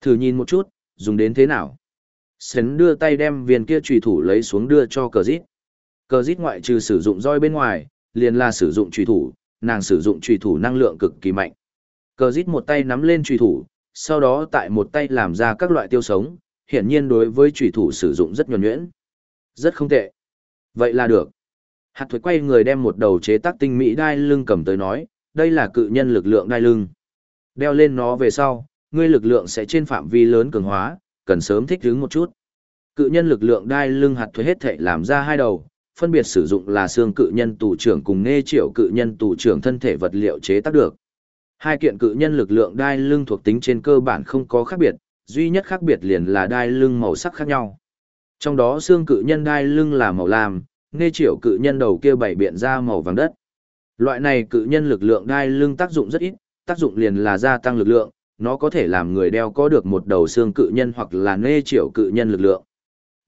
Thử nhìn một chút, dùng đến thế nào? Sến đưa tay đem viên kia trùy thủ lấy xuống đưa cho cờ dít. Cờ dít ngoại trừ sử dụng roi bên ngoài, liền là sử dụng trùy thủ, nàng sử dụng trùy thủ năng lượng cực kỳ mạnh. Cờ dít một tay nắm lên trùy thủ, sau đó tại một tay làm ra các loại tiêu sống, hiển nhiên đối với trùy thủ sử dụng rất nhuần nhuyễn. Rất không tệ. Vậy là được. Hạt thuế quay người đem một đầu chế tác tinh mỹ đai lưng cầm tới nói, đây là cự nhân lực lượng đai lưng. Đeo lên nó về sau, ngươi lực lượng sẽ trên phạm vi lớn cường hóa, cần sớm thích ứng một chút. Cự nhân lực lượng đai lưng hạt thuế hết thể làm ra hai đầu, phân biệt sử dụng là xương cự nhân tù trưởng cùng nghe triệu cự nhân tù trưởng thân thể vật liệu chế tác được. Hai kiện cự nhân lực lượng đai lưng thuộc tính trên cơ bản không có khác biệt, duy nhất khác biệt liền là đai lưng màu sắc khác nhau. Trong đó xương cự nhân đai lưng là màu lam, nghe triệu cự nhân đầu kia bảy biện ra màu vàng đất. Loại này cự nhân lực lượng đai lưng tác dụng rất ít, tác dụng liền là gia tăng lực lượng, nó có thể làm người đeo có được một đầu xương cự nhân hoặc là nê triệu cự nhân lực lượng.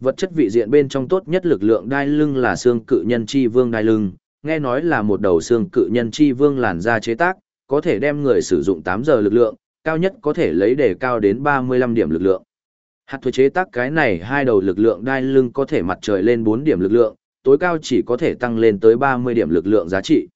Vật chất vị diện bên trong tốt nhất lực lượng đai lưng là xương cự nhân chi vương đai lưng, nghe nói là một đầu xương cự nhân chi vương làn da chế tác, có thể đem người sử dụng 8 giờ lực lượng, cao nhất có thể lấy để cao đến 35 điểm lực lượng. Hạt thuế chế tác cái này hai đầu lực lượng đai lưng có thể mặt trời lên 4 điểm lực lượng, tối cao chỉ có thể tăng lên tới 30 điểm lực lượng giá trị.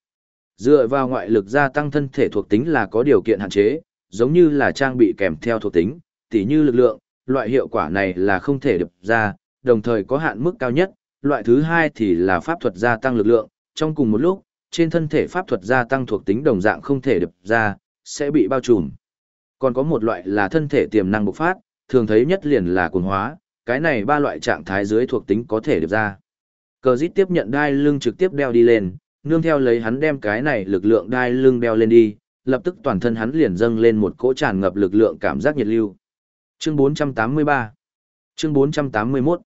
Dựa vào ngoại lực gia tăng thân thể thuộc tính là có điều kiện hạn chế, giống như là trang bị kèm theo thuộc tính, tỉ như lực lượng, loại hiệu quả này là không thể được ra, đồng thời có hạn mức cao nhất, loại thứ hai thì là pháp thuật gia tăng lực lượng, trong cùng một lúc, trên thân thể pháp thuật gia tăng thuộc tính đồng dạng không thể được ra, sẽ bị bao trùm. Còn có một loại là thân thể tiềm năng bộc phát, thường thấy nhất liền là cuồng hóa, cái này ba loại trạng thái dưới thuộc tính có thể được ra. Cờ dít tiếp nhận đai lưng trực tiếp đeo đi lên, nương theo lấy hắn đem cái này lực lượng đai lưng đeo lên đi, lập tức toàn thân hắn liền dâng lên một cỗ tràn ngập lực lượng cảm giác nhiệt lưu. Chương 483 Chương 481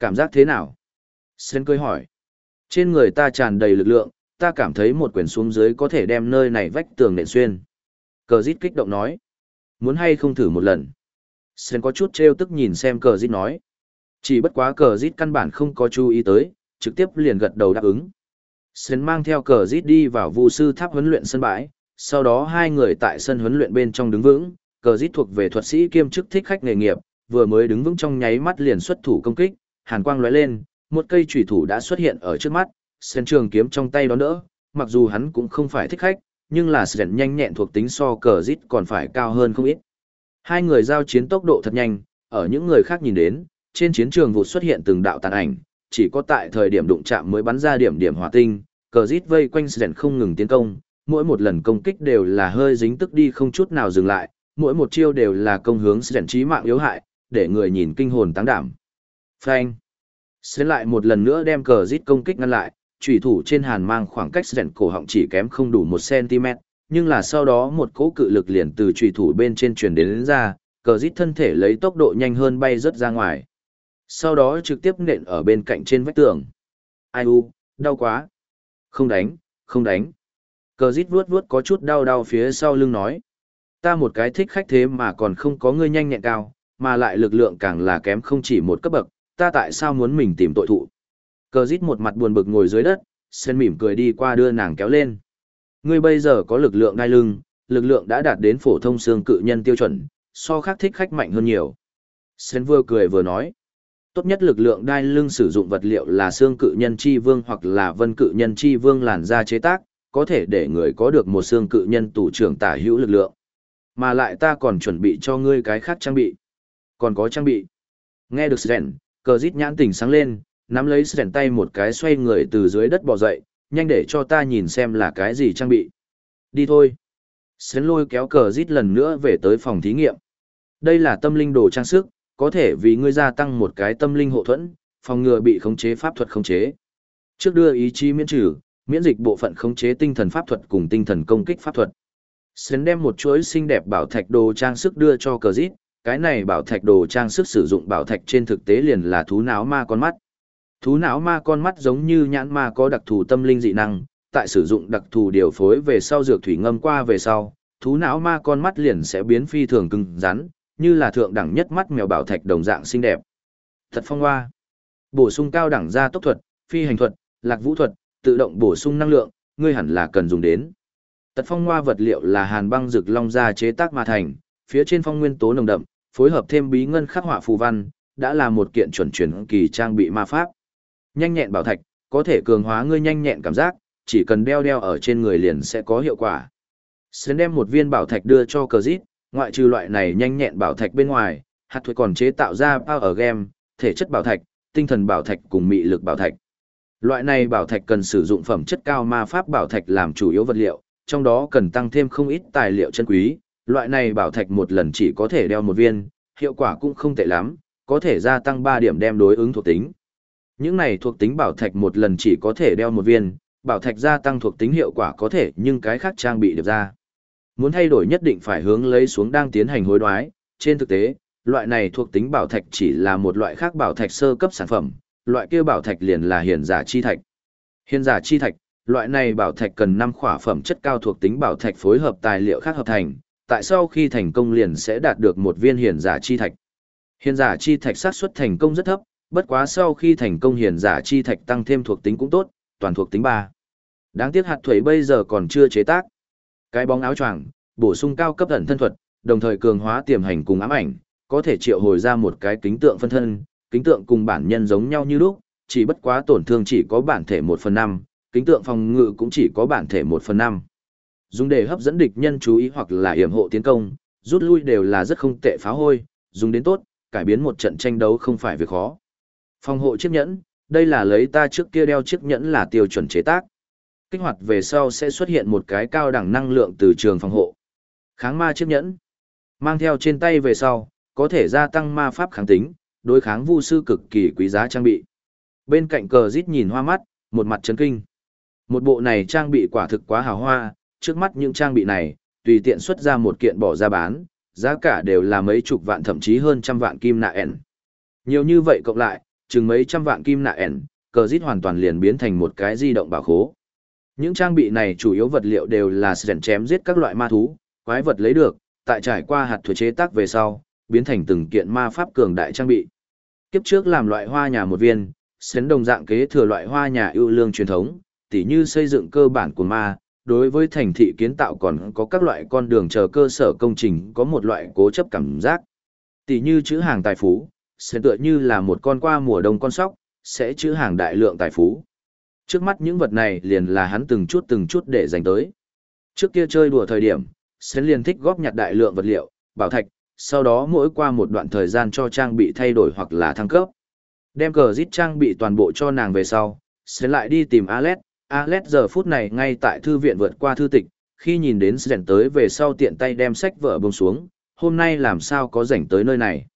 Cảm giác thế nào? Sen cười hỏi. Trên người ta tràn đầy lực lượng, ta cảm thấy một quyển xuống dưới có thể đem nơi này vách tường nện xuyên. Cờ dít kích động nói. Muốn hay không thử một lần? Sen có chút trêu tức nhìn xem cờ dít nói. Chỉ bất quá cờ dít căn bản không có chú ý tới, trực tiếp liền gật đầu đáp ứng. Sen mang theo cờ dít đi vào vụ sư tháp huấn luyện sân bãi, sau đó hai người tại sân huấn luyện bên trong đứng vững, cờ dít thuộc về thuật sĩ kiêm chức thích khách nghề nghiệp, vừa mới đứng vững trong nháy mắt liền xuất thủ công kích, hàn quang lóe lên, một cây chủy thủ đã xuất hiện ở trước mắt, sen trường kiếm trong tay đó đỡ, mặc dù hắn cũng không phải thích khách, nhưng là sren nhanh nhẹn thuộc tính so cờ dít còn phải cao hơn không ít. Hai người giao chiến tốc độ thật nhanh, ở những người khác nhìn đến, trên chiến trường vụt xuất hiện từng đạo tàn ảnh, chỉ có tại thời điểm đụng chạm mới bắn ra điểm điểm hỏa tinh, cờ rít vây quanh sren không ngừng tiến công, mỗi một lần công kích đều là hơi dính tức đi không chút nào dừng lại, mỗi một chiêu đều là công hướng sren trí mạng yếu hại, để người nhìn kinh hồn táng đảm. Phanh. Sren lại một lần nữa đem cờ rít công kích ngăn lại, chủy thủ trên hàn mang khoảng cách sren cổ họng chỉ kém không đủ một cm, nhưng là sau đó một cỗ cự lực liền từ chủy thủ bên trên truyền đến, đến ra, cờ rít thân thể lấy tốc độ nhanh hơn bay rất ra ngoài. Sau đó trực tiếp nện ở bên cạnh trên vách tường. Ai u, đau quá. Không đánh, không đánh. Cờ rít vuốt vuốt có chút đau đau phía sau lưng nói. Ta một cái thích khách thế mà còn không có ngươi nhanh nhẹn cao, mà lại lực lượng càng là kém không chỉ một cấp bậc, ta tại sao muốn mình tìm tội thụ. Cờ rít một mặt buồn bực ngồi dưới đất, sen mỉm cười đi qua đưa nàng kéo lên. Ngươi bây giờ có lực lượng đai lưng, lực lượng đã đạt đến phổ thông xương cự nhân tiêu chuẩn, so khác thích khách mạnh hơn nhiều. Sen vừa cười vừa nói. Tốt nhất lực lượng đai lưng sử dụng vật liệu là xương cự nhân chi vương hoặc là vân cự nhân chi vương làn da chế tác, có thể để người có được một xương cự nhân tù trưởng tả hữu lực lượng. Mà lại ta còn chuẩn bị cho ngươi cái khác trang bị. Còn có trang bị. Nghe được Sren, cờ rít nhãn tỉnh sáng lên, nắm lấy Sren tay một cái xoay người từ dưới đất bò dậy, nhanh để cho ta nhìn xem là cái gì trang bị. Đi thôi. Sren lôi kéo cờ rít lần nữa về tới phòng thí nghiệm. Đây là tâm linh đồ trang sức, có thể vì ngươi gia tăng một cái tâm linh hộ thuẫn, phòng ngừa bị khống chế pháp thuật khống chế. Trước đưa ý chí miễn trừ, miễn dịch bộ phận khống chế tinh thần pháp thuật cùng tinh thần công kích pháp thuật. Sến đem một chuỗi xinh đẹp bảo thạch đồ trang sức đưa cho cờ dít, cái này bảo thạch đồ trang sức sử dụng bảo thạch trên thực tế liền là thú não ma con mắt. Thú não ma con mắt giống như nhãn ma có đặc thù tâm linh dị năng, tại sử dụng đặc thù điều phối về sau dược thủy ngâm qua về sau, thú não ma con mắt liền sẽ biến phi thường cứng rắn, như là thượng đẳng nhất mắt mèo bảo thạch đồng dạng xinh đẹp. Thật phong hoa. Bổ sung cao đẳng gia tốc thuật, phi hành thuật, lạc vũ thuật, tự động bổ sung năng lượng, ngươi hẳn là cần dùng đến. Tật phong hoa vật liệu là hàn băng rực long ra chế tác mà thành, phía trên phong nguyên tố nồng đậm, phối hợp thêm bí ngân khắc họa phù văn, đã là một kiện chuẩn truyền kỳ trang bị ma pháp. Nhanh nhẹn bảo thạch, có thể cường hóa ngươi nhanh nhẹn cảm giác, chỉ cần đeo đeo ở trên người liền sẽ có hiệu quả. Sến đem một viên bảo thạch đưa cho cờ dít, ngoại trừ loại này nhanh nhẹn bảo thạch bên ngoài, hạt thuế còn chế tạo ra power game, thể chất bảo thạch, tinh thần bảo thạch cùng mị lực bảo thạch. Loại này bảo thạch cần sử dụng phẩm chất cao ma pháp bảo thạch làm chủ yếu vật liệu, trong đó cần tăng thêm không ít tài liệu chân quý, loại này bảo thạch một lần chỉ có thể đeo một viên, hiệu quả cũng không tệ lắm, có thể gia tăng 3 điểm đem đối ứng thuộc tính. Những này thuộc tính bảo thạch một lần chỉ có thể đeo một viên, bảo thạch gia tăng thuộc tính hiệu quả có thể nhưng cái khác trang bị được ra. Muốn thay đổi nhất định phải hướng lấy xuống đang tiến hành hối đoái, trên thực tế, loại này thuộc tính bảo thạch chỉ là một loại khác bảo thạch sơ cấp sản phẩm, loại kia bảo thạch liền là hiền giả chi thạch. Hiền giả chi thạch, loại này bảo thạch cần 5 khỏa phẩm chất cao thuộc tính bảo thạch phối hợp tài liệu khác hợp thành, tại sau khi thành công liền sẽ đạt được một viên hiền giả chi thạch. Hiền giả chi thạch xác suất thành công rất thấp, bất quá sau khi thành công hiền giả chi thạch tăng thêm thuộc tính cũng tốt, toàn thuộc tính 3. Đáng tiếc hạt thủy bây giờ còn chưa chế tác. Cái bóng áo choàng, bổ sung cao cấp ẩn thân thuật, đồng thời cường hóa tiềm hành cùng ám ảnh, có thể triệu hồi ra một cái kính tượng phân thân, kính tượng cùng bản nhân giống nhau như lúc, chỉ bất quá tổn thương chỉ có bản thể 1 phần 5, kính tượng phòng ngự cũng chỉ có bản thể 1 phần 5. Dùng để hấp dẫn địch nhân chú ý hoặc là yểm hộ tiến công, rút lui đều là rất không tệ phá hôi, dùng đến tốt, cải biến một trận tranh đấu không phải việc khó. Phòng hộ chiếc nhẫn, đây là lấy ta trước kia đeo chiếc nhẫn là tiêu chuẩn chế tác. Kích hoạt về sau sẽ xuất hiện một cái cao đẳng năng lượng từ trường phòng hộ. Kháng ma chiếc nhẫn. Mang theo trên tay về sau, có thể gia tăng ma pháp kháng tính, đối kháng vu sư cực kỳ quý giá trang bị. Bên cạnh cờ rít nhìn hoa mắt, một mặt chấn kinh. Một bộ này trang bị quả thực quá hào hoa, trước mắt những trang bị này, tùy tiện xuất ra một kiện bỏ ra bán, giá cả đều là mấy chục vạn thậm chí hơn trăm vạn kim nạ ẻn. Nhiều như vậy cộng lại, chừng mấy trăm vạn kim nạ ẻn, cờ rít hoàn toàn liền biến thành một cái di động bảo khố. Những trang bị này chủ yếu vật liệu đều là sẻn chém giết các loại ma thú, quái vật lấy được, tại trải qua hạt thuế chế tác về sau, biến thành từng kiện ma pháp cường đại trang bị. Kiếp trước làm loại hoa nhà một viên, sến đồng dạng kế thừa loại hoa nhà ưu lương truyền thống, tỉ như xây dựng cơ bản của ma, đối với thành thị kiến tạo còn có các loại con đường chờ cơ sở công trình có một loại cố chấp cảm giác. Tỉ như chữ hàng tài phú, sẽ tựa như là một con qua mùa đông con sóc, sẽ chữ hàng đại lượng tài phú. Trước mắt những vật này liền là hắn từng chút từng chút để dành tới. Trước kia chơi đùa thời điểm, sẽ liền thích góp nhặt đại lượng vật liệu, bảo thạch, sau đó mỗi qua một đoạn thời gian cho trang bị thay đổi hoặc là thăng cấp. Đem cờ giết trang bị toàn bộ cho nàng về sau, sẽ lại đi tìm Alex. Alex giờ phút này ngay tại thư viện vượt qua thư tịch, khi nhìn đến Sren tới về sau tiện tay đem sách vở bông xuống, hôm nay làm sao có rảnh tới nơi này.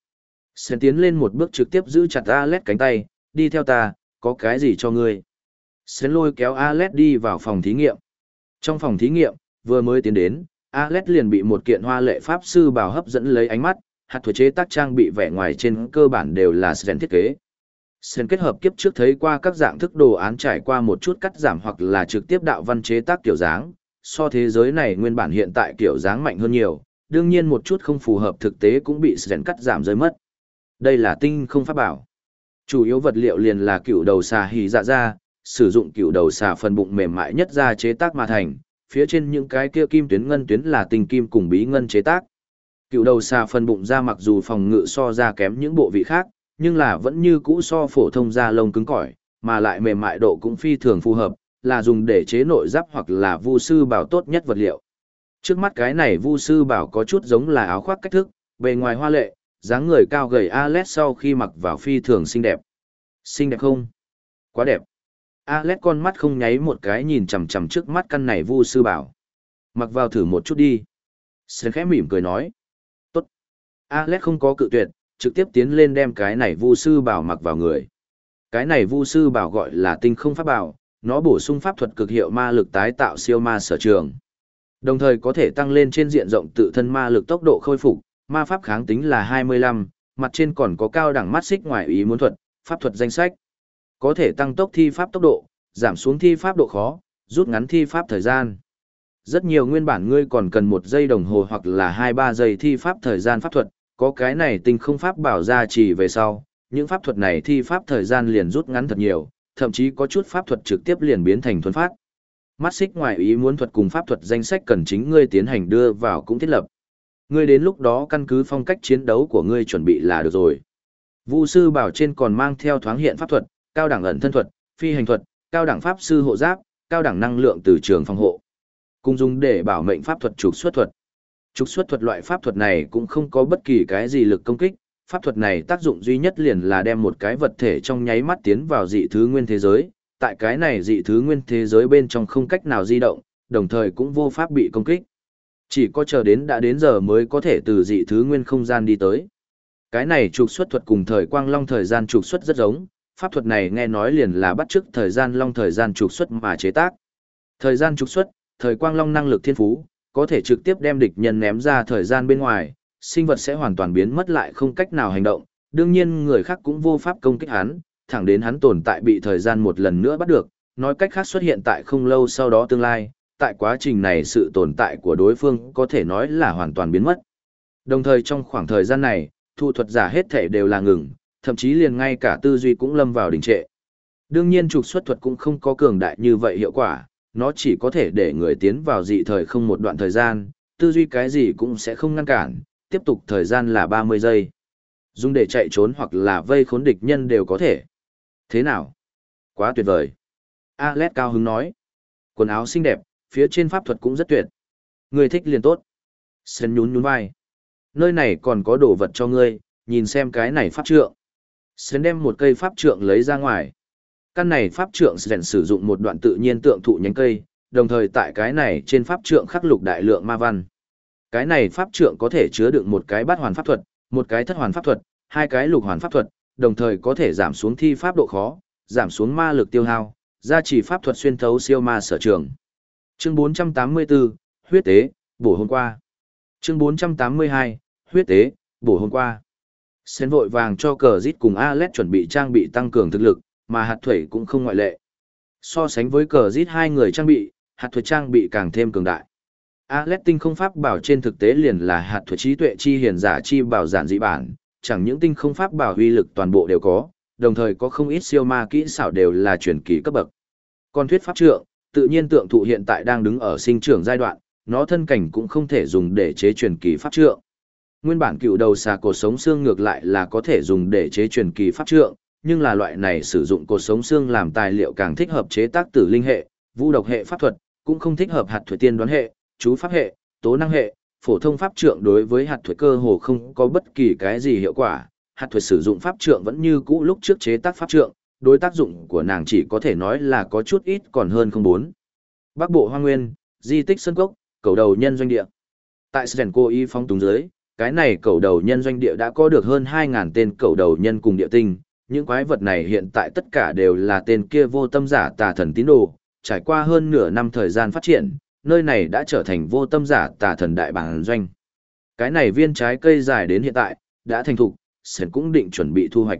Sren tiến lên một bước trực tiếp giữ chặt Alex cánh tay, đi theo ta, có cái gì cho ngươi. Sren lôi kéo Alex đi vào phòng thí nghiệm. Trong phòng thí nghiệm, vừa mới tiến đến, Alex liền bị một kiện hoa lệ pháp sư bảo hấp dẫn lấy ánh mắt, hạt thuật chế tác trang bị vẻ ngoài trên cơ bản đều là Sren thiết kế. Sren kết hợp kiếp trước thấy qua các dạng thức đồ án trải qua một chút cắt giảm hoặc là trực tiếp đạo văn chế tác kiểu dáng, so thế giới này nguyên bản hiện tại kiểu dáng mạnh hơn nhiều, đương nhiên một chút không phù hợp thực tế cũng bị Sren cắt giảm rơi mất. Đây là tinh không pháp bảo. Chủ yếu vật liệu liền là cựu đầu xà hì dạ ra, sử dụng cựu đầu xà phần bụng mềm mại nhất ra chế tác mà thành, phía trên những cái kia kim tuyến ngân tuyến là tình kim cùng bí ngân chế tác. Cựu đầu xà phần bụng ra mặc dù phòng ngự so ra kém những bộ vị khác, nhưng là vẫn như cũ so phổ thông da lông cứng cỏi, mà lại mềm mại độ cũng phi thường phù hợp, là dùng để chế nội giáp hoặc là vu sư bảo tốt nhất vật liệu. Trước mắt cái này vu sư bảo có chút giống là áo khoác cách thức, bề ngoài hoa lệ, dáng người cao gầy Alex sau khi mặc vào phi thường xinh đẹp. Xinh đẹp không? Quá đẹp. Alex con mắt không nháy một cái nhìn chằm chằm trước mắt căn này vu sư bảo. Mặc vào thử một chút đi. Sơn khẽ mỉm cười nói. Tốt. Alex không có cự tuyệt, trực tiếp tiến lên đem cái này vu sư bảo mặc vào người. Cái này vu sư bảo gọi là tinh không pháp bảo, nó bổ sung pháp thuật cực hiệu ma lực tái tạo siêu ma sở trường. Đồng thời có thể tăng lên trên diện rộng tự thân ma lực tốc độ khôi phục, ma pháp kháng tính là 25, mặt trên còn có cao đẳng mắt xích ngoài ý muốn thuật, pháp thuật danh sách có thể tăng tốc thi pháp tốc độ, giảm xuống thi pháp độ khó, rút ngắn thi pháp thời gian. Rất nhiều nguyên bản ngươi còn cần một giây đồng hồ hoặc là 2-3 giây thi pháp thời gian pháp thuật, có cái này tinh không pháp bảo ra chỉ về sau, những pháp thuật này thi pháp thời gian liền rút ngắn thật nhiều, thậm chí có chút pháp thuật trực tiếp liền biến thành thuần phát. Mắt xích ngoài ý muốn thuật cùng pháp thuật danh sách cần chính ngươi tiến hành đưa vào cũng thiết lập. Ngươi đến lúc đó căn cứ phong cách chiến đấu của ngươi chuẩn bị là được rồi. Vu sư bảo trên còn mang theo thoáng hiện pháp thuật, cao đẳng ẩn thân thuật, phi hành thuật, cao đẳng pháp sư hộ giáp, cao đẳng năng lượng từ trường phòng hộ. Cùng dùng để bảo mệnh pháp thuật trục xuất thuật. Trục xuất thuật loại pháp thuật này cũng không có bất kỳ cái gì lực công kích, pháp thuật này tác dụng duy nhất liền là đem một cái vật thể trong nháy mắt tiến vào dị thứ nguyên thế giới, tại cái này dị thứ nguyên thế giới bên trong không cách nào di động, đồng thời cũng vô pháp bị công kích. Chỉ có chờ đến đã đến giờ mới có thể từ dị thứ nguyên không gian đi tới. Cái này trục xuất thuật cùng thời quang long thời gian trục xuất rất giống, pháp thuật này nghe nói liền là bắt chước thời gian long thời gian trục xuất mà chế tác. Thời gian trục xuất, thời quang long năng lực thiên phú, có thể trực tiếp đem địch nhân ném ra thời gian bên ngoài, sinh vật sẽ hoàn toàn biến mất lại không cách nào hành động, đương nhiên người khác cũng vô pháp công kích hắn, thẳng đến hắn tồn tại bị thời gian một lần nữa bắt được, nói cách khác xuất hiện tại không lâu sau đó tương lai, tại quá trình này sự tồn tại của đối phương có thể nói là hoàn toàn biến mất. Đồng thời trong khoảng thời gian này, thu thuật giả hết thể đều là ngừng, thậm chí liền ngay cả tư duy cũng lâm vào đình trệ. Đương nhiên trục xuất thuật cũng không có cường đại như vậy hiệu quả, nó chỉ có thể để người tiến vào dị thời không một đoạn thời gian, tư duy cái gì cũng sẽ không ngăn cản, tiếp tục thời gian là 30 giây. Dùng để chạy trốn hoặc là vây khốn địch nhân đều có thể. Thế nào? Quá tuyệt vời. Alex cao hứng nói. Quần áo xinh đẹp, phía trên pháp thuật cũng rất tuyệt. Người thích liền tốt. Sơn nhún nhún vai. Nơi này còn có đồ vật cho ngươi, nhìn xem cái này pháp trượng. Sến đem một cây pháp trượng lấy ra ngoài. Căn này pháp trượng Sến sử dụng một đoạn tự nhiên tượng thụ nhánh cây, đồng thời tại cái này trên pháp trượng khắc lục đại lượng ma văn. Cái này pháp trượng có thể chứa đựng một cái bát hoàn pháp thuật, một cái thất hoàn pháp thuật, hai cái lục hoàn pháp thuật, đồng thời có thể giảm xuống thi pháp độ khó, giảm xuống ma lực tiêu hao, gia trì pháp thuật xuyên thấu siêu ma sở trường. Chương 484, huyết tế, bổ hôm qua. Chương 482, huyết tế, bổ hôm qua. Sen vội vàng cho cờ rít cùng Alet chuẩn bị trang bị tăng cường thực lực, mà hạt thủy cũng không ngoại lệ. So sánh với cờ rít hai người trang bị, hạt thủy trang bị càng thêm cường đại. Alet tinh không pháp bảo trên thực tế liền là hạt thuật trí tuệ chi hiền giả chi bảo giản dị bản, chẳng những tinh không pháp bảo uy lực toàn bộ đều có, đồng thời có không ít siêu ma kỹ xảo đều là truyền kỳ cấp bậc. Còn thuyết pháp trượng, tự nhiên tượng thụ hiện tại đang đứng ở sinh trưởng giai đoạn, nó thân cảnh cũng không thể dùng để chế truyền kỳ pháp trượng. Nguyên bản cựu đầu xà cột sống xương ngược lại là có thể dùng để chế truyền kỳ pháp trượng, nhưng là loại này sử dụng cột sống xương làm tài liệu càng thích hợp chế tác tử linh hệ, vũ độc hệ pháp thuật, cũng không thích hợp hạt thủy tiên đoán hệ, chú pháp hệ, tố năng hệ, phổ thông pháp trượng đối với hạt thủy cơ hồ không có bất kỳ cái gì hiệu quả, hạt thuật sử dụng pháp trượng vẫn như cũ lúc trước chế tác pháp trượng, đối tác dụng của nàng chỉ có thể nói là có chút ít còn hơn không bốn. Bắc Bộ Hoa Nguyên, di tích Sơn Cốc, cầu đầu nhân doanh địa. Tại Srenco y phong túng dưới, cái này cầu đầu nhân doanh địa đã có được hơn 2.000 tên cầu đầu nhân cùng địa tinh, những quái vật này hiện tại tất cả đều là tên kia vô tâm giả tà thần tín đồ, trải qua hơn nửa năm thời gian phát triển, nơi này đã trở thành vô tâm giả tà thần đại bản doanh. Cái này viên trái cây dài đến hiện tại, đã thành thục, Sến cũng định chuẩn bị thu hoạch.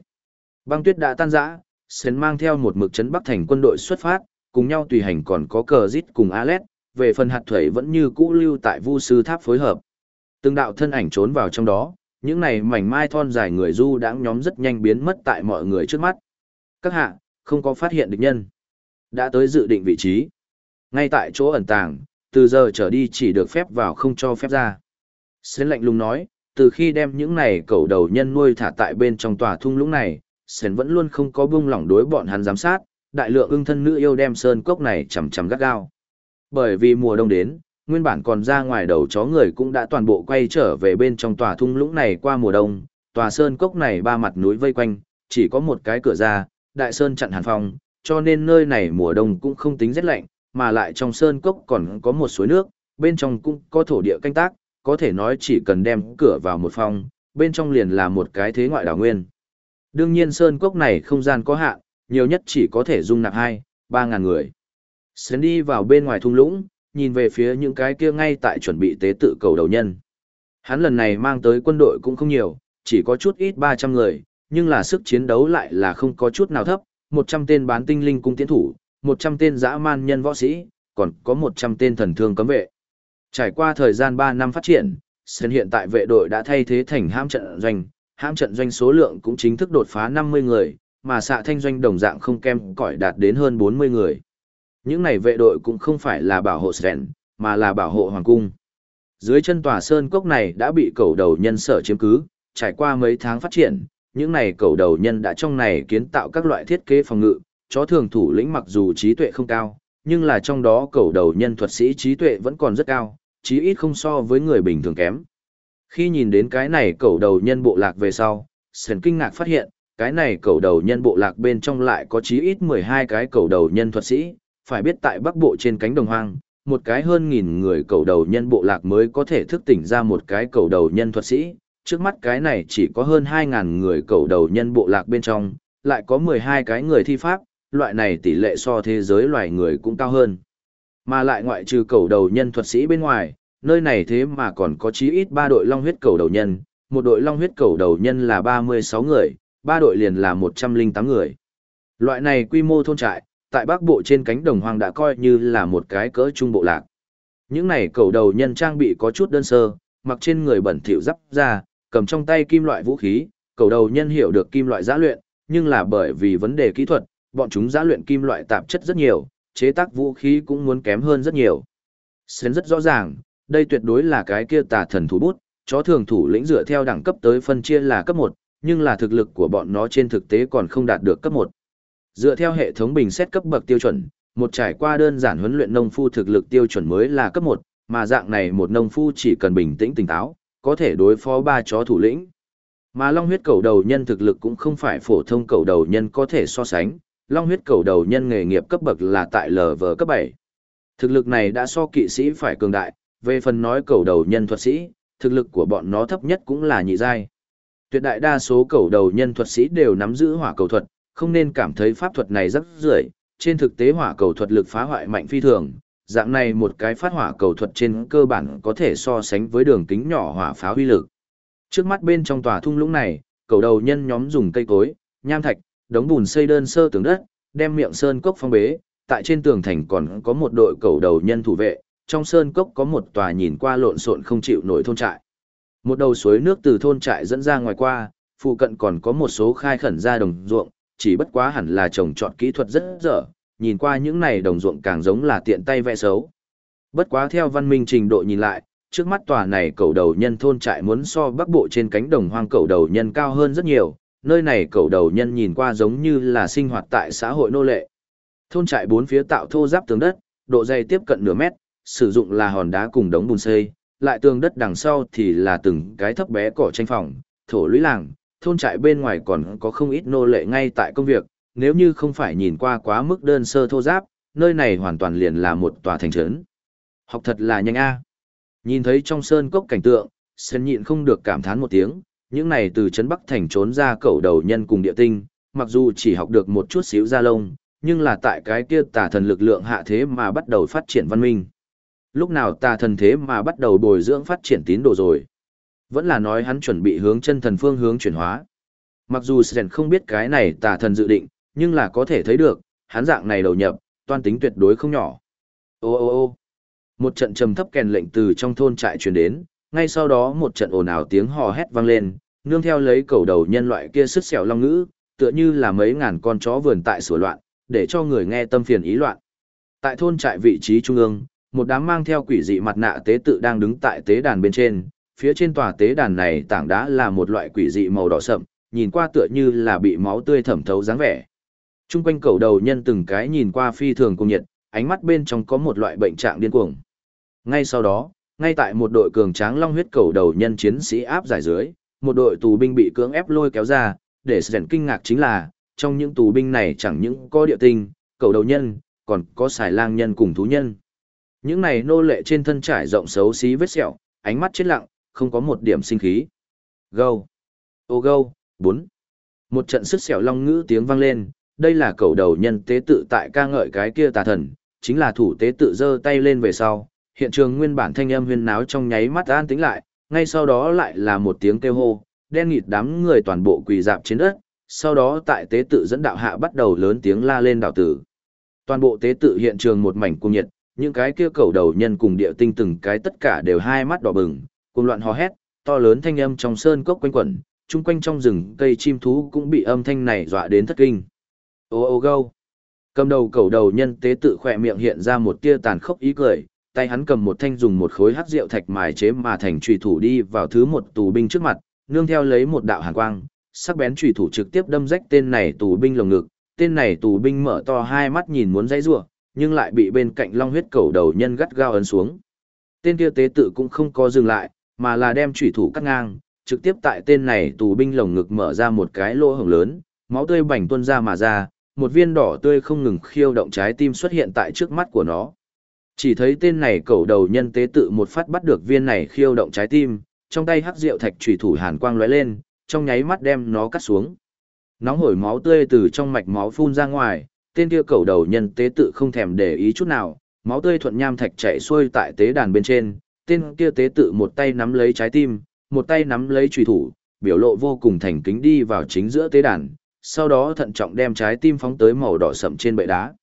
Băng tuyết đã tan rã, Sến mang theo một mực chấn bắc thành quân đội xuất phát, cùng nhau tùy hành còn có cờ dít cùng Alet, về phần hạt thủy vẫn như cũ lưu tại vu sư tháp phối hợp. Từng đạo thân ảnh trốn vào trong đó, những này mảnh mai thon dài người du đãng nhóm rất nhanh biến mất tại mọi người trước mắt. Các hạ, không có phát hiện địch nhân. Đã tới dự định vị trí. Ngay tại chỗ ẩn tàng, từ giờ trở đi chỉ được phép vào không cho phép ra. Sến lạnh lùng nói, từ khi đem những này cầu đầu nhân nuôi thả tại bên trong tòa thung lũng này, Sến vẫn luôn không có buông lỏng đối bọn hắn giám sát, đại lượng ưng thân nữ yêu đem sơn cốc này chầm chầm gắt gao. Bởi vì mùa đông đến, nguyên bản còn ra ngoài đầu chó người cũng đã toàn bộ quay trở về bên trong tòa thung lũng này qua mùa đông, tòa sơn cốc này ba mặt núi vây quanh, chỉ có một cái cửa ra, đại sơn chặn hàn phong, cho nên nơi này mùa đông cũng không tính rét lạnh, mà lại trong sơn cốc còn có một suối nước, bên trong cũng có thổ địa canh tác, có thể nói chỉ cần đem cửa vào một phòng, bên trong liền là một cái thế ngoại đảo nguyên. Đương nhiên sơn cốc này không gian có hạn, nhiều nhất chỉ có thể dung nạp hai, ba ngàn người. Sến đi vào bên ngoài thung lũng, nhìn về phía những cái kia ngay tại chuẩn bị tế tự cầu đầu nhân. Hắn lần này mang tới quân đội cũng không nhiều, chỉ có chút ít 300 người, nhưng là sức chiến đấu lại là không có chút nào thấp, 100 tên bán tinh linh cung tiến thủ, 100 tên dã man nhân võ sĩ, còn có 100 tên thần thương cấm vệ. Trải qua thời gian 3 năm phát triển, Sơn hiện tại vệ đội đã thay thế thành ham trận doanh, ham trận doanh số lượng cũng chính thức đột phá 50 người, mà xạ thanh doanh đồng dạng không kem cỏi đạt đến hơn 40 người. Những này vệ đội cũng không phải là bảo hộ Sren, mà là bảo hộ hoàng cung. Dưới chân tòa sơn cốc này đã bị cầu đầu nhân sở chiếm cứ, trải qua mấy tháng phát triển, những này cầu đầu nhân đã trong này kiến tạo các loại thiết kế phòng ngự, chó thường thủ lĩnh mặc dù trí tuệ không cao, nhưng là trong đó cầu đầu nhân thuật sĩ trí tuệ vẫn còn rất cao, chí ít không so với người bình thường kém. Khi nhìn đến cái này cầu đầu nhân bộ lạc về sau, Sren kinh ngạc phát hiện, cái này cầu đầu nhân bộ lạc bên trong lại có chí ít 12 cái cầu đầu nhân thuật sĩ, phải biết tại bắc bộ trên cánh đồng hoang, một cái hơn nghìn người cầu đầu nhân bộ lạc mới có thể thức tỉnh ra một cái cầu đầu nhân thuật sĩ, trước mắt cái này chỉ có hơn 2.000 người cầu đầu nhân bộ lạc bên trong, lại có 12 cái người thi pháp, loại này tỷ lệ so thế giới loài người cũng cao hơn. Mà lại ngoại trừ cầu đầu nhân thuật sĩ bên ngoài, nơi này thế mà còn có chí ít 3 đội long huyết cầu đầu nhân, một đội long huyết cầu đầu nhân là 36 người, ba đội liền là 108 người. Loại này quy mô thôn trại, tại bắc bộ trên cánh đồng hoang đã coi như là một cái cỡ trung bộ lạc. Những này cầu đầu nhân trang bị có chút đơn sơ, mặc trên người bẩn thỉu giáp ra, cầm trong tay kim loại vũ khí, cầu đầu nhân hiểu được kim loại giã luyện, nhưng là bởi vì vấn đề kỹ thuật, bọn chúng giã luyện kim loại tạp chất rất nhiều, chế tác vũ khí cũng muốn kém hơn rất nhiều. Xến rất rõ ràng, đây tuyệt đối là cái kia tà thần thủ bút, chó thường thủ lĩnh dựa theo đẳng cấp tới phân chia là cấp 1, nhưng là thực lực của bọn nó trên thực tế còn không đạt được cấp 1. Dựa theo hệ thống bình xét cấp bậc tiêu chuẩn, một trải qua đơn giản huấn luyện nông phu thực lực tiêu chuẩn mới là cấp 1, mà dạng này một nông phu chỉ cần bình tĩnh tỉnh táo, có thể đối phó ba chó thủ lĩnh. Mà long huyết cầu đầu nhân thực lực cũng không phải phổ thông cầu đầu nhân có thể so sánh, long huyết cầu đầu nhân nghề nghiệp cấp bậc là tại LV cấp 7. Thực lực này đã so kỵ sĩ phải cường đại, về phần nói cầu đầu nhân thuật sĩ, thực lực của bọn nó thấp nhất cũng là nhị giai. Tuyệt đại đa số cầu đầu nhân thuật sĩ đều nắm giữ hỏa cầu thuật, không nên cảm thấy pháp thuật này rất rưởi, trên thực tế hỏa cầu thuật lực phá hoại mạnh phi thường, dạng này một cái phát hỏa cầu thuật trên cơ bản có thể so sánh với đường kính nhỏ hỏa pháo huy lực. Trước mắt bên trong tòa thung lũng này, cầu đầu nhân nhóm dùng cây cối, nham thạch, đống bùn xây đơn sơ tường đất, đem miệng sơn cốc phong bế, tại trên tường thành còn có một đội cầu đầu nhân thủ vệ, trong sơn cốc có một tòa nhìn qua lộn xộn không chịu nổi thôn trại. Một đầu suối nước từ thôn trại dẫn ra ngoài qua, phụ cận còn có một số khai khẩn ra đồng ruộng, chỉ bất quá hẳn là trồng trọt kỹ thuật rất dở, nhìn qua những này đồng ruộng càng giống là tiện tay vẽ xấu. Bất quá theo văn minh trình độ nhìn lại, trước mắt tòa này cầu đầu nhân thôn trại muốn so bắc bộ trên cánh đồng hoang cầu đầu nhân cao hơn rất nhiều, nơi này cầu đầu nhân nhìn qua giống như là sinh hoạt tại xã hội nô lệ. Thôn trại bốn phía tạo thô giáp tường đất, độ dày tiếp cận nửa mét, sử dụng là hòn đá cùng đống bùn xây, lại tường đất đằng sau thì là từng cái thấp bé cỏ tranh phòng, thổ lũy làng, thôn trại bên ngoài còn có không ít nô lệ ngay tại công việc, nếu như không phải nhìn qua quá mức đơn sơ thô giáp, nơi này hoàn toàn liền là một tòa thành trấn. Học thật là nhanh a. Nhìn thấy trong sơn cốc cảnh tượng, Sơn nhịn không được cảm thán một tiếng, những này từ trấn Bắc thành trốn ra cẩu đầu nhân cùng địa tinh, mặc dù chỉ học được một chút xíu da lông, nhưng là tại cái kia tà thần lực lượng hạ thế mà bắt đầu phát triển văn minh. Lúc nào tà thần thế mà bắt đầu bồi dưỡng phát triển tín đồ rồi. Vẫn là nói hắn chuẩn bị hướng chân thần phương hướng chuyển hóa. Mặc dù Sren không biết cái này tà thần dự định, nhưng là có thể thấy được, hắn dạng này đầu nhập, toan tính tuyệt đối không nhỏ. Ô ô ô một trận trầm thấp kèn lệnh từ trong thôn trại truyền đến, ngay sau đó một trận ồn ào tiếng hò hét vang lên, nương theo lấy cầu đầu nhân loại kia sứt sẹo long ngữ, tựa như là mấy ngàn con chó vườn tại sủa loạn, để cho người nghe tâm phiền ý loạn. Tại thôn trại vị trí trung ương, một đám mang theo quỷ dị mặt nạ tế tự đang đứng tại tế đàn bên trên, phía trên tòa tế đàn này tảng đá là một loại quỷ dị màu đỏ sậm, nhìn qua tựa như là bị máu tươi thẩm thấu dáng vẻ. Trung quanh cầu đầu nhân từng cái nhìn qua phi thường cùng nhiệt, ánh mắt bên trong có một loại bệnh trạng điên cuồng. Ngay sau đó, ngay tại một đội cường tráng long huyết cầu đầu nhân chiến sĩ áp giải dưới, một đội tù binh bị cưỡng ép lôi kéo ra, để sẻn kinh ngạc chính là, trong những tù binh này chẳng những có địa tinh, cầu đầu nhân, còn có xài lang nhân cùng thú nhân. Những này nô lệ trên thân trải rộng xấu xí vết sẹo, ánh mắt chết lặng, không có một điểm sinh khí. Gâu! Ô gâu! Bốn! Một trận sức sẹo long ngữ tiếng vang lên, đây là cầu đầu nhân tế tự tại ca ngợi cái kia tà thần, chính là thủ tế tự giơ tay lên về sau, hiện trường nguyên bản thanh âm huyên náo trong nháy mắt an tĩnh lại, ngay sau đó lại là một tiếng kêu hô, đen nghịt đám người toàn bộ quỳ dạp trên đất, sau đó tại tế tự dẫn đạo hạ bắt đầu lớn tiếng la lên đạo tử. Toàn bộ tế tự hiện trường một mảnh cung nhiệt, những cái kia cầu đầu nhân cùng địa tinh từng cái tất cả đều hai mắt đỏ bừng, cùng loạn hò hét, to lớn thanh âm trong sơn cốc quanh quẩn, chung quanh trong rừng cây chim thú cũng bị âm thanh này dọa đến thất kinh. Ô ô gâu. Cầm đầu cầu đầu nhân tế tự khỏe miệng hiện ra một tia tàn khốc ý cười, tay hắn cầm một thanh dùng một khối hắc rượu thạch mài chế mà thành trùy thủ đi vào thứ một tù binh trước mặt, nương theo lấy một đạo hàn quang, sắc bén trùy thủ trực tiếp đâm rách tên này tù binh lồng ngực, tên này tù binh mở to hai mắt nhìn muốn dãy rủa, nhưng lại bị bên cạnh long huyết cầu đầu nhân gắt gao ấn xuống. Tên kia tế tự cũng không có dừng lại, mà là đem chủy thủ cắt ngang, trực tiếp tại tên này tù binh lồng ngực mở ra một cái lỗ hổng lớn, máu tươi bành tuôn ra mà ra, một viên đỏ tươi không ngừng khiêu động trái tim xuất hiện tại trước mắt của nó. Chỉ thấy tên này cầu đầu nhân tế tự một phát bắt được viên này khiêu động trái tim, trong tay hắc rượu thạch chủy thủ hàn quang lóe lên, trong nháy mắt đem nó cắt xuống. Nóng hổi máu tươi từ trong mạch máu phun ra ngoài, tên kia cầu đầu nhân tế tự không thèm để ý chút nào, máu tươi thuận nham thạch chảy xuôi tại tế đàn bên trên, tên kia tế tự một tay nắm lấy trái tim, một tay nắm lấy chủy thủ, biểu lộ vô cùng thành kính đi vào chính giữa tế đàn, sau đó thận trọng đem trái tim phóng tới màu đỏ sậm trên bệ đá.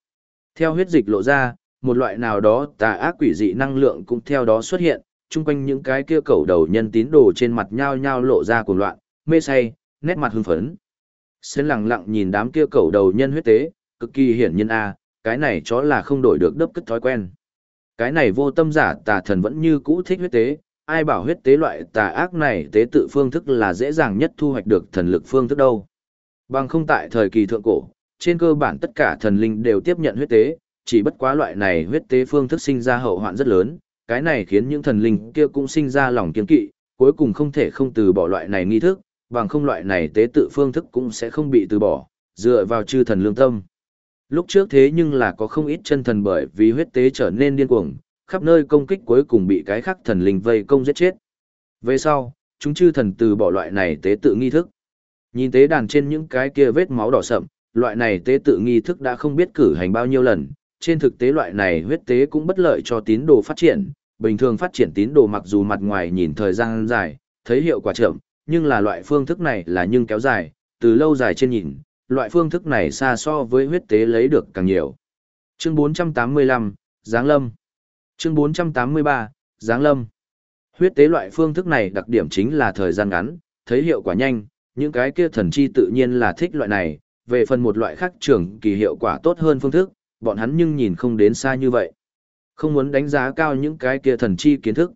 Theo huyết dịch lộ ra, một loại nào đó tà ác quỷ dị năng lượng cũng theo đó xuất hiện, chung quanh những cái kia cẩu đầu nhân tín đồ trên mặt nhao nhao lộ ra cuồng loạn, mê say, nét mặt hưng phấn. Sến lặng lặng nhìn đám kia cẩu đầu nhân huyết tế, cực kỳ hiển nhiên a, cái này chó là không đổi được đớp cất thói quen. Cái này vô tâm giả tà thần vẫn như cũ thích huyết tế, ai bảo huyết tế loại tà ác này tế tự phương thức là dễ dàng nhất thu hoạch được thần lực phương thức đâu. Bằng không tại thời kỳ thượng cổ, trên cơ bản tất cả thần linh đều tiếp nhận huyết tế, chỉ bất quá loại này huyết tế phương thức sinh ra hậu hoạn rất lớn, cái này khiến những thần linh kia cũng sinh ra lòng kiên kỵ, cuối cùng không thể không từ bỏ loại này nghi thức, bằng không loại này tế tự phương thức cũng sẽ không bị từ bỏ, dựa vào chư thần lương tâm. Lúc trước thế nhưng là có không ít chân thần bởi vì huyết tế trở nên điên cuồng, khắp nơi công kích cuối cùng bị cái khắc thần linh vây công giết chết. Về sau, chúng chư thần từ bỏ loại này tế tự nghi thức. Nhìn tế đàn trên những cái kia vết máu đỏ sậm, loại này tế tự nghi thức đã không biết cử hành bao nhiêu lần, trên thực tế loại này huyết tế cũng bất lợi cho tín đồ phát triển, bình thường phát triển tín đồ mặc dù mặt ngoài nhìn thời gian dài, thấy hiệu quả chậm, nhưng là loại phương thức này là nhưng kéo dài, từ lâu dài trên nhìn, loại phương thức này xa so với huyết tế lấy được càng nhiều. Chương 485, Giáng Lâm Chương 483, Giáng Lâm Huyết tế loại phương thức này đặc điểm chính là thời gian ngắn, thấy hiệu quả nhanh, những cái kia thần chi tự nhiên là thích loại này, về phần một loại khác trưởng kỳ hiệu quả tốt hơn phương thức, bọn hắn nhưng nhìn không đến xa như vậy. Không muốn đánh giá cao những cái kia thần chi kiến thức.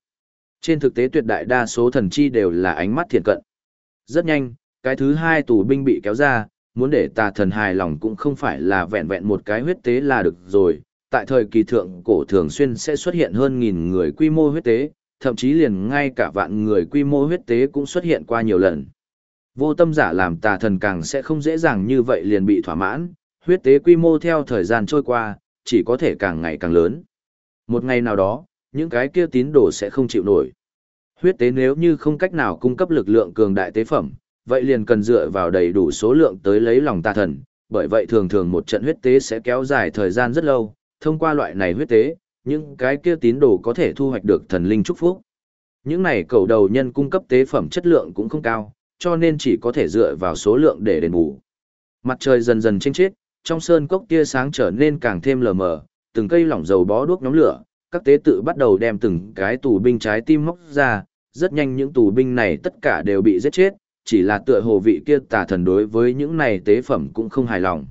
Trên thực tế tuyệt đại đa số thần chi đều là ánh mắt thiện cận. Rất nhanh, cái thứ hai tù binh bị kéo ra, muốn để tà thần hài lòng cũng không phải là vẹn vẹn một cái huyết tế là được rồi. Tại thời kỳ thượng cổ thường xuyên sẽ xuất hiện hơn nghìn người quy mô huyết tế, thậm chí liền ngay cả vạn người quy mô huyết tế cũng xuất hiện qua nhiều lần. Vô tâm giả làm tà thần càng sẽ không dễ dàng như vậy liền bị thỏa mãn, huyết tế quy mô theo thời gian trôi qua, chỉ có thể càng ngày càng lớn. Một ngày nào đó, những cái kia tín đồ sẽ không chịu nổi. Huyết tế nếu như không cách nào cung cấp lực lượng cường đại tế phẩm, vậy liền cần dựa vào đầy đủ số lượng tới lấy lòng tà thần, bởi vậy thường thường một trận huyết tế sẽ kéo dài thời gian rất lâu, thông qua loại này huyết tế, những cái kia tín đồ có thể thu hoạch được thần linh chúc phúc. Những này cầu đầu nhân cung cấp tế phẩm chất lượng cũng không cao, cho nên chỉ có thể dựa vào số lượng để đền bù. Mặt trời dần dần chênh chết, trong sơn cốc tia sáng trở nên càng thêm lờ mờ, từng cây lỏng dầu bó đuốc nhóm lửa, các tế tự bắt đầu đem từng cái tù binh trái tim móc ra, rất nhanh những tù binh này tất cả đều bị giết chết, chỉ là tựa hồ vị kia tà thần đối với những này tế phẩm cũng không hài lòng.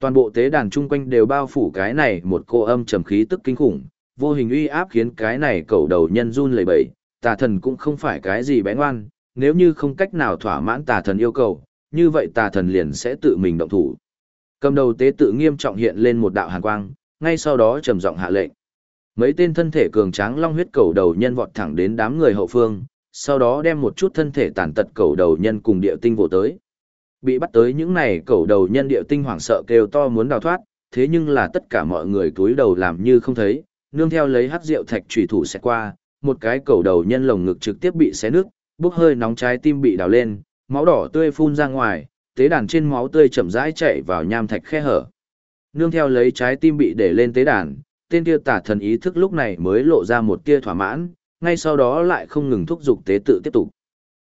Toàn bộ tế đàn chung quanh đều bao phủ cái này một cô âm trầm khí tức kinh khủng, vô hình uy áp khiến cái này cầu đầu nhân run lẩy bẩy, tà thần cũng không phải cái gì bé ngoan, nếu như không cách nào thỏa mãn tà thần yêu cầu, như vậy tà thần liền sẽ tự mình động thủ. Cầm đầu tế tự nghiêm trọng hiện lên một đạo hàn quang, ngay sau đó trầm giọng hạ lệnh. Mấy tên thân thể cường tráng long huyết cầu đầu nhân vọt thẳng đến đám người hậu phương, sau đó đem một chút thân thể tàn tật cầu đầu nhân cùng địa tinh vỗ tới. Bị bắt tới những này cầu đầu nhân địa tinh hoảng sợ kêu to muốn đào thoát, thế nhưng là tất cả mọi người cúi đầu làm như không thấy, nương theo lấy hắc rượu thạch chủy thủ sẽ qua, một cái cầu đầu nhân lồng ngực trực tiếp bị xé nước, bốc hơi nóng trái tim bị đào lên, máu đỏ tươi phun ra ngoài, tế đàn trên máu tươi chậm rãi chảy vào nham thạch khe hở. Nương theo lấy trái tim bị để lên tế đàn, tên kia tả thần ý thức lúc này mới lộ ra một tia thỏa mãn, ngay sau đó lại không ngừng thúc giục tế tự tiếp tục.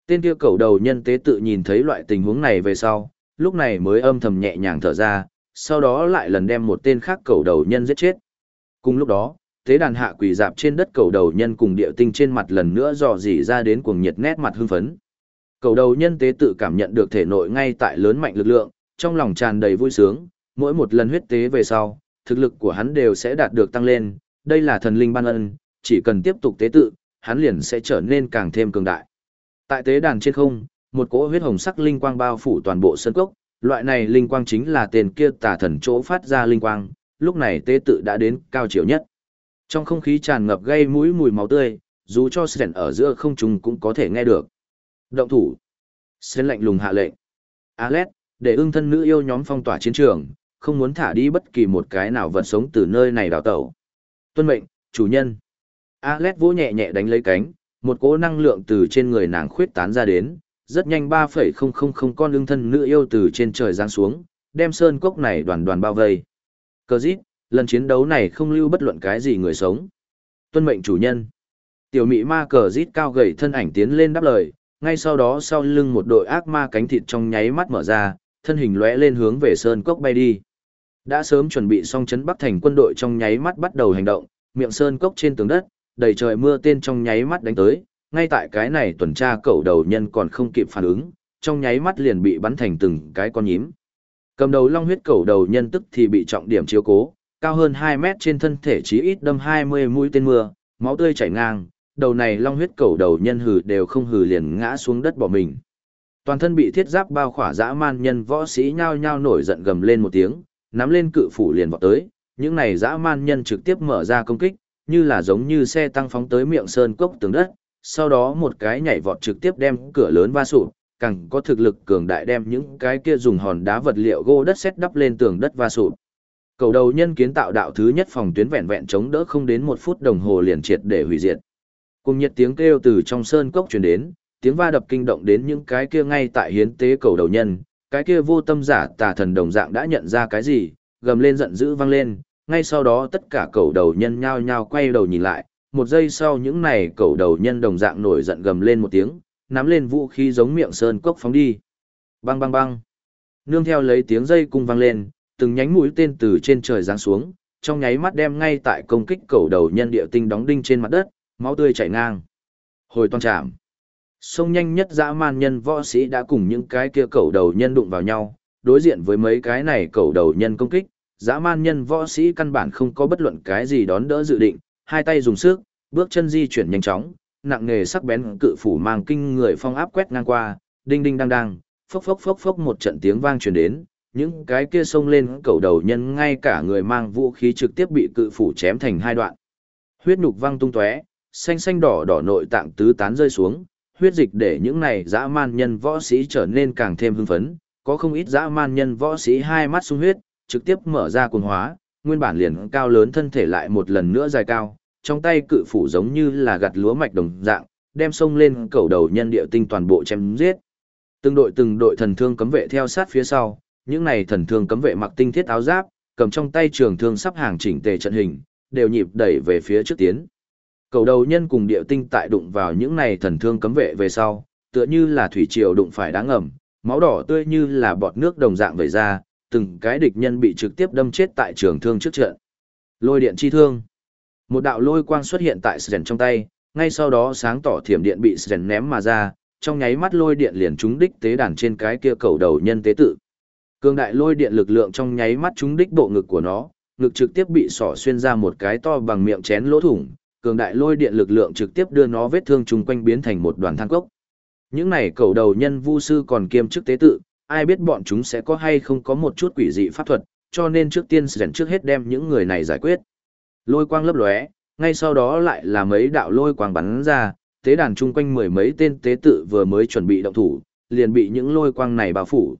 Tên kia cầu đầu nhân tế tự nhìn thấy loại tình huống này về sau, lúc này mới âm thầm nhẹ nhàng thở ra, sau đó lại lần đem một tên khác cầu đầu nhân giết chết. Cùng lúc đó, tế đàn hạ quỳ dạp trên đất cầu đầu nhân cùng địa tinh trên mặt lần nữa dò dỉ ra đến cuồng nhiệt nét mặt hưng phấn. Cầu đầu nhân tế tự cảm nhận được thể nội ngay tại lớn mạnh lực lượng, trong lòng tràn đầy vui sướng, mỗi một lần huyết tế về sau, thực lực của hắn đều sẽ đạt được tăng lên, đây là thần linh ban ân, chỉ cần tiếp tục tế tự, hắn liền sẽ trở nên càng thêm cường đại. Tại tế đàn trên không, một cỗ huyết hồng sắc linh quang bao phủ toàn bộ sân cốc, loại này linh quang chính là tên kia tà thần chỗ phát ra linh quang, lúc này tế tự đã đến cao chiều nhất. Trong không khí tràn ngập gây mũi mùi máu tươi, dù cho Sren ở giữa không trung cũng có thể nghe được. Động thủ. Sren lạnh lùng hạ lệnh. Alet, để ưng thân nữ yêu nhóm phong tỏa chiến trường, không muốn thả đi bất kỳ một cái nào vật sống từ nơi này đào tẩu. Tuân mệnh, chủ nhân. Alex vỗ nhẹ nhẹ đánh lấy cánh, một cỗ năng lượng từ trên người nàng khuyết tán ra đến, rất nhanh 3,000 con lương thân nữ yêu từ trên trời giáng xuống, đem sơn cốc này đoàn đoàn bao vây. Cờ dít, lần chiến đấu này không lưu bất luận cái gì người sống. Tuân mệnh chủ nhân. Tiểu mị ma cờ rít cao gầy thân ảnh tiến lên đáp lời, ngay sau đó sau lưng một đội ác ma cánh thịt trong nháy mắt mở ra, thân hình lóe lên hướng về sơn cốc bay đi. Đã sớm chuẩn bị xong chấn bắc thành quân đội trong nháy mắt bắt đầu hành động, miệng sơn cốc trên tường đất, đầy trời mưa tên trong nháy mắt đánh tới, ngay tại cái này tuần tra cậu đầu nhân còn không kịp phản ứng, trong nháy mắt liền bị bắn thành từng cái con nhím. Cầm đầu long huyết cẩu đầu nhân tức thì bị trọng điểm chiếu cố, cao hơn 2 mét trên thân thể chí ít đâm 20 mũi tên mưa, máu tươi chảy ngang, đầu này long huyết cẩu đầu nhân hừ đều không hừ liền ngã xuống đất bỏ mình. Toàn thân bị thiết giáp bao khỏa dã man nhân võ sĩ nhao nhao nổi giận gầm lên một tiếng, nắm lên cự phủ liền vọt tới, những này dã man nhân trực tiếp mở ra công kích, như là giống như xe tăng phóng tới miệng sơn cốc tường đất, sau đó một cái nhảy vọt trực tiếp đem cửa lớn va sụp, càng có thực lực cường đại đem những cái kia dùng hòn đá vật liệu gỗ đất sét đắp lên tường đất va sụp. Cầu đầu nhân kiến tạo đạo thứ nhất phòng tuyến vẹn vẹn chống đỡ không đến một phút đồng hồ liền triệt để hủy diệt. Cùng nhiệt tiếng kêu từ trong sơn cốc truyền đến, tiếng va đập kinh động đến những cái kia ngay tại hiến tế cầu đầu nhân, cái kia vô tâm giả tà thần đồng dạng đã nhận ra cái gì, gầm lên giận dữ vang lên, ngay sau đó tất cả cầu đầu nhân nhao nhao quay đầu nhìn lại, một giây sau những này cầu đầu nhân đồng dạng nổi giận gầm lên một tiếng, nắm lên vũ khí giống miệng sơn cốc phóng đi. Bang bang bang. Nương theo lấy tiếng dây cung vang lên, từng nhánh mũi tên từ trên trời giáng xuống, trong nháy mắt đem ngay tại công kích cầu đầu nhân địa tinh đóng đinh trên mặt đất, máu tươi chảy ngang. Hồi toàn trạm. Sông nhanh nhất dã man nhân võ sĩ đã cùng những cái kia cầu đầu nhân đụng vào nhau, đối diện với mấy cái này cầu đầu nhân công kích, dã man nhân võ sĩ căn bản không có bất luận cái gì đón đỡ dự định, hai tay dùng sức, bước chân di chuyển nhanh chóng, nặng nghề sắc bén cự phủ mang kinh người phong áp quét ngang qua, đinh đinh đang đang, phốc phốc phốc phốc một trận tiếng vang truyền đến, những cái kia xông lên cầu đầu nhân ngay cả người mang vũ khí trực tiếp bị cự phủ chém thành hai đoạn. Huyết nhục văng tung tóe, xanh xanh đỏ đỏ nội tạng tứ tán rơi xuống, huyết dịch để những này dã man nhân võ sĩ trở nên càng thêm hưng phấn, có không ít dã man nhân võ sĩ hai mắt sung huyết, trực tiếp mở ra cuồng hóa, nguyên bản liền cao lớn thân thể lại một lần nữa dài cao, trong tay cự phủ giống như là gặt lúa mạch đồng dạng, đem sông lên cầu đầu nhân địa tinh toàn bộ chém giết. Từng đội từng đội thần thương cấm vệ theo sát phía sau, những này thần thương cấm vệ mặc tinh thiết áo giáp, cầm trong tay trường thương sắp hàng chỉnh tề trận hình, đều nhịp đẩy về phía trước tiến. Cầu đầu nhân cùng địa tinh tại đụng vào những này thần thương cấm vệ về sau, tựa như là thủy triều đụng phải đá ngầm, máu đỏ tươi như là bọt nước đồng dạng vẩy ra, từng cái địch nhân bị trực tiếp đâm chết tại trường thương trước trận. Lôi điện chi thương. Một đạo lôi quang xuất hiện tại Sren trong tay, ngay sau đó sáng tỏ thiểm điện bị Sren ném mà ra, trong nháy mắt lôi điện liền trúng đích tế đàn trên cái kia cầu đầu nhân tế tự. Cường đại lôi điện lực lượng trong nháy mắt trúng đích bộ ngực của nó, ngực trực tiếp bị sỏ xuyên ra một cái to bằng miệng chén lỗ thủng, cường đại lôi điện lực lượng trực tiếp đưa nó vết thương chung quanh biến thành một đoàn than cốc. Những này cầu đầu nhân vu sư còn kiêm chức tế tự, ai biết bọn chúng sẽ có hay không có một chút quỷ dị pháp thuật, cho nên trước tiên Sren trước hết đem những người này giải quyết. Lôi quang lấp lóe, ngay sau đó lại là mấy đạo lôi quang bắn ra, tế đàn chung quanh mười mấy tên tế tự vừa mới chuẩn bị động thủ, liền bị những lôi quang này bao phủ.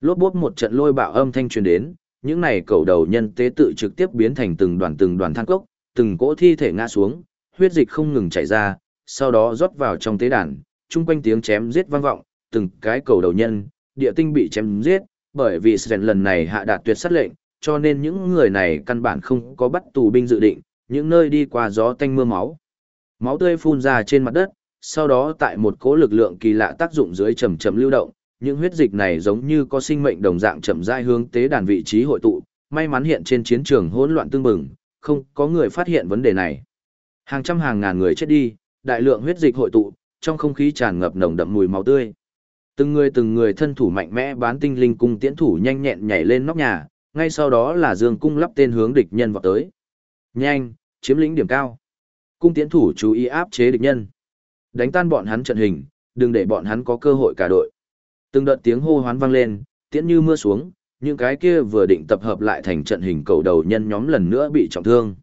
Lốt bốt một trận lôi bạo âm thanh truyền đến, những này cầu đầu nhân tế tự trực tiếp biến thành từng đoàn từng đoàn than cốc, từng cỗ thi thể ngã xuống, huyết dịch không ngừng chảy ra, sau đó rót vào trong tế đàn, chung quanh tiếng chém giết vang vọng, từng cái cầu đầu nhân, địa tinh bị chém giết, bởi vì Sren lần này hạ đạt tuyệt sát lệnh, cho nên những người này căn bản không có bắt tù binh dự định, những nơi đi qua gió tanh mưa máu. Máu tươi phun ra trên mặt đất, sau đó tại một cỗ lực lượng kỳ lạ tác dụng dưới chầm chậm lưu động, những huyết dịch này giống như có sinh mệnh đồng dạng chậm rãi hướng tế đàn vị trí hội tụ, may mắn hiện trên chiến trường hỗn loạn tương bừng, không có người phát hiện vấn đề này. Hàng trăm hàng ngàn người chết đi, đại lượng huyết dịch hội tụ, trong không khí tràn ngập nồng đậm mùi máu tươi. Từng người từng người thân thủ mạnh mẽ bán tinh linh cung tiễn thủ nhanh nhẹn nhảy lên nóc nhà, ngay sau đó là dương cung lắp tên hướng địch nhân vào tới. Nhanh, chiếm lĩnh điểm cao. Cung tiễn thủ chú ý áp chế địch nhân. Đánh tan bọn hắn trận hình, đừng để bọn hắn có cơ hội cả đội. Từng đợt tiếng hô hoán vang lên, tiễn như mưa xuống, những cái kia vừa định tập hợp lại thành trận hình cầu đầu nhân nhóm lần nữa bị trọng thương.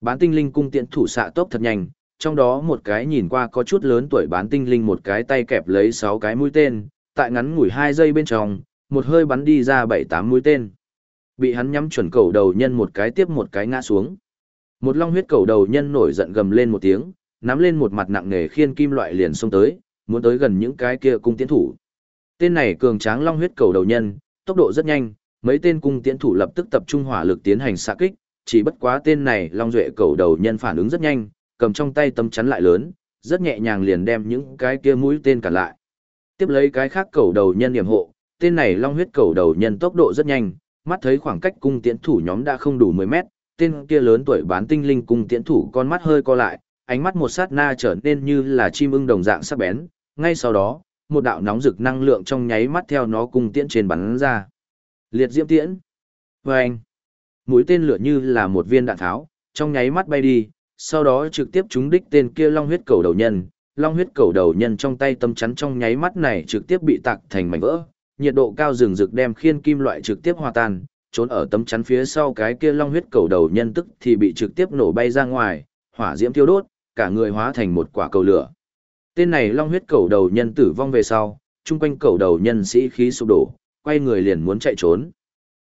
Bán tinh linh cung tiễn thủ xạ tốc thật nhanh, trong đó một cái nhìn qua có chút lớn tuổi bán tinh linh một cái tay kẹp lấy 6 cái mũi tên, tại ngắn ngủi 2 giây bên trong, một hơi bắn đi ra 7-8 mũi tên. Bị hắn nhắm chuẩn cầu đầu nhân một cái tiếp một cái ngã xuống. Một long huyết cầu đầu nhân nổi giận gầm lên một tiếng, nắm lên một mặt nặng nề khiên kim loại liền xông tới, muốn tới gần những cái kia cung tiến thủ. Tên này cường tráng long huyết cầu đầu nhân, tốc độ rất nhanh, mấy tên cung tiến thủ lập tức tập trung hỏa lực tiến hành xạ kích, chỉ bất quá tên này long duệ cầu đầu nhân phản ứng rất nhanh, cầm trong tay tấm chắn lại lớn, rất nhẹ nhàng liền đem những cái kia mũi tên cản lại. Tiếp lấy cái khác cầu đầu nhân điểm hộ, tên này long huyết cầu đầu nhân tốc độ rất nhanh, mắt thấy khoảng cách cung tiễn thủ nhóm đã không đủ 10 mét, tên kia lớn tuổi bán tinh linh cung tiễn thủ con mắt hơi co lại, ánh mắt một sát na trở nên như là chim ưng đồng dạng sắc bén, ngay sau đó, một đạo nóng rực năng lượng trong nháy mắt theo nó cung tiễn trên bắn ra. Liệt diễm tiễn. Vâng. Mũi tên lửa như là một viên đạn tháo, trong nháy mắt bay đi, sau đó trực tiếp trúng đích tên kia long huyết cầu đầu nhân. Long huyết cầu đầu nhân trong tay tâm chắn trong nháy mắt này trực tiếp bị tạc thành mảnh vỡ, nhiệt độ cao rừng rực đem khiên kim loại trực tiếp hòa tan, trốn ở tấm chắn phía sau cái kia long huyết cầu đầu nhân tức thì bị trực tiếp nổ bay ra ngoài, hỏa diễm thiêu đốt, cả người hóa thành một quả cầu lửa. Tên này long huyết cầu đầu nhân tử vong về sau, chung quanh cầu đầu nhân sĩ khí sụp đổ, quay người liền muốn chạy trốn.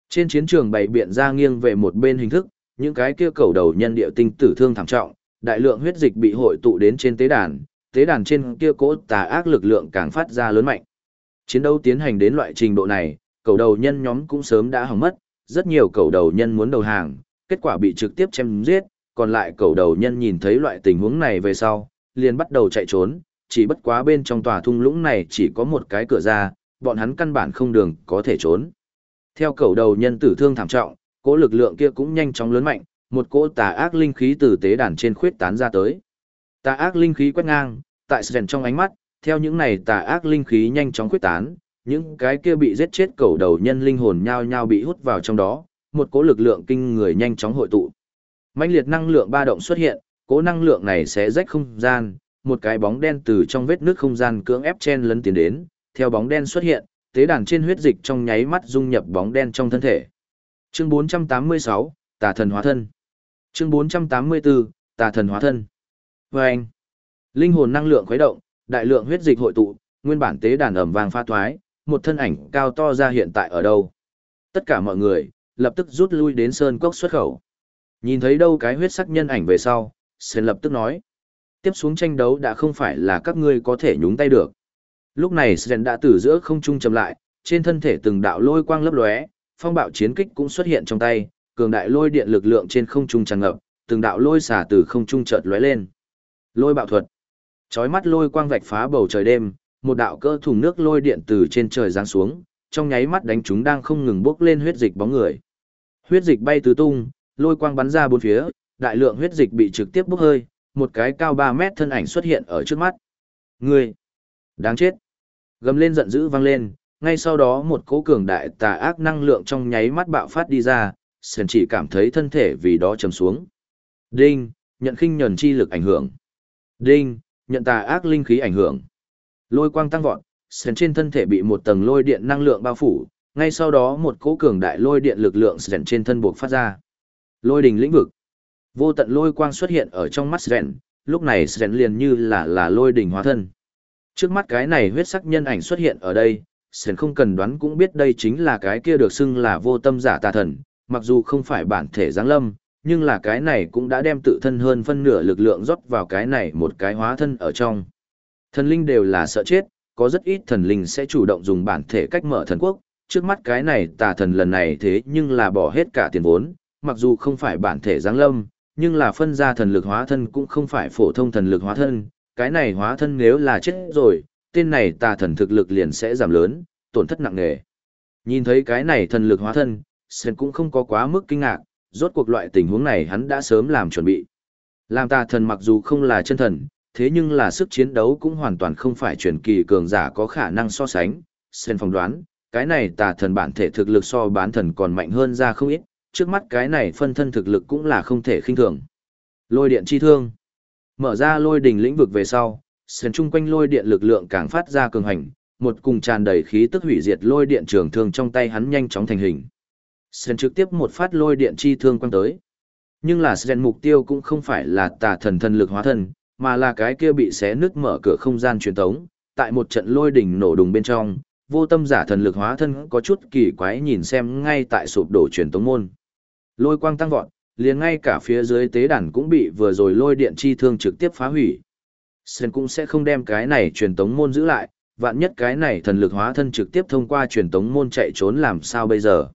Trên chiến trường bày biện ra nghiêng về một bên hình thức, những cái kia cầu đầu nhân địa tinh tử thương thảm trọng, đại lượng huyết dịch bị hội tụ đến trên tế đàn, tế đàn trên kia cỗ tà ác lực lượng càng phát ra lớn mạnh. Chiến đấu tiến hành đến loại trình độ này, cầu đầu nhân nhóm cũng sớm đã hỏng mất, rất nhiều cầu đầu nhân muốn đầu hàng, kết quả bị trực tiếp chém giết, còn lại cầu đầu nhân nhìn thấy loại tình huống này về sau, liền bắt đầu chạy trốn, chỉ bất quá bên trong tòa thung lũng này chỉ có một cái cửa ra, bọn hắn căn bản không đường có thể trốn. Theo cầu đầu nhân tử thương thảm trọng, cỗ lực lượng kia cũng nhanh chóng lớn mạnh, một cỗ tà ác linh khí từ tế đàn trên khuyết tán ra tới. Tà ác linh khí quét ngang, tại Sven trong ánh mắt, theo những này tà ác linh khí nhanh chóng khuyết tán, những cái kia bị giết chết cầu đầu nhân linh hồn nhao nhao bị hút vào trong đó, một cỗ lực lượng kinh người nhanh chóng hội tụ. Mãnh liệt năng lượng ba động xuất hiện, cỗ năng lượng này sẽ rách không gian, một cái bóng đen từ trong vết nước không gian cưỡng ép chen lấn tiến đến, theo bóng đen xuất hiện, tế đàn trên huyết dịch trong nháy mắt dung nhập bóng đen trong thân thể. Chương 486, Tà thần hóa thân. Chương 484, Tà thần hóa thân. Và anh, linh hồn năng lượng khuấy động, đại lượng huyết dịch hội tụ, nguyên bản tế đàn ẩm vàng pha thoái, một thân ảnh cao to ra hiện tại ở đâu. Tất cả mọi người, lập tức rút lui đến sơn cốc xuất khẩu. Nhìn thấy đâu cái huyết sắc nhân ảnh về sau, Sơn lập tức nói. Tiếp xuống tranh đấu đã không phải là các ngươi có thể nhúng tay được. Lúc này Sren đã từ giữa không trung chậm lại, trên thân thể từng đạo lôi quang lấp lóe, phong bạo chiến kích cũng xuất hiện trong tay, cường đại lôi điện lực lượng trên không trung tràn ngập, từng đạo lôi xả từ không trung chợt lóe lên. Lôi bạo thuật. Chói mắt lôi quang vạch phá bầu trời đêm, một đạo cỡ thùng nước lôi điện từ trên trời giáng xuống, trong nháy mắt đánh chúng đang không ngừng bốc lên huyết dịch bóng người. Huyết dịch bay tứ tung, lôi quang bắn ra bốn phía, đại lượng huyết dịch bị trực tiếp bốc hơi, một cái cao 3 mét thân ảnh xuất hiện ở trước mắt. Người! Đáng chết! Gầm lên giận dữ vang lên, ngay sau đó một cỗ cường đại tà ác năng lượng trong nháy mắt bạo phát đi ra, Sền chỉ cảm thấy thân thể vì đó trầm xuống. Đinh, nhận khinh nhẫn chi lực ảnh hưởng. Đinh, nhận tà ác linh khí ảnh hưởng. Lôi quang tăng vọt, Sền trên thân thể bị một tầng lôi điện năng lượng bao phủ, ngay sau đó một cỗ cường đại lôi điện lực lượng Sền trên thân buộc phát ra. Lôi đình lĩnh vực. Vô tận lôi quang xuất hiện ở trong mắt Sền, lúc này Sền liền như là là lôi đỉnh hóa thân. Trước mắt cái này huyết sắc nhân ảnh xuất hiện ở đây, sển không cần đoán cũng biết đây chính là cái kia được xưng là vô tâm giả tà thần, mặc dù không phải bản thể giáng lâm, nhưng là cái này cũng đã đem tự thân hơn phân nửa lực lượng rót vào cái này một cái hóa thân ở trong. Thần linh đều là sợ chết, có rất ít thần linh sẽ chủ động dùng bản thể cách mở thần quốc, trước mắt cái này tà thần lần này thế nhưng là bỏ hết cả tiền vốn, mặc dù không phải bản thể giáng lâm, nhưng là phân ra thần lực hóa thân cũng không phải phổ thông thần lực hóa thân, cái này hóa thân nếu là chết rồi, tên này tà thần thực lực liền sẽ giảm lớn, tổn thất nặng nề. Nhìn thấy cái này thần lực hóa thân, Sen cũng không có quá mức kinh ngạc, rốt cuộc loại tình huống này hắn đã sớm làm chuẩn bị. Làm tà thần mặc dù không là chân thần, thế nhưng là sức chiến đấu cũng hoàn toàn không phải truyền kỳ cường giả có khả năng so sánh. Sen phỏng đoán, cái này tà thần bản thể thực lực so bán thần còn mạnh hơn ra không ít, trước mắt cái này phân thân thực lực cũng là không thể khinh thường. Lôi điện chi thương. Mở ra lôi đỉnh lĩnh vực về sau, sơn chung quanh lôi điện lực lượng càng phát ra cường hành, một cùng tràn đầy khí tức hủy diệt lôi điện trường thương trong tay hắn nhanh chóng thành hình. Sren trực tiếp một phát lôi điện chi thương quăng tới. Nhưng là Sren mục tiêu cũng không phải là tà thần thần lực hóa thân, mà là cái kia bị xé nứt mở cửa không gian truyền tống. Tại một trận lôi đỉnh nổ đùng bên trong, vô tâm giả thần lực hóa thân có chút kỳ quái nhìn xem ngay tại sụp đổ truyền tống môn. Lôi quang tăng vọt, liền ngay cả phía dưới tế đàn cũng bị vừa rồi lôi điện chi thương trực tiếp phá hủy. Sen cũng sẽ không đem cái này truyền tống môn giữ lại, vạn nhất cái này thần lực hóa thân trực tiếp thông qua truyền tống môn chạy trốn làm sao bây giờ.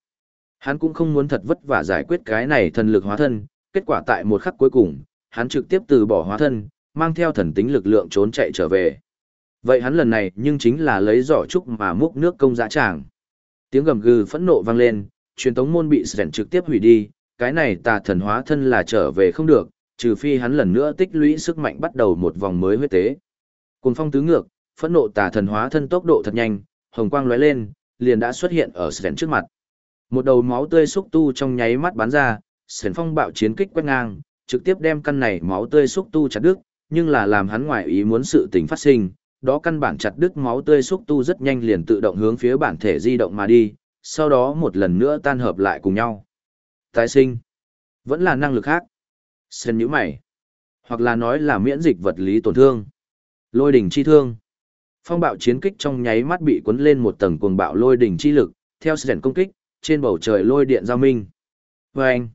Hắn cũng không muốn thật vất vả giải quyết cái này thần lực hóa thân, kết quả tại một khắc cuối cùng, hắn trực tiếp từ bỏ hóa thân, mang theo thần tính lực lượng trốn chạy trở về. Vậy hắn lần này nhưng chính là lấy giỏ trúc mà múc nước công dã tràng. Tiếng gầm gừ phẫn nộ vang lên, truyền tống môn bị sẻn trực tiếp hủy đi, cái này tà thần hóa thân là trở về không được, trừ phi hắn lần nữa tích lũy sức mạnh bắt đầu một vòng mới huyết tế. Cùng phong tứ ngược, phẫn nộ tà thần hóa thân tốc độ thật nhanh, hồng quang lóe lên, liền đã xuất hiện ở Sren trước mặt. Một đầu máu tươi xúc tu trong nháy mắt bắn ra, Sren phong bạo chiến kích quét ngang, trực tiếp đem căn này máu tươi xúc tu chặt đứt, nhưng là làm hắn ngoại ý muốn sự tình phát sinh, đó căn bản chặt đứt máu tươi xúc tu rất nhanh liền tự động hướng phía bản thể di động mà đi, sau đó một lần nữa tan hợp lại cùng nhau. Tái sinh, vẫn là năng lực khác. Sơn nhíu mày, hoặc là nói là miễn dịch vật lý tổn thương. Lôi đỉnh chi thương. Phong bạo chiến kích trong nháy mắt bị cuốn lên một tầng cuồng bạo lôi đỉnh chi lực, theo sền công kích, trên bầu trời lôi điện giao minh. Và anh,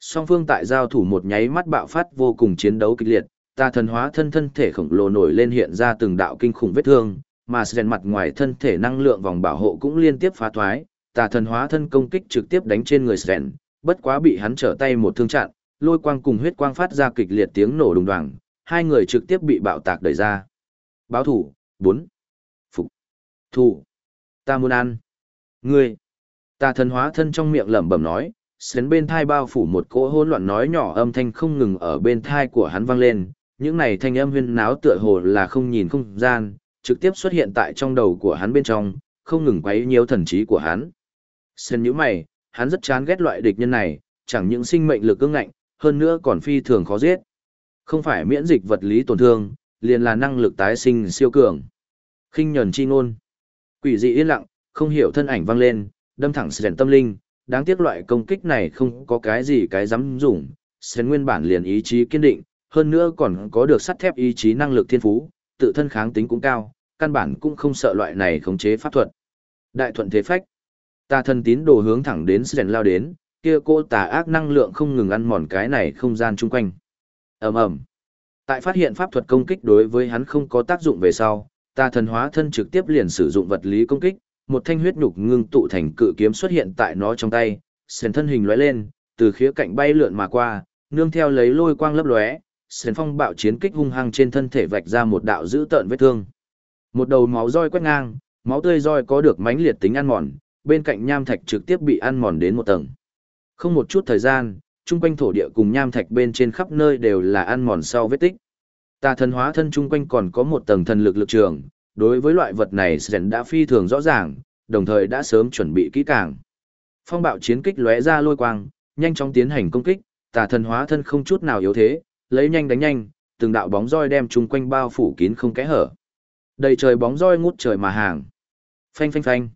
song phương tại giao thủ một nháy mắt bạo phát vô cùng chiến đấu kịch liệt, ta thần hóa thân thân thể khổng lồ nổi lên hiện ra từng đạo kinh khủng vết thương, mà sền mặt ngoài thân thể năng lượng vòng bảo hộ cũng liên tiếp phá thoái, ta thần hóa thân công kích trực tiếp đánh trên người sền, bất quá bị hắn trở tay một thương chặn, lôi quang cùng huyết quang phát ra kịch liệt tiếng nổ đùng đoàng, hai người trực tiếp bị bạo tạc đẩy ra. Báo thủ, bốn, Phục. Thủ. Ta muốn ăn. Ngươi. ta thần hóa thân trong miệng lẩm bẩm nói, xến bên thai bao phủ một cỗ hỗn loạn nói nhỏ âm thanh không ngừng ở bên thai của hắn vang lên, những này thanh âm huyên náo tựa hồ là không nhìn không gian, trực tiếp xuất hiện tại trong đầu của hắn bên trong, không ngừng quấy nhiễu thần trí của hắn. Sến nhữ mày, hắn rất chán ghét loại địch nhân này, chẳng những sinh mệnh lực cứng ngạnh, hơn nữa còn phi thường khó giết. Không phải miễn dịch vật lý tổn thương, liền là năng lực tái sinh siêu cường. Khinh nhẫn chi ngôn. Quỷ dị yên lặng, không hiểu thân ảnh vang lên, đâm thẳng xuyên tâm linh, đáng tiếc loại công kích này không có cái gì cái dám dùng, Sren nguyên bản liền ý chí kiên định, hơn nữa còn có được sắt thép ý chí năng lực thiên phú, tự thân kháng tính cũng cao, căn bản cũng không sợ loại này khống chế pháp thuật. Đại thuận thế phách. Tà thần tín đồ hướng thẳng đến Sren lao đến, kia cô tà ác năng lượng không ngừng ăn mòn cái này không gian chung quanh. Ầm ầm. Tại phát hiện pháp thuật công kích đối với hắn không có tác dụng về sau, ta thần hóa thân trực tiếp liền sử dụng vật lý công kích, một thanh huyết nhục ngưng tụ thành cự kiếm xuất hiện tại nó trong tay, sền thân hình lóe lên, từ khía cạnh bay lượn mà qua, nương theo lấy lôi quang lấp lóe, sền phong bạo chiến kích hung hăng trên thân thể vạch ra một đạo dữ tợn vết thương. Một đầu máu roi quét ngang, máu tươi roi có được mãnh liệt tính ăn mòn, bên cạnh nham thạch trực tiếp bị ăn mòn đến một tầng. Không một chút thời gian, trung quanh thổ địa cùng nham thạch bên trên khắp nơi đều là ăn mòn sau vết tích. Tà thần hóa thân trung quanh còn có một tầng thần lực lực trường, đối với loại vật này Sren đã phi thường rõ ràng, đồng thời đã sớm chuẩn bị kỹ càng. Phong bạo chiến kích lóe ra lôi quang, nhanh chóng tiến hành công kích, tà thần hóa thân không chút nào yếu thế, lấy nhanh đánh nhanh, từng đạo bóng roi đem chung quanh bao phủ kín không kẽ hở. Đầy trời bóng roi ngút trời mà hàng. Phanh phanh phanh.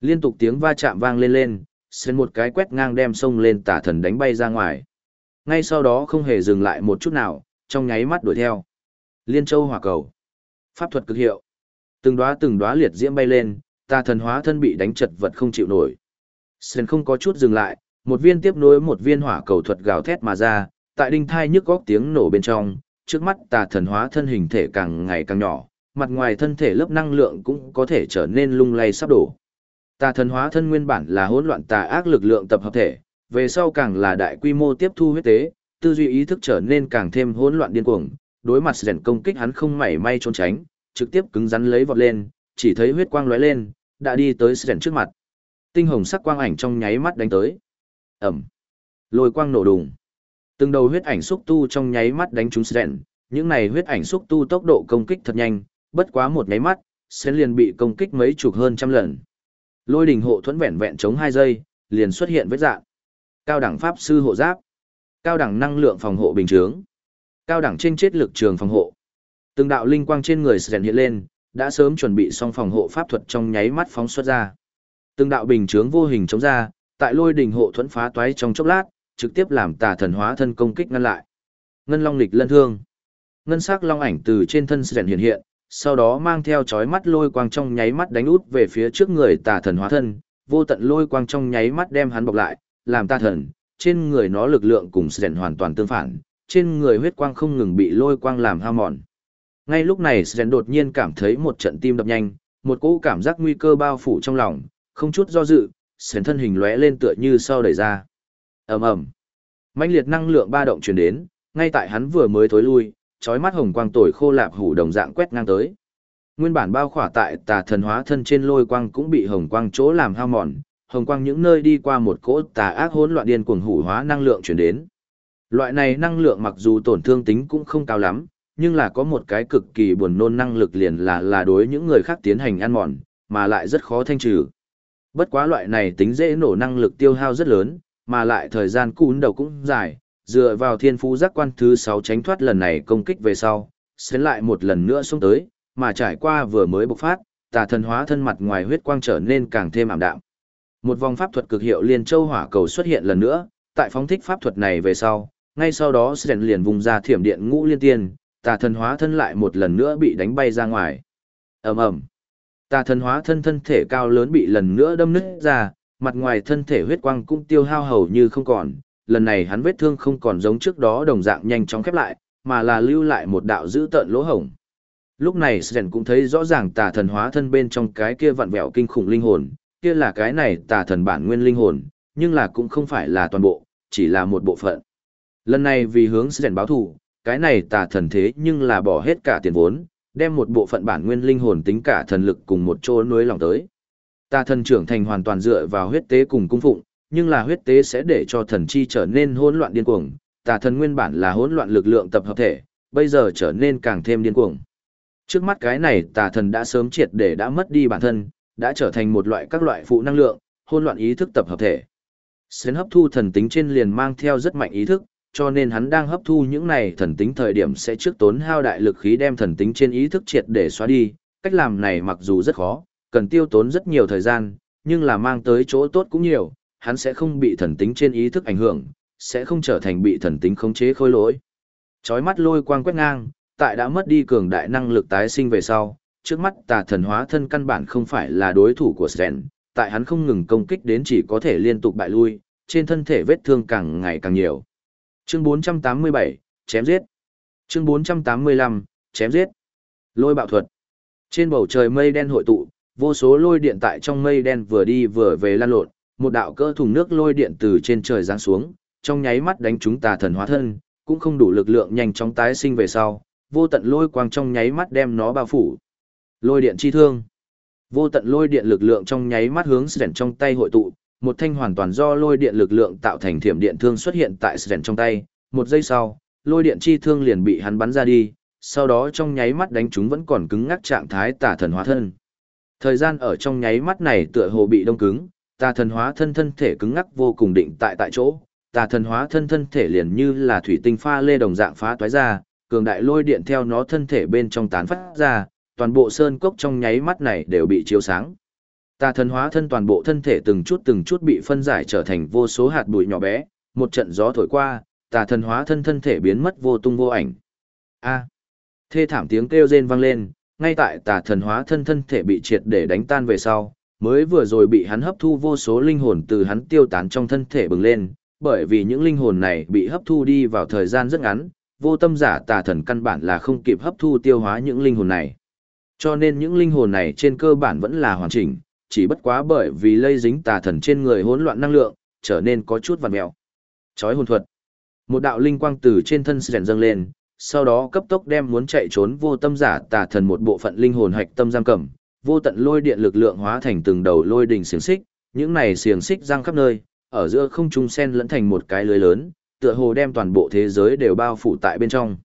Liên tục tiếng va chạm vang lên lên, Sren một cái quét ngang đem sông lên tà thần đánh bay ra ngoài. Ngay sau đó không hề dừng lại một chút nào, trong nháy mắt đuổi theo. Liên châu hỏa cầu. Pháp thuật cực hiệu. Từng đóa từng đóa liệt diễm bay lên, tà thần hóa thân bị đánh chật vật không chịu nổi. Sơn không có chút dừng lại, một viên tiếp nối một viên hỏa cầu thuật gào thét mà ra, tại đinh thai nhức góc tiếng nổ bên trong, trước mắt tà thần hóa thân hình thể càng ngày càng nhỏ, mặt ngoài thân thể lớp năng lượng cũng có thể trở nên lung lay sắp đổ. Tà thần hóa thân nguyên bản là hỗn loạn tà ác lực lượng tập hợp thể, về sau càng là đại quy mô tiếp thu huyết tế, tư duy ý thức trở nên càng thêm hỗn loạn điên cuồng, đối mặt rèn công kích hắn không mảy may trốn tránh, trực tiếp cứng rắn lấy vọt lên, chỉ thấy huyết quang lóe lên, đã đi tới rèn trước mặt. Tinh hồng sắc quang ảnh trong nháy mắt đánh tới. Ầm. Lôi quang nổ đùng. Từng đầu huyết ảnh xúc tu trong nháy mắt đánh trúng rèn, những này huyết ảnh xúc tu tốc độ công kích thật nhanh, bất quá một nháy mắt, sẽ liền bị công kích mấy chục hơn trăm lần. Lôi đình hộ thuẫn vẹn vẹn chống hai giây, liền xuất hiện vết dạng. Cao đẳng pháp sư hộ giáp. Cao đẳng năng lượng phòng hộ bình chướng. Cao đẳng trên chết lực trường phòng hộ. Từng đạo linh quang trên người Sren hiện lên, đã sớm chuẩn bị xong phòng hộ pháp thuật trong nháy mắt phóng xuất ra. Từng đạo bình chướng vô hình chống ra, tại lôi đình hộ thuẫn phá toái trong chốc lát, trực tiếp làm tà thần hóa thân công kích ngăn lại. Ngân long lịch lân thương. Ngân sắc long ảnh từ trên thân Sren hiện hiện, sau đó mang theo chói mắt lôi quang trong nháy mắt đánh út về phía trước người tà thần hóa thân, vô tận lôi quang trong nháy mắt đem hắn bọc lại, làm tà thần, trên người nó lực lượng cùng Sren hoàn toàn tương phản, trên người huyết quang không ngừng bị lôi quang làm hao mòn. Ngay lúc này Sren đột nhiên cảm thấy một trận tim đập nhanh, một cỗ cảm giác nguy cơ bao phủ trong lòng, không chút do dự, Sren thân hình lóe lên tựa như sau đẩy ra. ầm ầm, mãnh liệt năng lượng ba động truyền đến, ngay tại hắn vừa mới thối lui, chói mắt hồng quang tồi khô lạp hủ đồng dạng quét ngang tới. Nguyên bản bao khỏa tại tà thần hóa thân trên lôi quang cũng bị hồng quang chỗ làm hao mòn, hồng quang những nơi đi qua một cỗ tà ác hỗn loạn điên cuồng hủ hóa năng lượng truyền đến. Loại này năng lượng mặc dù tổn thương tính cũng không cao lắm, nhưng là có một cái cực kỳ buồn nôn năng lực liền là là đối những người khác tiến hành ăn mòn, mà lại rất khó thanh trừ. Bất quá loại này tính dễ nổ năng lực tiêu hao rất lớn, mà lại thời gian cún đầu cũng dài, dựa vào thiên phú giác quan thứ 6 tránh thoát lần này công kích về sau, sẽ lại một lần nữa xuống tới, mà trải qua vừa mới bộc phát, tà thần hóa thân mặt ngoài huyết quang trở nên càng thêm ảm đạm. Một vòng pháp thuật cực hiệu liên châu hỏa cầu xuất hiện lần nữa, tại phóng thích pháp thuật này về sau, ngay sau đó Sren liền vùng ra thiểm điện ngũ liên tiên, tà thần hóa thân lại một lần nữa bị đánh bay ra ngoài. ầm ầm, tà thần hóa thân thân thể cao lớn bị lần nữa đâm nứt ra, mặt ngoài thân thể huyết quang cũng tiêu hao hầu như không còn. Lần này hắn vết thương không còn giống trước đó đồng dạng nhanh chóng khép lại, mà là lưu lại một đạo dữ tợn lỗ hổng. Lúc này Sren cũng thấy rõ ràng tà thần hóa thân bên trong cái kia vặn vẹo kinh khủng linh hồn, kia là cái này tà thần bản nguyên linh hồn, nhưng là cũng không phải là toàn bộ, chỉ là một bộ phận. Lần này vì hướng Sren báo thù, cái này tà thần thế nhưng là bỏ hết cả tiền vốn, đem một bộ phận bản nguyên linh hồn tính cả thần lực cùng một chỗ nuối lòng tới. Tà thần trưởng thành hoàn toàn dựa vào huyết tế cùng cung phụng, nhưng là huyết tế sẽ để cho thần chi trở nên hỗn loạn điên cuồng. Tà thần nguyên bản là hỗn loạn lực lượng tập hợp thể, bây giờ trở nên càng thêm điên cuồng. Trước mắt cái này tà thần đã sớm triệt để đã mất đi bản thân, đã trở thành một loại các loại phụ năng lượng, hỗn loạn ý thức tập hợp thể. Xến hấp thu thần tính trên liền mang theo rất mạnh ý thức, cho nên hắn đang hấp thu những này thần tính thời điểm sẽ trước tốn hao đại lực khí đem thần tính trên ý thức triệt để xóa đi. Cách làm này mặc dù rất khó, cần tiêu tốn rất nhiều thời gian, nhưng là mang tới chỗ tốt cũng nhiều, hắn sẽ không bị thần tính trên ý thức ảnh hưởng, sẽ không trở thành bị thần tính khống chế khôi lỗi. Chói mắt lôi quang quét ngang, tại đã mất đi cường đại năng lực tái sinh về sau, trước mắt tà thần hóa thân căn bản không phải là đối thủ của Sven, tại hắn không ngừng công kích đến chỉ có thể liên tục bại lui, trên thân thể vết thương càng ngày càng nhiều. Chương 487, chém giết. Chương 485, chém giết. Lôi bạo thuật. Trên bầu trời mây đen hội tụ, vô số lôi điện tại trong mây đen vừa đi vừa về lan lộn, một đạo cỡ thùng nước lôi điện từ trên trời giáng xuống, trong nháy mắt đánh chúng tà thần hóa thân, cũng không đủ lực lượng nhanh chóng tái sinh về sau, vô tận lôi quang trong nháy mắt đem nó bao phủ. Lôi điện chi thương. Vô tận lôi điện lực lượng trong nháy mắt hướng Sren trong tay hội tụ, một thanh hoàn toàn do lôi điện lực lượng tạo thành thiểm điện thương xuất hiện tại Sren trong tay, một giây sau, lôi điện chi thương liền bị hắn bắn ra đi, sau đó trong nháy mắt đánh chúng vẫn còn cứng ngắc trạng thái tà thần hóa thân. Thời gian ở trong nháy mắt này tựa hồ bị đông cứng, tà thần hóa thân thân thể cứng ngắc vô cùng định tại tại chỗ, tà thần hóa thân thân thể liền như là thủy tinh pha lê đồng dạng phá toái ra, cường đại lôi điện theo nó thân thể bên trong tán phát ra, toàn bộ sơn cốc trong nháy mắt này đều bị chiếu sáng. Tà thần hóa thân toàn bộ thân thể từng chút từng chút bị phân giải trở thành vô số hạt bụi nhỏ bé, một trận gió thổi qua, tà thần hóa thân thân thể biến mất vô tung vô ảnh. A. Thê thảm tiếng kêu rên vang lên, ngay tại tà thần hóa thân thân thể bị triệt để đánh tan về sau, mới vừa rồi bị hắn hấp thu vô số linh hồn từ hắn tiêu tán trong thân thể bừng lên, bởi vì những linh hồn này bị hấp thu đi vào thời gian rất ngắn, vô tâm giả tà thần căn bản là không kịp hấp thu tiêu hóa những linh hồn này. Cho nên những linh hồn này trên cơ bản vẫn là hoàn chỉnh, chỉ bất quá bởi vì lây dính tà thần trên người hỗn loạn năng lượng, trở nên có chút vằn mèo. Chói hồn thuật. Một đạo linh quang từ trên thân Sren dâng lên, sau đó cấp tốc đem muốn chạy trốn vô tâm giả tà thần một bộ phận linh hồn hạch tâm giam cầm, vô tận lôi điện lực lượng hóa thành từng đầu lôi đỉnh xiềng xích, những này xiềng xích giăng khắp nơi, ở giữa không trung sen lẫn thành một cái lưới lớn, tựa hồ đem toàn bộ thế giới đều bao phủ tại bên trong.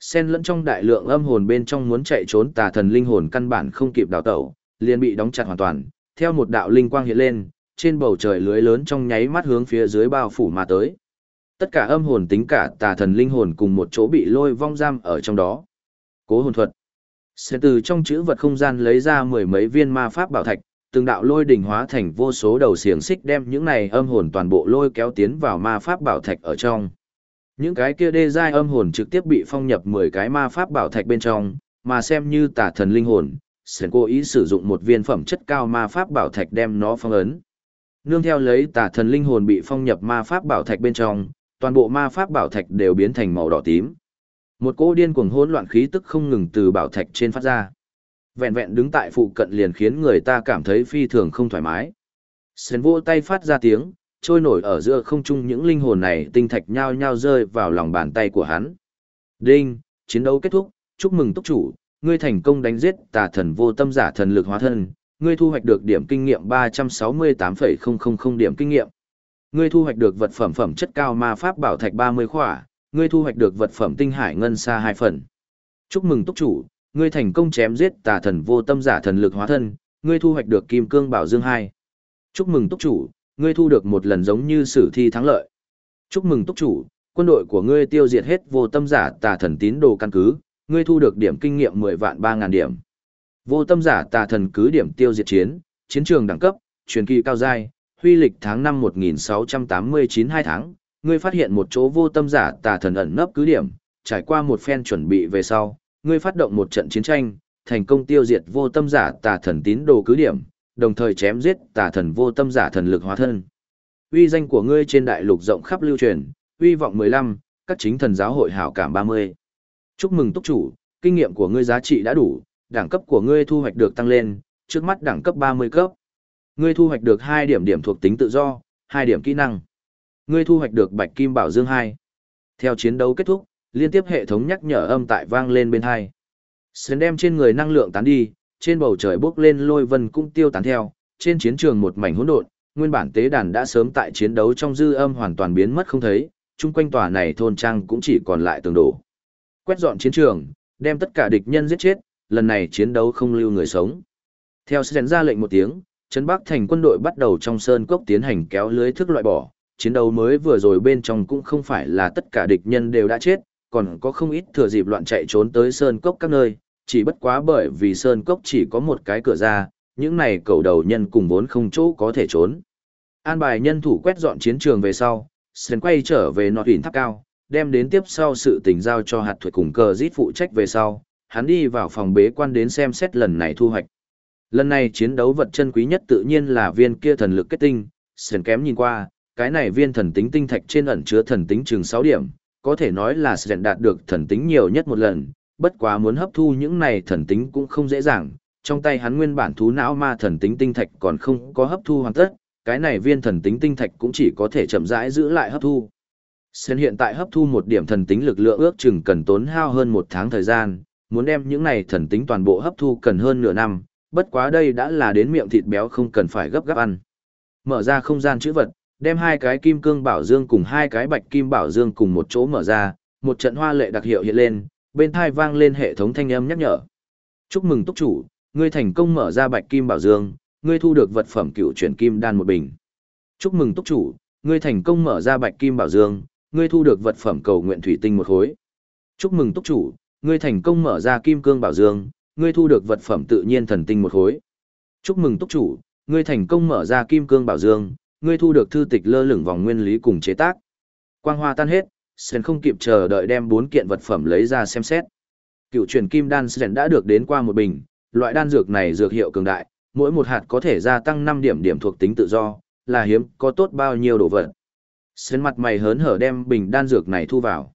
Sen lẫn trong đại lượng âm hồn bên trong muốn chạy trốn tà thần linh hồn căn bản không kịp đào tẩu, liền bị đóng chặt hoàn toàn, theo một đạo linh quang hiện lên, trên bầu trời lưới lớn trong nháy mắt hướng phía dưới bao phủ mà tới. Tất cả âm hồn tính cả tà thần linh hồn cùng một chỗ bị lôi vong giam ở trong đó. Cố hồn thuật. Sẽ từ trong chữ vật không gian lấy ra mười mấy viên ma pháp bảo thạch, từng đạo lôi đỉnh hóa thành vô số đầu xiềng xích đem những này âm hồn toàn bộ lôi kéo tiến vào ma pháp bảo thạch ở trong. Những cái kia đê giai âm hồn trực tiếp bị phong nhập 10 cái ma pháp bảo thạch bên trong, mà xem như tả thần linh hồn, sển cố ý sử dụng một viên phẩm chất cao ma pháp bảo thạch đem nó phong ấn. Nương theo lấy tả thần linh hồn bị phong nhập ma pháp bảo thạch bên trong, toàn bộ ma pháp bảo thạch đều biến thành màu đỏ tím. Một cỗ điên cuồng hỗn loạn khí tức không ngừng từ bảo thạch trên phát ra. Vẹn vẹn đứng tại phụ cận liền khiến người ta cảm thấy phi thường không thoải mái. Sến vô tay phát ra tiếng, trôi nổi ở giữa không trung những linh hồn này tinh thạch nhao nhao rơi vào lòng bàn tay của hắn. Đinh, chiến đấu kết thúc, chúc mừng túc chủ, ngươi thành công đánh giết tà thần vô tâm giả thần lực hóa thân, ngươi thu hoạch được điểm kinh nghiệm 368,000 điểm kinh nghiệm. Ngươi thu hoạch được vật phẩm phẩm chất cao ma pháp bảo thạch 30 khỏa, ngươi thu hoạch được vật phẩm tinh hải ngân xa hai phần. Chúc mừng túc chủ, ngươi thành công chém giết tà thần vô tâm giả thần lực hóa thân, ngươi thu hoạch được kim cương bảo dương hai. Chúc mừng túc chủ, ngươi thu được một lần giống như sử thi thắng lợi. Chúc mừng túc chủ, quân đội của ngươi tiêu diệt hết vô tâm giả tà thần tín đồ căn cứ, ngươi thu được điểm kinh nghiệm 10 vạn 3000 điểm. Vô tâm giả tà thần cứ điểm tiêu diệt chiến, chiến trường đẳng cấp, truyền kỳ cao giai, huy lịch tháng 5 1689 2 tháng, ngươi phát hiện một chỗ vô tâm giả tà thần ẩn nấp cứ điểm, trải qua một phen chuẩn bị về sau, ngươi phát động một trận chiến tranh, thành công tiêu diệt vô tâm giả tà thần tín đồ cứ điểm, đồng thời chém giết tà thần vô tâm giả thần lực hóa thân. Uy danh của ngươi trên đại lục rộng khắp lưu truyền, uy vọng 15, các chính thần giáo hội hảo cảm 30. Chúc mừng túc chủ, kinh nghiệm của ngươi giá trị đã đủ, đẳng cấp của ngươi thu hoạch được tăng lên, trước mắt đẳng cấp 30 cấp. Ngươi thu hoạch được 2 điểm điểm thuộc tính tự do, 2 điểm kỹ năng. Ngươi thu hoạch được Bạch Kim Bảo Dương 2. Theo chiến đấu kết thúc, liên tiếp hệ thống nhắc nhở âm tại vang lên bên hai. Sến đem trên người năng lượng tán đi, trên bầu trời bốc lên lôi vân cũng tiêu tán theo, trên chiến trường một mảnh hỗn độn, nguyên bản tế đàn đã sớm tại chiến đấu trong dư âm hoàn toàn biến mất không thấy, chung quanh tòa này thôn trang cũng chỉ còn lại tường đổ. Quét dọn chiến trường, đem tất cả địch nhân giết chết, lần này chiến đấu không lưu người sống. Theo Sến ra lệnh một tiếng, Trấn Bắc thành quân đội bắt đầu trong sơn cốc tiến hành kéo lưới thức loại bỏ, chiến đấu mới vừa rồi bên trong cũng không phải là tất cả địch nhân đều đã chết, còn có không ít thừa dịp loạn chạy trốn tới sơn cốc các nơi, chỉ bất quá bởi vì sơn cốc chỉ có một cái cửa ra, những này cầu đầu nhân cùng vốn không chỗ có thể trốn. An bài nhân thủ quét dọn chiến trường về sau, Sơn quay trở về nọt hình tháp cao, đem đến tiếp sau sự tình giao cho hạt thuật cùng cờ giết phụ trách về sau, hắn đi vào phòng bế quan đến xem xét lần này thu hoạch. Lần này chiến đấu vật chân quý nhất tự nhiên là viên kia thần lực kết tinh, Sơn kém nhìn qua, cái này viên thần tính tinh thạch trên ẩn chứa thần tính chừng 6 điểm, có thể nói là Sren đạt được thần tính nhiều nhất một lần, bất quá muốn hấp thu những này thần tính cũng không dễ dàng, trong tay hắn nguyên bản thú não ma thần tính tinh thạch còn không có hấp thu hoàn tất, cái này viên thần tính tinh thạch cũng chỉ có thể chậm rãi giữ lại hấp thu. Sren hiện tại hấp thu một điểm thần tính lực lượng ước chừng cần tốn hao hơn một tháng thời gian, muốn đem những này thần tính toàn bộ hấp thu cần hơn nửa năm, bất quá đây đã là đến miệng thịt béo không cần phải gấp gáp ăn. Mở ra không gian chữ vật, đem hai cái kim cương bảo dương cùng hai cái bạch kim bảo dương cùng một chỗ mở ra, một trận hoa lệ đặc hiệu hiện lên, bên thai vang lên hệ thống thanh âm nhắc nhở. Chúc mừng túc chủ, ngươi thành công mở ra bạch kim bảo dương, ngươi thu được vật phẩm cựu chuyển kim đan một bình. Chúc mừng túc chủ, ngươi thành công mở ra bạch kim bảo dương, ngươi thu được vật phẩm cầu nguyện thủy tinh một khối. Chúc mừng túc chủ, ngươi thành công mở ra kim cương bảo dương, ngươi thu được vật phẩm tự nhiên thần tinh một khối. Chúc mừng túc chủ, ngươi thành công mở ra kim cương bảo dương, ngươi thu được thư tịch lơ lửng vòng nguyên lý cùng chế tác. Quang hoa tan hết, Sren không kịp chờ đợi đem bốn kiện vật phẩm lấy ra xem xét. Cựu truyền kim đan Sren đã được đến qua một bình, loại đan dược này dược hiệu cường đại, mỗi một hạt có thể gia tăng 5 điểm điểm thuộc tính tự do, là hiếm, có tốt bao nhiêu đồ vật. Sren mặt mày hớn hở đem bình đan dược này thu vào.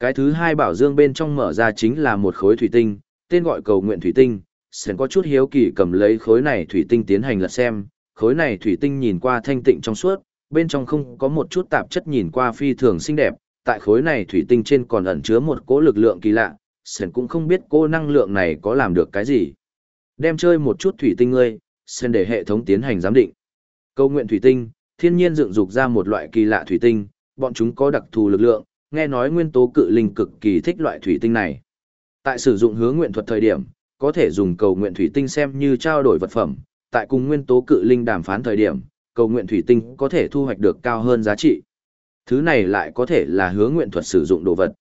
Cái thứ hai bảo dương bên trong mở ra chính là một khối thủy tinh, tên gọi cầu nguyện thủy tinh. Sren có chút hiếu kỳ cầm lấy khối này thủy tinh tiến hành lật xem, khối này thủy tinh nhìn qua thanh tịnh trong suốt, bên trong không có một chút tạp chất nhìn qua phi thường xinh đẹp, tại khối này thủy tinh trên còn ẩn chứa một cỗ lực lượng kỳ lạ, Sen cũng không biết cô năng lượng này có làm được cái gì. Đem chơi một chút thủy tinh ngươi, Sen để hệ thống tiến hành giám định. Câu nguyện thủy tinh, thiên nhiên dựng dục ra một loại kỳ lạ thủy tinh, bọn chúng có đặc thù lực lượng, nghe nói nguyên tố cự linh cực kỳ thích loại thủy tinh này. Tại sử dụng hướng nguyện thuật thời điểm, có thể dùng cầu nguyện thủy tinh xem như trao đổi vật phẩm, tại cùng nguyên tố cự linh đàm phán thời điểm, cầu nguyện thủy tinh có thể thu hoạch được cao hơn giá trị. Thứ này lại có thể là hướng nguyện thuật sử dụng đồ vật.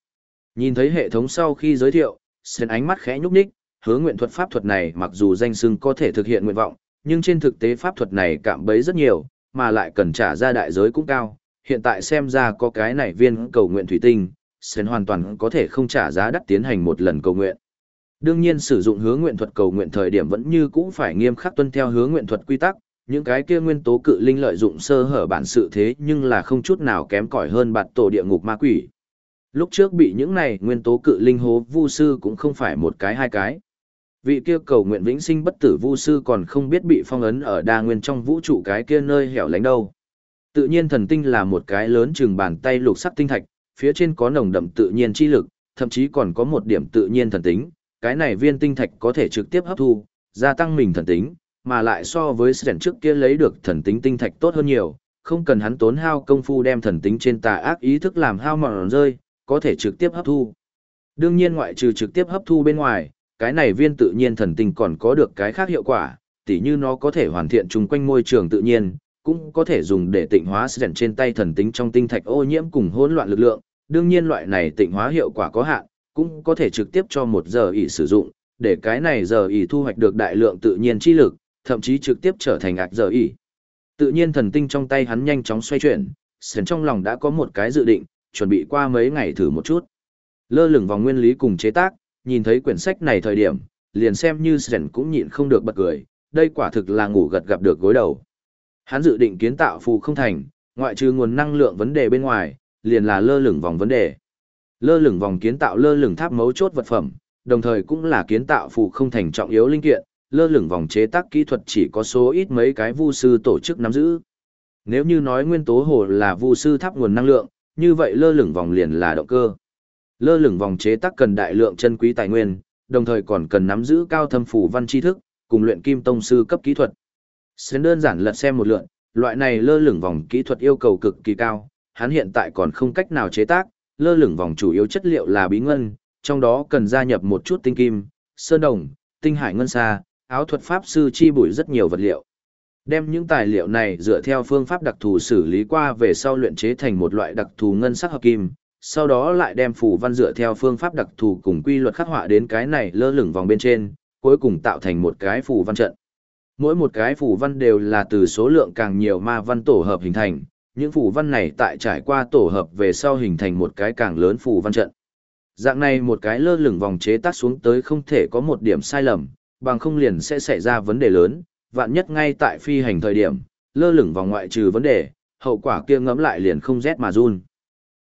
Nhìn thấy hệ thống sau khi giới thiệu, Sến ánh mắt khẽ nhúc nhích, hướng nguyện thuật pháp thuật này mặc dù danh xưng có thể thực hiện nguyện vọng, nhưng trên thực tế pháp thuật này cạm bấy rất nhiều, mà lại cần trả ra đại giới cũng cao. Hiện tại xem ra có cái này viên cầu nguyện thủy tinh, Sến hoàn toàn có thể không trả giá đắt tiến hành một lần cầu nguyện. Đương nhiên sử dụng hướng nguyện thuật cầu nguyện thời điểm vẫn như cũ phải nghiêm khắc tuân theo hướng nguyện thuật quy tắc, những cái kia nguyên tố cự linh lợi dụng sơ hở bản sự thế nhưng là không chút nào kém cỏi hơn bạt tổ địa ngục ma quỷ. Lúc trước bị những này nguyên tố cự linh hố vu sư cũng không phải một cái hai cái. Vị kia cầu nguyện vĩnh sinh bất tử vu sư còn không biết bị phong ấn ở đa nguyên trong vũ trụ cái kia nơi hẻo lánh đâu. Tự nhiên thần tinh là một cái lớn chừng bàn tay lục sắc tinh thạch, phía trên có nồng đậm tự nhiên chi lực, thậm chí còn có một điểm tự nhiên thần tính, cái này viên tinh thạch có thể trực tiếp hấp thu, gia tăng mình thần tính, mà lại so với sẻn trước kia lấy được thần tính tinh thạch tốt hơn nhiều, không cần hắn tốn hao công phu đem thần tính trên tà ác ý thức làm hao mòn rơi, có thể trực tiếp hấp thu. Đương nhiên ngoại trừ trực tiếp hấp thu bên ngoài, cái này viên tự nhiên thần tinh còn có được cái khác hiệu quả, tỉ như nó có thể hoàn thiện chung quanh môi trường tự nhiên, cũng có thể dùng để tịnh hóa sẻn trên tay thần tính trong tinh thạch ô nhiễm cùng hỗn loạn lực lượng. Đương nhiên loại này tịnh hóa hiệu quả có hạn, cũng có thể trực tiếp cho một giờ ỉ sử dụng, để cái này giờ ỉ thu hoạch được đại lượng tự nhiên chi lực, thậm chí trực tiếp trở thành ạc giờ ỉ. Tự nhiên thần tinh trong tay hắn nhanh chóng xoay chuyển, sến trong lòng đã có một cái dự định, chuẩn bị qua mấy ngày thử một chút. Lơ lửng vòng nguyên lý cùng chế tác, nhìn thấy quyển sách này thời điểm, liền xem như sến cũng nhịn không được bật cười, đây quả thực là ngủ gật gặp được gối đầu. Hắn dự định kiến tạo phù không thành, ngoại trừ nguồn năng lượng vấn đề bên ngoài, liền là lơ lửng vòng vấn đề. Lơ lửng vòng kiến tạo lơ lửng tháp mấu chốt vật phẩm, đồng thời cũng là kiến tạo phù không thành trọng yếu linh kiện, lơ lửng vòng chế tác kỹ thuật chỉ có số ít mấy cái vu sư tổ chức nắm giữ. Nếu như nói nguyên tố hồ là vu sư tháp nguồn năng lượng, như vậy lơ lửng vòng liền là động cơ. Lơ lửng vòng chế tác cần đại lượng chân quý tài nguyên, đồng thời còn cần nắm giữ cao thâm phủ văn tri thức, cùng luyện kim tông sư cấp kỹ thuật. Xến đơn giản lật xem một lượt, loại này lơ lửng vòng kỹ thuật yêu cầu cực kỳ cao, hắn hiện tại còn không cách nào chế tác, lơ lửng vòng chủ yếu chất liệu là bí ngân, trong đó cần gia nhập một chút tinh kim, sơn đồng, tinh hải ngân sa, áo thuật pháp sư chi bụi rất nhiều vật liệu. Đem những tài liệu này dựa theo phương pháp đặc thù xử lý qua về sau luyện chế thành một loại đặc thù ngân sắc hợp kim, sau đó lại đem phù văn dựa theo phương pháp đặc thù cùng quy luật khắc họa đến cái này lơ lửng vòng bên trên, cuối cùng tạo thành một cái phù văn trận. Mỗi một cái phù văn đều là từ số lượng càng nhiều ma văn tổ hợp hình thành, những phù văn này tại trải qua tổ hợp về sau hình thành một cái càng lớn phù văn trận. Dạng này một cái lơ lửng vòng chế tác xuống tới không thể có một điểm sai lầm, bằng không liền sẽ xảy ra vấn đề lớn, vạn nhất ngay tại phi hành thời điểm, lơ lửng vòng ngoại trừ vấn đề, hậu quả kia ngẫm lại liền không rét mà run.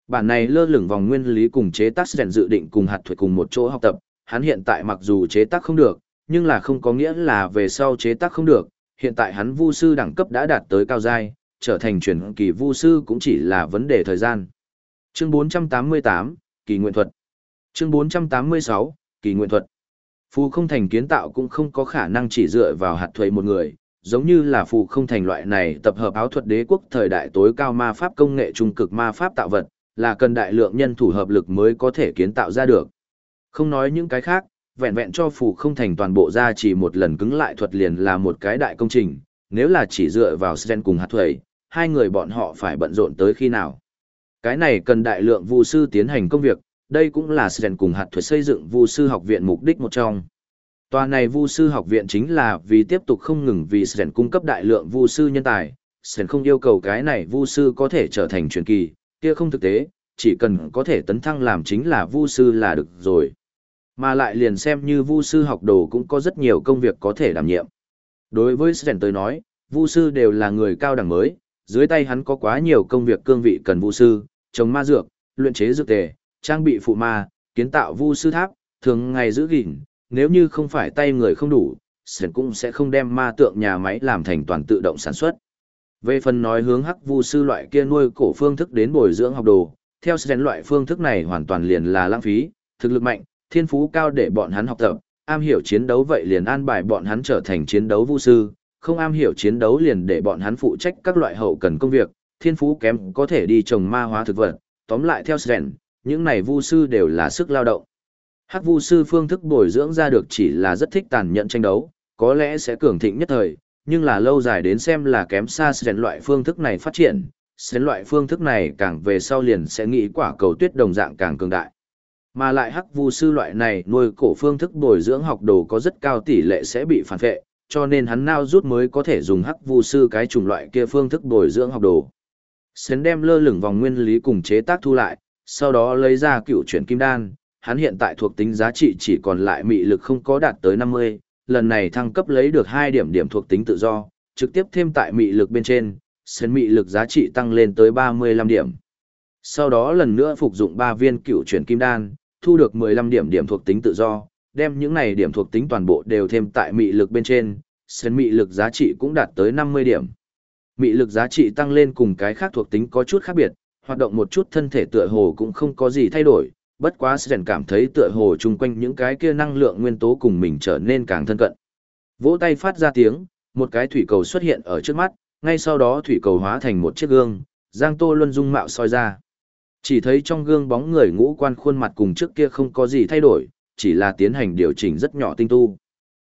Bản này lơ lửng vòng nguyên lý cùng chế tác rèn dự định cùng hạt thuật cùng một chỗ học tập, hắn hiện tại mặc dù chế tác không được, nhưng là không có nghĩa là về sau chế tác không được, hiện tại hắn vu sư đẳng cấp đã đạt tới cao giai, trở thành truyền kỳ vu sư cũng chỉ là vấn đề thời gian. Chương 488, Kỳ nguyện thuật. Chương 486, Kỳ nguyện thuật. Phù không thành kiến tạo cũng không có khả năng chỉ dựa vào hạt thuế một người, giống như là phù không thành loại này tập hợp áo thuật đế quốc thời đại tối cao ma pháp công nghệ trung cực ma pháp tạo vật, là cần đại lượng nhân thủ hợp lực mới có thể kiến tạo ra được. Không nói những cái khác, vẹn vẹn cho phù không thành toàn bộ ra chỉ một lần cứng lại thuật liền là một cái đại công trình, nếu là chỉ dựa vào Sven cùng hạt thuế, hai người bọn họ phải bận rộn tới khi nào. Cái này cần đại lượng vu sư tiến hành công việc, đây cũng là Sren cùng hạt thuật xây dựng Vu sư học viện mục đích một trong. Tòa này Vu sư học viện chính là vì tiếp tục không ngừng vì Sren cung cấp đại lượng Vu sư nhân tài, Sren không yêu cầu cái này Vu sư có thể trở thành truyền kỳ, kia không thực tế, chỉ cần có thể tấn thăng làm chính là Vu sư là được rồi. Mà lại liền xem như Vu sư học đồ cũng có rất nhiều công việc có thể đảm nhiệm. Đối với Sren tới nói, Vu sư đều là người cao đẳng mới, dưới tay hắn có quá nhiều công việc cương vị cần vũ sư, trồng ma dược, luyện chế dược tề, trang bị phụ ma, kiến tạo vũ sư tháp, thường ngày giữ gìn, nếu như không phải tay người không đủ, Sren cũng sẽ không đem ma tượng nhà máy làm thành toàn tự động sản xuất. Về phần nói hướng hắc vu sư loại kia nuôi cổ phương thức đến bồi dưỡng học đồ, theo Sren loại phương thức này hoàn toàn liền là lãng phí, thực lực mạnh, thiên phú cao để bọn hắn học tập, am hiểu chiến đấu vậy liền an bài bọn hắn trở thành chiến đấu vu sư, không am hiểu chiến đấu liền để bọn hắn phụ trách các loại hậu cần công việc, thiên phú kém có thể đi trồng ma hóa thực vật, tóm lại theo Sren, những này vu sư đều là sức lao động. Hắc vu sư phương thức bồi dưỡng ra được chỉ là rất thích tàn nhẫn tranh đấu, có lẽ sẽ cường thịnh nhất thời, nhưng là lâu dài đến xem là kém xa Sren loại phương thức này phát triển. Sren loại phương thức này càng về sau liền sẽ nghĩ quả cầu tuyết đồng dạng càng cường đại. Mà lại hắc vu sư loại này nuôi cổ phương thức bồi dưỡng học đồ có rất cao tỷ lệ sẽ bị phản vệ, cho nên hắn nao rút mới có thể dùng hắc vu sư cái chủng loại kia phương thức bồi dưỡng học đồ. Sến đem lơ lửng vòng nguyên lý cùng chế tác thu lại, sau đó lấy ra cựu chuyển kim đan, hắn hiện tại thuộc tính giá trị chỉ còn lại mị lực không có đạt tới 50, lần này thăng cấp lấy được 2 điểm điểm thuộc tính tự do, trực tiếp thêm tại mị lực bên trên, sến mị lực giá trị tăng lên tới 35 điểm. Sau đó lần nữa phục dụng 3 viên cựu chuyển kim đan, thu được 15 điểm điểm thuộc tính tự do, đem những này điểm thuộc tính toàn bộ đều thêm tại mị lực bên trên, sến mị lực giá trị cũng đạt tới 50 điểm. Mị lực giá trị tăng lên cùng cái khác thuộc tính có chút khác biệt, hoạt động một chút thân thể tựa hồ cũng không có gì thay đổi, bất quá Sren cảm thấy tựa hồ chung quanh những cái kia năng lượng nguyên tố cùng mình trở nên càng thân cận. Vỗ tay phát ra tiếng, một cái thủy cầu xuất hiện ở trước mắt, ngay sau đó thủy cầu hóa thành một chiếc gương, Giang Tô Luân dung mạo soi ra. Chỉ thấy trong gương bóng người ngũ quan khuôn mặt cùng trước kia không có gì thay đổi, chỉ là tiến hành điều chỉnh rất nhỏ tinh tu.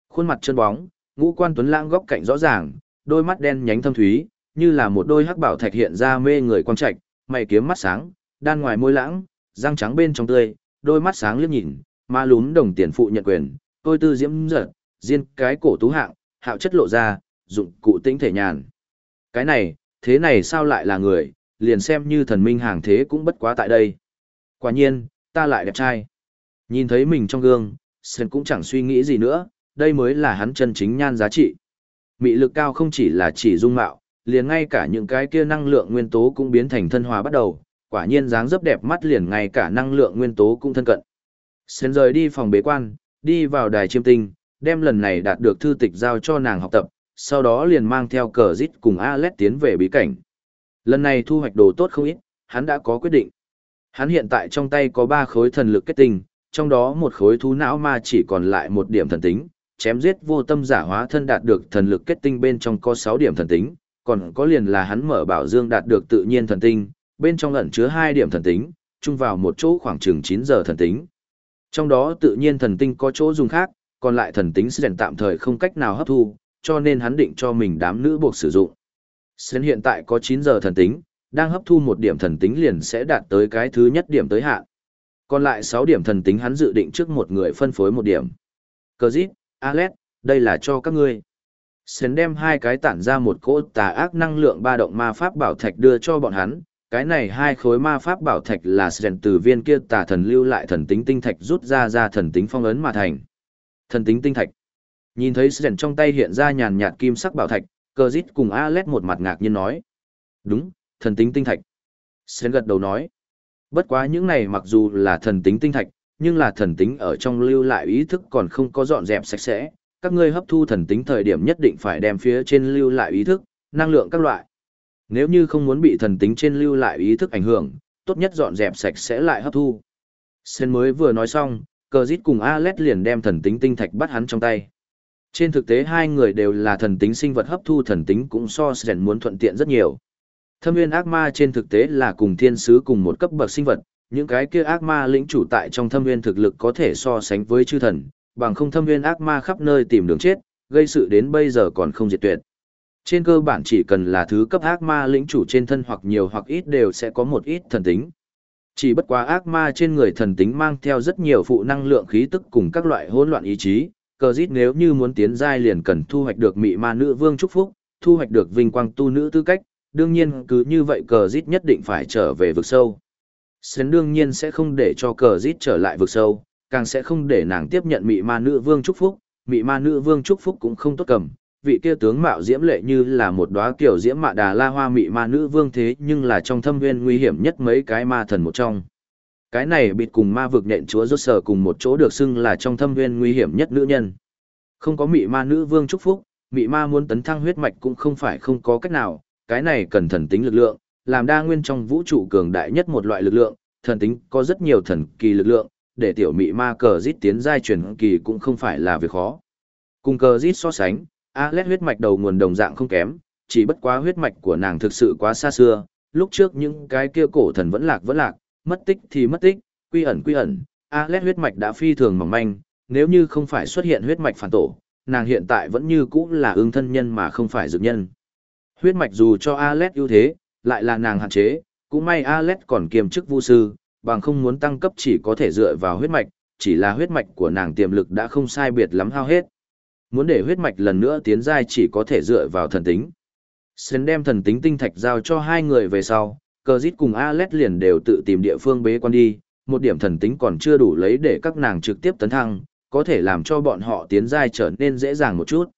Khuôn mặt chân bóng, ngũ quan tuấn lãng góc cạnh rõ ràng, đôi mắt đen nhánh thâm thúy, như là một đôi hắc bảo thạch hiện ra mê người quang trạch, mày kiếm mắt sáng, đan ngoài môi lãng, răng trắng bên trong tươi, đôi mắt sáng liếc nhìn, ma lúm đồng tiền phụ nhận quyền, tôi tư diễm giật, riêng cái cổ tú hạng, hạo chất lộ ra, dụng cụ tĩnh thể nhàn. Cái này, thế này sao lại là người, liền xem như thần minh hàng thế cũng bất quá tại đây. Quả nhiên, ta lại đẹp trai. Nhìn thấy mình trong gương, Sơn cũng chẳng suy nghĩ gì nữa, đây mới là hắn chân chính nhan giá trị. Mị lực cao không chỉ là chỉ dung mạo, liền ngay cả những cái kia năng lượng nguyên tố cũng biến thành thân hòa bắt đầu, quả nhiên dáng dấp đẹp mắt liền ngay cả năng lượng nguyên tố cũng thân cận. Sơn rời đi phòng bế quan, đi vào đài chiêm tinh, đem lần này đạt được thư tịch giao cho nàng học tập, sau đó liền mang theo cờ dít cùng Alet tiến về bí cảnh. Lần này thu hoạch đồ tốt không ít, hắn đã có quyết định. Hắn hiện tại trong tay có 3 khối thần lực kết tinh, trong đó một khối thú não ma chỉ còn lại một điểm thần tính, chém giết vô tâm giả hóa thân đạt được thần lực kết tinh bên trong có 6 điểm thần tính, còn có liền là hắn mở bảo dương đạt được tự nhiên thần tinh, bên trong ẩn chứa 2 điểm thần tính, chung vào một chỗ khoảng chừng 9 giờ thần tính. Trong đó tự nhiên thần tinh có chỗ dùng khác, còn lại thần tính sẽ tạm thời không cách nào hấp thu, cho nên hắn định cho mình đám nữ buộc sử dụng. Sến hiện tại có 9 giờ thần tính, đang hấp thu một điểm thần tính liền sẽ đạt tới cái thứ nhất điểm tới hạn. Còn lại 6 điểm thần tính hắn dự định trước một người phân phối một điểm. Cờ dít, Alet, đây là cho các ngươi. Sến đem hai cái tản ra một cỗ tà ác năng lượng ba động ma pháp bảo thạch đưa cho bọn hắn. Cái này hai khối ma pháp bảo thạch là Sến từ viên kia tà thần lưu lại thần tính tinh thạch rút ra ra thần tính phong ấn mà thành. Thần tính tinh thạch. Nhìn thấy Sến trong tay hiện ra nhàn nhạt kim sắc bảo thạch, Cờ Dít cùng Alet một mặt ngạc nhiên nói. Đúng, thần tính tinh thạch. Sến gật đầu nói. Bất quá những này mặc dù là thần tính tinh thạch, nhưng là thần tính ở trong lưu lại ý thức còn không có dọn dẹp sạch sẽ. Các ngươi hấp thu thần tính thời điểm nhất định phải đem phía trên lưu lại ý thức, năng lượng các loại. Nếu như không muốn bị thần tính trên lưu lại ý thức ảnh hưởng, tốt nhất dọn dẹp sạch sẽ lại hấp thu. Sen mới vừa nói xong, cờ dít cùng Alet liền đem thần tính tinh thạch bắt hắn trong tay. Trên thực tế hai người đều là thần tính sinh vật hấp thu thần tính cũng so Sen muốn thuận tiện rất nhiều. Thâm viên ác ma trên thực tế là cùng thiên sứ cùng một cấp bậc sinh vật, những cái kia ác ma lĩnh chủ tại trong thâm viên thực lực có thể so sánh với chư thần, bằng không thâm viên ác ma khắp nơi tìm đường chết, gây sự đến bây giờ còn không diệt tuyệt. Trên cơ bản chỉ cần là thứ cấp ác ma lĩnh chủ trên thân hoặc nhiều hoặc ít đều sẽ có một ít thần tính. Chỉ bất quá ác ma trên người thần tính mang theo rất nhiều phụ năng lượng khí tức cùng các loại hỗn loạn ý chí, cờ dít nếu như muốn tiến giai liền cần thu hoạch được mị ma nữ vương chúc phúc, thu hoạch được vinh quang tu nữ tư cách, đương nhiên cứ như vậy cờ dít nhất định phải trở về vực sâu. Sến đương nhiên sẽ không để cho cờ dít trở lại vực sâu, càng sẽ không để nàng tiếp nhận mị ma nữ vương chúc phúc, mị ma nữ vương chúc phúc cũng không tốt cầm. Vị kia tướng mạo diễm lệ như là một đóa kiểu diễm mạ đà la hoa mị ma nữ vương thế nhưng là trong thâm nguyên nguy hiểm nhất mấy cái ma thần một trong cái này bịt cùng ma vực nện chúa rốt sở cùng một chỗ được xưng là trong thâm viên nguy hiểm nhất nữ nhân. Không có mị ma nữ vương chúc phúc, mị ma muốn tấn thăng huyết mạch cũng không phải không có cách nào, cái này cần thần tính lực lượng, làm đa nguyên trong vũ trụ cường đại nhất một loại lực lượng, thần tính có rất nhiều thần kỳ lực lượng, để tiểu mị ma cờ rít tiến giai truyền kỳ cũng không phải là việc khó. Cùng cờ rít so sánh, Alet huyết mạch đầu nguồn đồng dạng không kém, chỉ bất quá huyết mạch của nàng thực sự quá xa xưa, lúc trước những cái kia cổ thần vẫn lạc vẫn lạc, mất tích thì mất tích, quy ẩn quy ẩn, Alet huyết mạch đã phi thường mỏng manh, nếu như không phải xuất hiện huyết mạch phản tổ, nàng hiện tại vẫn như cũ là ương thân nhân mà không phải dược nhân. Huyết mạch dù cho Alet ưu thế, lại là nàng hạn chế, cũng may Alet còn kiềm chức vu sư, bằng không muốn tăng cấp chỉ có thể dựa vào huyết mạch, chỉ là huyết mạch của nàng tiềm lực đã không sai biệt lắm hao hết. Muốn để huyết mạch lần nữa tiến giai chỉ có thể dựa vào thần tính. Sến đem thần tính tinh thạch giao cho hai người về sau, cờ dít cùng Alet liền đều tự tìm địa phương bế quan đi, một điểm thần tính còn chưa đủ lấy để các nàng trực tiếp tấn thăng, có thể làm cho bọn họ tiến giai trở nên dễ dàng một chút.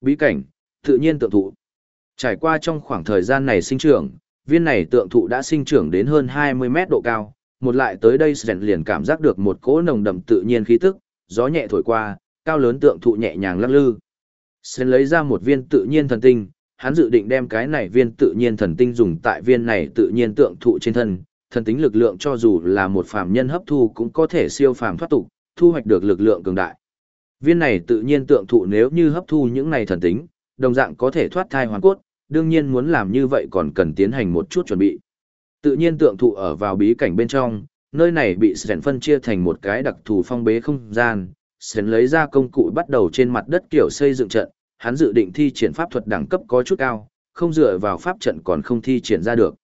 Bí cảnh, tự nhiên tượng thụ. Trải qua trong khoảng thời gian này sinh trưởng, viên này tượng thụ đã sinh trưởng đến hơn 20 mét độ cao, một lại tới đây Sren liền cảm giác được một cỗ nồng đậm tự nhiên khí tức, gió nhẹ thổi qua, cao lớn tượng thụ nhẹ nhàng lắc lư. Sren lấy ra một viên tự nhiên thần tinh, hắn dự định đem cái này viên tự nhiên thần tinh dùng tại viên này tự nhiên tượng thụ trên thân, thần tính lực lượng cho dù là một phàm nhân hấp thu cũng có thể siêu phàm thoát tục, thu hoạch được lực lượng cường đại. Viên này tự nhiên tượng thụ nếu như hấp thu những này thần tính, đồng dạng có thể thoát thai hoàn cốt, đương nhiên muốn làm như vậy còn cần tiến hành một chút chuẩn bị. Tự nhiên tượng thụ ở vào bí cảnh bên trong, nơi này bị Sren phân chia thành một cái đặc thù phong bế không gian, Sren lấy ra công cụ bắt đầu trên mặt đất kiểu xây dựng trận, hắn dự định thi triển pháp thuật đẳng cấp có chút cao, không dựa vào pháp trận còn không thi triển ra được.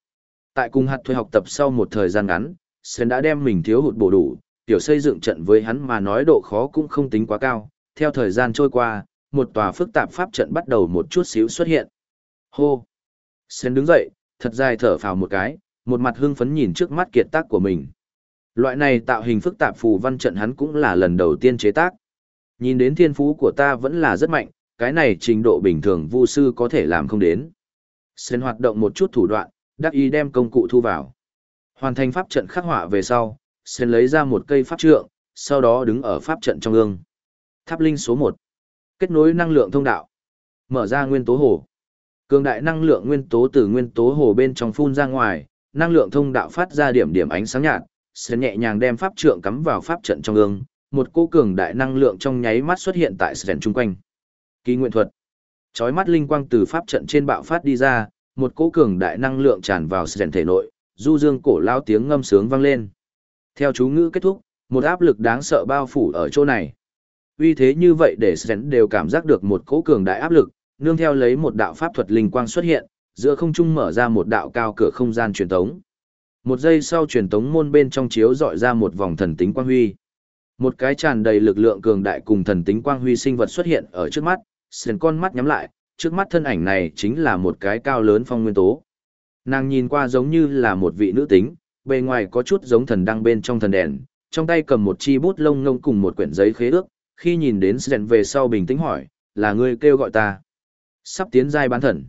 Tại cùng hạt thuê học tập sau một thời gian ngắn, Sren đã đem mình thiếu hụt bổ đủ, tiểu xây dựng trận với hắn mà nói độ khó cũng không tính quá cao. Theo thời gian trôi qua, một tòa phức tạp pháp trận bắt đầu một chút xíu xuất hiện. Hô! Sren đứng dậy, thật dài thở phào một cái, một mặt hưng phấn nhìn trước mắt kiệt tác của mình. Loại này tạo hình phức tạp phù văn trận hắn cũng là lần đầu tiên chế tác. Nhìn đến thiên phú của ta vẫn là rất mạnh, cái này trình độ bình thường vu sư có thể làm không đến. Sren hoạt động một chút thủ đoạn, đắc ý đem công cụ thu vào. Hoàn thành pháp trận khắc họa về sau, Sen lấy ra một cây pháp trượng, sau đó đứng ở pháp trận trong ương. Tháp linh số 1. Kết nối năng lượng thông đạo. Mở ra nguyên tố hồ. Cường đại năng lượng nguyên tố từ nguyên tố hồ bên trong phun ra ngoài, năng lượng thông đạo phát ra điểm điểm ánh sáng nhạt, sẽ nhẹ nhàng đem pháp trượng cắm vào pháp trận trong ương, một cô cường đại năng lượng trong nháy mắt xuất hiện tại Sen chung quanh. Kỳ nguyện thuật. Chói mắt linh quang từ pháp trận trên bạo phát đi ra, một cỗ cường đại năng lượng tràn vào Sen thể nội, du dương cổ lao tiếng ngâm sướng vang lên. Theo chú ngữ kết thúc, một áp lực đáng sợ bao phủ ở chỗ này. Vì thế như vậy để Sren đều cảm giác được một cỗ cường đại áp lực, nương theo lấy một đạo pháp thuật linh quang xuất hiện, giữa không trung mở ra một đạo cao cửa không gian truyền tống. Một giây sau truyền tống môn bên trong chiếu dọi ra một vòng thần tính quang huy. Một cái tràn đầy lực lượng cường đại cùng thần tính quang huy sinh vật xuất hiện ở trước mắt, Sren con mắt nhắm lại, trước mắt thân ảnh này chính là một cái cao lớn phong nguyên tố. Nàng nhìn qua giống như là một vị nữ tính, bề ngoài có chút giống thần đăng bên trong thần đèn, trong tay cầm một chi bút lông ngông cùng một quyển giấy khế ước, khi nhìn đến Sren về sau bình tĩnh hỏi, là ngươi kêu gọi ta. Sắp tiến giai bán thần.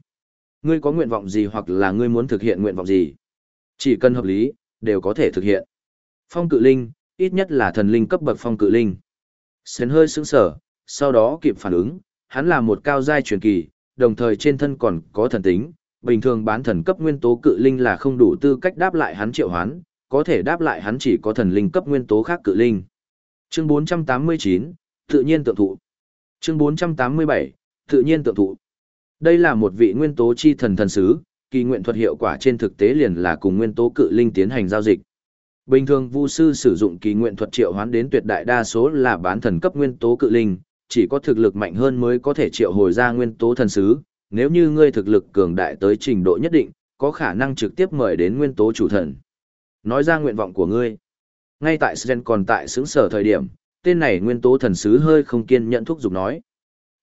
Ngươi có nguyện vọng gì hoặc là ngươi muốn thực hiện nguyện vọng gì? Chỉ cần hợp lý, đều có thể thực hiện. Phong cự linh, ít nhất là thần linh cấp bậc phong cự linh. Sến hơi sững sở, sau đó kịp phản ứng, hắn là một cao giai truyền kỳ, đồng thời trên thân còn có thần tính, bình thường bán thần cấp nguyên tố cự linh là không đủ tư cách đáp lại hắn triệu hoán, có thể đáp lại hắn chỉ có thần linh cấp nguyên tố khác cự linh. Chương 489, tự nhiên tượng thụ. Chương 487, tự nhiên tượng thụ. Đây là một vị nguyên tố chi thần thần sứ, kỳ nguyện thuật hiệu quả trên thực tế liền là cùng nguyên tố cự linh tiến hành giao dịch. Bình thường vu sư sử dụng kỳ nguyện thuật triệu hoán đến tuyệt đại đa số là bán thần cấp nguyên tố cự linh, chỉ có thực lực mạnh hơn mới có thể triệu hồi ra nguyên tố thần sứ, nếu như ngươi thực lực cường đại tới trình độ nhất định, có khả năng trực tiếp mời đến nguyên tố chủ thần. Nói ra nguyện vọng của ngươi. Ngay tại Sren còn tại xứng sở thời điểm, tên này nguyên tố thần sứ hơi không kiên nhẫn thúc giục nói.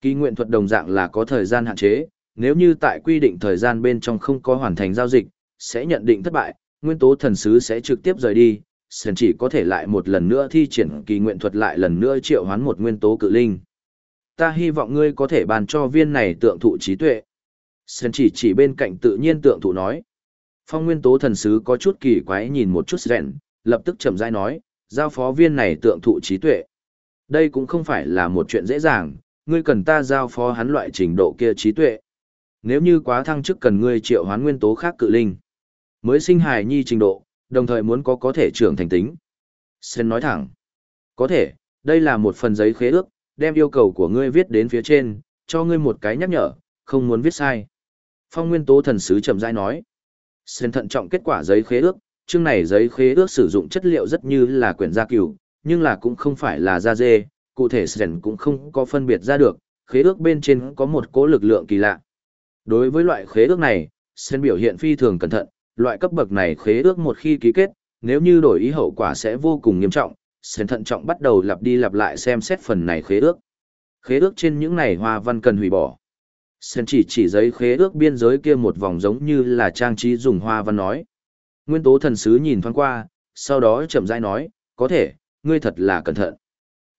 Kỳ nguyện thuật đồng dạng là có thời gian hạn chế, nếu như tại quy định thời gian bên trong không có hoàn thành giao dịch, sẽ nhận định thất bại, nguyên tố thần sứ sẽ trực tiếp rời đi, Sren chỉ có thể lại một lần nữa thi triển kỳ nguyện thuật lại lần nữa triệu hoán một nguyên tố cự linh ta hy vọng ngươi có thể bàn cho viên này tượng thụ trí tuệ. Sơn chỉ chỉ bên cạnh tự nhiên tượng thụ nói. Phong nguyên tố thần sứ có chút kỳ quái nhìn một chút rèn, lập tức chậm rãi nói, giao phó viên này tượng thụ trí tuệ. Đây cũng không phải là một chuyện dễ dàng, ngươi cần ta giao phó hắn loại trình độ kia trí tuệ. Nếu như quá thăng chức cần ngươi triệu hoán nguyên tố khác cự linh. Mới sinh hài nhi trình độ, đồng thời muốn có có thể trưởng thành tính. Sen nói thẳng. Có thể, đây là một phần giấy khế ước, đem yêu cầu của ngươi viết đến phía trên, cho ngươi một cái nhắc nhở, không muốn viết sai. Phong nguyên tố thần sứ chậm rãi nói. Sen thận trọng kết quả giấy khế ước, chương này giấy khế ước sử dụng chất liệu rất như là quyển gia cửu, nhưng là cũng không phải là da dê, cụ thể Sen cũng không có phân biệt ra được, khế ước bên trên có một cỗ lực lượng kỳ lạ. Đối với loại khế ước này, Sen biểu hiện phi thường cẩn thận, loại cấp bậc này khế ước một khi ký kết, nếu như đổi ý hậu quả sẽ vô cùng nghiêm trọng, Sen thận trọng bắt đầu lặp đi lặp lại xem xét phần này khế ước. Khế ước trên những này hoa văn cần hủy bỏ. Sen chỉ chỉ giấy khế ước biên giới kia một vòng giống như là trang trí dùng hoa văn nói. Nguyên tố thần sứ nhìn thoáng qua, sau đó chậm rãi nói, có thể, ngươi thật là cẩn thận.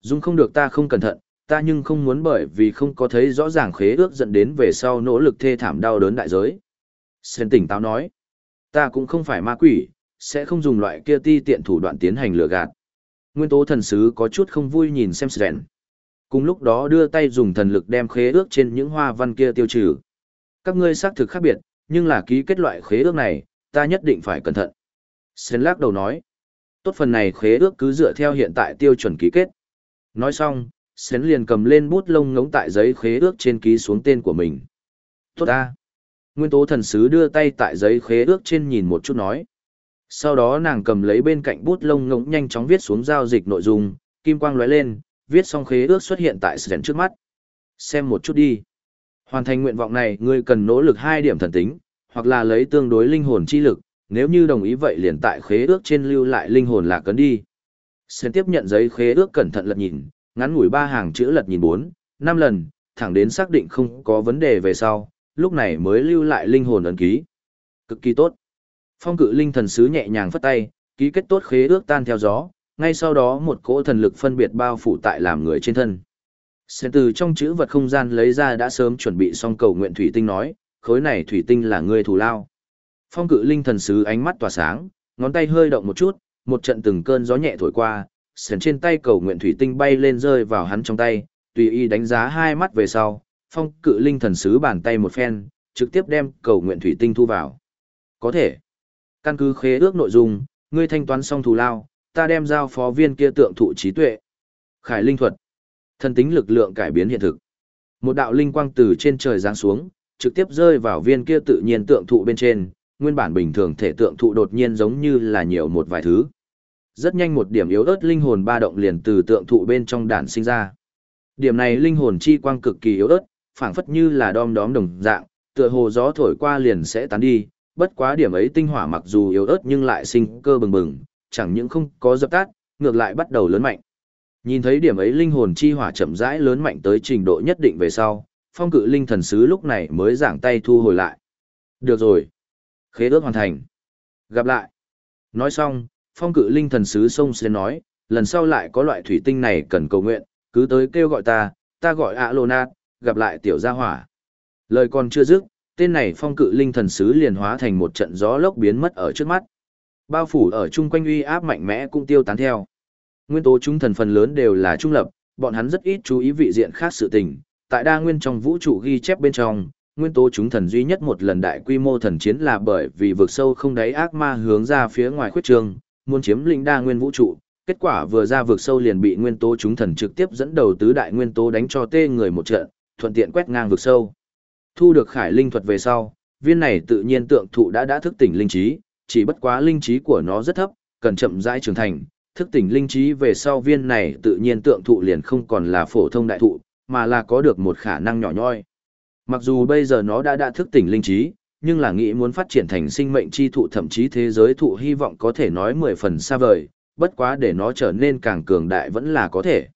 Dung không được ta không cẩn thận, ta nhưng không muốn bởi vì không có thấy rõ ràng khế ước dẫn đến về sau nỗ lực thê thảm đau đớn đại giới. Sơn tỉnh táo nói, ta cũng không phải ma quỷ, sẽ không dùng loại kia ti tiện thủ đoạn tiến hành lừa gạt. Nguyên tố thần sứ có chút không vui nhìn xem Sơn. Cùng lúc đó đưa tay dùng thần lực đem khế ước trên những hoa văn kia tiêu trừ. Các ngươi xác thực khác biệt, nhưng là ký kết loại khế ước này, ta nhất định phải cẩn thận. Sơn lắc đầu nói, tốt phần này khế ước cứ dựa theo hiện tại tiêu chuẩn ký kết. Nói xong, Sến liền cầm lên bút lông ngống tại giấy khế ước trên ký xuống tên của mình. Tốt ta. Nguyên tố thần sứ đưa tay tại giấy khế ước trên nhìn một chút nói. Sau đó nàng cầm lấy bên cạnh bút lông ngống nhanh chóng viết xuống giao dịch nội dung, kim quang lóe lên, viết xong khế ước xuất hiện tại Sến trước mắt. Xem một chút đi. Hoàn thành nguyện vọng này, ngươi cần nỗ lực hai điểm thần tính, hoặc là lấy tương đối linh hồn chi lực, nếu như đồng ý vậy liền tại khế ước trên lưu lại linh hồn lạc cấn đi. Sơn tiếp nhận giấy khế ước cẩn thận lật nhìn, ngắn ngủi ba hàng chữ lật nhìn bốn, năm lần, thẳng đến xác định không có vấn đề về sau, lúc này mới lưu lại linh hồn ấn ký. Cực kỳ tốt. Phong cự linh thần sứ nhẹ nhàng phất tay, ký kết tốt khế ước tan theo gió, ngay sau đó một cỗ thần lực phân biệt bao phủ tại làm người trên thân. Sơn từ trong chữ vật không gian lấy ra đã sớm chuẩn bị xong cầu nguyện thủy tinh nói, khối này thủy tinh là người thù lao. Phong cự linh thần sứ ánh mắt tỏa sáng, ngón tay hơi động một chút, một trận từng cơn gió nhẹ thổi qua, sền trên tay cầu nguyện thủy tinh bay lên rơi vào hắn trong tay, tùy y đánh giá hai mắt về sau, phong cự linh thần sứ bàn tay một phen, trực tiếp đem cầu nguyện thủy tinh thu vào. Có thể. Căn cứ khế ước nội dung, ngươi thanh toán xong thù lao, ta đem giao phó viên kia tượng thụ trí tuệ. Khải linh thuật. Thần tính lực lượng cải biến hiện thực. Một đạo linh quang từ trên trời giáng xuống, trực tiếp rơi vào viên kia tự nhiên tượng thụ bên trên, nguyên bản bình thường thể tượng thụ đột nhiên giống như là nhiều một vài thứ. Rất nhanh một điểm yếu ớt linh hồn ba động liền từ tượng thụ bên trong đản sinh ra. Điểm này linh hồn chi quang cực kỳ yếu ớt, phảng phất như là đom đóm đồng dạng, tựa hồ gió thổi qua liền sẽ tán đi, bất quá điểm ấy tinh hỏa mặc dù yếu ớt nhưng lại sinh cơ bừng bừng, chẳng những không có dập tắt, ngược lại bắt đầu lớn mạnh. Nhìn thấy điểm ấy linh hồn chi hỏa chậm rãi lớn mạnh tới trình độ nhất định về sau, phong cự linh thần sứ lúc này mới giảng tay thu hồi lại. Được rồi. Khế ước hoàn thành. Gặp lại. Nói xong, phong cự linh thần sứ sông sẽ nói, lần sau lại có loại thủy tinh này cần cầu nguyện, cứ tới kêu gọi ta, ta gọi ạ lô nát, gặp lại tiểu gia hỏa. Lời còn chưa dứt, tên này phong cự linh thần sứ liền hóa thành một trận gió lốc biến mất ở trước mắt. Bao phủ ở chung quanh uy áp mạnh mẽ cũng tiêu tán theo. Nguyên tố chúng thần phần lớn đều là trung lập, bọn hắn rất ít chú ý vị diện khác sự tình. Tại đa nguyên trong vũ trụ ghi chép bên trong, nguyên tố chúng thần duy nhất một lần đại quy mô thần chiến là bởi vì vực sâu không đáy ác ma hướng ra phía ngoài khuyết trường, muốn chiếm lĩnh đa nguyên vũ trụ, kết quả vừa ra vực sâu liền bị nguyên tố chúng thần trực tiếp dẫn đầu tứ đại nguyên tố đánh cho tê người một trận, thuận tiện quét ngang vực sâu. Thu được khải linh thuật về sau, viên này tự nhiên tượng thụ đã đã thức tỉnh linh trí, chỉ bất quá linh trí của nó rất thấp, cần chậm rãi trưởng thành, thức tỉnh linh trí về sau viên này tự nhiên tượng thụ liền không còn là phổ thông đại thụ, mà là có được một khả năng nhỏ nhoi. Mặc dù bây giờ nó đã đã thức tỉnh linh trí, nhưng là nghĩ muốn phát triển thành sinh mệnh chi thụ thậm chí thế giới thụ hy vọng có thể nói mười phần xa vời, bất quá để nó trở nên càng cường đại vẫn là có thể.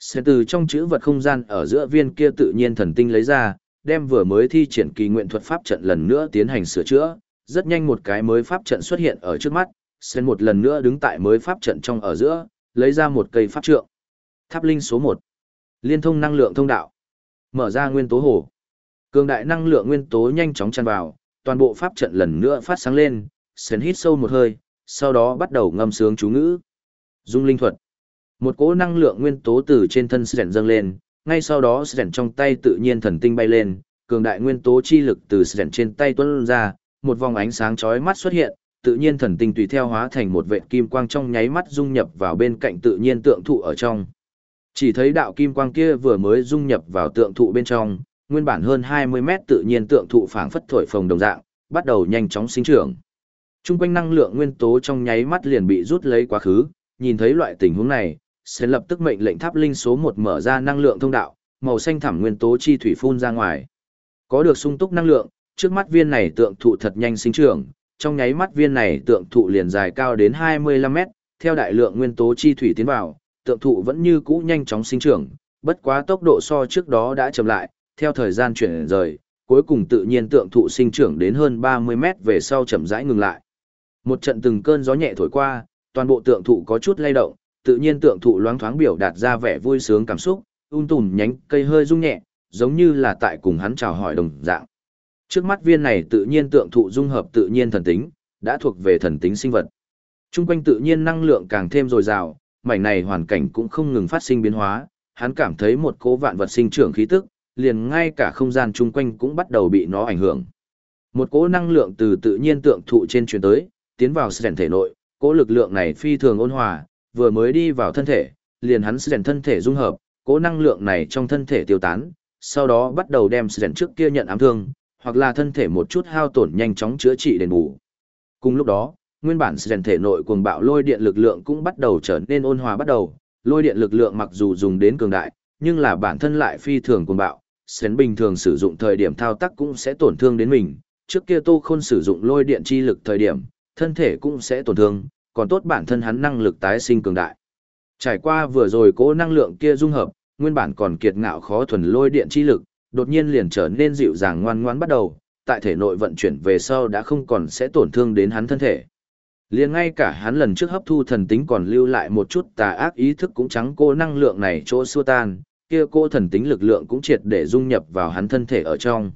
Sẽ từ trong chữ vật không gian ở giữa viên kia tự nhiên thần tinh lấy ra, đem vừa mới thi triển kỳ nguyện thuật pháp trận lần nữa tiến hành sửa chữa, rất nhanh một cái mới pháp trận xuất hiện ở trước mắt, Sen một lần nữa đứng tại mới pháp trận trong ở giữa, lấy ra một cây pháp trượng. Tháp linh số 1. Liên thông năng lượng thông đạo. Mở ra nguyên tố hồ. Cường đại năng lượng nguyên tố nhanh chóng tràn vào, toàn bộ pháp trận lần nữa phát sáng lên, Sến hít sâu một hơi, sau đó bắt đầu ngâm sướng chú ngữ. Dung linh thuật. Một cỗ năng lượng nguyên tố từ trên thân Sến dâng lên, ngay sau đó Sến trong tay tự nhiên thần tinh bay lên, cường đại nguyên tố chi lực từ Sến trên tay tuôn ra, một vòng ánh sáng chói mắt xuất hiện, tự nhiên thần tinh tùy theo hóa thành một vệt kim quang trong nháy mắt dung nhập vào bên cạnh tự nhiên tượng thụ ở trong. Chỉ thấy đạo kim quang kia vừa mới dung nhập vào tượng thụ bên trong, nguyên bản hơn 20 mét tự nhiên tượng thụ phảng phất thổi phồng đồng dạng, bắt đầu nhanh chóng sinh trưởng. Trung quanh năng lượng nguyên tố trong nháy mắt liền bị rút lấy quá khứ, nhìn thấy loại tình huống này, sẽ lập tức mệnh lệnh tháp linh số 1 mở ra năng lượng thông đạo, màu xanh thẳm nguyên tố chi thủy phun ra ngoài. Có được sung túc năng lượng, Trước mắt viên này tượng thụ thật nhanh sinh trưởng, trong nháy mắt viên này tượng thụ liền dài cao đến 25 mét, theo đại lượng nguyên tố chi thủy tiến vào, tượng thụ vẫn như cũ nhanh chóng sinh trưởng, bất quá tốc độ so trước đó đã chậm lại, theo thời gian chuyển rời, cuối cùng tự nhiên tượng thụ sinh trưởng đến hơn 30 mét về sau chậm rãi ngừng lại. Một trận từng cơn gió nhẹ thổi qua, toàn bộ tượng thụ có chút lay động, tự nhiên tượng thụ loáng thoáng biểu đạt ra vẻ vui sướng cảm xúc, un tùm nhánh cây hơi rung nhẹ, giống như là tại cùng hắn chào hỏi đồng dạng. Trước mắt viên này tự nhiên tượng thụ dung hợp tự nhiên thần tính, đã thuộc về thần tính sinh vật. Trung quanh tự nhiên năng lượng càng thêm dồi dào, mảnh này hoàn cảnh cũng không ngừng phát sinh biến hóa, hắn cảm thấy một cố vạn vật sinh trưởng khí tức, liền ngay cả không gian chung quanh cũng bắt đầu bị nó ảnh hưởng. Một cỗ năng lượng từ tự nhiên tượng thụ trên truyền tới, tiến vào sền thể nội, cỗ lực lượng này phi thường ôn hòa, vừa mới đi vào thân thể, liền hắn sền thân thể dung hợp, cỗ năng lượng này trong thân thể tiêu tán, sau đó bắt đầu đem sền trước kia nhận ám thương, hoặc là thân thể một chút hao tổn nhanh chóng chữa trị đền bù. Cùng lúc đó, nguyên bản sền thể nội cuồng bạo lôi điện lực lượng cũng bắt đầu trở nên ôn hòa bắt đầu, lôi điện lực lượng mặc dù dùng đến cường đại, nhưng là bản thân lại phi thường cuồng bạo, sến bình thường sử dụng thời điểm thao tác cũng sẽ tổn thương đến mình, trước kia Tô Khôn sử dụng lôi điện chi lực thời điểm, thân thể cũng sẽ tổn thương, còn tốt bản thân hắn năng lực tái sinh cường đại. Trải qua vừa rồi cố năng lượng kia dung hợp, nguyên bản còn kiệt ngạo khó thuần lôi điện chi lực, đột nhiên liền trở nên dịu dàng ngoan ngoãn bắt đầu, tại thể nội vận chuyển về sau đã không còn sẽ tổn thương đến hắn thân thể. Liền ngay cả hắn lần trước hấp thu thần tính còn lưu lại một chút tà ác ý thức cũng trắng cô năng lượng này chỗ xua tan, kia cô thần tính lực lượng cũng triệt để dung nhập vào hắn thân thể ở trong.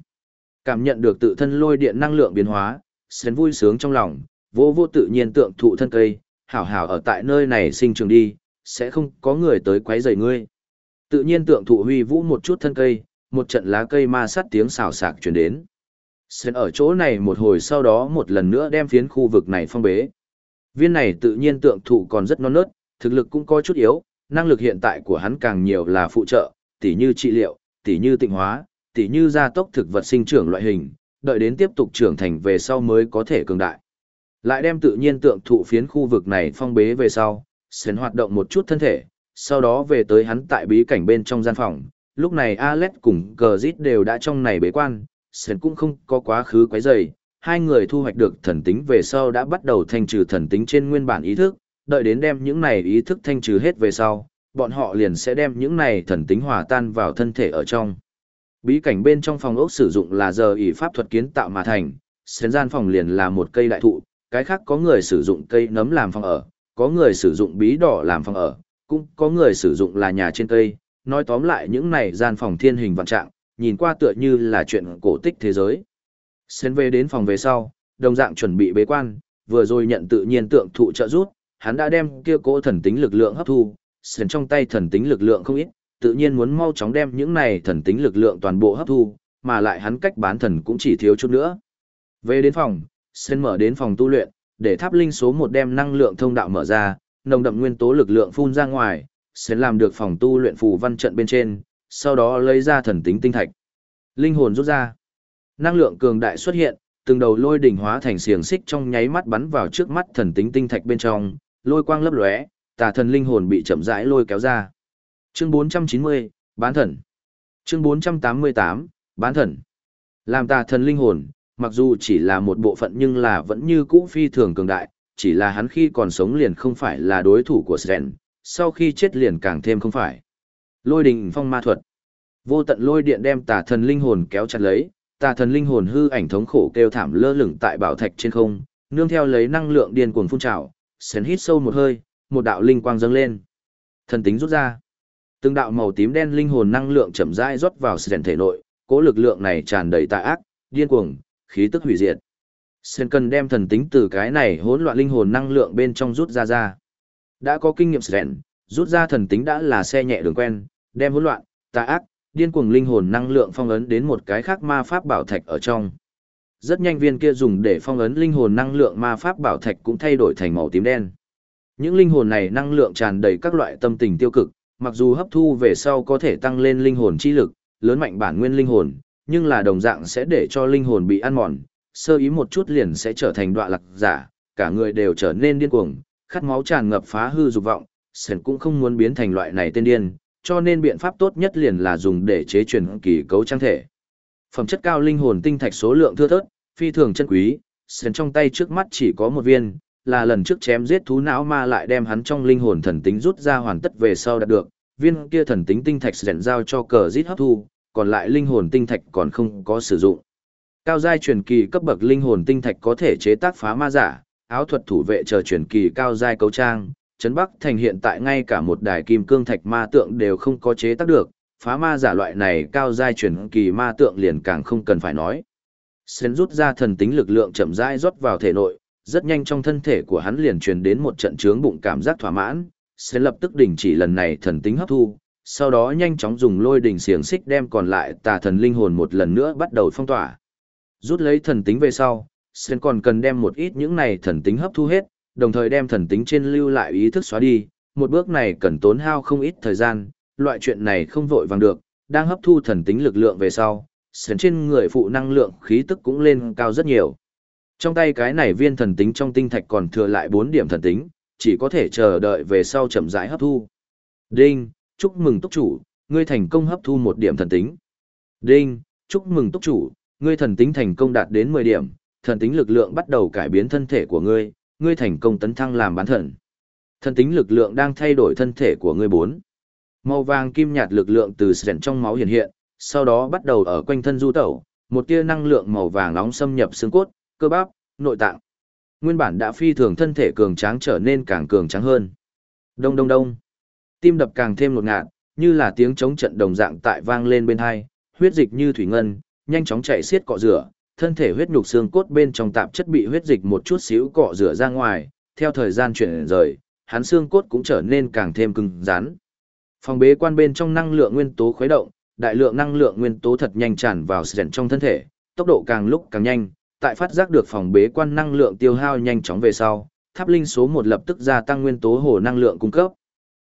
Cảm nhận được tự thân lôi điện năng lượng biến hóa, Sến vui sướng trong lòng, vô vô tự nhiên tượng thụ thân cây, hảo hảo ở tại nơi này sinh trường đi, sẽ không có người tới quấy rầy ngươi. Tự nhiên tượng thụ huy vũ một chút thân cây, một trận lá cây ma sát tiếng xào xạc truyền đến. Sến ở chỗ này một hồi sau đó một lần nữa đem phiến khu vực này phong bế. Viên này tự nhiên tượng thụ còn rất non nớt, thực lực cũng có chút yếu, năng lực hiện tại của hắn càng nhiều là phụ trợ, tỉ như trị liệu, tỉ như tịnh hóa, tỉ như gia tốc thực vật sinh trưởng loại hình, đợi đến tiếp tục trưởng thành về sau mới có thể cường đại. Lại đem tự nhiên tượng thụ phiến khu vực này phong bế về sau, sến hoạt động một chút thân thể, sau đó về tới hắn tại bí cảnh bên trong gian phòng. Lúc này Alex cùng Gzit đều đã trong này bế quan, sến cũng không có quá khứ quấy rầy. Hai người thu hoạch được thần tính về sau đã bắt đầu thanh trừ thần tính trên nguyên bản ý thức, đợi đến đem những này ý thức thanh trừ hết về sau, bọn họ liền sẽ đem những này thần tính hòa tan vào thân thể ở trong. Bí cảnh bên trong phòng ốc sử dụng là giờ ỷ pháp thuật kiến tạo mà thành, sến gian phòng liền là một cây đại thụ, cái khác có người sử dụng cây nấm làm phòng ở, có người sử dụng bí đỏ làm phòng ở, cũng có người sử dụng là nhà trên cây. Nói tóm lại những này gian phòng thiên hình vạn trạng, nhìn qua tựa như là chuyện cổ tích thế giới. Sến về đến phòng về sau, đồng dạng chuẩn bị bế quan, vừa rồi nhận tự nhiên tượng thụ trợ rút, hắn đã đem kia cỗ thần tính lực lượng hấp thu, sến trong tay thần tính lực lượng không ít, tự nhiên muốn mau chóng đem những này thần tính lực lượng toàn bộ hấp thu, mà lại hắn cách bán thần cũng chỉ thiếu chút nữa. Về đến phòng, sến mở đến phòng tu luyện, để tháp linh số một đem năng lượng thông đạo mở ra, nồng đậm nguyên tố lực lượng phun ra ngoài, sến làm được phòng tu luyện phù văn trận bên trên, sau đó lấy ra thần tính tinh thạch. Linh hồn rút ra. Năng lượng cường đại xuất hiện, từng đầu lôi đỉnh hóa thành xiềng xích trong nháy mắt bắn vào trước mắt thần tính tinh thạch bên trong, lôi quang lấp lóe, tà thần linh hồn bị chậm rãi lôi kéo ra. Chương 490, bán thần. Chương 488, bán thần. Làm tà thần linh hồn, mặc dù chỉ là một bộ phận nhưng là vẫn như cũ phi thường cường đại, chỉ là hắn khi còn sống liền không phải là đối thủ của Sren, sau khi chết liền càng thêm không phải. Lôi đình phong ma thuật. Vô tận lôi điện đem tà thần linh hồn kéo chặt lấy, tà thần linh hồn hư ảnh thống khổ kêu thảm lơ lửng tại bảo thạch trên không, nương theo lấy năng lượng điên cuồng phun trào, sến hít sâu một hơi, một đạo linh quang dâng lên. Thần tính rút ra. Từng đạo màu tím đen linh hồn năng lượng chậm rãi rót vào sến thể nội, cố lực lượng này tràn đầy tà ác, điên cuồng, khí tức hủy diệt. Sến cần đem thần tính từ cái này hỗn loạn linh hồn năng lượng bên trong rút ra ra. Đã có kinh nghiệm sến, rút ra thần tính đã là xe nhẹ đường quen, đem hỗn loạn, tà ác, điên cuồng linh hồn năng lượng phong ấn đến một cái khác ma pháp bảo thạch ở trong. Rất nhanh viên kia dùng để phong ấn linh hồn năng lượng ma pháp bảo thạch cũng thay đổi thành màu tím đen. Những linh hồn này năng lượng tràn đầy các loại tâm tình tiêu cực, mặc dù hấp thu về sau có thể tăng lên linh hồn chi lực, lớn mạnh bản nguyên linh hồn, nhưng là đồng dạng sẽ để cho linh hồn bị ăn mòn, sơ ý một chút liền sẽ trở thành đọa lạc giả, cả người đều trở nên điên cuồng, khát máu tràn ngập phá hư dục vọng, Sển cũng không muốn biến thành loại này tên điên, cho nên biện pháp tốt nhất liền là dùng để chế truyền kỳ cấu trang thể. Phẩm chất cao linh hồn tinh thạch số lượng thưa thớt, phi thường chân quý, sến trong tay trước mắt chỉ có một viên, là lần trước chém giết thú não ma lại đem hắn trong linh hồn thần tính rút ra hoàn tất về sau đạt được, viên kia thần tính tinh thạch rèn giao cho cờ giết hấp thu, còn lại linh hồn tinh thạch còn không có sử dụng. Cao giai truyền kỳ cấp bậc linh hồn tinh thạch có thể chế tác phá ma giả, áo thuật thủ vệ chờ truyền kỳ cao giai cấu trang, trấn Bắc thành hiện tại ngay cả một đài kim cương thạch ma tượng đều không có chế tác được, phá ma giả loại này cao giai truyền kỳ ma tượng liền càng không cần phải nói. Sến rút ra thần tính lực lượng chậm rãi rót vào thể nội, rất nhanh trong thân thể của hắn liền truyền đến một trận trướng bụng cảm giác thỏa mãn, Sến lập tức đình chỉ lần này thần tính hấp thu, sau đó nhanh chóng dùng lôi đình xiềng xích đem còn lại tà thần linh hồn một lần nữa bắt đầu phong tỏa. Rút lấy thần tính về sau, Sến còn cần đem một ít những này thần tính hấp thu hết, đồng thời đem thần tính trên lưu lại ý thức xóa đi, một bước này cần tốn hao không ít thời gian, loại chuyện này không vội vàng được, đang hấp thu thần tính lực lượng về sau, sến trên người phụ năng lượng khí tức cũng lên cao rất nhiều. Trong tay cái này viên thần tính trong tinh thạch còn thừa lại 4 điểm thần tính, chỉ có thể chờ đợi về sau chậm rãi hấp thu. Đinh, chúc mừng túc chủ, ngươi thành công hấp thu một điểm thần tính. Đinh, chúc mừng túc chủ, ngươi thần tính thành công đạt đến 10 điểm, thần tính lực lượng bắt đầu cải biến thân thể của ngươi, ngươi thành công tấn thăng làm bán thần. Thần tính lực lượng đang thay đổi thân thể của ngươi bốn. Màu vàng kim nhạt lực lượng từ sền trong máu hiện hiện, sau đó bắt đầu ở quanh thân du tẩu, một tia năng lượng màu vàng nóng xâm nhập xương cốt, cơ bắp, nội tạng. Nguyên bản đã phi thường thân thể cường tráng trở nên càng cường tráng hơn. Đông đông đông. Tim đập càng thêm lột ngạt, như là tiếng chống trận đồng dạng tại vang lên bên hai, huyết dịch như thủy ngân, nhanh chóng chạy xiết cọ rửa, thân thể huyết nhục xương cốt bên trong tạp chất bị huyết dịch một chút xíu cọ rửa ra ngoài, theo thời gian chuyển rời, hắn xương cốt cũng trở nên càng thêm cứng rắn. Phòng bế quan bên trong năng lượng nguyên tố khuấy động, đại lượng năng lượng nguyên tố thật nhanh tràn vào sền trong thân thể, tốc độ càng lúc càng nhanh, tại phát giác được phòng bế quan năng lượng tiêu hao nhanh chóng về sau, tháp linh số một lập tức gia tăng nguyên tố hồ năng lượng cung cấp.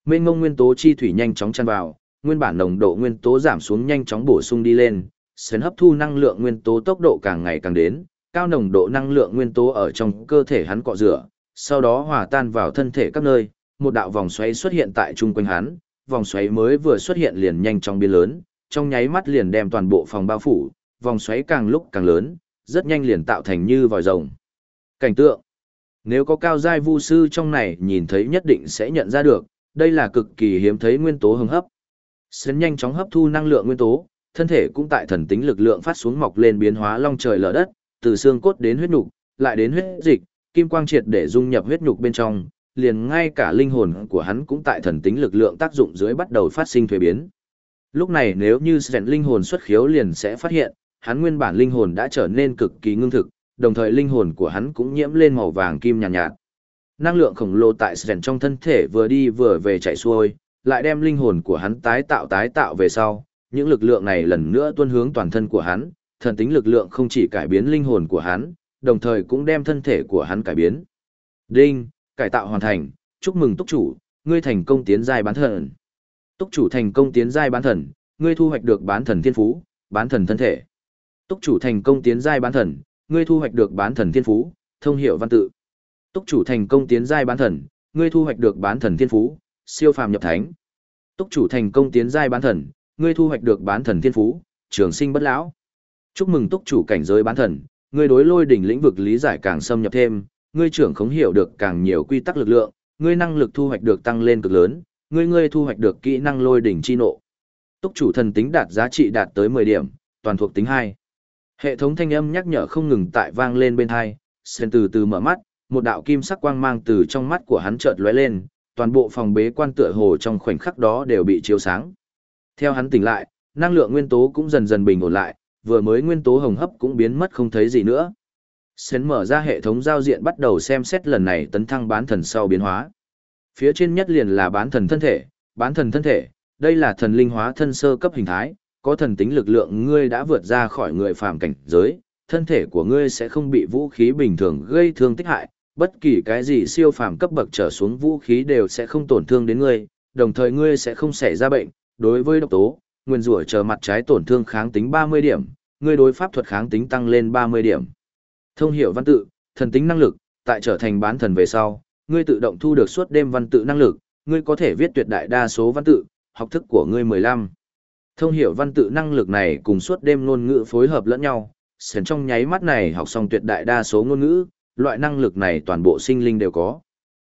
Mênh ngông nguyên tố chi thủy nhanh chóng tràn vào, nguyên bản nồng độ nguyên tố giảm xuống nhanh chóng bổ sung đi lên, sến hấp thu năng lượng nguyên tố tốc độ càng ngày càng đến, cao nồng độ năng lượng nguyên tố ở trong cơ thể hắn cọ rửa, sau đó hòa tan vào thân thể các nơi, một đạo vòng xoáy xuất hiện tại trung quanh hắn, vòng xoáy mới vừa xuất hiện liền nhanh chóng biến lớn, trong nháy mắt liền đem toàn bộ phòng bao phủ, vòng xoáy càng lúc càng lớn, rất nhanh liền tạo thành như vòi rồng. Cảnh tượng Nếu có cao giai vu sư trong này nhìn thấy nhất định sẽ nhận ra được, đây là cực kỳ hiếm thấy nguyên tố hứng hấp. Sến nhanh chóng hấp thu năng lượng nguyên tố, thân thể cũng tại thần tính lực lượng phát xuống mọc lên biến hóa long trời lở đất, từ xương cốt đến huyết nhục, lại đến huyết dịch, kim quang triệt để dung nhập huyết nhục bên trong, liền ngay cả linh hồn của hắn cũng tại thần tính lực lượng tác dụng dưới bắt đầu phát sinh thuế biến. Lúc này nếu như Sren linh hồn xuất khiếu liền sẽ phát hiện, hắn nguyên bản linh hồn đã trở nên cực kỳ ngưng thực, đồng thời linh hồn của hắn cũng nhiễm lên màu vàng kim nhàn nhạt, nhạt. Năng lượng khổng lồ tại Sren trong thân thể vừa đi vừa về chạy xuôi, lại đem linh hồn của hắn tái tạo tái tạo về sau, những lực lượng này lần nữa tuôn hướng toàn thân của hắn, thần tính lực lượng không chỉ cải biến linh hồn của hắn, đồng thời cũng đem thân thể của hắn cải biến. Đinh, cải tạo hoàn thành, chúc mừng túc chủ, ngươi thành công tiến giai bán thần. Túc chủ thành công tiến giai bán thần, ngươi thu hoạch được bán thần thiên phú, bán thần thân thể. Túc chủ thành công tiến giai bán thần, ngươi thu hoạch được bán thần thiên phú, thông hiệu văn tự. Túc chủ thành công tiến giai bán thần, ngươi thu hoạch được bán thần thiên phú, siêu phàm nhập thánh. Túc chủ thành công tiến giai bán thần, ngươi thu hoạch được bán thần thiên phú, trường sinh bất lão. Chúc mừng túc chủ cảnh giới bán thần, ngươi đối lôi đỉnh lĩnh vực lý giải càng xâm nhập thêm, ngươi trưởng khống hiểu được càng nhiều quy tắc lực lượng, ngươi năng lực thu hoạch được tăng lên cực lớn, ngươi ngươi thu hoạch được kỹ năng lôi đỉnh chi nộ. Túc chủ thần tính đạt giá trị đạt tới 10 điểm, toàn thuộc tính 2. Hệ thống thanh âm nhắc nhở không ngừng tại vang lên bên hai, sen từ từ mở mắt, một đạo kim sắc quang mang từ trong mắt của hắn chợt lóe lên, toàn bộ phòng bế quan tựa hồ trong khoảnh khắc đó đều bị chiếu sáng. Theo hắn tỉnh lại, năng lượng nguyên tố cũng dần dần bình ổn lại, vừa mới nguyên tố hồng hấp cũng biến mất không thấy gì nữa. Sến mở ra hệ thống giao diện bắt đầu xem xét lần này tấn thăng bán thần sau biến hóa. Phía trên nhất liền là bán thần thân thể, bán thần thân thể, đây là thần linh hóa thân sơ cấp hình thái, có thần tính lực lượng ngươi đã vượt ra khỏi người phàm cảnh giới, thân thể của ngươi sẽ không bị vũ khí bình thường gây thương tích hại, bất kỳ cái gì siêu phàm cấp bậc trở xuống vũ khí đều sẽ không tổn thương đến ngươi, đồng thời ngươi sẽ không xảy ra bệnh, đối với độc tố, nguyên rủa chờ mặt trái tổn thương kháng tính 30 điểm, ngươi đối pháp thuật kháng tính tăng lên 30 điểm. Thông hiểu văn tự, thần tính năng lực, tại trở thành bán thần về sau, ngươi tự động thu được suốt đêm văn tự năng lực, ngươi có thể viết tuyệt đại đa số văn tự, học thức của ngươi 15. Thông hiểu văn tự năng lực này cùng suốt đêm ngôn ngữ phối hợp lẫn nhau, sến trong nháy mắt này học xong tuyệt đại đa số ngôn ngữ, loại năng lực này toàn bộ sinh linh đều có.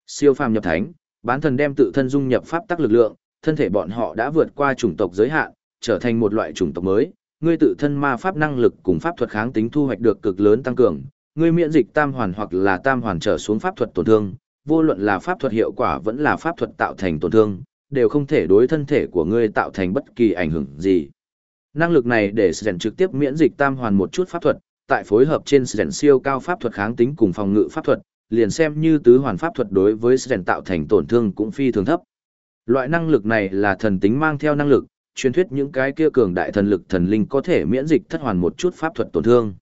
Siêu phàm nhập thánh, bán thần đem tự thân dung nhập pháp tắc lực lượng, thân thể bọn họ đã vượt qua chủng tộc giới hạn, trở thành một loại chủng tộc mới, ngươi tự thân ma pháp năng lực cùng pháp thuật kháng tính thu hoạch được cực lớn tăng cường, ngươi miễn dịch tam hoàn hoặc là tam hoàn trở xuống pháp thuật tổn thương, vô luận là pháp thuật hiệu quả vẫn là pháp thuật tạo thành tổn thương, đều không thể đối thân thể của ngươi tạo thành bất kỳ ảnh hưởng gì. Năng lực này để Sren trực tiếp miễn dịch tam hoàn một chút pháp thuật, tại phối hợp trên Sren siêu cao pháp thuật kháng tính cùng phòng ngự pháp thuật, liền xem như tứ hoàn pháp thuật đối với Sren tạo thành tổn thương cũng phi thường thấp. Loại năng lực này là thần tính mang theo năng lực, truyền thuyết những cái kia cường đại thần lực thần linh có thể miễn dịch thất hoàn một chút pháp thuật tổn thương.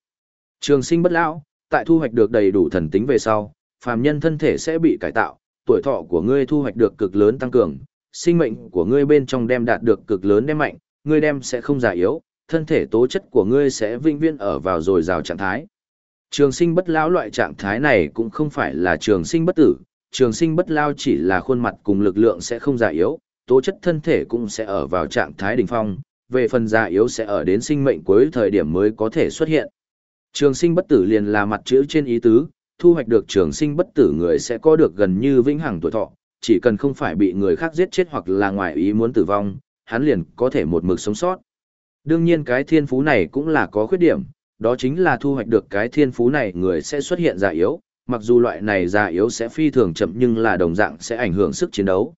Trường sinh bất lão, tại thu hoạch được đầy đủ thần tính về sau, phàm nhân thân thể sẽ bị cải tạo, tuổi thọ của ngươi thu hoạch được cực lớn tăng cường, sinh mệnh của ngươi bên trong đem đạt được cực lớn đem mạnh, ngươi đem sẽ không già yếu, thân thể tố chất của ngươi sẽ vĩnh viễn ở vào dồi dào trạng thái. Trường sinh bất lão loại trạng thái này cũng không phải là trường sinh bất tử, trường sinh bất lao chỉ là khuôn mặt cùng lực lượng sẽ không già yếu, tố chất thân thể cũng sẽ ở vào trạng thái đỉnh phong, về phần già yếu sẽ ở đến sinh mệnh cuối thời điểm mới có thể xuất hiện. Trường sinh bất tử liền là mặt chữ trên ý tứ, thu hoạch được trường sinh bất tử người sẽ có được gần như vĩnh hằng tuổi thọ, chỉ cần không phải bị người khác giết chết hoặc là ngoài ý muốn tử vong, hắn liền có thể một mực sống sót. Đương nhiên cái thiên phú này cũng là có khuyết điểm, đó chính là thu hoạch được cái thiên phú này người sẽ xuất hiện già yếu, mặc dù loại này già yếu sẽ phi thường chậm nhưng là đồng dạng sẽ ảnh hưởng sức chiến đấu.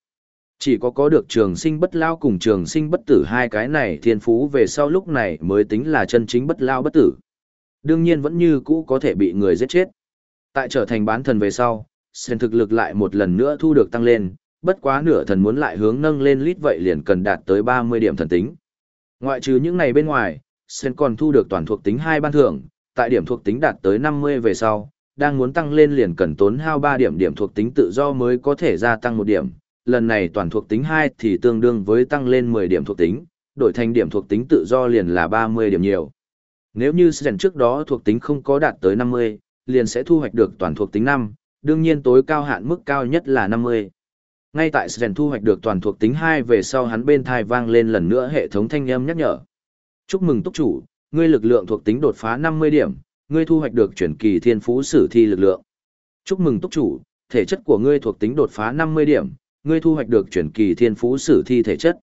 Chỉ có có được trường sinh bất lao cùng trường sinh bất tử hai cái này thiên phú về sau lúc này mới tính là chân chính bất lao bất tử. Đương nhiên vẫn như cũ có thể bị người giết chết. Tại trở thành bán thần về sau, sen thực lực lại một lần nữa thu được tăng lên, bất quá nửa thần muốn lại hướng nâng lên lít vậy liền cần đạt tới 30 điểm thần tính. Ngoại trừ những này bên ngoài, sen còn thu được toàn thuộc tính hai ban thưởng, tại điểm thuộc tính đạt tới 50 về sau, đang muốn tăng lên liền cần tốn hao 3 điểm điểm thuộc tính tự do mới có thể gia tăng một điểm, lần này toàn thuộc tính 2 thì tương đương với tăng lên 10 điểm thuộc tính, đổi thành điểm thuộc tính tự do liền là 30 điểm nhiều. Nếu như Sren trước đó thuộc tính không có đạt tới 50, liền sẽ thu hoạch được toàn thuộc tính 5, đương nhiên tối cao hạn mức cao nhất là 50. Ngay tại Sren thu hoạch được toàn thuộc tính 2 về sau hắn bên thai vang lên lần nữa hệ thống thanh âm nhắc nhở. Chúc mừng túc chủ, ngươi lực lượng thuộc tính đột phá 50 điểm, ngươi thu hoạch được chuyển kỳ thiên phú sử thi lực lượng. Chúc mừng túc chủ, thể chất của ngươi thuộc tính đột phá 50 điểm, ngươi thu hoạch được chuyển kỳ thiên phú sử thi thể chất.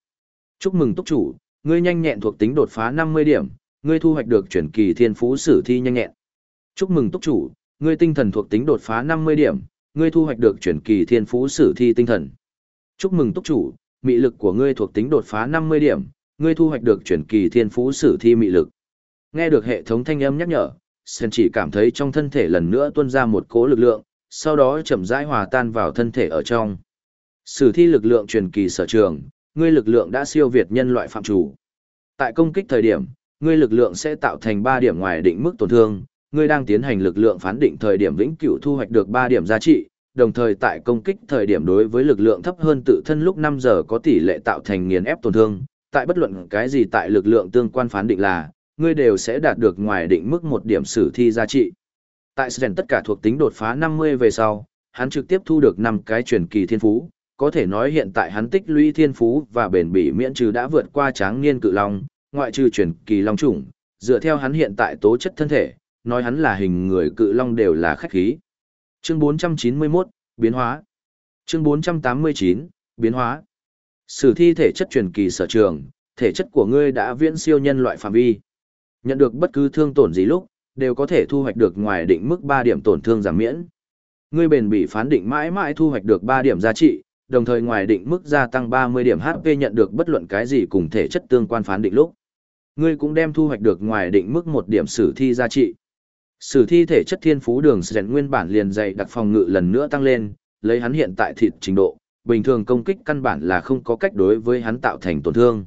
Chúc mừng túc chủ, ngươi nhanh nhẹn thuộc tính đột phá 50 điểm, ngươi thu hoạch được chuyển kỳ thiên phú sử thi nhanh nhẹn. Chúc mừng túc chủ, ngươi tinh thần thuộc tính đột phá 50 điểm, ngươi thu hoạch được chuyển kỳ thiên phú sử thi tinh thần. Chúc mừng túc chủ, mị lực của ngươi thuộc tính đột phá 50 điểm, ngươi thu hoạch được chuyển kỳ thiên phú sử thi mị lực. Nghe được hệ thống thanh âm nhắc nhở, Sen chỉ cảm thấy trong thân thể lần nữa tuôn ra một cỗ lực lượng, sau đó chậm rãi hòa tan vào thân thể ở trong. Sử thi lực lượng truyền kỳ sở trường, ngươi lực lượng đã siêu việt nhân loại phạm chủ. Tại công kích thời điểm, ngươi lực lượng sẽ tạo thành 3 điểm ngoài định mức tổn thương, ngươi đang tiến hành lực lượng phán định thời điểm vĩnh cửu thu hoạch được 3 điểm giá trị, đồng thời tại công kích thời điểm đối với lực lượng thấp hơn tự thân lúc 5 giờ có tỷ lệ tạo thành nghiền ép tổn thương, tại bất luận cái gì tại lực lượng tương quan phán định là, ngươi đều sẽ đạt được ngoài định mức một điểm sử thi giá trị. Tại Sren tất cả thuộc tính đột phá 50 về sau, hắn trực tiếp thu được 5 cái truyền kỳ thiên phú, có thể nói hiện tại hắn tích lũy thiên phú và bền bỉ miễn trừ đã vượt qua tráng niên cự long, ngoại trừ truyền kỳ long chủng, dựa theo hắn hiện tại tố chất thân thể, nói hắn là hình người cự long đều là khách khí. Chương 491, biến hóa. Chương 489, biến hóa. Sử thi thể chất truyền kỳ sở trường, thể chất của ngươi đã viễn siêu nhân loại phạm vi. Nhận được bất cứ thương tổn gì lúc, đều có thể thu hoạch được ngoài định mức 3 điểm tổn thương giảm miễn. Ngươi bền bỉ phán định mãi mãi thu hoạch được 3 điểm giá trị, đồng thời ngoài định mức gia tăng 30 điểm HP nhận được bất luận cái gì cùng thể chất tương quan phán định lúc. Ngươi cũng đem thu hoạch được ngoài định mức một điểm sử thi giá trị. Sử thi thể chất thiên phú đường rèn nguyên bản liền dày đặc phòng ngự lần nữa tăng lên, lấy hắn hiện tại thịt trình độ, bình thường công kích căn bản là không có cách đối với hắn tạo thành tổn thương.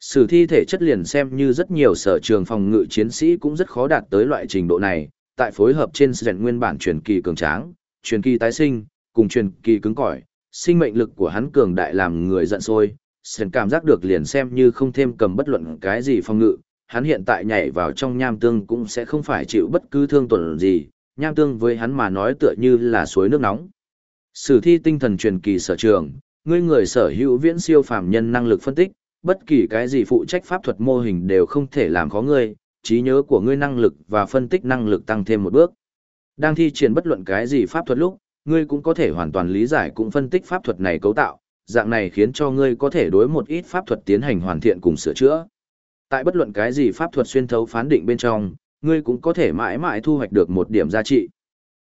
Sử thi thể chất liền xem như rất nhiều sở trường phòng ngự chiến sĩ cũng rất khó đạt tới loại trình độ này, tại phối hợp trên rèn nguyên bản truyền kỳ cường tráng, truyền kỳ tái sinh, cùng truyền kỳ cứng cỏi, sinh mệnh lực của hắn cường đại làm người giận sôi, Sren cảm giác được liền xem như không thêm cầm bất luận cái gì phòng ngự, hắn hiện tại nhảy vào trong nham tương cũng sẽ không phải chịu bất cứ thương tổn gì, nham tương với hắn mà nói tựa như là suối nước nóng. Sử thi tinh thần truyền kỳ sở trường, ngươi người sở hữu viễn siêu phàm nhân năng lực phân tích, bất kỳ cái gì phụ trách pháp thuật mô hình đều không thể làm khó ngươi, trí nhớ của ngươi năng lực và phân tích năng lực tăng thêm một bước. Đang thi triển bất luận cái gì pháp thuật lúc, ngươi cũng có thể hoàn toàn lý giải cũng phân tích pháp thuật này cấu tạo, dạng này khiến cho ngươi có thể đối một ít pháp thuật tiến hành hoàn thiện cùng sửa chữa. Tại bất luận cái gì pháp thuật xuyên thấu phán định bên trong, ngươi cũng có thể mãi mãi thu hoạch được một điểm giá trị.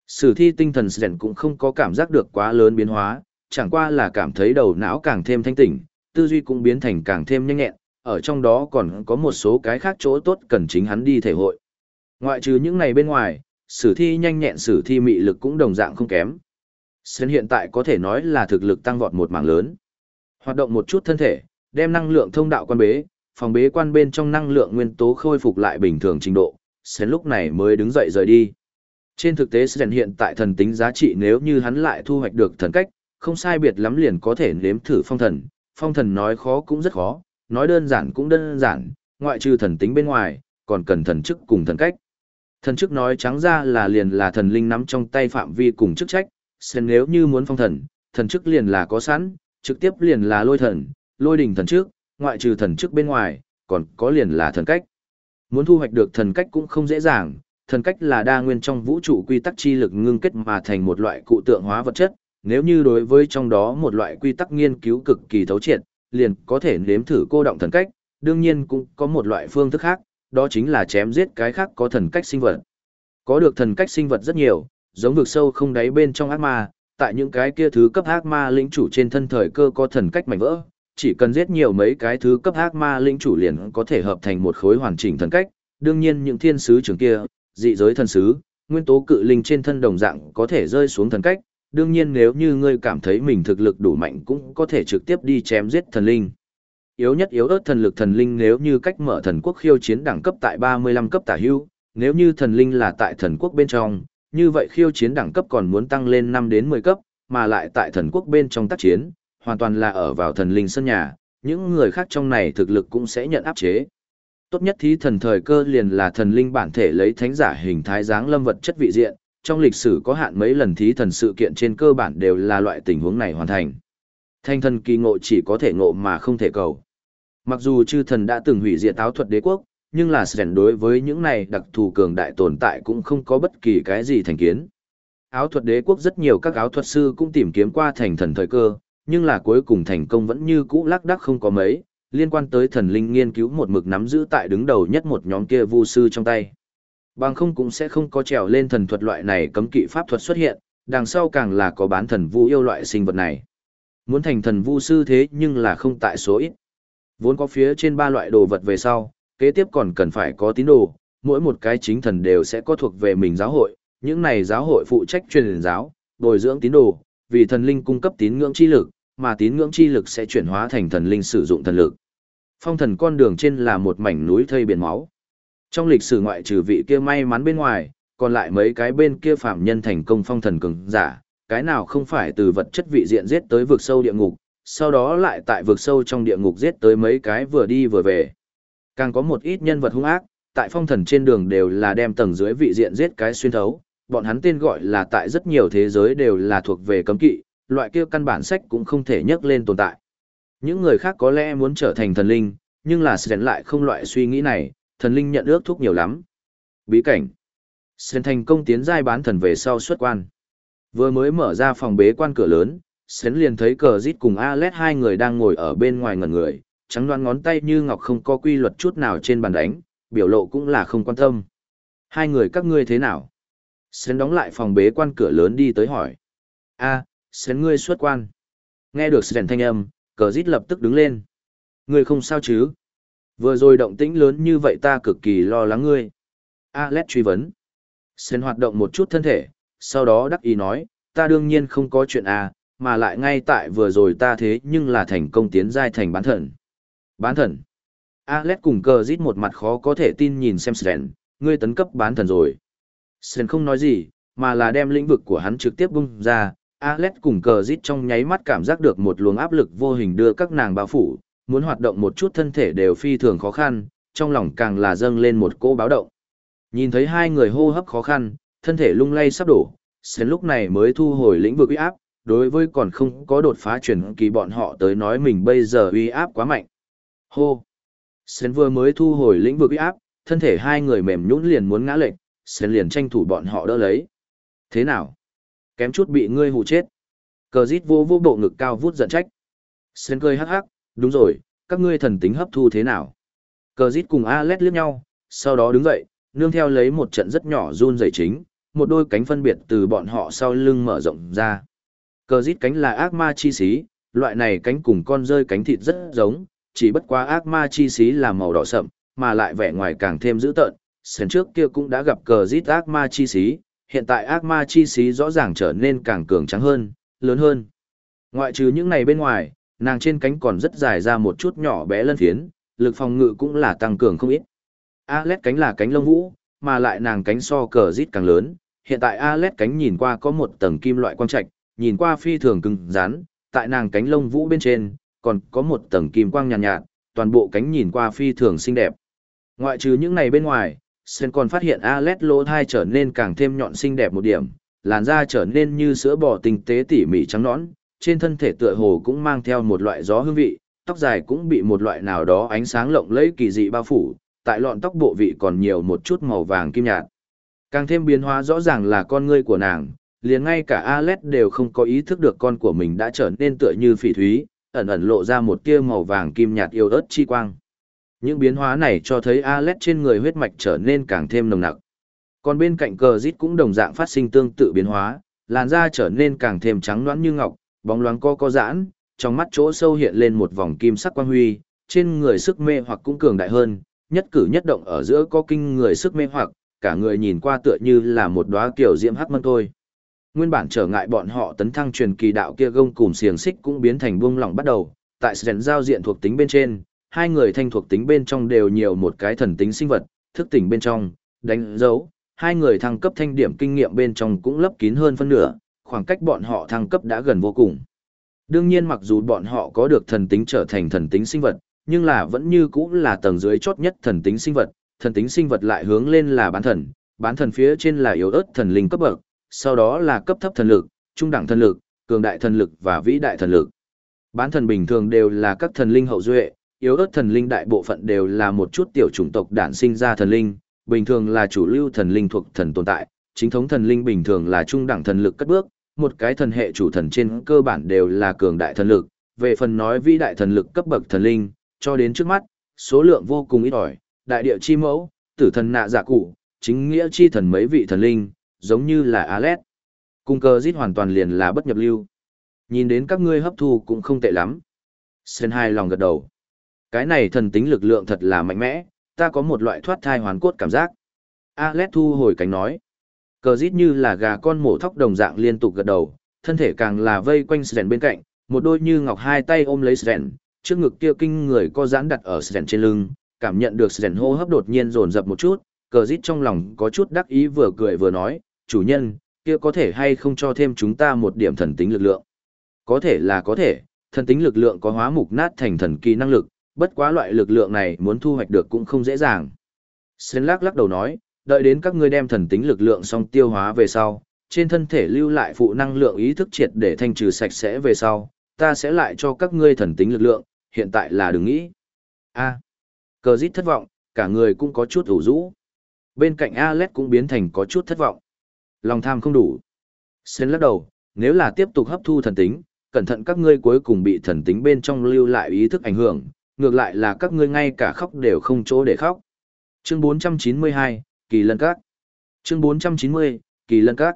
Sử thi tinh thần rèn cũng không có cảm giác được quá lớn biến hóa, chẳng qua là cảm thấy đầu não càng thêm thanh tỉnh, tư duy cũng biến thành càng thêm nhanh nhẹn, ở trong đó còn có một số cái khác chỗ tốt cần chính hắn đi thể hội. Ngoại trừ những này bên ngoài, sử thi nhanh nhẹn sử thi mị lực cũng đồng dạng không kém. Sơn hiện tại có thể nói là thực lực tăng vọt một mảng lớn. Hoạt động một chút thân thể, đem năng lượng thông đạo quan bế, phòng bế quan bên trong năng lượng nguyên tố khôi phục lại bình thường trình độ, Sơn lúc này mới đứng dậy rời đi. Trên thực tế Sơn hiện tại thần tính giá trị nếu như hắn lại thu hoạch được thần cách, không sai biệt lắm liền có thể nếm thử phong thần. Phong thần nói khó cũng rất khó, nói đơn giản cũng đơn giản, ngoại trừ thần tính bên ngoài, còn cần thần chức cùng thần cách. Thần chức nói trắng ra là liền là thần linh nắm trong tay phạm vi cùng chức trách, xem nếu như muốn phong thần, thần chức liền là có sẵn, trực tiếp liền là lôi thần, lôi đỉnh thần trước, ngoại trừ thần chức bên ngoài, còn có liền là thần cách. Muốn thu hoạch được thần cách cũng không dễ dàng, thần cách là đa nguyên trong vũ trụ quy tắc chi lực ngưng kết mà thành một loại cụ tượng hóa vật chất, nếu như đối với trong đó một loại quy tắc nghiên cứu cực kỳ thấu triệt, liền có thể nếm thử cô động thần cách, đương nhiên cũng có một loại phương thức khác, đó chính là chém giết cái khác có thần cách sinh vật. Có được thần cách sinh vật rất nhiều, giống vực sâu không đáy bên trong ác ma, tại những cái kia thứ cấp ác ma lĩnh chủ trên thân thời cơ có thần cách mạnh vỡ, chỉ cần giết nhiều mấy cái thứ cấp ác ma lĩnh chủ liền có thể hợp thành một khối hoàn chỉnh thần cách, đương nhiên những thiên sứ trưởng kia, dị giới thần sứ, nguyên tố cự linh trên thân đồng dạng có thể rơi xuống thần cách, đương nhiên nếu như ngươi cảm thấy mình thực lực đủ mạnh cũng có thể trực tiếp đi chém giết thần linh. Yếu nhất yếu ớt thần lực thần linh nếu như cách mở thần quốc khiêu chiến đẳng cấp tại 35 cấp tả hưu, nếu như thần linh là tại thần quốc bên trong, như vậy khiêu chiến đẳng cấp còn muốn tăng lên 5 đến 10 cấp, mà lại tại thần quốc bên trong tác chiến, hoàn toàn là ở vào thần linh sân nhà, những người khác trong này thực lực cũng sẽ nhận áp chế. Tốt nhất thí thần thời cơ liền là thần linh bản thể lấy thánh giả hình thái dáng lâm vật chất vị diện, trong lịch sử có hạn mấy lần thí thần sự kiện trên cơ bản đều là loại tình huống này hoàn thành. Thanh thần kỳ ngộ chỉ có thể ngộ mà không thể cầu. Mặc dù chư thần đã từng hủy diệt Táo thuật đế quốc, nhưng là Sren đối với những này đặc thù cường đại tồn tại cũng không có bất kỳ cái gì thành kiến. Áo thuật đế quốc rất nhiều các áo thuật sư cũng tìm kiếm qua thành thần thời cơ, nhưng là cuối cùng thành công vẫn như cũ lắc đắc không có mấy, liên quan tới thần linh nghiên cứu một mực nắm giữ tại đứng đầu nhất một nhóm kia vu sư trong tay. Bằng không cũng sẽ không có trèo lên thần thuật loại này cấm kỵ pháp thuật xuất hiện, đằng sau càng là có bán thần vu yêu loại sinh vật này. Muốn thành thần vu sư thế nhưng là không tại số ít. Vốn có phía trên ba loại đồ vật về sau, kế tiếp còn cần phải có tín đồ, mỗi một cái chính thần đều sẽ có thuộc về mình giáo hội, những này giáo hội phụ trách truyền giáo, bồi dưỡng tín đồ, vì thần linh cung cấp tín ngưỡng chi lực, mà tín ngưỡng chi lực sẽ chuyển hóa thành thần linh sử dụng thần lực. Phong thần con đường trên là một mảnh núi thây biển máu. Trong lịch sử ngoại trừ vị kia may mắn bên ngoài, còn lại mấy cái bên kia phạm nhân thành công phong thần cường giả, cái nào không phải từ vật chất vị diện giết tới vực sâu địa ngục, sau đó lại tại vực sâu trong địa ngục giết tới mấy cái vừa đi vừa về. Càng có một ít nhân vật hung ác, tại phong thần trên đường đều là đem tầng dưới vị diện giết cái xuyên thấu, bọn hắn tên gọi là tại rất nhiều thế giới đều là thuộc về cấm kỵ, loại kia căn bản sách cũng không thể nhắc lên tồn tại. Những người khác có lẽ muốn trở thành thần linh, nhưng là Sren lại không loại suy nghĩ này, thần linh nhận ước thúc nhiều lắm. Bí cảnh. Sren thành công tiến giai bán thần về sau xuất quan. Vừa mới mở ra phòng bế quan cửa lớn, Sren liền thấy cờ rít cùng Alet hai người đang ngồi ở bên ngoài ngẩn người, trắng đoán ngón tay như ngọc không có quy luật chút nào trên bàn đánh, biểu lộ cũng là không quan tâm. Hai người các ngươi thế nào? Sến đóng lại phòng bế quan cửa lớn đi tới hỏi. a à, Sến ngươi xuất quan. Nghe được Sến thanh âm, cờ dít lập tức đứng lên. Ngươi không sao chứ? Vừa rồi động tĩnh lớn như vậy ta cực kỳ lo lắng ngươi. Alex truy vấn. Sến hoạt động một chút thân thể, sau đó đắc ý nói, ta đương nhiên không có chuyện à, mà lại ngay tại vừa rồi ta thế nhưng là thành công tiến giai thành bán thần. Bán thần. Alex cùng cờ rít một mặt khó có thể tin nhìn xem Sren, ngươi tấn cấp bán thần rồi. Sren không nói gì, mà là đem lĩnh vực của hắn trực tiếp bung ra. Alex cùng cờ rít trong nháy mắt cảm giác được một luồng áp lực vô hình đưa các nàng bao phủ, muốn hoạt động một chút thân thể đều phi thường khó khăn, trong lòng càng là dâng lên một cỗ báo động. Nhìn thấy hai người hô hấp khó khăn, thân thể lung lay sắp đổ, Sren lúc này mới thu hồi lĩnh vực uy áp, đối với còn không có đột phá chuyển kỳ bọn họ tới nói mình bây giờ uy áp quá mạnh. Hô! Sến vừa mới thu hồi lĩnh vực uy áp, thân thể hai người mềm nhũn liền muốn ngã lệch, Sến liền tranh thủ bọn họ đỡ lấy. Thế nào? Kém chút bị ngươi hù chết. Cờ rít vô vô bộ ngực cao vút giận trách. Sến cười hắc hắc, đúng rồi, các ngươi thần tính hấp thu thế nào? Cờ rít cùng Alet liếc nhau, sau đó đứng dậy, nương theo lấy một trận rất nhỏ run rẩy chính, một đôi cánh phân biệt từ bọn họ sau lưng mở rộng ra. Cờ rít cánh là ác ma chi xí, loại này cánh cùng con rơi cánh thịt rất giống, chỉ bất quá ác ma chi xí là màu đỏ sậm, mà lại vẻ ngoài càng thêm dữ tợn. Sến trước kia cũng đã gặp cờ rít ác ma chi xí, hiện tại ác ma chi xí rõ ràng trở nên càng cường trắng hơn, lớn hơn. Ngoại trừ những này bên ngoài, nàng trên cánh còn rất dài ra một chút nhỏ bé lân phiến, lực phòng ngự cũng là tăng cường không ít. Alet cánh là cánh lông vũ, mà lại nàng cánh so cờ rít càng lớn, hiện tại Alet cánh nhìn qua có một tầng kim loại quang trạch, nhìn qua phi thường cứng rắn, tại nàng cánh lông vũ bên trên, còn có một tầng kim quang nhàn nhạt, nhạt, toàn bộ cánh nhìn qua phi thường xinh đẹp. Ngoại trừ những này bên ngoài, Sen còn phát hiện Alet lỗ thai trở nên càng thêm nhọn xinh đẹp một điểm, làn da trở nên như sữa bò tinh tế tỉ mỉ trắng nõn, trên thân thể tựa hồ cũng mang theo một loại gió hương vị, tóc dài cũng bị một loại nào đó ánh sáng lộng lẫy kỳ dị bao phủ, tại lọn tóc bộ vị còn nhiều một chút màu vàng kim nhạt. Càng thêm biến hóa rõ ràng là con ngươi của nàng, liền ngay cả Alet đều không có ý thức được con của mình đã trở nên tựa như phỉ thúy, ẩn ẩn lộ ra một tia màu vàng kim nhạt yêu ớt chi quang. Những biến hóa này cho thấy Alet trên người huyết mạch trở nên càng thêm nồng nặc. Còn bên cạnh cờ rít cũng đồng dạng phát sinh tương tự biến hóa, làn da trở nên càng thêm trắng nõn như ngọc, bóng loáng co co giãn, trong mắt chỗ sâu hiện lên một vòng kim sắc quang huy, trên người sức mê hoặc cũng cường đại hơn, nhất cử nhất động ở giữa có kinh người sức mê hoặc, cả người nhìn qua tựa như là một đóa kiểu diễm hắc mân thôi. Nguyên bản trở ngại bọn họ tấn thăng truyền kỳ đạo kia gông cùm xiềng xích cũng biến thành buông lỏng bắt đầu, tại sren giao diện thuộc tính bên trên, hai người thanh thuộc tính bên trong đều nhiều một cái thần tính sinh vật, thức tỉnh bên trong, đánh dấu, hai người thăng cấp thanh điểm kinh nghiệm bên trong cũng lấp kín hơn phân nửa, khoảng cách bọn họ thăng cấp đã gần vô cùng. Đương nhiên mặc dù bọn họ có được thần tính trở thành thần tính sinh vật, nhưng là vẫn như cũ là tầng dưới chốt nhất thần tính sinh vật, thần tính sinh vật lại hướng lên là bán thần, bán thần phía trên là yếu ớt thần linh cấp bậc, sau đó là cấp thấp thần lực, trung đẳng thần lực, cường đại thần lực và vĩ đại thần lực. Bán thần bình thường đều là các thần linh hậu duệ, yếu ớt thần linh đại bộ phận đều là một chút tiểu chủng tộc đản sinh ra thần linh, bình thường là chủ lưu thần linh thuộc thần tồn tại, chính thống thần linh bình thường là trung đẳng thần lực cất bước, một cái thần hệ chủ thần trên cơ bản đều là cường đại thần lực, về phần nói vĩ đại thần lực cấp bậc thần linh, cho đến trước mắt, số lượng vô cùng ít ỏi, đại địa chi mẫu, tử thần nạ giả cụ, chính nghĩa chi thần mấy vị thần linh, giống như là Alet. Cung cơ giết hoàn toàn liền là bất nhập lưu. Nhìn đến các ngươi hấp thu cũng không tệ lắm. Sơn hai lòng gật đầu. Cái này thần tính lực lượng thật là mạnh mẽ, ta có một loại thoát thai hoàn cốt cảm giác. Alet thu hồi cánh nói. Cờ giết như là gà con mổ thóc đồng dạng liên tục gật đầu, thân thể càng là vây quanh Sren bên cạnh, một đôi như ngọc hai tay ôm lấy Sren, trước ngực kia kinh người co giãn đặt ở Sren trên lưng, cảm nhận được Sren hô hấp đột nhiên dồn dập một chút, cờ rít trong lòng có chút đắc ý vừa cười vừa nói, chủ nhân, kia có thể hay không cho thêm chúng ta một điểm thần tính lực lượng. Có thể là có thể, thần tính lực lượng có hóa mục nát thành thần kỳ năng lực, bất quá loại lực lượng này muốn thu hoạch được cũng không dễ dàng. Sến lắc lắc đầu nói, đợi đến các ngươi đem thần tính lực lượng xong tiêu hóa về sau, trên thân thể lưu lại phụ năng lượng ý thức triệt để thanh trừ sạch sẽ về sau, ta sẽ lại cho các ngươi thần tính lực lượng, hiện tại là đừng nghĩ. A. cờ dít thất vọng, cả người cũng có chút ủ rũ. Bên cạnh Alex cũng biến thành có chút thất vọng. Lòng tham không đủ. Sến lắc đầu, nếu là tiếp tục hấp thu thần tính, cẩn thận các ngươi cuối cùng bị thần tính bên trong lưu lại ý thức ảnh hưởng, ngược lại là các ngươi ngay cả khóc đều không chỗ để khóc. Chương 492, Kỳ Lân Các. Chương 490, Kỳ Lân Các.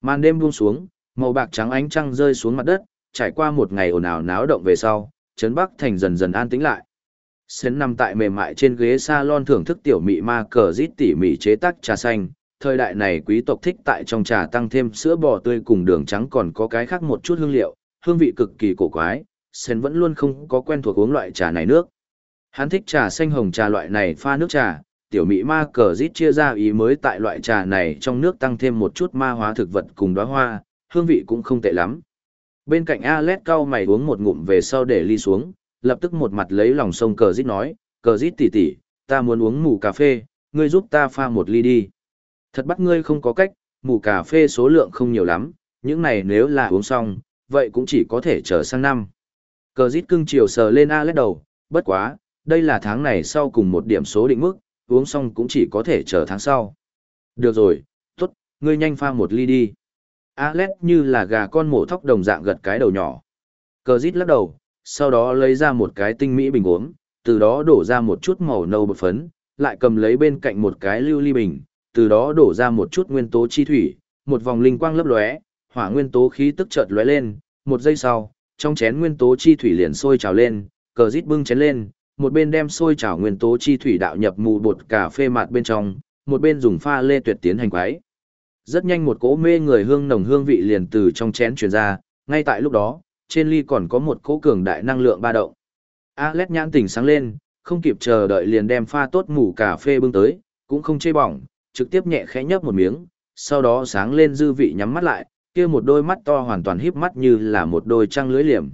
Màn đêm buông xuống, màu bạc trắng ánh trăng rơi xuống mặt đất, trải qua một ngày ồn ào náo động về sau, trấn Bắc thành dần dần an tĩnh lại. Sến nằm tại mềm mại trên ghế salon thưởng thức tiểu mị ma cờ rít tỉ mỉ chế tác trà xanh. Thời đại này quý tộc thích tại trong trà tăng thêm sữa bò tươi cùng đường trắng còn có cái khác một chút hương liệu, hương vị cực kỳ cổ quái. Sen vẫn luôn không có quen thuộc uống loại trà này nước. Hắn thích trà xanh hồng trà loại này pha nước trà, tiểu mỹ ma cờ rít chia ra ý mới tại loại trà này trong nước tăng thêm một chút ma hóa thực vật cùng đóa hoa, hương vị cũng không tệ lắm. Bên cạnh Alet cao mày uống một ngụm về sau để ly xuống, lập tức một mặt lấy lòng sông cờ rít nói, cờ rít tỉ tỉ, ta muốn uống mù cà phê, ngươi giúp ta pha một ly đi. Thật bắt ngươi không có cách, mù cà phê số lượng không nhiều lắm, những này nếu là uống xong, vậy cũng chỉ có thể chờ sang năm. Cờ rít cưng chiều sờ lên Alet đầu, bất quá, đây là tháng này sau cùng một điểm số định mức, uống xong cũng chỉ có thể chờ tháng sau. Được rồi, tốt, ngươi nhanh pha một ly đi. Alex như là gà con mổ thóc đồng dạng gật cái đầu nhỏ. Cờ rít lắc đầu, sau đó lấy ra một cái tinh mỹ bình uống, từ đó đổ ra một chút màu nâu bột phấn, lại cầm lấy bên cạnh một cái lưu ly bình, từ đó đổ ra một chút nguyên tố chi thủy, một vòng linh quang lấp lóe, hỏa nguyên tố khí tức chợt lóe lên, một giây sau, trong chén nguyên tố chi thủy liền sôi trào lên, cờ rít bưng chén lên, một bên đem sôi trào nguyên tố chi thủy đạo nhập mù bột cà phê mạt bên trong, một bên dùng pha lê tuyệt tiến hành quái. Rất nhanh một cỗ mê người hương nồng hương vị liền từ trong chén truyền ra, ngay tại lúc đó, trên ly còn có một cỗ cường đại năng lượng ba động. Alex nhãn tỉnh sáng lên, không kịp chờ đợi liền đem pha tốt mù cà phê bưng tới, cũng không chê bỏng, trực tiếp nhẹ khẽ nhấp một miếng, sau đó sáng lên dư vị nhắm mắt lại, kia một đôi mắt to hoàn toàn híp mắt như là một đôi trăng lưới liềm.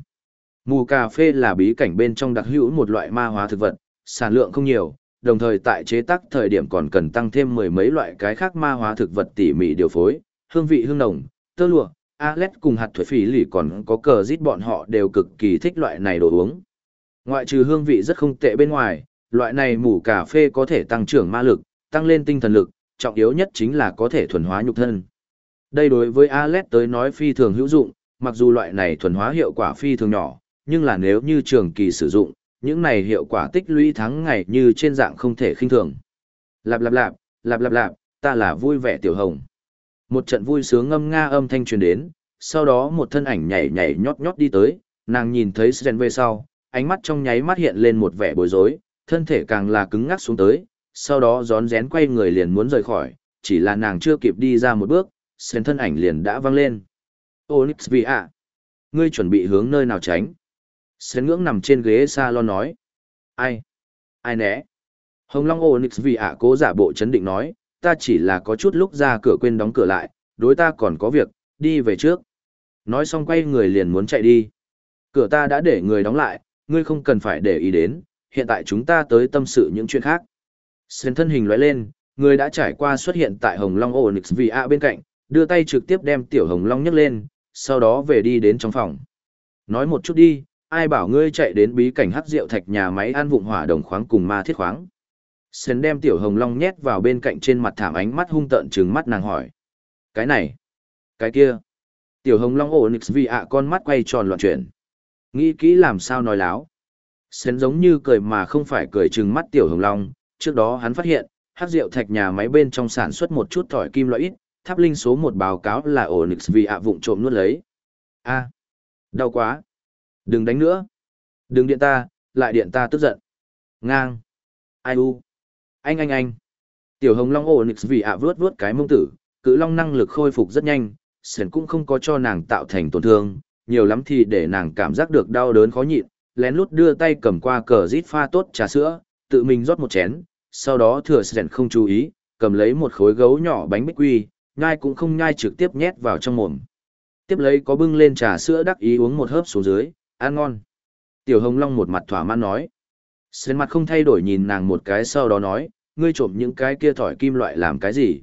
Mù cà phê là bí cảnh bên trong đặc hữu một loại ma hóa thực vật, sản lượng không nhiều, đồng thời tại chế tác thời điểm còn cần tăng thêm mười mấy loại cái khác ma hóa thực vật tỉ mỉ điều phối, hương vị hương nồng, tơ lụa, Alex cùng hạt thuế phỉ lì còn có cờ giết bọn họ đều cực kỳ thích loại này đồ uống. Ngoại trừ hương vị rất không tệ bên ngoài, loại này mù cà phê có thể tăng trưởng ma lực, tăng lên tinh thần lực, trọng yếu nhất chính là có thể thuần hóa nhục thân. Đây đối với Alex tới nói phi thường hữu dụng, mặc dù loại này thuần hóa hiệu quả phi thường nhỏ, nhưng là nếu như trường kỳ sử dụng, những này hiệu quả tích lũy tháng ngày như trên dạng không thể khinh thường. Lạp lạp lạp, lạp lạp lạp, ta là vui vẻ tiểu hồng. Một trận vui sướng ngâm nga âm thanh truyền đến, sau đó một thân ảnh nhảy nhảy nhót nhót đi tới, nàng nhìn thấy Sren về sau, ánh mắt trong nháy mắt hiện lên một vẻ bối rối, thân thể càng là cứng ngắc xuống tới, sau đó rón rén quay người liền muốn rời khỏi, chỉ là nàng chưa kịp đi ra một bước, sen thân ảnh liền đã văng lên. Onyx vì ạ, ngươi chuẩn bị hướng nơi nào tránh? Sến ngưỡng nằm trên ghế salon nói. Ai? Ai né? Hồng Long Onyx vì ạ cố giả bộ chấn định nói, ta chỉ là có chút lúc ra cửa quên đóng cửa lại, đối ta còn có việc, đi về trước. Nói xong quay người liền muốn chạy đi. Cửa ta đã để người đóng lại, ngươi không cần phải để ý đến, hiện tại chúng ta tới tâm sự những chuyện khác. Sến thân hình lóe lên, người đã trải qua xuất hiện tại Hồng Long Onyx VA bên cạnh, đưa tay trực tiếp đem tiểu Hồng Long nhấc lên, sau đó về đi đến trong phòng. Nói một chút đi, ai bảo ngươi chạy đến bí cảnh hắc rượu thạch nhà máy ăn vụng hỏa đồng khoáng cùng ma thiết khoáng. Sến đem tiểu hồng long nhét vào bên cạnh trên mặt thảm ánh mắt hung tợn trừng mắt nàng hỏi. Cái này, cái kia. Tiểu hồng long ổn VA con mắt quay tròn loạn chuyển. Nghĩ kỹ làm sao nói láo. Sến giống như cười mà không phải cười trừng mắt tiểu hồng long. Trước đó hắn phát hiện, hắc rượu thạch nhà máy bên trong sản xuất một chút thỏi kim loại ít, tháp linh số một báo cáo là ổn vì ạ vụng trộm nuốt lấy. a đau quá. Đừng đánh nữa. Đừng điện ta, lại điện ta tức giận. Ngang. Ai u. Anh anh anh. Tiểu hồng long ổn vì ạ vướt vướt cái mông tử, cự long năng lực khôi phục rất nhanh, sển cũng không có cho nàng tạo thành tổn thương, nhiều lắm thì để nàng cảm giác được đau đớn khó nhịn, lén lút đưa tay cầm qua cờ rít pha tốt trà sữa, tự mình rót một chén, sau đó thừa sển không chú ý, cầm lấy một khối gấu nhỏ bánh bích quy, nhai cũng không nhai trực tiếp nhét vào trong mồm. Tiếp lấy có bưng lên trà sữa đắc ý uống một hớp xuống dưới, ăn ngon. Tiểu Hồng Long một mặt thỏa mãn nói. Sến mặt không thay đổi nhìn nàng một cái sau đó nói, ngươi trộm những cái kia thỏi kim loại làm cái gì?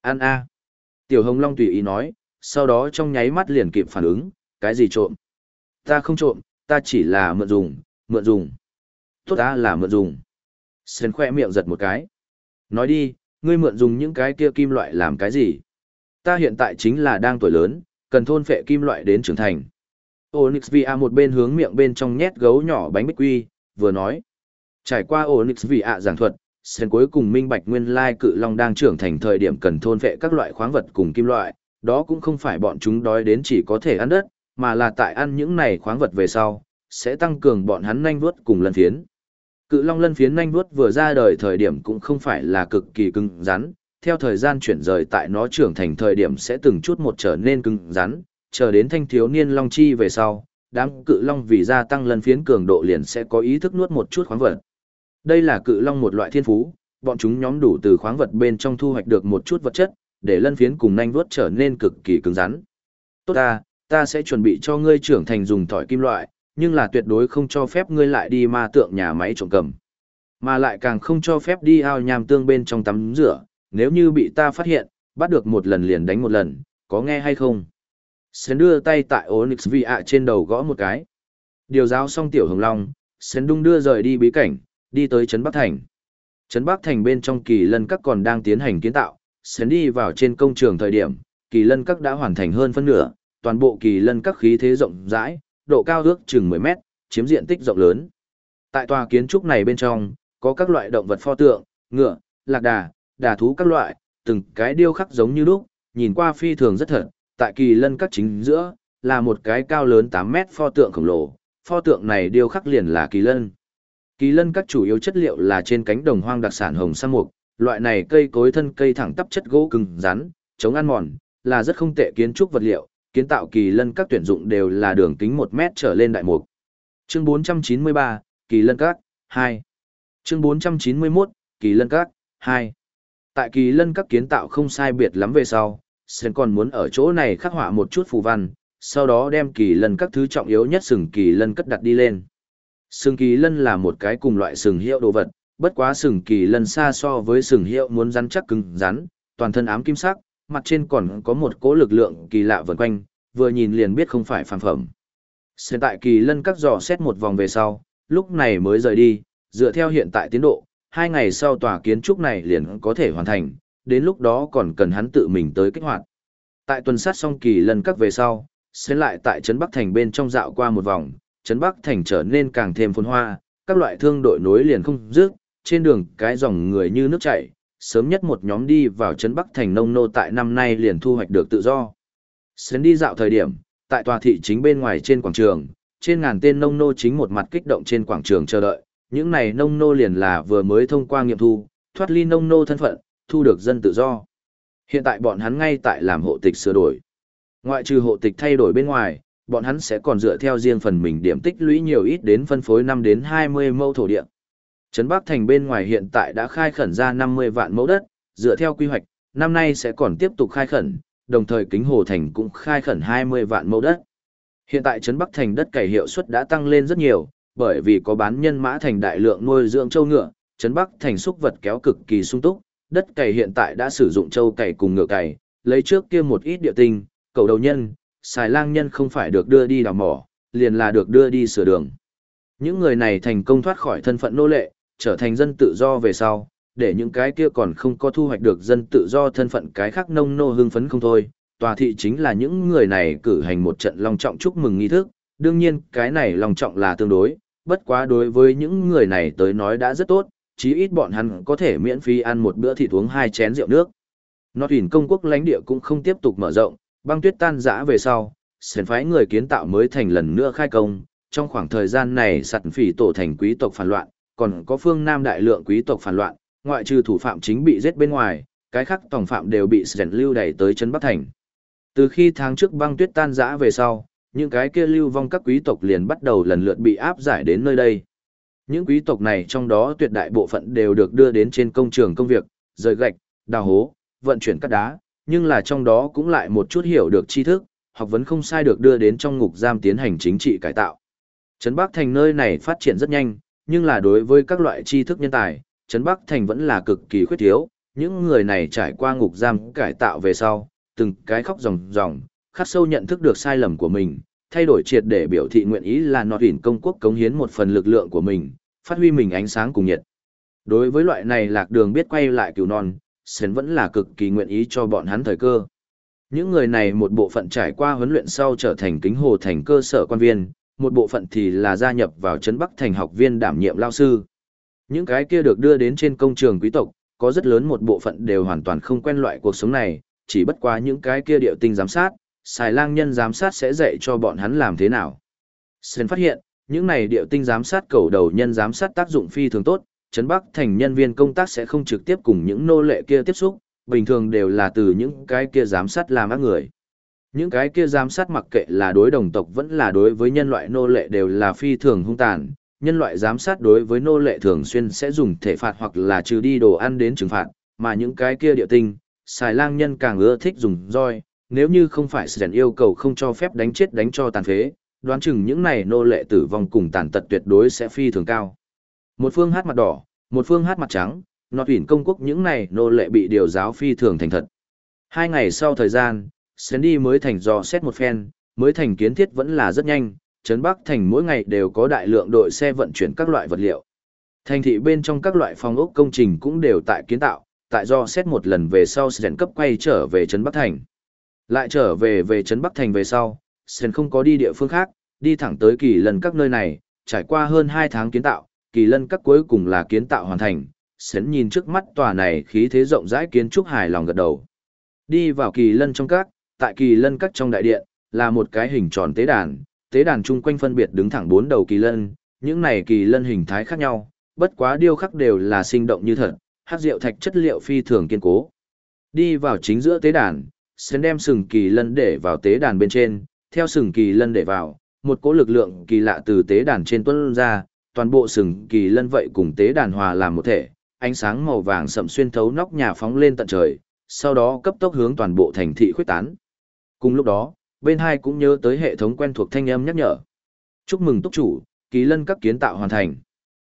Ăn a. Tiểu Hồng Long tùy ý nói, sau đó trong nháy mắt liền kịp phản ứng, cái gì trộm? Ta không trộm, ta chỉ là mượn dùng, mượn dùng. Tốt ta là mượn dùng. Sến khoe miệng giật một cái. Nói đi, ngươi mượn dùng những cái kia kim loại làm cái gì? Ta hiện tại chính là đang tuổi lớn, cần thôn phệ kim loại đến trưởng thành. Onyx VA một bên hướng miệng bên trong nhét gấu nhỏ bánh bích quy, vừa nói. Trải qua Onyx VA giảng thuật, sen cuối cùng minh bạch nguyên lai cự long đang trưởng thành thời điểm cần thôn phệ các loại khoáng vật cùng kim loại, đó cũng không phải bọn chúng đói đến chỉ có thể ăn đất, mà là tại ăn những này khoáng vật về sau, sẽ tăng cường bọn hắn nhanh vuốt cùng lân phiến. Cự long lân phiến nhanh vuốt vừa ra đời thời điểm cũng không phải là cực kỳ cứng rắn, theo thời gian chuyển rời tại nó trưởng thành thời điểm sẽ từng chút một trở nên cứng rắn, chờ đến thanh thiếu niên long chi về sau, đám cự long vì gia tăng lân phiến cường độ liền sẽ có ý thức nuốt một chút khoáng vật. Đây là cự long một loại thiên phú, bọn chúng nhóm đủ từ khoáng vật bên trong thu hoạch được một chút vật chất, để lân phiến cùng nhanh vuốt trở nên cực kỳ cứng rắn. Tốt ta, ta sẽ chuẩn bị cho ngươi trưởng thành dùng thỏi kim loại, nhưng là tuyệt đối không cho phép ngươi lại đi ma tượng nhà máy trộm cầm. Mà lại càng không cho phép đi ao nham tương bên trong tắm rửa, nếu như bị ta phát hiện, bắt được một lần liền đánh một lần, có nghe hay không? Sến đưa tay tại Onyx Vi ạ trên đầu gõ một cái. Điều giáo xong tiểu hồng long, Sến đung đưa rời đi bí cảnh, đi tới Trấn Bắc Thành. Trấn Bắc Thành bên trong kỳ lân các còn đang tiến hành kiến tạo, sến đi vào trên công trường thời điểm, kỳ lân các đã hoàn thành hơn phân nửa, toàn bộ kỳ lân các khí thế rộng rãi, độ cao ước chừng 10 mét, chiếm diện tích rộng lớn. Tại tòa kiến trúc này bên trong, có các loại động vật pho tượng, ngựa, lạc đà, đà thú các loại, từng cái điêu khắc giống như lúc, nhìn qua phi thường rất thật, tại kỳ lân các chính giữa, là một cái cao lớn 8 mét pho tượng khổng lồ, pho tượng này điêu khắc liền là kỳ lân. Kỳ lân các chủ yếu chất liệu là trên cánh đồng hoang đặc sản hồng sa mục, loại này cây cối thân cây thẳng tắp chất gỗ cứng rắn, chống ăn mòn, là rất không tệ kiến trúc vật liệu, kiến tạo kỳ lân các tuyển dụng đều là đường kính 1 mét trở lên đại mục. Chương 493, Kỳ lân các, 2. Chương 491, Kỳ lân các, 2. Tại kỳ lân các kiến tạo không sai biệt lắm về sau, Sơn còn muốn ở chỗ này khắc họa một chút phù văn, sau đó đem kỳ lân các thứ trọng yếu nhất sừng kỳ lân cất đặt đi lên. Sừng kỳ lân là một cái cùng loại sừng hiệu đồ vật, bất quá sừng kỳ lân xa so với sừng hiệu muốn rắn chắc cứng rắn, toàn thân ám kim sắc, mặt trên còn có một cỗ lực lượng kỳ lạ vần quanh, vừa nhìn liền biết không phải phàm phẩm. Hiện tại kỳ lân các dò xét một vòng về sau, lúc này mới rời đi, dựa theo hiện tại tiến độ, hai ngày sau tòa kiến trúc này liền có thể hoàn thành, đến lúc đó còn cần hắn tự mình tới kích hoạt. Tại tuần sát xong kỳ lân các về sau, sẽ lại tại Trấn Bắc Thành bên trong dạo qua một vòng, Trấn Bắc Thành trở nên càng thêm phồn hoa, các loại thương đội nối liền không dứt, trên đường cái dòng người như nước chảy, sớm nhất một nhóm đi vào Trấn Bắc Thành nông nô tại năm nay liền thu hoạch được tự do. Sến đi dạo thời điểm, tại tòa thị chính bên ngoài trên quảng trường, trên ngàn tên nông nô chính một mặt kích động trên quảng trường chờ đợi, những này nông nô liền là vừa mới thông qua nghiệm thu, thoát ly nông nô thân phận, thu được dân tự do. Hiện tại bọn hắn ngay tại làm hộ tịch sửa đổi. Ngoại trừ hộ tịch thay đổi bên ngoài, bọn hắn sẽ còn dựa theo riêng phần mình điểm tích lũy nhiều ít đến phân phối 5 đến 20 mẫu thổ địa. Trấn Bắc Thành bên ngoài hiện tại đã khai khẩn ra 50 vạn mẫu đất, dựa theo quy hoạch, năm nay sẽ còn tiếp tục khai khẩn, đồng thời Kính Hồ Thành cũng khai khẩn 20 vạn mẫu đất. Hiện tại Trấn Bắc Thành đất cày hiệu suất đã tăng lên rất nhiều, bởi vì có bán nhân mã thành đại lượng nuôi dưỡng châu ngựa, Trấn Bắc Thành xúc vật kéo cực kỳ sung túc, đất cày hiện tại đã sử dụng châu cày cùng ngựa cày, lấy trước kia một ít địa tinh, cầu đầu nhân, xài lang nhân không phải được đưa đi đào mỏ, liền là được đưa đi sửa đường. Những người này thành công thoát khỏi thân phận nô lệ, trở thành dân tự do về sau, để những cái kia còn không có thu hoạch được dân tự do thân phận cái khác nông nô hưng phấn không thôi. Tòa thị chính là những người này cử hành một trận long trọng chúc mừng nghi thức, đương nhiên cái này long trọng là tương đối, bất quá đối với những người này tới nói đã rất tốt, chí ít bọn hắn có thể miễn phí ăn một bữa thịt uống hai chén rượu nước. Nọt hình công quốc lãnh địa cũng không tiếp tục mở rộng, băng tuyết tan rã về sau, sền phái người kiến tạo mới thành lần nữa khai công, trong khoảng thời gian này sặt phỉ tổ thành quý tộc phản loạn, còn có phương Nam đại lượng quý tộc phản loạn, ngoại trừ thủ phạm chính bị giết bên ngoài, cái khác tổng phạm đều bị sến lưu đẩy tới Trấn Bắc Thành. Từ khi tháng trước băng tuyết tan rã về sau, những cái kia lưu vong các quý tộc liền bắt đầu lần lượt bị áp giải đến nơi đây. Những quý tộc này trong đó tuyệt đại bộ phận đều được đưa đến trên công trường công việc, rời gạch, đào hố, vận chuyển cát đá, nhưng là trong đó cũng lại một chút hiểu được tri thức, học vấn không sai được đưa đến trong ngục giam tiến hành chính trị cải tạo. Trấn Bắc Thành nơi này phát triển rất nhanh, nhưng là đối với các loại tri thức nhân tài, Trấn Bắc Thành vẫn là cực kỳ khuyết thiếu, những người này trải qua ngục giam cải tạo về sau, từng cái khóc ròng ròng, khắc sâu nhận thức được sai lầm của mình, thay đổi triệt để biểu thị nguyện ý là nọt hình công quốc cống hiến một phần lực lượng của mình, phát huy mình ánh sáng cùng nhiệt. Đối với loại này lạc đường biết quay lại cứu non, Sến vẫn là cực kỳ nguyện ý cho bọn hắn thời cơ. Những người này một bộ phận trải qua huấn luyện sau trở thành kính hồ thành cơ sở quan viên, một bộ phận thì là gia nhập vào Trấn Bắc thành học viên đảm nhiệm lao sư. Những cái kia được đưa đến trên công trường quý tộc, có rất lớn một bộ phận đều hoàn toàn không quen loại cuộc sống này, chỉ bất quá những cái kia điệu tinh giám sát, xài lang nhân giám sát sẽ dạy cho bọn hắn làm thế nào. Sơn phát hiện, những này điệu tinh giám sát cầu đầu nhân giám sát tác dụng phi thường tốt, Trấn Bắc thành nhân viên công tác sẽ không trực tiếp cùng những nô lệ kia tiếp xúc, bình thường đều là từ những cái kia giám sát làm ác người. Những cái kia giám sát mặc kệ là đối đồng tộc vẫn là đối với nhân loại nô lệ đều là phi thường hung tàn, nhân loại giám sát đối với nô lệ thường xuyên sẽ dùng thể phạt hoặc là trừ đi đồ ăn đến trừng phạt, mà những cái kia địa tinh, xài lang nhân càng ưa thích dùng roi, nếu như không phải sự yêu cầu không cho phép đánh chết đánh cho tàn phế, đoán chừng những này nô lệ tử vong cùng tàn tật tuyệt đối sẽ phi thường cao. Một phương hát mặt đỏ, một phương hát mặt trắng, nọt ủy công quốc những này nô lệ bị điều giáo phi thường thành thật. Hai ngày sau thời gian, Sandy mới thành dò xét một phen, mới thành kiến thiết vẫn là rất nhanh, Trấn Bắc thành mỗi ngày đều có đại lượng đội xe vận chuyển các loại vật liệu. Thành thị bên trong các loại phòng ốc công trình cũng đều tại kiến tạo, tại do xét một lần về sau Sren cấp quay trở về Trấn Bắc Thành. Lại trở về về Trấn Bắc Thành về sau, Sren không có đi địa phương khác, đi thẳng tới kỳ lần các nơi này, trải qua hơn 2 tháng kiến tạo, kỳ lân các cuối cùng là kiến tạo hoàn thành. Sến nhìn trước mắt tòa này khí thế rộng rãi kiến trúc hài lòng gật đầu. Đi vào kỳ lân trong các, tại kỳ lân cắt trong đại điện, là một cái hình tròn tế đàn, tế đàn chung quanh phân biệt đứng thẳng bốn đầu kỳ lân, những này kỳ lân hình thái khác nhau, bất quá điêu khắc đều là sinh động như thật, Hát rượu thạch chất liệu phi thường kiên cố. Đi vào chính giữa tế đàn, Sến đem sừng kỳ lân để vào tế đàn bên trên, theo sừng kỳ lân để vào, một cỗ lực lượng kỳ lạ từ tế đàn trên tuôn ra, toàn bộ sừng kỳ lân vậy cùng tế đàn hòa làm một thể, ánh sáng màu vàng sậm xuyên thấu nóc nhà phóng lên tận trời, sau đó cấp tốc hướng toàn bộ thành thị khuyết tán. Cùng lúc đó, bên hai cũng nhớ tới hệ thống quen thuộc thanh âm nhắc nhở. Chúc mừng túc chủ, kỳ lân các kiến tạo hoàn thành.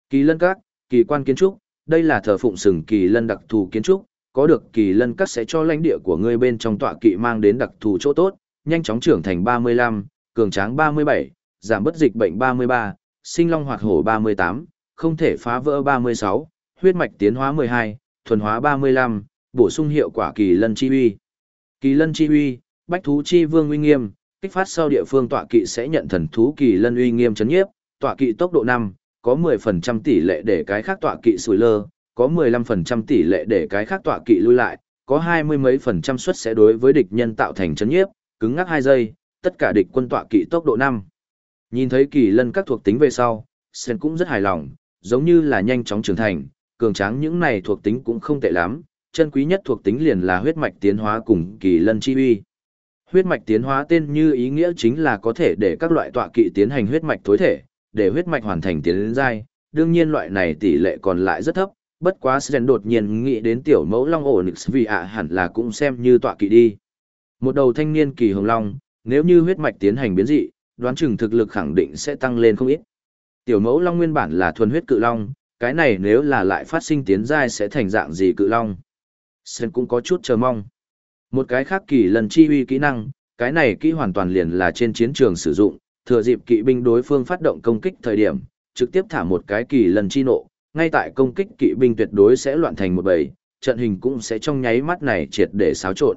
Kỳ lân các, kỳ quan kiến trúc, đây là thờ phụng sừng kỳ lân đặc thù kiến trúc, có được kỳ lân các sẽ cho lãnh địa của ngươi bên trong tọa kỵ mang đến đặc thù chỗ tốt, nhanh chóng trưởng thành 35, cường tráng 37, giảm bất dịch bệnh 33, sinh long hoạt hổ 38, không thể phá vỡ 36, huyết mạch tiến hóa 12, thuần hóa 35, bổ sung hiệu quả kỳ lân chi uy. Kỳ lân chi uy, bách thú chi vương uy nghiêm, kích phát sau địa phương tọa kỵ sẽ nhận thần thú kỳ lân uy nghiêm chấn nhiếp, tọa kỵ tốc độ 5, có 10% tỷ lệ để cái khác tọa kỵ sủi lơ, có 15% tỷ lệ để cái khác tọa kỵ lui lại, có hai mươi mấy phần trăm suất sẽ đối với địch nhân tạo thành chấn nhiếp, cứng ngắc 2 giây, tất cả địch quân tọa kỵ tốc độ 5. Nhìn thấy kỳ lân các thuộc tính về sau, Sen cũng rất hài lòng, giống như là nhanh chóng trưởng thành, cường tráng những này thuộc tính cũng không tệ lắm, chân quý nhất thuộc tính liền là huyết mạch tiến hóa cùng kỳ lân chi uy. Huyết mạch tiến hóa tên như ý nghĩa chính là có thể để các loại tọa kỵ tiến hành huyết mạch tối thể, để huyết mạch hoàn thành tiến lên giai, đương nhiên loại này tỷ lệ còn lại rất thấp, bất quá Sren đột nhiên nghĩ đến tiểu mẫu long onyx vì ạ hẳn là cũng xem như tọa kỵ đi. Một đầu thanh niên kỳ hồng long, nếu như huyết mạch tiến hành biến dị, đoán chừng thực lực khẳng định sẽ tăng lên không ít. Tiểu mẫu long nguyên bản là thuần huyết cự long, cái này nếu là lại phát sinh tiến giai sẽ thành dạng gì cự long. Sren cũng có chút chờ mong. Một cái khác kỳ lần chi uy kỹ năng, cái này kỹ hoàn toàn liền là trên chiến trường sử dụng, thừa dịp kỵ binh đối phương phát động công kích thời điểm, trực tiếp thả một cái kỳ lần chi nộ, ngay tại công kích kỵ binh tuyệt đối sẽ loạn thành một bầy, trận hình cũng sẽ trong nháy mắt này triệt để xáo trộn.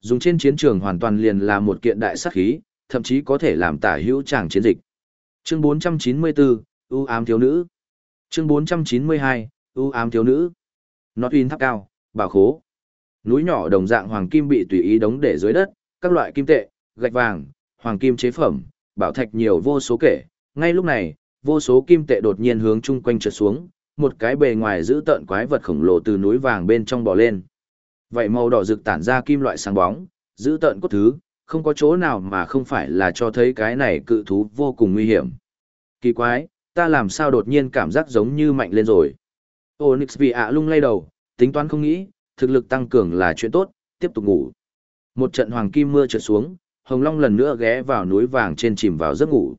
Dùng trên chiến trường hoàn toàn liền là một kiện đại sát khí, thậm chí có thể làm tả hữu tràng chiến dịch. Chương 494, ưu ám thiếu nữ. Chương 492, ưu ám thiếu nữ. nó in tháp cao, bảo khố. Núi nhỏ đồng dạng hoàng kim bị tùy ý đống để dưới đất, các loại kim tệ, gạch vàng, hoàng kim chế phẩm, bảo thạch nhiều vô số kể. Ngay lúc này, vô số kim tệ đột nhiên hướng chung quanh trượt xuống, một cái bề ngoài giữ tợn quái vật khổng lồ từ núi vàng bên trong bò lên. Vậy màu đỏ rực tản ra kim loại sáng bóng, giữ tợn cốt thứ, không có chỗ nào mà không phải là cho thấy cái này cự thú vô cùng nguy hiểm. Kỳ quái, ta làm sao đột nhiên cảm giác giống như mạnh lên rồi. Onyx vì ạ lung lay đầu, tính toán không nghĩ, thực lực tăng cường là chuyện tốt, tiếp tục ngủ. Một trận hoàng kim mưa trượt xuống, Hồng Long lần nữa ghé vào núi vàng trên chìm vào giấc ngủ.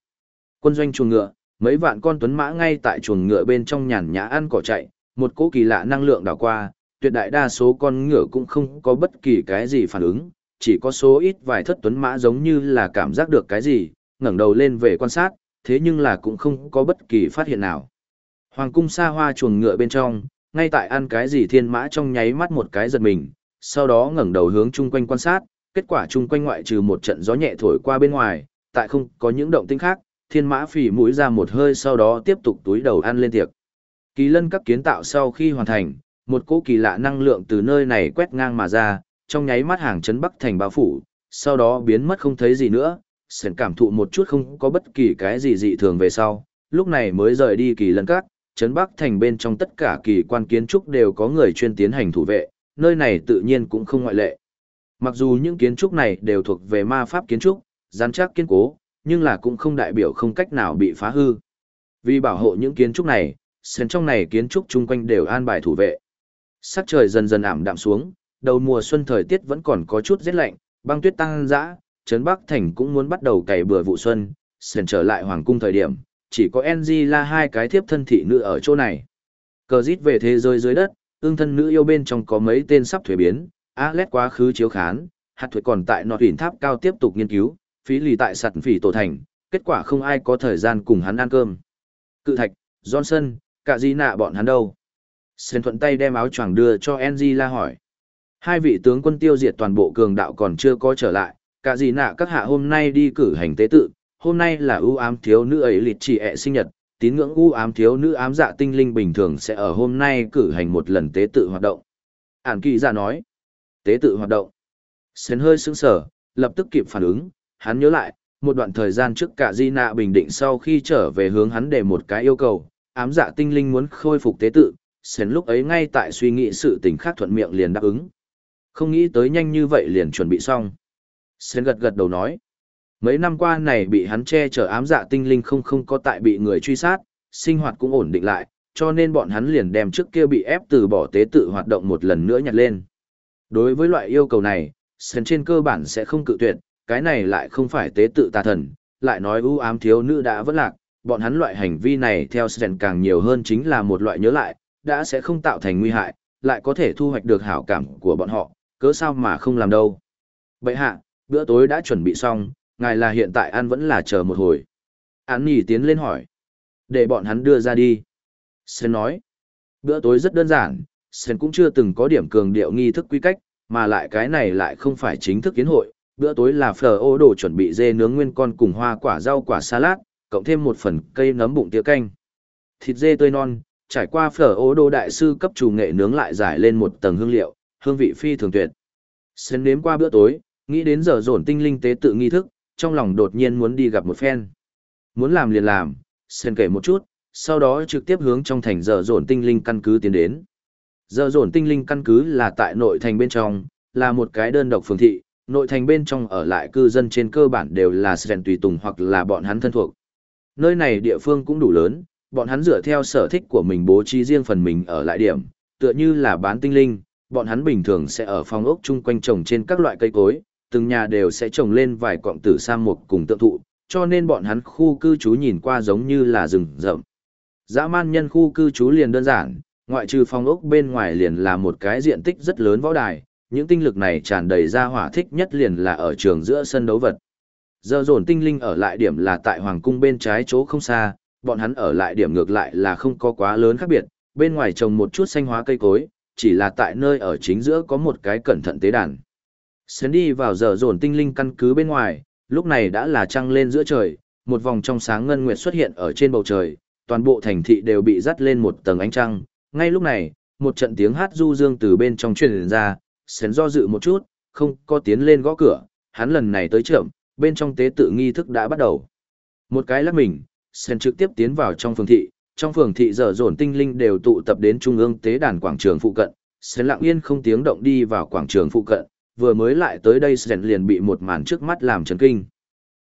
Quân doanh chuồng ngựa, mấy vạn con tuấn mã ngay tại chuồng ngựa bên trong nhàn nhã ăn cỏ chạy, một cỗ kỳ lạ năng lượng đảo qua, tuyệt đại đa số con ngựa cũng không có bất kỳ cái gì phản ứng, chỉ có số ít vài thất tuấn mã giống như là cảm giác được cái gì, ngẩng đầu lên về quan sát, thế nhưng là cũng không có bất kỳ phát hiện nào. Hoàng cung xa hoa chuồng ngựa bên trong, ngay tại ăn cái gì thiên mã trong nháy mắt một cái giật mình, sau đó ngẩng đầu hướng chung quanh quan sát, kết quả chung quanh ngoại trừ một trận gió nhẹ thổi qua bên ngoài, tại không có những động tĩnh khác, thiên mã phỉ mũi ra một hơi sau đó tiếp tục túi đầu ăn lên tiệc. Kỳ lân các kiến tạo sau khi hoàn thành, một cỗ kỳ lạ năng lượng từ nơi này quét ngang mà ra, trong nháy mắt hàng chấn bắc thành bao phủ, sau đó biến mất không thấy gì nữa, sển cảm thụ một chút không có bất kỳ cái gì dị thường về sau, lúc này mới rời đi kỳ lân các, Trấn bắc thành bên trong tất cả kỳ quan kiến trúc đều có người chuyên tiến hành thủ vệ, nơi này tự nhiên cũng không ngoại lệ. Mặc dù những kiến trúc này đều thuộc về ma pháp kiến trúc, rắn chắc kiên cố, nhưng là cũng không đại biểu không cách nào bị phá hư. Vì bảo hộ những kiến trúc này, sân trong này kiến trúc chung quanh đều an bài thủ vệ. Sắc trời dần dần ảm đạm xuống, đầu mùa xuân thời tiết vẫn còn có chút rét lạnh, băng tuyết tăng dã, Trấn Bắc Thành cũng muốn bắt đầu cày bừa vụ xuân, sền trở lại hoàng cung thời điểm, chỉ có NG là hai cái thiếp thân thị nữ ở chỗ này. Cờ rít về thế giới dưới đất, ương thân nữ yêu bên trong có mấy tên sắp thuế biến, Alex quá khứ chiếu khán, hạt thuế còn tại nọt huyền tháp cao tiếp tục nghiên cứu, phí lì tại sạt phỉ tổ thành, kết quả không ai có thời gian cùng hắn ăn cơm. Cự thạch, Johnson, Cả gì nạ bọn hắn đâu? Sơn thuận tay đem áo choàng đưa cho Angela hỏi. Hai vị tướng quân tiêu diệt toàn bộ cường đạo còn chưa có trở lại, cả gì nạ các hạ hôm nay đi cử hành tế tự, hôm nay là ưu ám thiếu nữ ấy lịch chỉ ẹ sinh nhật, tín ngưỡng ưu ám thiếu nữ ám dạ tinh linh bình thường sẽ ở hôm nay cử hành một lần tế tự hoạt động. Ản kỳ giả nói, tế tự hoạt động. Sến hơi sững sờ, lập tức kịp phản ứng, hắn nhớ lại, một đoạn thời gian trước cả di nạ bình định sau khi trở về hướng hắn để một cái yêu cầu, ám dạ tinh linh muốn khôi phục tế tự, Sến lúc ấy ngay tại suy nghĩ sự tình khác thuận miệng liền đáp ứng. Không nghĩ tới nhanh như vậy liền chuẩn bị xong. Sến gật gật đầu nói, mấy năm qua này bị hắn che chở ám dạ tinh linh không không có tại bị người truy sát, sinh hoạt cũng ổn định lại, cho nên bọn hắn liền đem trước kia bị ép từ bỏ tế tự hoạt động một lần nữa nhặt lên. Đối với loại yêu cầu này, Sến trên cơ bản sẽ không cự tuyệt, cái này lại không phải tế tự tà thần, lại nói ưu ám thiếu nữ đã vất lạc, bọn hắn loại hành vi này theo Sến càng nhiều hơn chính là một loại nhớ lại, đã sẽ không tạo thành nguy hại, lại có thể thu hoạch được hảo cảm của bọn họ, cớ sao mà không làm đâu. Bậy hạ, bữa tối đã chuẩn bị xong, ngài là hiện tại ăn vẫn là chờ một hồi. Án nhỉ tiến lên hỏi. Để bọn hắn đưa ra đi. Sơn nói. Bữa tối rất đơn giản, Sơn cũng chưa từng có điểm cường điệu nghi thức quy cách, mà lại cái này lại không phải chính thức kiến hội. Bữa tối là phở ô đồ chuẩn bị dê nướng nguyên con cùng hoa quả rau quả salad, cộng thêm một phần cây nấm bụng tía canh. Thịt dê tươi non, trải qua phở ô đồ đại sư cấp chủ nghệ nướng lại giải lên một tầng hương liệu, hương vị phi thường tuyệt. Sơn nếm qua bữa tối, nghĩ đến giờ dồn tinh linh tế tự nghi thức, trong lòng đột nhiên muốn đi gặp một phen. Muốn làm liền làm, Sen kể một chút, sau đó trực tiếp hướng trong thành giờ dồn tinh linh căn cứ tiến đến. Giờ dồn tinh linh căn cứ là tại nội thành bên trong, là một cái đơn độc phường thị, nội thành bên trong ở lại cư dân trên cơ bản đều là Sen tùy tùng hoặc là bọn hắn thân thuộc. Nơi này địa phương cũng đủ lớn, bọn hắn dựa theo sở thích của mình bố trí riêng phần mình ở lại điểm, tựa như là bán tinh linh, bọn hắn bình thường sẽ ở phòng ốc chung quanh trồng trên các loại cây cối, từng nhà đều sẽ trồng lên vài cọng tử sa mục cùng tượng thụ, cho nên bọn hắn khu cư trú nhìn qua giống như là rừng rậm. Dã man nhân khu cư trú liền đơn giản, ngoại trừ phòng ốc bên ngoài liền là một cái diện tích rất lớn võ đài, những tinh lực này tràn đầy ra hỏa thích nhất liền là ở trường giữa sân đấu vật. Giờ dồn tinh linh ở lại điểm là tại hoàng cung bên trái chỗ không xa, bọn hắn ở lại điểm ngược lại là không có quá lớn khác biệt, bên ngoài trồng một chút xanh hóa cây cối, chỉ là tại nơi ở chính giữa có một cái cẩn thận tế đàn. Sến đi vào giờ dồn tinh linh căn cứ bên ngoài, lúc này đã là trăng lên giữa trời, một vòng trong sáng ngân nguyệt xuất hiện ở trên bầu trời, toàn bộ thành thị đều bị dắt lên một tầng ánh trăng. Ngay lúc này, một trận tiếng hát du dương từ bên trong truyền ra, Sến do dự một chút, không có tiến lên gõ cửa, hắn lần này tới trưởng, bên trong tế tự nghi thức đã bắt đầu. Một cái lắc mình, Sến trực tiếp tiến vào trong phường thị, trong phường thị giờ dồn tinh linh đều tụ tập đến trung ương tế đàn quảng trường phụ cận, Sến lặng yên không tiếng động đi vào quảng trường phụ cận, vừa mới lại tới đây Sren liền bị một màn trước mắt làm chấn kinh.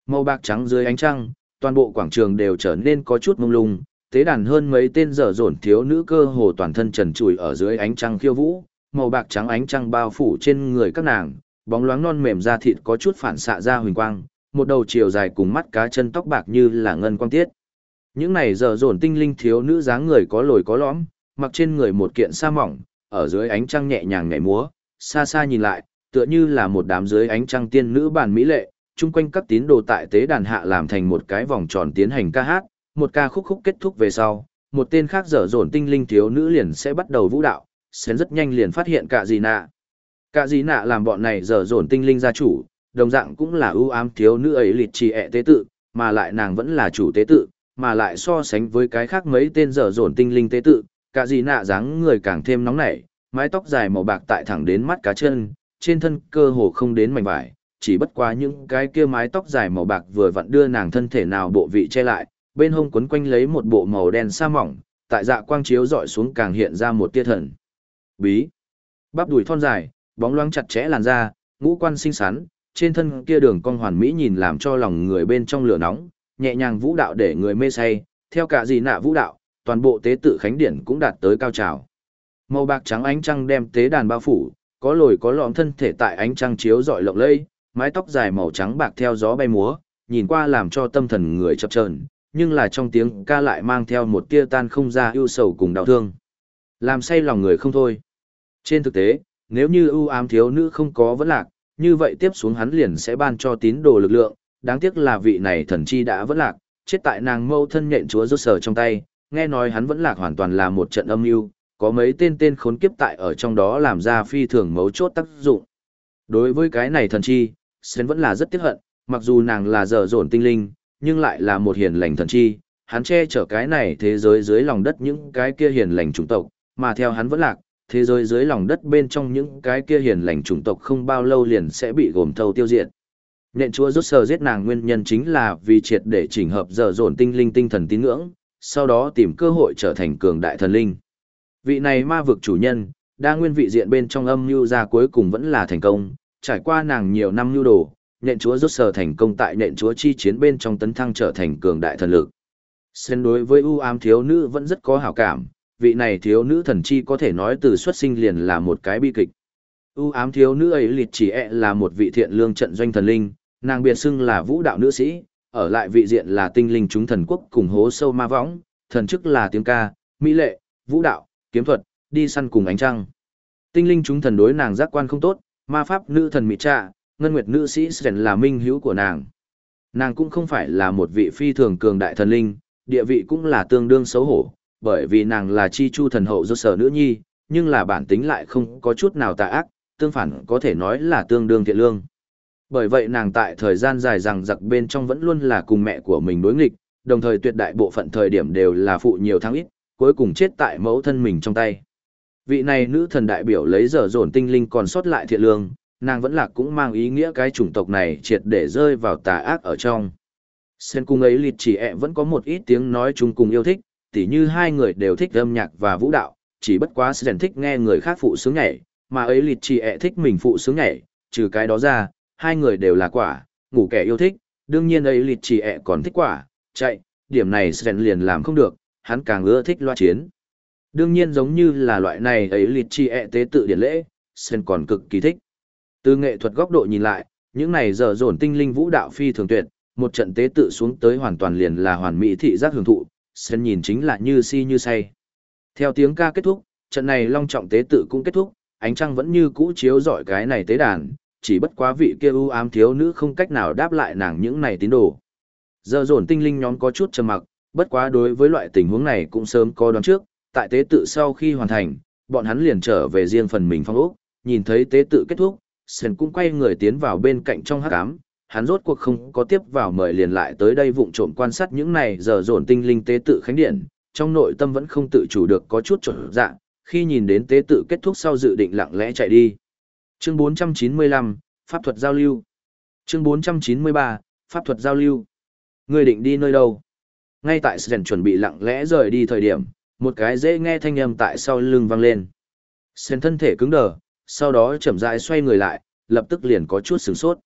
Màu bạc trắng dưới ánh trăng, toàn bộ quảng trường đều trở nên có chút mông lung, tế đàn hơn mấy tên dở dồn thiếu nữ cơ hồ toàn thân trần trụi ở dưới ánh trăng khiêu vũ, màu bạc trắng ánh trăng bao phủ trên người các nàng, bóng loáng non mềm da thịt có chút phản xạ ra huỳnh quang, một đầu chiều dài cùng mắt cá chân tóc bạc như là ngân quang tiết. Những này dở dồn tinh linh thiếu nữ dáng người có lồi có lõm, mặc trên người một kiện sa mỏng, ở dưới ánh trăng nhẹ nhàng nhảy múa, xa xa nhìn lại, tựa như là một đám dưới ánh trăng tiên nữ bản mỹ lệ, chung quanh các tín đồ tại tế đàn hạ làm thành một cái vòng tròn tiến hành ca hát, một ca khúc khúc kết thúc về sau, một tên khác dở dồn tinh linh thiếu nữ liền sẽ bắt đầu vũ đạo, sẽ rất nhanh liền phát hiện cả gì nạ. Cả gì nạ làm bọn này dở dồn tinh linh gia chủ, đồng dạng cũng là ưu ám thiếu nữ ấy lịt trì ẹ tế tự, mà lại nàng vẫn là chủ tế tự, mà lại so sánh với cái khác mấy tên dở dồn tinh linh tế tự, cả gì nạ dáng người càng thêm nóng nảy, mái tóc dài màu bạc tại thẳng đến mắt cá chân, trên thân cơ hồ không đến mảnh vải, chỉ bất quá những cái kia mái tóc dài màu bạc vừa vặn đưa nàng thân thể nào bộ vị che lại, bên hông quấn quanh lấy một bộ màu đen sa mỏng, tại dạ quang chiếu dọi xuống càng hiện ra một tia thần. Bí. Bắp đùi thon dài, bóng loáng chặt chẽ làn da, ngũ quan xinh xắn, trên thân kia đường cong hoàn mỹ nhìn làm cho lòng người bên trong lửa nóng, nhẹ nhàng vũ đạo để người mê say, theo cả gì nạ vũ đạo, toàn bộ tế tự khánh điển cũng đạt tới cao trào. Màu bạc trắng ánh trăng đem tế đàn bao phủ, có lồi có lõm thân thể tại ánh trăng chiếu rọi lộng lẫy, mái tóc dài màu trắng bạc theo gió bay múa, nhìn qua làm cho tâm thần người chập chờn, nhưng là trong tiếng ca lại mang theo một tia tan không ra ưu sầu cùng đau thương. Làm say lòng người không thôi. Trên thực tế, nếu như ưu ám thiếu nữ không có vấn lạc, như vậy tiếp xuống hắn liền sẽ ban cho tín đồ lực lượng, đáng tiếc là vị này thần chi đã vấn lạc, chết tại nàng mâu thân nhện chúa rốt sở trong tay, nghe nói hắn vẫn lạc hoàn toàn là một trận âm mưu, có mấy tên tên khốn kiếp tại ở trong đó làm ra phi thường mấu chốt tác dụng. Đối với cái này thần chi, Sến vẫn là rất tiếc hận, mặc dù nàng là dở dồn tinh linh, nhưng lại là một hiền lành thần chi, hắn che chở cái này thế giới dưới lòng đất những cái kia hiền lành chủng tộc, mà theo hắn vẫn lạc, thế giới dưới lòng đất bên trong những cái kia hiền lành chủng tộc không bao lâu liền sẽ bị gồm thâu tiêu diệt. Nện chúa rút sờ giết nàng nguyên nhân chính là vì triệt để chỉnh hợp dở dồn tinh linh tinh thần tín ngưỡng, sau đó tìm cơ hội trở thành cường đại thần linh. Vị này ma vực chủ nhân, đa nguyên vị diện bên trong âm mưu ra cuối cùng vẫn là thành công, trải qua nàng nhiều năm mưu đồ, nện chúa rút sở thành công tại nện chúa chi chiến bên trong tấn thăng trở thành cường đại thần lực. Sen đối với ưu ám thiếu nữ vẫn rất có hảo cảm, vị này thiếu nữ thần chi có thể nói từ xuất sinh liền là một cái bi kịch. ưu ám thiếu nữ ấy liệt chỉ e là một vị thiện lương trận doanh thần linh, nàng biệt xưng là vũ đạo nữ sĩ, ở lại vị diện là tinh linh chúng thần quốc cùng hố sâu ma võng, thần chức là tiếng ca, mỹ lệ, vũ đạo, kiếm thuật, đi săn cùng ánh trăng. Tinh linh chúng thần đối nàng giác quan không tốt, ma pháp nữ thần mị trạ, ngân nguyệt nữ sĩ Sren là minh hữu của nàng. Nàng cũng không phải là một vị phi thường cường đại thần linh, địa vị cũng là tương đương xấu hổ, bởi vì nàng là chi chu thần hậu do sở nữ nhi, nhưng là bản tính lại không có chút nào tà ác, tương phản có thể nói là tương đương thiện lương. Bởi vậy nàng tại thời gian dài rằng giặc bên trong vẫn luôn là cùng mẹ của mình đối nghịch, đồng thời tuyệt đại bộ phận thời điểm đều là phụ nhiều tháng ít, cuối cùng chết tại mẫu thân mình trong tay. Vị này nữ thần đại biểu lấy giờ dồn tinh linh còn sót lại thiện lương, nàng vẫn lạc cũng mang ý nghĩa cái chủng tộc này triệt để rơi vào tà ác ở trong. Sen cung ấy lịt chỉ ẹ vẫn có một ít tiếng nói chung cùng yêu thích, tỉ như hai người đều thích âm nhạc và vũ đạo, chỉ bất quá Sen thích nghe người khác phụ sướng nhảy, mà ấy lịt chỉ ẹ thích mình phụ sướng nhảy, trừ cái đó ra, hai người đều là quả, ngủ kẻ yêu thích, đương nhiên ấy lịt chỉ ẹ còn thích quả, chạy, điểm này Sen liền làm không được, hắn càng ưa thích loa chiến. Đương nhiên giống như là loại này ấy liệt chi ẹ tế tự điển lễ, Sen còn cực kỳ thích. Từ nghệ thuật góc độ nhìn lại, những này giờ dồn tinh linh vũ đạo phi thường tuyệt, một trận tế tự xuống tới hoàn toàn liền là hoàn mỹ thị giác hưởng thụ, Sen nhìn chính là như si như say. Theo tiếng ca kết thúc, trận này long trọng tế tự cũng kết thúc, ánh trăng vẫn như cũ chiếu rọi cái này tế đàn, chỉ bất quá vị kia u ám thiếu nữ không cách nào đáp lại nàng những này tín đồ. Giờ dồn tinh linh nhóm có chút trầm mặc, bất quá đối với loại tình huống này cũng sớm có đoán trước, tại tế tự sau khi hoàn thành, bọn hắn liền trở về riêng phần mình phong ốc, nhìn thấy tế tự kết thúc, sơn cũng quay người tiến vào bên cạnh trong hắc ám, hắn rốt cuộc không có tiếp vào mời liền lại tới đây vụng trộm quan sát những này giờ dồn tinh linh tế tự khánh điện, trong nội tâm vẫn không tự chủ được có chút trở dạ, khi nhìn đến tế tự kết thúc sau dự định lặng lẽ chạy đi. Chương 495, Pháp thuật giao lưu. Chương 493, Pháp thuật giao lưu. Người định đi nơi đâu? Ngay tại Sren chuẩn bị lặng lẽ rời đi thời điểm, một cái dễ nghe thanh âm tại sau lưng vang lên. Sren thân thể cứng đờ, sau đó chậm rãi xoay người lại, lập tức liền có chút sửng sốt.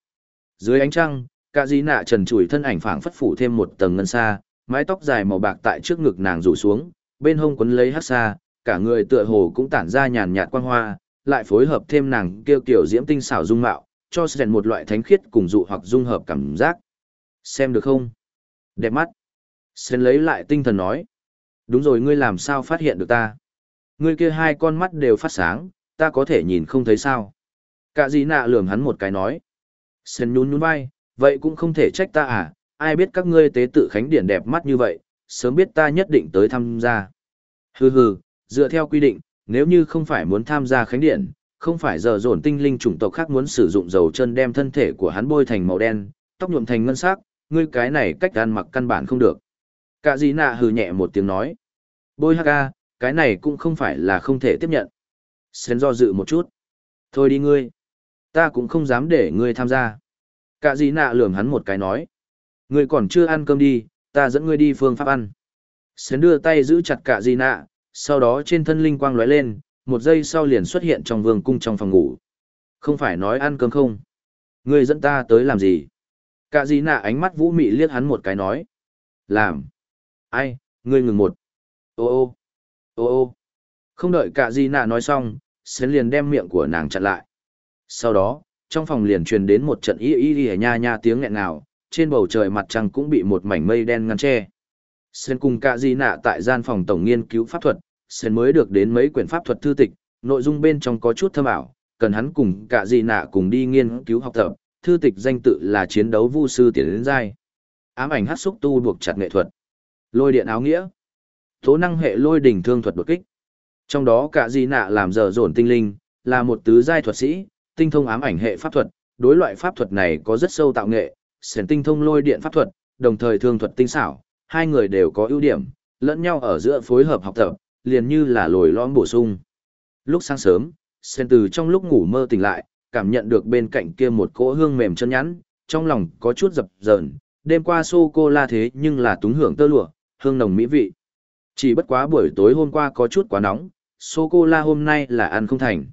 Dưới ánh trăng, cả dí nạ trần trụi thân ảnh phảng phất phủ thêm một tầng ngân xa, mái tóc dài màu bạc tại trước ngực nàng rủ xuống, bên hông quấn lấy hắc xa, cả người tựa hồ cũng tản ra nhàn nhạt quang hoa, lại phối hợp thêm nàng kêu kiểu diễm tinh xảo dung mạo, cho Sren một loại thánh khiết cùng dụ hoặc dung hợp cảm giác. Xem được không? Đẹp mắt. Sren lấy lại tinh thần nói. Đúng rồi ngươi làm sao phát hiện được ta? Ngươi kia hai con mắt đều phát sáng, ta có thể nhìn không thấy sao? Cả gì nạ lườm hắn một cái nói. Sren nhún nhún vai, vậy cũng không thể trách ta à, ai biết các ngươi tế tự khánh điển đẹp mắt như vậy, sớm biết ta nhất định tới tham gia. Hừ hừ, dựa theo quy định, nếu như không phải muốn tham gia khánh điển, không phải giờ dồn tinh linh chủng tộc khác muốn sử dụng dầu chân đem thân thể của hắn bôi thành màu đen, tóc nhuộm thành ngân sắc, ngươi cái này cách ăn mặc căn bản không được. Cả gì nạ hừ nhẹ một tiếng nói. Bôi haka, cái này cũng không phải là không thể tiếp nhận. Sến do dự một chút. Thôi đi ngươi. Ta cũng không dám để ngươi tham gia. Cả gì nạ lườm hắn một cái nói. Ngươi còn chưa ăn cơm đi, ta dẫn ngươi đi phương pháp ăn. Sến đưa tay giữ chặt cả gì nạ, sau đó trên thân linh quang lóe lên, một giây sau liền xuất hiện trong vương cung trong phòng ngủ. Không phải nói ăn cơm không? Ngươi dẫn ta tới làm gì? Cả gì nạ ánh mắt vũ mị liếc hắn một cái nói. Làm. Ai, ngươi ngừng một. Ô ô. Ô ô. Không đợi cả Di nạ nói xong, Sến liền đem miệng của nàng chặn lại. Sau đó, trong phòng liền truyền đến một trận y y y nha nha tiếng nghẹn ngào, trên bầu trời mặt trăng cũng bị một mảnh mây đen ngăn che. Sến cùng cả Di nạ tại gian phòng tổng nghiên cứu pháp thuật, Sến mới được đến mấy quyển pháp thuật thư tịch, nội dung bên trong có chút thâm ảo, cần hắn cùng cả Di nạ cùng đi nghiên cứu học tập, thư tịch danh tự là chiến đấu vu sư tiến đến giai. Ám ảnh hát xúc tu buộc chặt nghệ thuật. Lôi điện áo nghĩa. Tố năng hệ lôi đỉnh thương thuật đột kích. Trong đó cả Di nạ làm giờ dồn tinh linh, là một tứ giai thuật sĩ, tinh thông ám ảnh hệ pháp thuật, đối loại pháp thuật này có rất sâu tạo nghệ, sển tinh thông lôi điện pháp thuật, đồng thời thương thuật tinh xảo, hai người đều có ưu điểm, lẫn nhau ở giữa phối hợp học tập, liền như là lồi lõm bổ sung. Lúc sáng sớm, sển từ trong lúc ngủ mơ tỉnh lại, cảm nhận được bên cạnh kia một cỗ hương mềm chân nhẵn, trong lòng có chút dập dờn, đêm qua sô-cô-la thế nhưng là túng hưởng tơ lụa, hương nồng mỹ vị. Chỉ bất quá buổi tối hôm qua có chút quá nóng, sô-cô-la hôm nay là ăn không thành.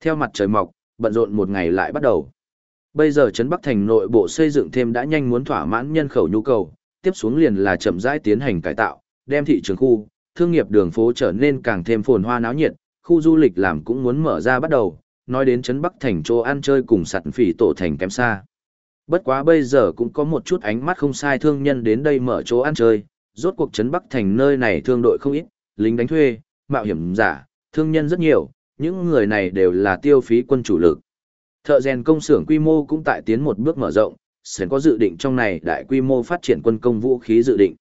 Theo mặt trời mọc, bận rộn một ngày lại bắt đầu. Bây giờ Trấn Bắc Thành nội bộ xây dựng thêm đã nhanh muốn thỏa mãn nhân khẩu nhu cầu, tiếp xuống liền là chậm rãi tiến hành cải tạo, đem thị trường khu, thương nghiệp đường phố trở nên càng thêm phồn hoa náo nhiệt, khu du lịch làm cũng muốn mở ra bắt đầu, nói đến Trấn Bắc Thành chỗ ăn chơi cùng sẵn phỉ tổ thành kém xa. Bất quá bây giờ cũng có một chút ánh mắt không sai thương nhân đến đây mở chỗ ăn chơi, rốt cuộc Trấn Bắc Thành nơi này thương đội không ít, lính đánh thuê, mạo hiểm giả, thương nhân rất nhiều, những người này đều là tiêu phí quân chủ lực. Thợ rèn công xưởng quy mô cũng tại tiến một bước mở rộng, sẽ có dự định trong này đại quy mô phát triển quân công vũ khí dự định.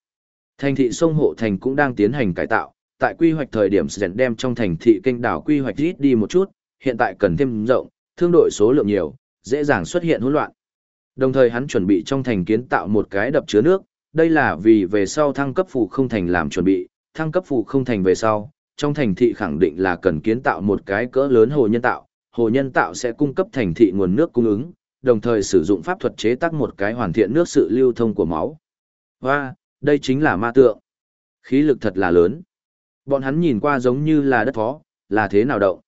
Thành thị sông Hộ Thành cũng đang tiến hành cải tạo, tại quy hoạch thời điểm sẽ đem trong thành thị kênh đảo quy hoạch ít đi một chút, hiện tại cần thêm rộng, thương đội số lượng nhiều, dễ dàng xuất hiện hỗn loạn. Đồng thời hắn chuẩn bị trong thành kiến tạo một cái đập chứa nước, đây là vì về sau thăng cấp phủ không thành làm chuẩn bị, thăng cấp phủ không thành về sau, trong thành thị khẳng định là cần kiến tạo một cái cỡ lớn hồ nhân tạo, hồ nhân tạo sẽ cung cấp thành thị nguồn nước cung ứng, đồng thời sử dụng pháp thuật chế tác một cái hoàn thiện nước sự lưu thông của máu. Và, đây chính là ma tượng. Khí lực thật là lớn. Bọn hắn nhìn qua giống như là đất phó, là thế nào động.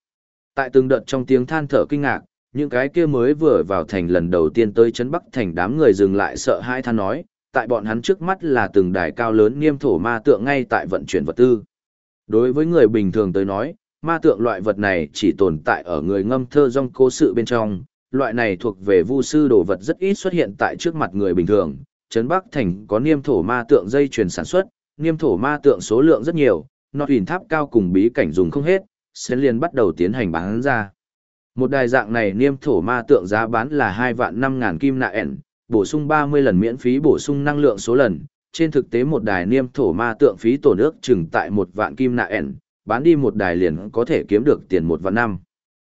Tại từng đợt trong tiếng than thở kinh ngạc, những cái kia mới vừa vào thành lần đầu tiên tới chấn Bắc thành đám người dừng lại sợ hai than nói, tại bọn hắn trước mắt là từng đài cao lớn niêm thổ ma tượng ngay tại vận chuyển vật tư. Đối với người bình thường tới nói, ma tượng loại vật này chỉ tồn tại ở người ngâm thơ rong cố sự bên trong, loại này thuộc về vu sư đồ vật rất ít xuất hiện tại trước mặt người bình thường. Trấn Bắc Thành có niêm thổ ma tượng dây chuyền sản xuất, niêm thổ ma tượng số lượng rất nhiều, nọt hình tháp cao cùng bí cảnh dùng không hết, sẽ liền bắt đầu tiến hành bán ra. Một đài dạng này niêm thổ ma tượng giá bán là 2 vạn 5 ngàn kim nạ ẻn, bổ sung 30 lần miễn phí bổ sung năng lượng số lần. Trên thực tế một đài niêm thổ ma tượng phí tổ nước chừng tại một vạn kim nạ ẻn, bán đi một đài liền có thể kiếm được tiền một vạn năm.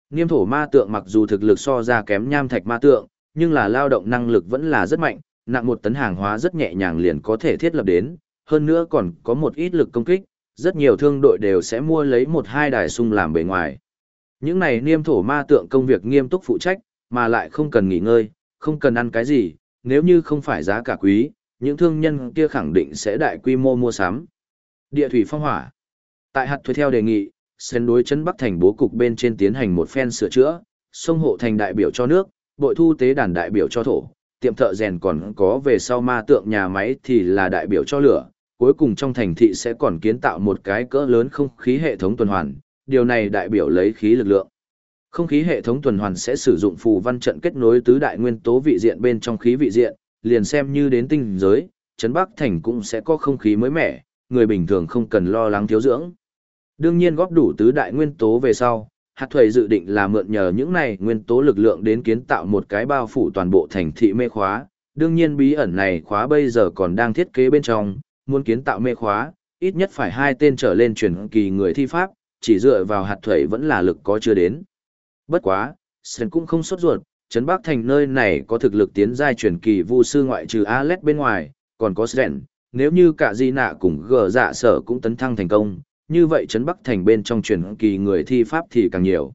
Niêm thổ ma tượng mặc dù thực lực so ra kém nham thạch ma tượng, nhưng là lao động năng lực vẫn là rất mạnh, nặng một tấn hàng hóa rất nhẹ nhàng liền có thể thiết lập đến, hơn nữa còn có một ít lực công kích, rất nhiều thương đội đều sẽ mua lấy một hai đài sung làm bề ngoài. Những này niêm thổ ma tượng công việc nghiêm túc phụ trách, mà lại không cần nghỉ ngơi, không cần ăn cái gì, nếu như không phải giá cả quý, những thương nhân kia khẳng định sẽ đại quy mô mua sắm. Địa thủy phong hỏa. Tại hạt thuế theo đề nghị, sen đối chân Bắc thành bố cục bên trên tiến hành một phen sửa chữa, sông hộ thành đại biểu cho nước, bội thu tế đàn đại biểu cho thổ, tiệm thợ rèn còn có về sau ma tượng nhà máy thì là đại biểu cho lửa, cuối cùng trong thành thị sẽ còn kiến tạo một cái cỡ lớn không khí hệ thống tuần hoàn, điều này đại biểu lấy khí lực lượng. Không khí hệ thống tuần hoàn sẽ sử dụng phù văn trận kết nối tứ đại nguyên tố vị diện bên trong khí vị diện, liền xem như đến tinh giới, Trấn Bắc Thành cũng sẽ có không khí mới mẻ, người bình thường không cần lo lắng thiếu dưỡng. Đương nhiên góp đủ tứ đại nguyên tố về sau, hạt thuầy dự định là mượn nhờ những này nguyên tố lực lượng đến kiến tạo một cái bao phủ toàn bộ thành thị mê khóa. Đương nhiên bí ẩn này khóa bây giờ còn đang thiết kế bên trong, muốn kiến tạo mê khóa, ít nhất phải hai tên trở lên truyền kỳ người thi pháp, chỉ dựa vào hạt thuầy vẫn là lực có chưa đến. Bất quá, Sơn cũng không sốt ruột, Trấn Bắc Thành nơi này có thực lực tiến giai truyền kỳ vu sư ngoại trừ Alet bên ngoài, còn có Sơn, nếu như cả Di Nạ cùng gờ dạ sở cũng tấn thăng thành công, như vậy Trấn Bắc Thành bên trong truyền kỳ người thi pháp thì càng nhiều.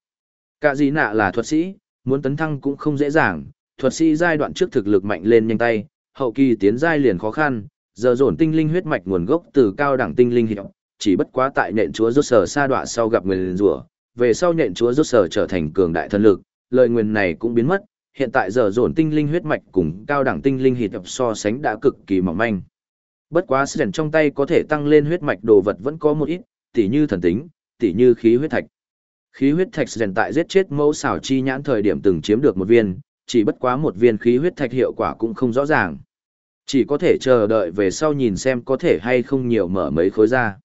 Cả Di Nạ là thuật sĩ, muốn tấn thăng cũng không dễ dàng, thuật sĩ giai đoạn trước thực lực mạnh lên nhanh tay, hậu kỳ tiến giai liền khó khăn, giờ dồn tinh linh huyết mạch nguồn gốc từ cao đẳng tinh linh hiệu, chỉ bất quá tại nện chúa rốt sở sa đọa sau gặp người liền rủa, về sau nhện chúa rốt sở trở thành cường đại thần lực, lời nguyền này cũng biến mất, hiện tại giờ dồn tinh linh huyết mạch cùng cao đẳng tinh linh hịt so sánh đã cực kỳ mỏng manh. Bất quá sren trong tay có thể tăng lên huyết mạch đồ vật vẫn có một ít, tỉ như thần tính, tỉ như khí huyết thạch. Khí huyết thạch sren tại giết chết mẫu xảo chi nhãn thời điểm từng chiếm được một viên, chỉ bất quá một viên khí huyết thạch hiệu quả cũng không rõ ràng. Chỉ có thể chờ đợi về sau nhìn xem có thể hay không nhiều mở mấy khối ra.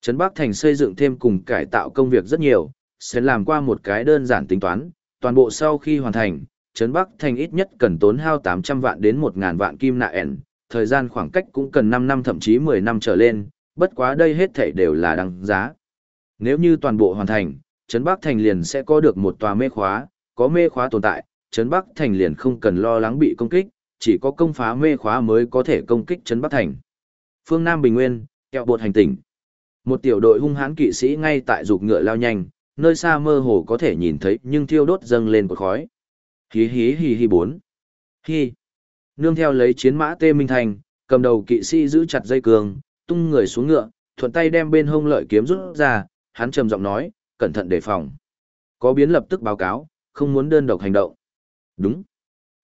Trấn Bắc Thành xây dựng thêm cùng cải tạo công việc rất nhiều, sẽ làm qua một cái đơn giản tính toán, toàn bộ sau khi hoàn thành, Trấn Bắc Thành ít nhất cần tốn hao 800 vạn đến 1.000 vạn kim nạ ẻn, thời gian khoảng cách cũng cần 5 năm thậm chí 10 năm trở lên, bất quá đây hết thảy đều là đăng giá. Nếu như toàn bộ hoàn thành, Trấn Bắc Thành liền sẽ có được một tòa mê khóa, có mê khóa tồn tại, Trấn Bắc Thành liền không cần lo lắng bị công kích, chỉ có công phá mê khóa mới có thể công kích Trấn Bắc Thành. Phương Nam Bình Nguyên, kẹo bột hành tỉnh. Một tiểu đội hung hãn kỵ sĩ ngay tại dục ngựa lao nhanh, nơi xa mơ hồ có thể nhìn thấy nhưng thiêu đốt dâng lên cột khói. Hí hí hí hí bốn. Hí. Nương theo lấy chiến mã tê minh thành, cầm đầu kỵ sĩ giữ chặt dây cường, tung người xuống ngựa, thuận tay đem bên hông lợi kiếm rút ra, hắn trầm giọng nói, cẩn thận đề phòng. Có biến lập tức báo cáo, không muốn đơn độc hành động. Đúng.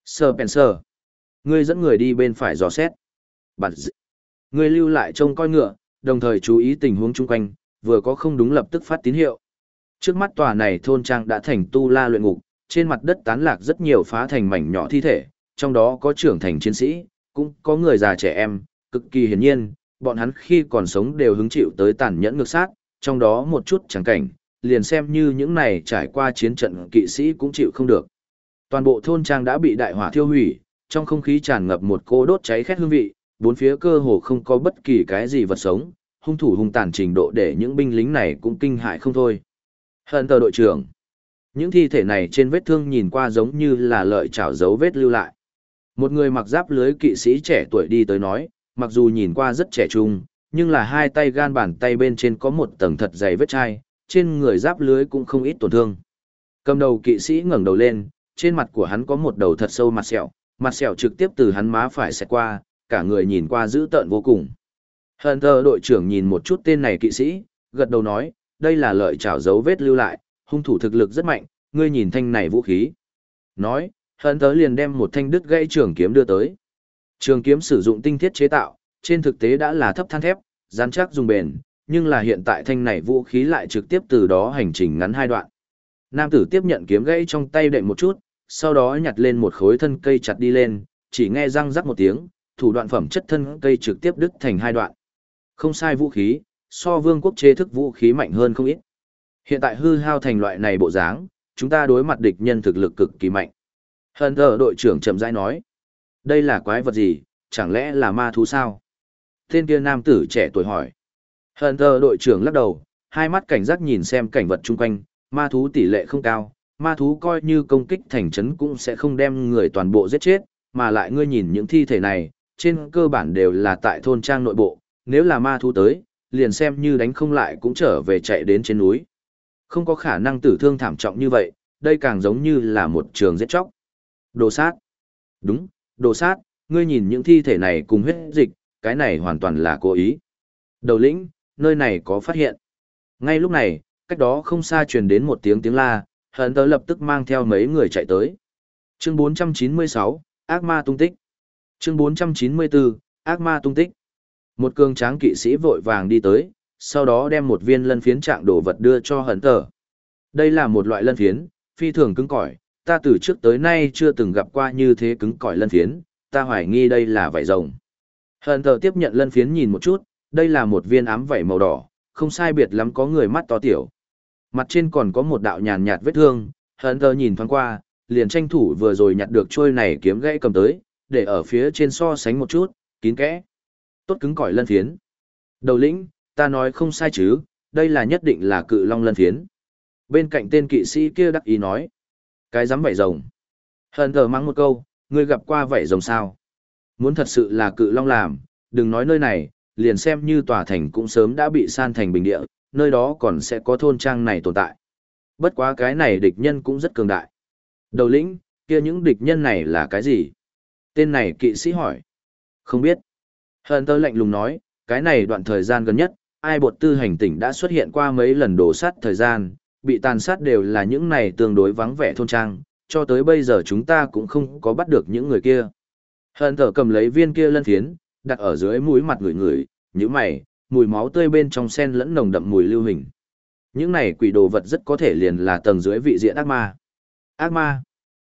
Sir Spencer. Ngươi dẫn người đi bên phải dò xét. Bạn d... Ngươi lưu lại trông coi ngựa, đồng thời chú ý tình huống chung quanh, vừa có không đúng lập tức phát tín hiệu. Trước mắt tòa này thôn trang đã thành tu la luyện ngục, trên mặt đất tán lạc rất nhiều phá thành mảnh nhỏ thi thể, trong đó có trưởng thành chiến sĩ, cũng có người già trẻ em, cực kỳ hiển nhiên, bọn hắn khi còn sống đều hứng chịu tới tàn nhẫn ngược sát, trong đó một chút chẳng cảnh, liền xem như những này trải qua chiến trận kỵ sĩ cũng chịu không được. Toàn bộ thôn trang đã bị đại hỏa thiêu hủy, trong không khí tràn ngập một cô đốt cháy khét hương vị, bốn phía cơ hồ không có bất kỳ cái gì vật sống, hung thủ hung tàn trình độ để những binh lính này cũng kinh hại không thôi. Hận tờ đội trưởng. Những thi thể này trên vết thương nhìn qua giống như là lợi chảo dấu vết lưu lại. Một người mặc giáp lưới kỵ sĩ trẻ tuổi đi tới nói, mặc dù nhìn qua rất trẻ trung, nhưng là hai tay gan bàn tay bên trên có một tầng thật dày vết chai, trên người giáp lưới cũng không ít tổn thương. Cầm đầu kỵ sĩ ngẩng đầu lên, trên mặt của hắn có một đầu thật sâu mặt sẹo, mặt sẹo trực tiếp từ hắn má phải xẹt qua, cả người nhìn qua dữ tợn vô cùng. Hunter đội trưởng nhìn một chút tên này kỵ sĩ, gật đầu nói, đây là lợi trảo dấu vết lưu lại, hung thủ thực lực rất mạnh, ngươi nhìn thanh này vũ khí. Nói, Hunter liền đem một thanh đứt gãy trường kiếm đưa tới. Trường kiếm sử dụng tinh thiết chế tạo, trên thực tế đã là thấp than thép, rắn chắc dùng bền, nhưng là hiện tại thanh này vũ khí lại trực tiếp từ đó hành trình ngắn hai đoạn. Nam tử tiếp nhận kiếm gãy trong tay đệm một chút, sau đó nhặt lên một khối thân cây chặt đi lên, chỉ nghe răng rắc một tiếng, thủ đoạn phẩm chất thân cây trực tiếp đứt thành hai đoạn. Không sai vũ khí, so vương quốc chế thức vũ khí mạnh hơn không ít. Hiện tại hư hao thành loại này bộ dáng, chúng ta đối mặt địch nhân thực lực cực kỳ mạnh. Hân thờ đội trưởng chậm rãi nói. Đây là quái vật gì, chẳng lẽ là ma thú sao? Tên kia nam tử trẻ tuổi hỏi. Hân thờ đội trưởng lắc đầu, hai mắt cảnh giác nhìn xem cảnh vật chung quanh, ma thú tỷ lệ không cao, ma thú coi như công kích thành trấn cũng sẽ không đem người toàn bộ giết chết, mà lại ngươi nhìn những thi thể này, trên cơ bản đều là tại thôn trang nội bộ, nếu là ma thú tới, liền xem như đánh không lại cũng trở về chạy đến trên núi. Không có khả năng tử thương thảm trọng như vậy, đây càng giống như là một trường giết chóc. Đồ sát. Đúng, đồ sát, ngươi nhìn những thi thể này cùng huyết dịch, cái này hoàn toàn là cố ý. Đầu lĩnh, nơi này có phát hiện. Ngay lúc này, cách đó không xa truyền đến một tiếng tiếng la, hận tớ lập tức mang theo mấy người chạy tới. Chương 496, Ác ma tung tích. Chương 494, Ác ma tung tích. Một cường tráng kỵ sĩ vội vàng đi tới, sau đó đem một viên lân phiến trạng đồ vật đưa cho hận tờ. Đây là một loại lân phiến, phi thường cứng cỏi, ta từ trước tới nay chưa từng gặp qua như thế cứng cỏi lân phiến, ta hoài nghi đây là vảy rồng. Hận tờ tiếp nhận lân phiến nhìn một chút, đây là một viên ám vảy màu đỏ, không sai biệt lắm có người mắt to tiểu. Mặt trên còn có một đạo nhàn nhạt vết thương, hận tờ nhìn thoáng qua, liền tranh thủ vừa rồi nhặt được trôi này kiếm gãy cầm tới, để ở phía trên so sánh một chút, kín kẽ. Tốt cứng cỏi lân phiến. Đầu lĩnh, ta nói không sai chứ, đây là nhất định là cự long lân phiến. Bên cạnh tên kỵ sĩ kia đắc ý nói. Cái dám vảy rồng. Hận thờ mắng một câu, ngươi gặp qua vảy rồng sao? Muốn thật sự là cự long làm, đừng nói nơi này, liền xem như tòa thành cũng sớm đã bị san thành bình địa, nơi đó còn sẽ có thôn trang này tồn tại. Bất quá cái này địch nhân cũng rất cường đại. Đầu lĩnh, kia những địch nhân này là cái gì? Tên này kỵ sĩ hỏi. Không biết. Hơn tơ lạnh lùng nói, cái này đoạn thời gian gần nhất, ai bột tư hành tỉnh đã xuất hiện qua mấy lần đổ sát thời gian, bị tàn sát đều là những này tương đối vắng vẻ thôn trang, cho tới bây giờ chúng ta cũng không có bắt được những người kia. Hơn Tơ cầm lấy viên kia lân thiến, đặt ở dưới mũi mặt người người, như mày, mùi máu tươi bên trong sen lẫn nồng đậm mùi lưu hình. Những này quỷ đồ vật rất có thể liền là tầng dưới vị diện ác ma. Ác ma?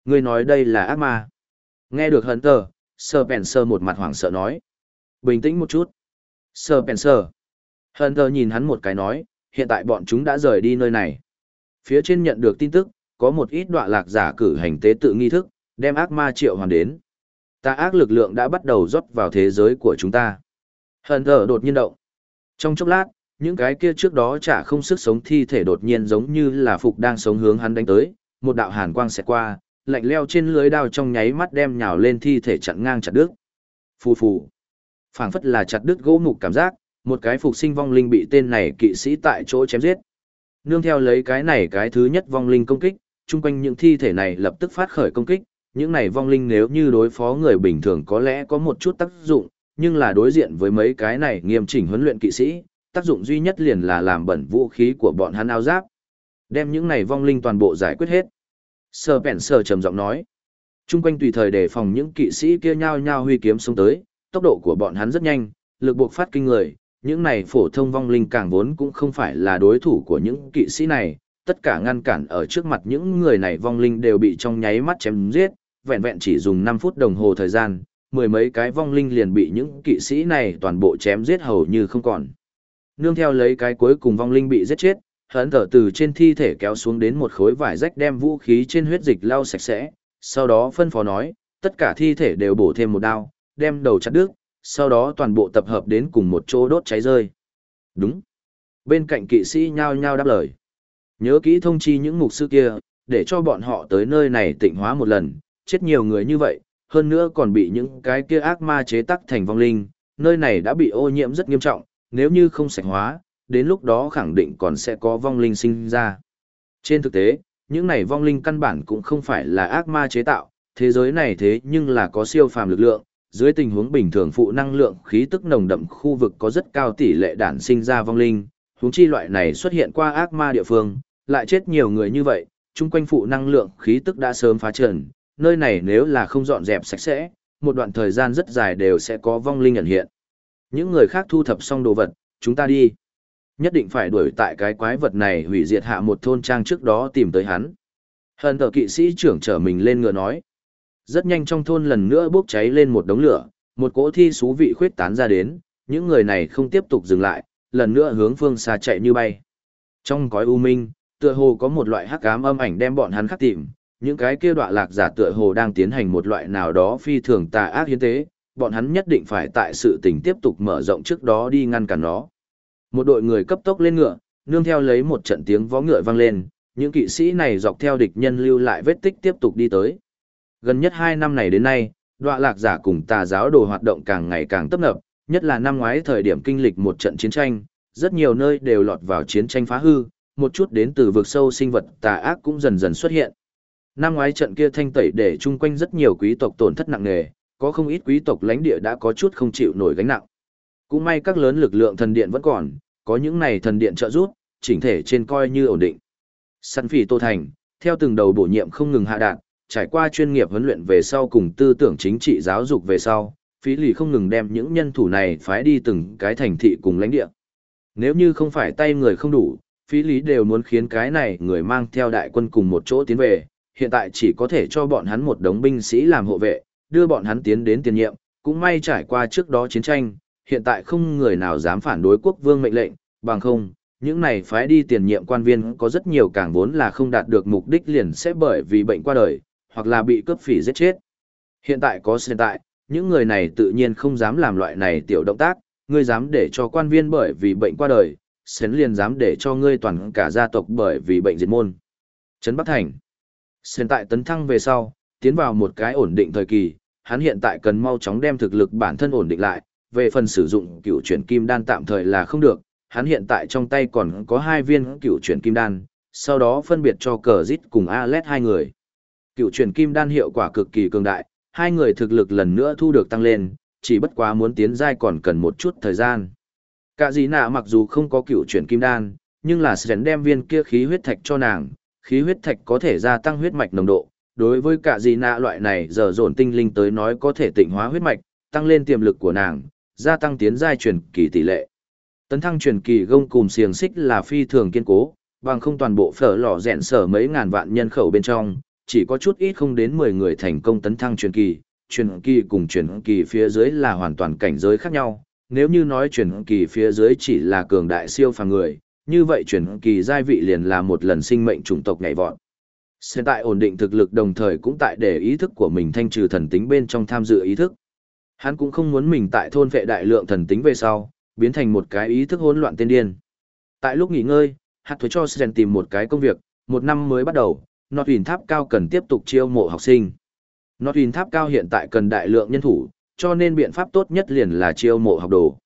Ngươi nói đây là ác ma? Nghe được Hơn Tơ, Sơ Bèn Sơ một mặt hoảng sợ nói. Bình tĩnh một chút. Spencer. Hunter nhìn hắn một cái nói, hiện tại bọn chúng đã rời đi nơi này. Phía trên nhận được tin tức, có một ít đoạn lạc giả cử hành tế tự nghi thức, đem ác ma triệu hoàn đến. Ta ác lực lượng đã bắt đầu rót vào thế giới của chúng ta. Hunter đột nhiên động. Trong chốc lát, những cái kia trước đó chả không sức sống thi thể đột nhiên giống như là phục đang sống hướng hắn đánh tới, một đạo hàn quang sẽ qua, lạnh leo trên lưới đao trong nháy mắt đem nhào lên thi thể chặn ngang chặt đứt. Phù phù. Phảng phất là chặt đứt gỗ mục cảm giác, một cái phục sinh vong linh bị tên này kỵ sĩ tại chỗ chém giết. Nương theo lấy cái này cái thứ nhất vong linh công kích, chung quanh những thi thể này lập tức phát khởi công kích, những này vong linh nếu như đối phó người bình thường có lẽ có một chút tác dụng, nhưng là đối diện với mấy cái này nghiêm chỉnh huấn luyện kỵ sĩ, tác dụng duy nhất liền là làm bẩn vũ khí của bọn hắn áo giáp. Đem những này vong linh toàn bộ giải quyết hết. Sơ Bèn Sơ trầm giọng nói. Trung quanh tùy thời đề phòng những kỵ sĩ kia nhao nhao huy kiếm xuống tới, tốc độ của bọn hắn rất nhanh, lực buộc phát kinh người, những này phổ thông vong linh càng vốn cũng không phải là đối thủ của những kỵ sĩ này, tất cả ngăn cản ở trước mặt những người này vong linh đều bị trong nháy mắt chém giết, vẹn vẹn chỉ dùng 5 phút đồng hồ thời gian, mười mấy cái vong linh liền bị những kỵ sĩ này toàn bộ chém giết hầu như không còn. Nương theo lấy cái cuối cùng vong linh bị giết chết, hắn thở từ trên thi thể kéo xuống đến một khối vải rách đem vũ khí trên huyết dịch lau sạch sẽ, sau đó phân phó nói, tất cả thi thể đều bổ thêm một đao, đem đầu chặt đứt, sau đó toàn bộ tập hợp đến cùng một chỗ đốt cháy rơi. Đúng. Bên cạnh kỵ sĩ nhao nhao đáp lời. Nhớ kỹ thông chi những mục sư kia, để cho bọn họ tới nơi này tịnh hóa một lần, chết nhiều người như vậy, hơn nữa còn bị những cái kia ác ma chế tắc thành vong linh, nơi này đã bị ô nhiễm rất nghiêm trọng, nếu như không sạch hóa, đến lúc đó khẳng định còn sẽ có vong linh sinh ra. Trên thực tế, những này vong linh căn bản cũng không phải là ác ma chế tạo, thế giới này thế nhưng là có siêu phàm lực lượng, dưới tình huống bình thường phụ năng lượng khí tức nồng đậm khu vực có rất cao tỷ lệ đản sinh ra vong linh, huống chi loại này xuất hiện qua ác ma địa phương, lại chết nhiều người như vậy, chung quanh phụ năng lượng khí tức đã sớm phá trần, nơi này nếu là không dọn dẹp sạch sẽ, một đoạn thời gian rất dài đều sẽ có vong linh ẩn hiện. Những người khác thu thập xong đồ vật, chúng ta đi. Nhất định phải đuổi tại cái quái vật này hủy diệt hạ một thôn trang trước đó tìm tới hắn. Hận tờ kỵ sĩ trưởng trở mình lên ngựa nói. Rất nhanh trong thôn lần nữa bốc cháy lên một đống lửa, một cỗ thi xú vị khuyết tán ra đến, những người này không tiếp tục dừng lại, lần nữa hướng phương xa chạy như bay. Trong cõi u minh, tựa hồ có một loại hắc ám âm ảnh đem bọn hắn khắc tìm, những cái kia đọa lạc giả tựa hồ đang tiến hành một loại nào đó phi thường tà ác hiến tế, bọn hắn nhất định phải tại sự tình tiếp tục mở rộng trước đó đi ngăn cản nó. Một đội người cấp tốc lên ngựa, nương theo lấy một trận tiếng vó ngựa vang lên, những kỵ sĩ này dọc theo địch nhân lưu lại vết tích tiếp tục đi tới. Gần nhất hai năm này đến nay, đoạ lạc giả cùng tà giáo đồ hoạt động càng ngày càng tấp nập, nhất là năm ngoái thời điểm kinh lịch một trận chiến tranh, rất nhiều nơi đều lọt vào chiến tranh phá hư, một chút đến từ vực sâu sinh vật tà ác cũng dần dần xuất hiện. Năm ngoái trận kia thanh tẩy để chung quanh rất nhiều quý tộc tổn thất nặng nề, có không ít quý tộc lãnh địa đã có chút không chịu nổi gánh nặng. Cũng may các lớn lực lượng thần điện vẫn còn, có những này thần điện trợ giúp, chỉnh thể trên coi như ổn định. Săn phỉ Tô Thành, theo từng đầu bổ nhiệm không ngừng hạ đạn, trải qua chuyên nghiệp huấn luyện về sau cùng tư tưởng chính trị giáo dục về sau, phí lì không ngừng đem những nhân thủ này phái đi từng cái thành thị cùng lãnh địa. Nếu như không phải tay người không đủ, phí lý đều muốn khiến cái này người mang theo đại quân cùng một chỗ tiến về, hiện tại chỉ có thể cho bọn hắn một đống binh sĩ làm hộ vệ, đưa bọn hắn tiến đến tiền nhiệm, cũng may trải qua trước đó chiến tranh, hiện tại không người nào dám phản đối quốc vương mệnh lệnh, bằng không, những này phái đi tiền nhiệm quan viên có rất nhiều càng vốn là không đạt được mục đích liền sẽ bởi vì bệnh qua đời, hoặc là bị cướp phỉ giết chết. Hiện tại có hiện tại, những người này tự nhiên không dám làm loại này tiểu động tác, ngươi dám để cho quan viên bởi vì bệnh qua đời, Sến liền dám để cho ngươi toàn cả gia tộc bởi vì bệnh diệt môn. Trấn Bắc Thành Sến tại tấn thăng về sau, tiến vào một cái ổn định thời kỳ, hắn hiện tại cần mau chóng đem thực lực bản thân ổn định lại, về phần sử dụng cựu chuyển kim đan tạm thời là không được, hắn hiện tại trong tay còn có hai viên cựu chuyển kim đan, sau đó phân biệt cho cờ dít cùng Alet hai người. Cựu truyền kim đan hiệu quả cực kỳ cường đại, hai người thực lực lần nữa thu được tăng lên, chỉ bất quá muốn tiến giai còn cần một chút thời gian. Cả gì nạ mặc dù không có cựu truyền kim đan, nhưng là sẽ đem viên kia khí huyết thạch cho nàng, khí huyết thạch có thể gia tăng huyết mạch nồng độ. Đối với cả gì nạ loại này giờ dồn tinh linh tới nói có thể tịnh hóa huyết mạch, tăng lên tiềm lực của nàng, gia tăng tiến giai truyền kỳ tỷ lệ. Tấn thăng truyền kỳ gông cùng xiềng xích là phi thường kiên cố, bằng không toàn bộ phở lò rèn sở mấy ngàn vạn nhân khẩu bên trong, chỉ có chút ít không đến 10 người thành công tấn thăng truyền kỳ, truyền kỳ cùng truyền kỳ phía dưới là hoàn toàn cảnh giới khác nhau. Nếu như nói truyền kỳ phía dưới chỉ là cường đại siêu phàm người, như vậy truyền kỳ giai vị liền là một lần sinh mệnh chủng tộc nhảy vọt. Hiện tại ổn định thực lực đồng thời cũng tại để ý thức của mình thanh trừ thần tính bên trong tham dự ý thức. Hắn cũng không muốn mình tại thôn vệ đại lượng thần tính về sau, biến thành một cái ý thức hỗn loạn tên điên. Tại lúc nghỉ ngơi, hạt thuế cho Sren tìm một cái công việc, một năm mới bắt đầu, Nọt huỳnh Tháp Cao cần tiếp tục chiêu mộ học sinh. Nọt huỳnh Tháp Cao hiện tại cần đại lượng nhân thủ, cho nên biện pháp tốt nhất liền là chiêu mộ học đồ.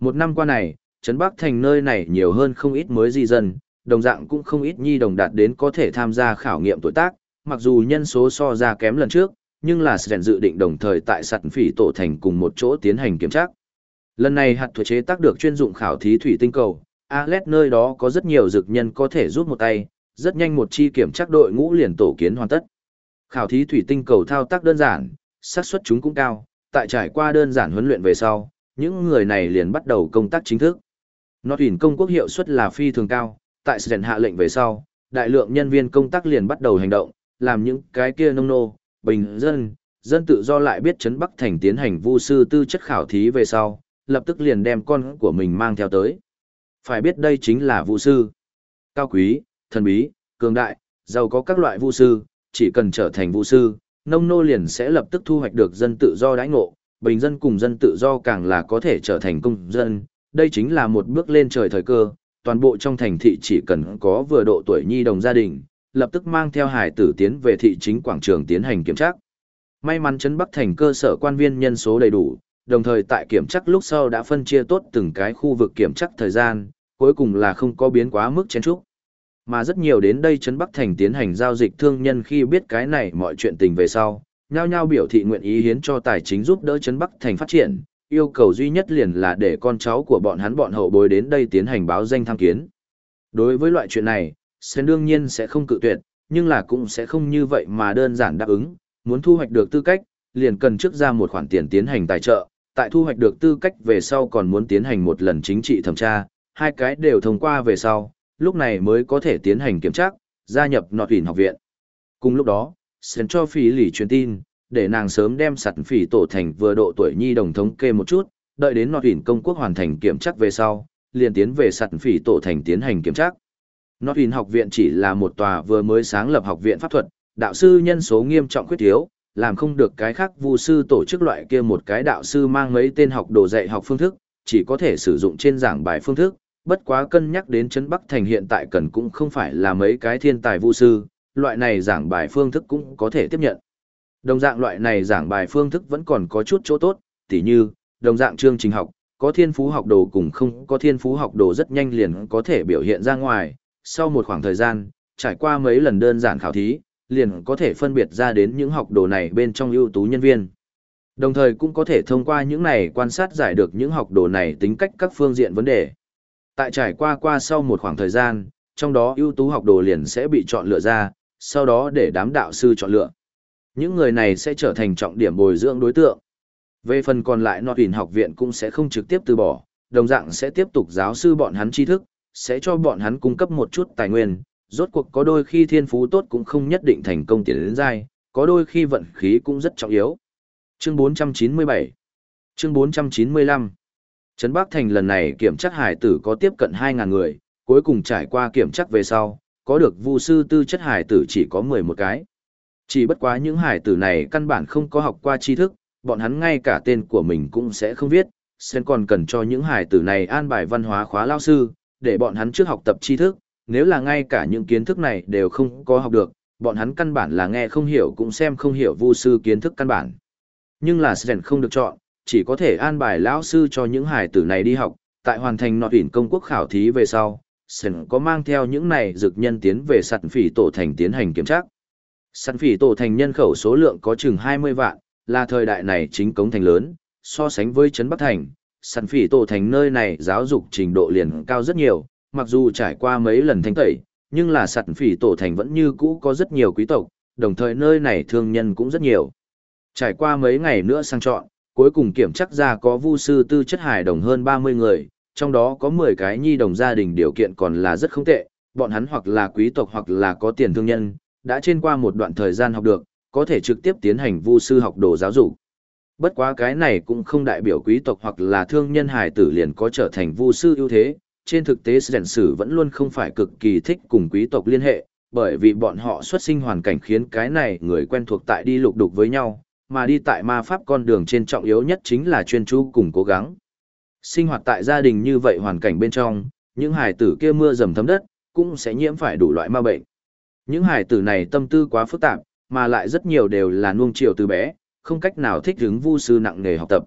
Một năm qua này, Trấn Bắc Thành nơi này nhiều hơn không ít mới di dân, đồng dạng cũng không ít nhi đồng đạt đến có thể tham gia khảo nghiệm tuổi tác, mặc dù nhân số so ra kém lần trước, nhưng là Sren dự định đồng thời tại sạt phỉ tổ thành cùng một chỗ tiến hành kiểm tra. Lần này hạt thuế chế tác được chuyên dụng khảo thí thủy tinh cầu, Alet nơi đó có rất nhiều dược nhân có thể rút một tay, rất nhanh một chi kiểm tra đội ngũ liền tổ kiến hoàn tất. Khảo thí thủy tinh cầu thao tác đơn giản, xác suất chúng cũng cao, tại trải qua đơn giản huấn luyện về sau, những người này liền bắt đầu công tác chính thức. Nó tuyển công quốc hiệu suất là phi thường cao, tại sự hạ lệnh về sau, đại lượng nhân viên công tác liền bắt đầu hành động, làm những cái kia nông nô, bình dân, dân tự do lại biết chấn Bắc Thành tiến hành vu sư tư chất khảo thí về sau, lập tức liền đem con của mình mang theo tới. Phải biết đây chính là vu sư. Cao quý, thần bí, cường đại, giàu có các loại vu sư, chỉ cần trở thành vu sư, nông nô liền sẽ lập tức thu hoạch được dân tự do đãi ngộ, bình dân cùng dân tự do càng là có thể trở thành công dân, đây chính là một bước lên trời thời cơ, toàn bộ trong thành thị chỉ cần có vừa độ tuổi nhi đồng gia đình, lập tức mang theo hải tử tiến về thị chính quảng trường tiến hành kiểm tra. May mắn Trấn Bắc thành cơ sở quan viên nhân số đầy đủ, đồng thời tại kiểm tra lúc sau đã phân chia tốt từng cái khu vực kiểm tra thời gian, cuối cùng là không có biến quá mức chén trúc. Mà rất nhiều đến đây Trấn Bắc thành tiến hành giao dịch thương nhân khi biết cái này mọi chuyện tình về sau, nhao nhao biểu thị nguyện ý hiến cho tài chính giúp đỡ Trấn Bắc thành phát triển, yêu cầu duy nhất liền là để con cháu của bọn hắn bọn hậu bối đến đây tiến hành báo danh tham kiến. Đối với loại chuyện này, Sen đương nhiên sẽ không cự tuyệt, nhưng là cũng sẽ không như vậy mà đơn giản đáp ứng, muốn thu hoạch được tư cách, liền cần trước ra một khoản tiền tiến hành tài trợ, tại thu hoạch được tư cách về sau còn muốn tiến hành một lần chính trị thẩm tra, hai cái đều thông qua về sau, lúc này mới có thể tiến hành kiểm tra, gia nhập nọt hình học viện. Cùng lúc đó, Sen cho phí lì truyền tin, để nàng sớm đem sặt phỉ tổ thành vừa độ tuổi nhi đồng thống kê một chút, đợi đến nọt hình công quốc hoàn thành kiểm tra về sau, liền tiến về sặt phỉ tổ thành tiến hành kiểm tra. Northwin học viện chỉ là một tòa vừa mới sáng lập học viện pháp thuật, đạo sư nhân số nghiêm trọng khuyết thiếu, làm không được cái khác vu sư tổ chức loại kia một cái đạo sư mang mấy tên học đồ dạy học phương thức, chỉ có thể sử dụng trên giảng bài phương thức, bất quá cân nhắc đến Trấn Bắc Thành hiện tại cần cũng không phải là mấy cái thiên tài vũ sư, loại này giảng bài phương thức cũng có thể tiếp nhận. Đồng dạng loại này giảng bài phương thức vẫn còn có chút chỗ tốt, tỉ như, đồng dạng chương trình học, có thiên phú học đồ cùng không có thiên phú học đồ rất nhanh liền có thể biểu hiện ra ngoài, sau một khoảng thời gian, trải qua mấy lần đơn giản khảo thí, liền có thể phân biệt ra đến những học đồ này bên trong ưu tú nhân viên. Đồng thời cũng có thể thông qua những này quan sát giải được những học đồ này tính cách các phương diện vấn đề. Tại trải qua qua sau một khoảng thời gian, trong đó ưu tú học đồ liền sẽ bị chọn lựa ra, sau đó để đám đạo sư chọn lựa. Những người này sẽ trở thành trọng điểm bồi dưỡng đối tượng. Về phần còn lại nọt hình học viện cũng sẽ không trực tiếp từ bỏ, đồng dạng sẽ tiếp tục giáo sư bọn hắn tri thức, sẽ cho bọn hắn cung cấp một chút tài nguyên, rốt cuộc có đôi khi thiên phú tốt cũng không nhất định thành công tiến đến dai, có đôi khi vận khí cũng rất trọng yếu. Chương 497 Chương 495 Trấn Bắc Thành lần này kiểm tra hải tử có tiếp cận 2.000 người, cuối cùng trải qua kiểm tra về sau, có được vu sư tư chất hải tử chỉ có 11 cái. Chỉ bất quá những hải tử này căn bản không có học qua tri thức, bọn hắn ngay cả tên của mình cũng sẽ không viết, sen còn cần cho những hải tử này an bài văn hóa khóa lao sư, để bọn hắn trước học tập tri thức, nếu là ngay cả những kiến thức này đều không có học được, bọn hắn căn bản là nghe không hiểu cũng xem không hiểu vu sư kiến thức căn bản. Nhưng là sen không được chọn, chỉ có thể an bài lão sư cho những hải tử này đi học, tại hoàn thành nọt tuyển công quốc khảo thí về sau, Sven có mang theo những này dược nhân tiến về sẵn phỉ tổ thành tiến hành kiểm tra. Sẵn phỉ tổ thành nhân khẩu số lượng có chừng 20 vạn, là thời đại này chính cống thành lớn, so sánh với Trấn Bắc Thành, sẵn phỉ tổ thành nơi này giáo dục trình độ liền cao rất nhiều, mặc dù trải qua mấy lần thanh tẩy, nhưng là sẵn phỉ tổ thành vẫn như cũ có rất nhiều quý tộc, đồng thời nơi này thương nhân cũng rất nhiều. Trải qua mấy ngày nữa sang chọn, cuối cùng kiểm chắc ra có vu sư tư chất hải đồng hơn 30 người, trong đó có 10 cái nhi đồng gia đình điều kiện còn là rất không tệ, bọn hắn hoặc là quý tộc hoặc là có tiền thương nhân, đã trên qua một đoạn thời gian học được, có thể trực tiếp tiến hành vu sư học đồ giáo dục. Bất quá cái này cũng không đại biểu quý tộc hoặc là thương nhân hài tử liền có trở thành vu sư ưu thế, trên thực tế giản sử vẫn luôn không phải cực kỳ thích cùng quý tộc liên hệ, bởi vì bọn họ xuất sinh hoàn cảnh khiến cái này người quen thuộc tại đi lục đục với nhau, mà đi tại ma pháp con đường trên trọng yếu nhất chính là chuyên chú cùng cố gắng. Sinh hoạt tại gia đình như vậy hoàn cảnh bên trong, những hải tử kia mưa dầm thấm đất, cũng sẽ nhiễm phải đủ loại ma bệnh. Những hải tử này tâm tư quá phức tạp, mà lại rất nhiều đều là nuông chiều từ bé, không cách nào thích ứng vu sư nặng nghề học tập.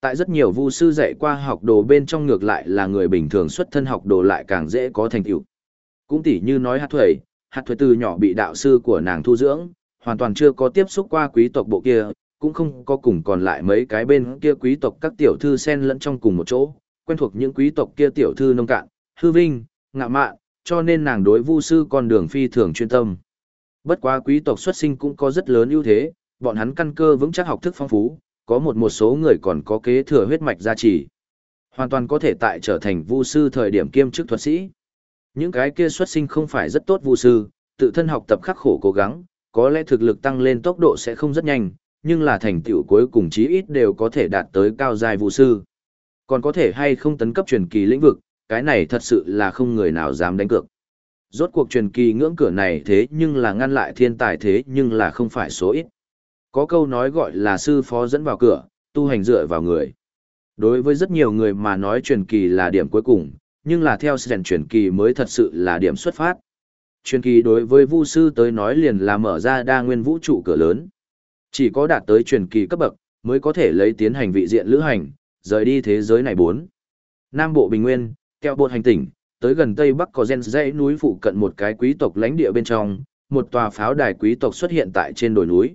Tại rất nhiều vu sư dạy qua học đồ bên trong ngược lại là người bình thường xuất thân học đồ lại càng dễ có thành tựu. Cũng tỉ như nói hạt thuẩy, hạt thuẩy từ nhỏ bị đạo sư của nàng thu dưỡng, hoàn toàn chưa có tiếp xúc qua quý tộc bộ kia, cũng không có cùng còn lại mấy cái bên kia quý tộc các tiểu thư xen lẫn trong cùng một chỗ, quen thuộc những quý tộc kia tiểu thư nông cạn, hư vinh, ngạ mạn, cho nên nàng đối vu sư con đường phi thường chuyên tâm. Bất quá quý tộc xuất sinh cũng có rất lớn ưu thế, bọn hắn căn cơ vững chắc học thức phong phú, có một một số người còn có kế thừa huyết mạch gia trì. Hoàn toàn có thể tại trở thành vu sư thời điểm kiêm chức thuật sĩ. Những cái kia xuất sinh không phải rất tốt vu sư, tự thân học tập khắc khổ cố gắng, có lẽ thực lực tăng lên tốc độ sẽ không rất nhanh, nhưng là thành tựu cuối cùng chí ít đều có thể đạt tới cao giai vũ sư. Còn có thể hay không tấn cấp truyền kỳ lĩnh vực, cái này thật sự là không người nào dám đánh cược. Rốt cuộc truyền kỳ ngưỡng cửa này thế nhưng là ngăn lại thiên tài thế nhưng là không phải số ít. Có câu nói gọi là sư phó dẫn vào cửa, tu hành dựa vào người. Đối với rất nhiều người mà nói truyền kỳ là điểm cuối cùng, nhưng là theo sự truyền kỳ mới thật sự là điểm xuất phát. Truyền kỳ đối với vu sư tới nói liền là mở ra đa nguyên vũ trụ cửa lớn. Chỉ có đạt tới truyền kỳ cấp bậc, mới có thể lấy tiến hành vị diện lữ hành, rời đi thế giới này bốn. Nam Bộ Bình Nguyên, keo bột hành tỉnh, tới gần Tây Bắc có gen dãy núi phụ cận một cái quý tộc lãnh địa bên trong, một tòa pháo đài quý tộc xuất hiện tại trên đồi núi.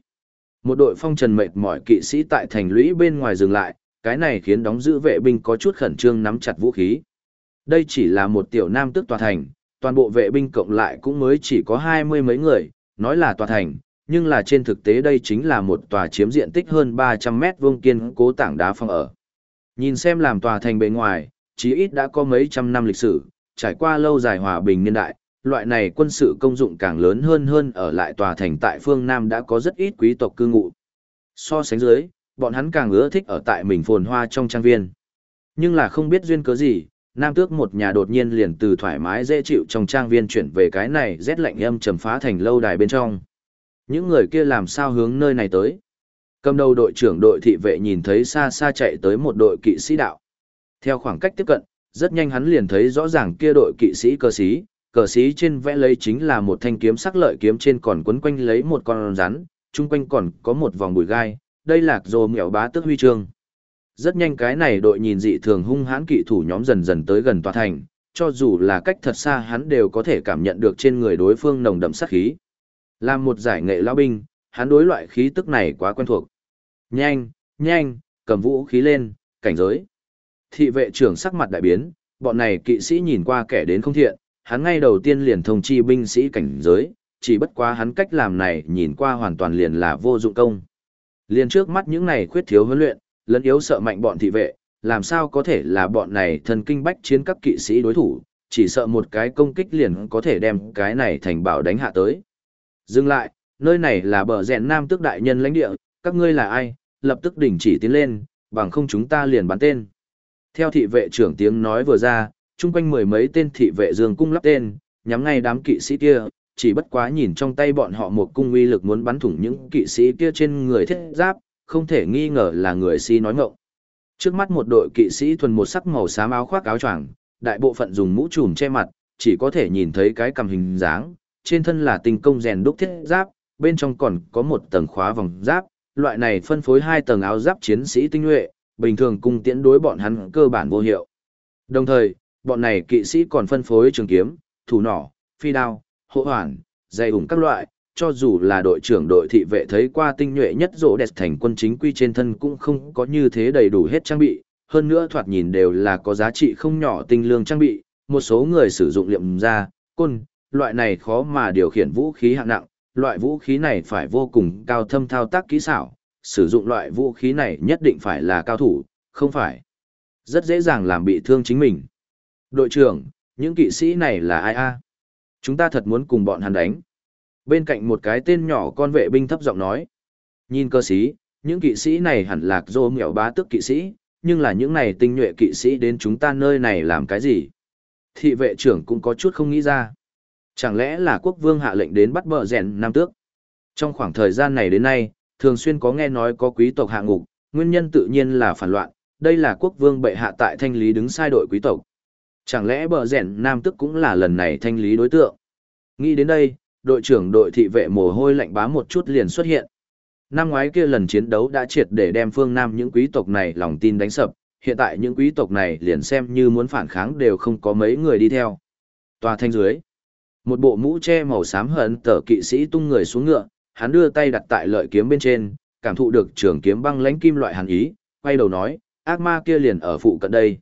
Một đội phong trần mệt mỏi kỵ sĩ tại thành lũy bên ngoài dừng lại, cái này khiến đóng giữ vệ binh có chút khẩn trương nắm chặt vũ khí. Đây chỉ là một tiểu nam tước tòa thành, toàn bộ vệ binh cộng lại cũng mới chỉ có hai mươi mấy người, nói là tòa thành, nhưng là trên thực tế đây chính là một tòa chiếm diện tích hơn 300 mét vuông kiên cố tảng đá phong ở. Nhìn xem làm tòa thành bề ngoài, chí ít đã có mấy trăm năm lịch sử, trải qua lâu dài hòa bình niên đại, loại này quân sự công dụng càng lớn hơn hơn ở lại tòa thành tại phương Nam đã có rất ít quý tộc cư ngụ. So sánh dưới, bọn hắn càng ưa thích ở tại mình phồn hoa trong trang viên. Nhưng là không biết duyên cớ gì, Nam Tước một nhà đột nhiên liền từ thoải mái dễ chịu trong trang viên chuyển về cái này rét lạnh âm trầm phá thành lâu đài bên trong. Những người kia làm sao hướng nơi này tới? Cầm đầu đội trưởng đội thị vệ nhìn thấy xa xa chạy tới một đội kỵ sĩ đạo. Theo khoảng cách tiếp cận, rất nhanh hắn liền thấy rõ ràng kia đội kỵ sĩ cơ sĩ, cờ sĩ trên vẽ lấy chính là một thanh kiếm sắc lợi kiếm trên còn quấn quanh lấy một con rắn, chung quanh còn có một vòng bùi gai, đây là dồ mèo bá tước huy chương. Rất nhanh cái này đội nhìn dị thường hung hãn kỵ thủ nhóm dần dần tới gần tòa thành, cho dù là cách thật xa hắn đều có thể cảm nhận được trên người đối phương nồng đậm sát khí. Làm một giải nghệ lão binh, hắn đối loại khí tức này quá quen thuộc. Nhanh, nhanh, cầm vũ khí lên, cảnh giới. Thị vệ trưởng sắc mặt đại biến, bọn này kỵ sĩ nhìn qua kẻ đến không thiện, hắn ngay đầu tiên liền thông chi binh sĩ cảnh giới, chỉ bất quá hắn cách làm này nhìn qua hoàn toàn liền là vô dụng công. Liền trước mắt những này khuyết thiếu huấn luyện, lấn yếu sợ mạnh bọn thị vệ, làm sao có thể là bọn này thần kinh bách chiến các kỵ sĩ đối thủ, chỉ sợ một cái công kích liền có thể đem cái này thành bảo đánh hạ tới. Dừng lại, nơi này là bờ rèn nam tước đại nhân lãnh địa, các ngươi là ai, lập tức đình chỉ tiến lên, bằng không chúng ta liền bắn tên. Theo thị vệ trưởng tiếng nói vừa ra, chung quanh mười mấy tên thị vệ dương cung lắp tên, nhắm ngay đám kỵ sĩ kia, chỉ bất quá nhìn trong tay bọn họ một cung uy lực muốn bắn thủng những kỵ sĩ kia trên người thiết giáp, không thể nghi ngờ là người si nói ngọng. Trước mắt một đội kỵ sĩ thuần một sắc màu xám áo khoác áo choàng, đại bộ phận dùng mũ trùm che mặt, chỉ có thể nhìn thấy cái cầm hình dáng, trên thân là tinh công rèn đúc thiết giáp, bên trong còn có một tầng khóa vòng giáp, loại này phân phối hai tầng áo giáp chiến sĩ tinh nhuệ, bình thường cung tiễn đối bọn hắn cơ bản vô hiệu. Đồng thời, bọn này kỵ sĩ còn phân phối trường kiếm, thủ nỏ, phi đao, hộ hoàn, dây ủng các loại, cho dù là đội trưởng đội thị vệ thấy qua tinh nhuệ nhất rỗ đẹp thành quân chính quy trên thân cũng không có như thế đầy đủ hết trang bị, hơn nữa thoạt nhìn đều là có giá trị không nhỏ tinh lương trang bị, một số người sử dụng liệm ra, côn, loại này khó mà điều khiển vũ khí hạng nặng, loại vũ khí này phải vô cùng cao thâm thao tác kỹ xảo, sử dụng loại vũ khí này nhất định phải là cao thủ, không phải. Rất dễ dàng làm bị thương chính mình. Đội trưởng, những kỵ sĩ này là ai a? Chúng ta thật muốn cùng bọn hắn đánh. Bên cạnh một cái tên nhỏ con vệ binh thấp giọng nói. Nhìn cơ sĩ, những kỵ sĩ này hẳn là dô nghèo bá tức kỵ sĩ, nhưng là những này tinh nhuệ kỵ sĩ đến chúng ta nơi này làm cái gì? Thị vệ trưởng cũng có chút không nghĩ ra. Chẳng lẽ là quốc vương hạ lệnh đến bắt bờ rèn nam tước? Trong khoảng thời gian này đến nay, thường xuyên có nghe nói có quý tộc hạ ngục, nguyên nhân tự nhiên là phản loạn, đây là quốc vương bệ hạ tại thanh lý đứng sai đội quý tộc. Chẳng lẽ bờ rèn nam tức cũng là lần này thanh lý đối tượng? Nghĩ đến đây, đội trưởng đội thị vệ mồ hôi lạnh bá một chút liền xuất hiện. Năm ngoái kia lần chiến đấu đã triệt để đem phương Nam những quý tộc này lòng tin đánh sập, hiện tại những quý tộc này liền xem như muốn phản kháng đều không có mấy người đi theo. Tòa thanh dưới. Một bộ mũ che màu xám hận tờ kỵ sĩ tung người xuống ngựa, hắn đưa tay đặt tại lợi kiếm bên trên, cảm thụ được trường kiếm băng lãnh kim loại hàn ý, quay đầu nói, ác ma kia liền ở phụ cận đây.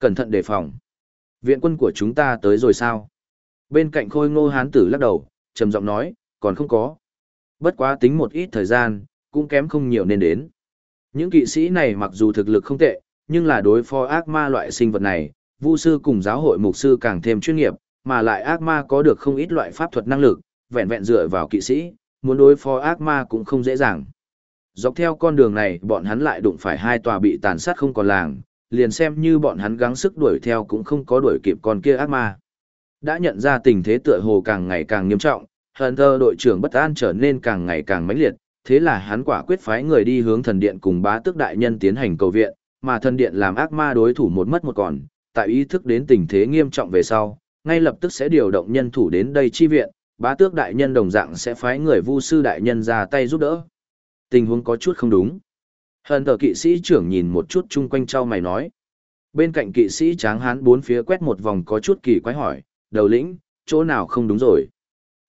Cẩn thận đề phòng. Viện quân của chúng ta tới rồi sao? Bên cạnh khôi ngô hán tử lắc đầu, trầm giọng nói, còn không có. Bất quá tính một ít thời gian, cũng kém không nhiều nên đến. Những kỵ sĩ này mặc dù thực lực không tệ, nhưng là đối phó ác ma loại sinh vật này, vu sư cùng giáo hội mục sư càng thêm chuyên nghiệp, mà lại ác ma có được không ít loại pháp thuật năng lực, vẹn vẹn dựa vào kỵ sĩ, muốn đối phó ác ma cũng không dễ dàng. Dọc theo con đường này, bọn hắn lại đụng phải hai tòa bị tàn sát không còn làng, liền xem như bọn hắn gắng sức đuổi theo cũng không có đuổi kịp con kia ác ma. Đã nhận ra tình thế tựa hồ càng ngày càng nghiêm trọng, Hunter đội trưởng bất an trở nên càng ngày càng mãnh liệt, thế là hắn quả quyết phái người đi hướng thần điện cùng bá tước đại nhân tiến hành cầu viện, mà thần điện làm ác ma đối thủ một mất một còn, tại ý thức đến tình thế nghiêm trọng về sau, ngay lập tức sẽ điều động nhân thủ đến đây chi viện, bá tước đại nhân đồng dạng sẽ phái người vu sư đại nhân ra tay giúp đỡ. Tình huống có chút không đúng. Hận tờ kỵ sĩ trưởng nhìn một chút chung quanh trao mày nói. Bên cạnh kỵ sĩ tráng hán bốn phía quét một vòng có chút kỳ quái hỏi, đầu lĩnh, chỗ nào không đúng rồi.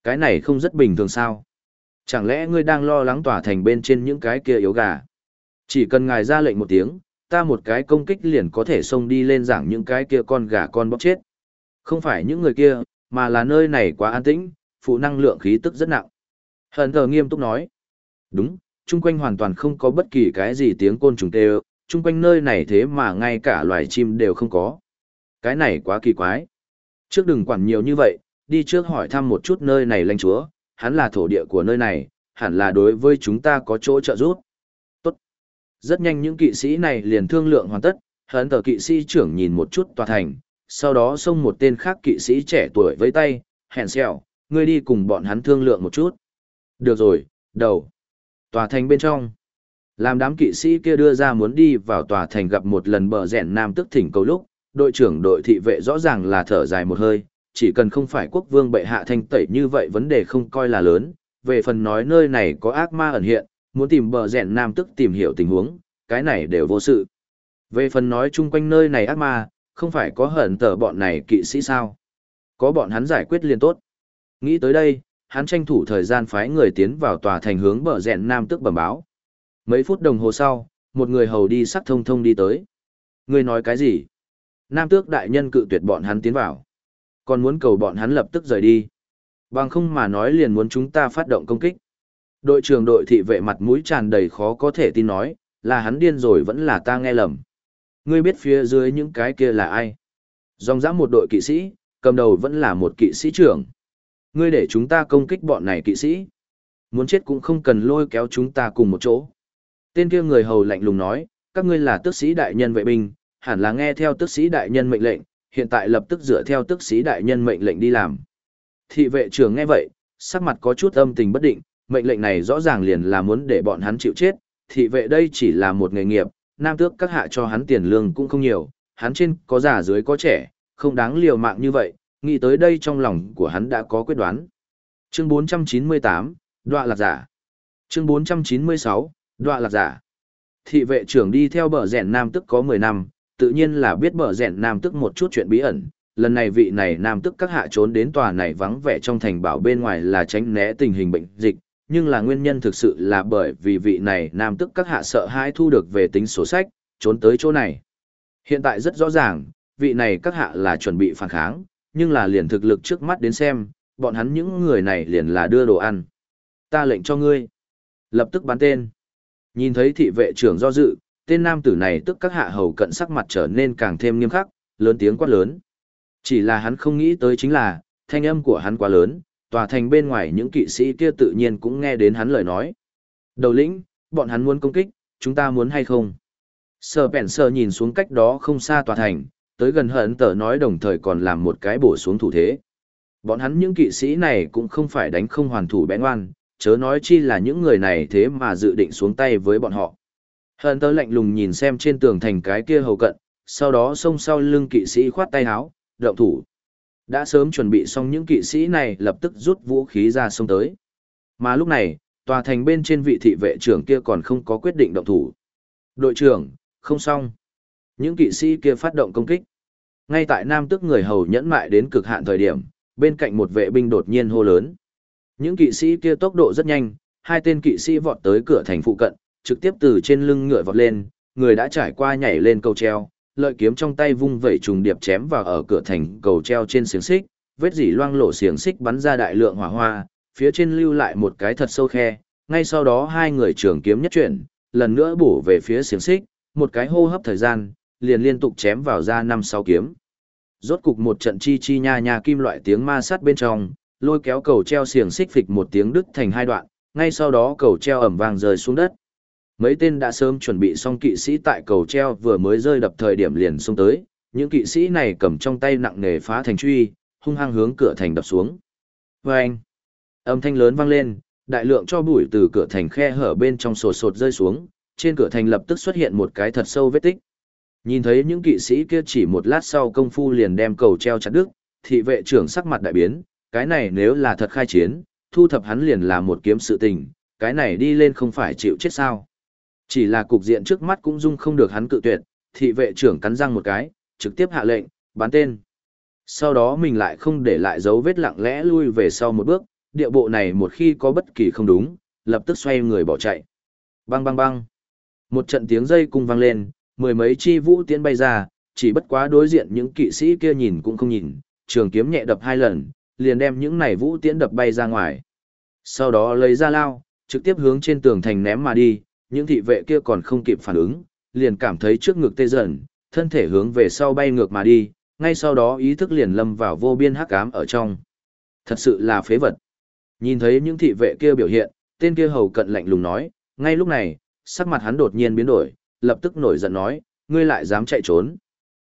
Cái này không rất bình thường sao? Chẳng lẽ ngươi đang lo lắng tỏa thành bên trên những cái kia yếu gà? Chỉ cần ngài ra lệnh một tiếng, ta một cái công kích liền có thể xông đi lên giảng những cái kia con gà con bóc chết. Không phải những người kia, mà là nơi này quá an tĩnh, phụ năng lượng khí tức rất nặng. Hận thờ nghiêm túc nói. Đúng, chung quanh hoàn toàn không có bất kỳ cái gì tiếng côn trùng kêu, chung quanh nơi này thế mà ngay cả loài chim đều không có. Cái này quá kỳ quái. Trước đừng quản nhiều như vậy, đi trước hỏi thăm một chút nơi này lãnh chúa, hắn là thổ địa của nơi này, hẳn là đối với chúng ta có chỗ trợ giúp. Tốt. Rất nhanh những kỵ sĩ này liền thương lượng hoàn tất, hắn tờ kỵ sĩ trưởng nhìn một chút tòa thành, sau đó xông một tên khác kỵ sĩ trẻ tuổi với tay, hèn xèo, ngươi đi cùng bọn hắn thương lượng một chút. Được rồi, đầu. Tòa thành bên trong. Làm đám kỵ sĩ kia đưa ra muốn đi vào tòa thành gặp một lần bờ rèn nam tức thỉnh cầu lúc, đội trưởng đội thị vệ rõ ràng là thở dài một hơi, chỉ cần không phải quốc vương bệ hạ thanh tẩy như vậy vấn đề không coi là lớn, về phần nói nơi này có ác ma ẩn hiện, muốn tìm bờ rèn nam tức tìm hiểu tình huống, cái này đều vô sự. Về phần nói chung quanh nơi này ác ma, không phải có hận tờ bọn này kỵ sĩ sao? Có bọn hắn giải quyết liền tốt. Nghĩ tới đây, hắn tranh thủ thời gian phái người tiến vào tòa thành hướng bờ rèn nam tức bẩm báo. Mấy phút đồng hồ sau, một người hầu đi sắc thông thông đi tới. Người nói cái gì? Nam tước đại nhân cự tuyệt bọn hắn tiến vào. Còn muốn cầu bọn hắn lập tức rời đi. Bằng không mà nói liền muốn chúng ta phát động công kích. Đội trưởng đội thị vệ mặt mũi tràn đầy khó có thể tin nói, là hắn điên rồi vẫn là ta nghe lầm. Ngươi biết phía dưới những cái kia là ai? Dòng dã một đội kỵ sĩ, cầm đầu vẫn là một kỵ sĩ trưởng. Ngươi để chúng ta công kích bọn này kỵ sĩ. Muốn chết cũng không cần lôi kéo chúng ta cùng một chỗ. Tên kia người hầu lạnh lùng nói, các ngươi là tước sĩ đại nhân vệ binh, hẳn là nghe theo tước sĩ đại nhân mệnh lệnh, hiện tại lập tức dựa theo tước sĩ đại nhân mệnh lệnh đi làm. Thị vệ trưởng nghe vậy, sắc mặt có chút âm tình bất định, mệnh lệnh này rõ ràng liền là muốn để bọn hắn chịu chết, thị vệ đây chỉ là một nghề nghiệp, nam tước các hạ cho hắn tiền lương cũng không nhiều, hắn trên có già dưới có trẻ, không đáng liều mạng như vậy, nghĩ tới đây trong lòng của hắn đã có quyết đoán. Chương 498, Đoạ lạc giả. Chương 496, Đoạ lạc giả. Thị vệ trưởng đi theo bờ rèn nam tức có 10 năm, tự nhiên là biết bờ rèn nam tức một chút chuyện bí ẩn. Lần này vị này nam tức các hạ trốn đến tòa này vắng vẻ trong thành bảo bên ngoài là tránh né tình hình bệnh dịch, nhưng là nguyên nhân thực sự là bởi vì vị này nam tức các hạ sợ hãi thu được về tính sổ sách, trốn tới chỗ này. Hiện tại rất rõ ràng, vị này các hạ là chuẩn bị phản kháng, nhưng là liền thực lực trước mắt đến xem, bọn hắn những người này liền là đưa đồ ăn. Ta lệnh cho ngươi. Lập tức bắn tên. Nhìn thấy thị vệ trưởng do dự, tên nam tử này tức các hạ hầu cận sắc mặt trở nên càng thêm nghiêm khắc, lớn tiếng quát lớn. Chỉ là hắn không nghĩ tới chính là, thanh âm của hắn quá lớn, tòa thành bên ngoài những kỵ sĩ kia tự nhiên cũng nghe đến hắn lời nói. Đầu lĩnh, bọn hắn muốn công kích, chúng ta muốn hay không? Sơ bèn sơ nhìn xuống cách đó không xa tòa thành, tới gần hận tờ nói đồng thời còn làm một cái bổ xuống thủ thế. Bọn hắn những kỵ sĩ này cũng không phải đánh không hoàn thủ bẽ ngoan, chớ nói chi là những người này thế mà dự định xuống tay với bọn họ. Hận tớ lạnh lùng nhìn xem trên tường thành cái kia hầu cận, sau đó xông sau lưng kỵ sĩ khoát tay áo, động thủ. Đã sớm chuẩn bị xong những kỵ sĩ này lập tức rút vũ khí ra xông tới. Mà lúc này, tòa thành bên trên vị thị vệ trưởng kia còn không có quyết định động thủ. Đội trưởng, không xong. Những kỵ sĩ kia phát động công kích. Ngay tại nam tức người hầu nhẫn mại đến cực hạn thời điểm, bên cạnh một vệ binh đột nhiên hô lớn. Những kỵ sĩ kia tốc độ rất nhanh, hai tên kỵ sĩ vọt tới cửa thành phụ cận, trực tiếp từ trên lưng ngựa vọt lên, người đã trải qua nhảy lên cầu treo, lợi kiếm trong tay vung vẩy trùng điệp chém vào ở cửa thành cầu treo trên xiềng xích, vết dỉ loang lổ xiềng xích bắn ra đại lượng hỏa hoa, phía trên lưu lại một cái thật sâu khe, ngay sau đó hai người trường kiếm nhất chuyển, lần nữa bổ về phía xiềng xích, một cái hô hấp thời gian, liền liên tục chém vào ra năm sáu kiếm. Rốt cục một trận chi chi nha nha kim loại tiếng ma sát bên trong, lôi kéo cầu treo xiềng xích phịch một tiếng đứt thành hai đoạn, ngay sau đó cầu treo ẩm vàng rơi xuống đất. Mấy tên đã sớm chuẩn bị xong kỵ sĩ tại cầu treo vừa mới rơi đập thời điểm liền xông tới, những kỵ sĩ này cầm trong tay nặng nề phá thành truy, hung hăng hướng cửa thành đập xuống. Vâng! Âm thanh lớn vang lên, đại lượng cho bụi từ cửa thành khe hở bên trong sột sột rơi xuống, trên cửa thành lập tức xuất hiện một cái thật sâu vết tích. Nhìn thấy những kỵ sĩ kia chỉ một lát sau công phu liền đem cầu treo chặt đứt, thị vệ trưởng sắc mặt đại biến, cái này nếu là thật khai chiến, thu thập hắn liền là một kiếm sự tình, cái này đi lên không phải chịu chết sao. Chỉ là cục diện trước mắt cũng dung không được hắn cự tuyệt, thị vệ trưởng cắn răng một cái, trực tiếp hạ lệnh, bán tên. Sau đó mình lại không để lại dấu vết lặng lẽ lui về sau một bước, địa bộ này một khi có bất kỳ không đúng, lập tức xoay người bỏ chạy. Bang bang bang. Một trận tiếng dây cung vang lên, mười mấy chi vũ tiến bay ra, chỉ bất quá đối diện những kỵ sĩ kia nhìn cũng không nhìn, trường kiếm nhẹ đập hai lần, liền đem những này vũ tiễn đập bay ra ngoài. Sau đó lấy ra lao, trực tiếp hướng trên tường thành ném mà đi, những thị vệ kia còn không kịp phản ứng, liền cảm thấy trước ngực tê dần, thân thể hướng về sau bay ngược mà đi, ngay sau đó ý thức liền lâm vào vô biên hắc ám ở trong. Thật sự là phế vật. Nhìn thấy những thị vệ kia biểu hiện, tên kia hầu cận lạnh lùng nói, ngay lúc này, sắc mặt hắn đột nhiên biến đổi, lập tức nổi giận nói, ngươi lại dám chạy trốn.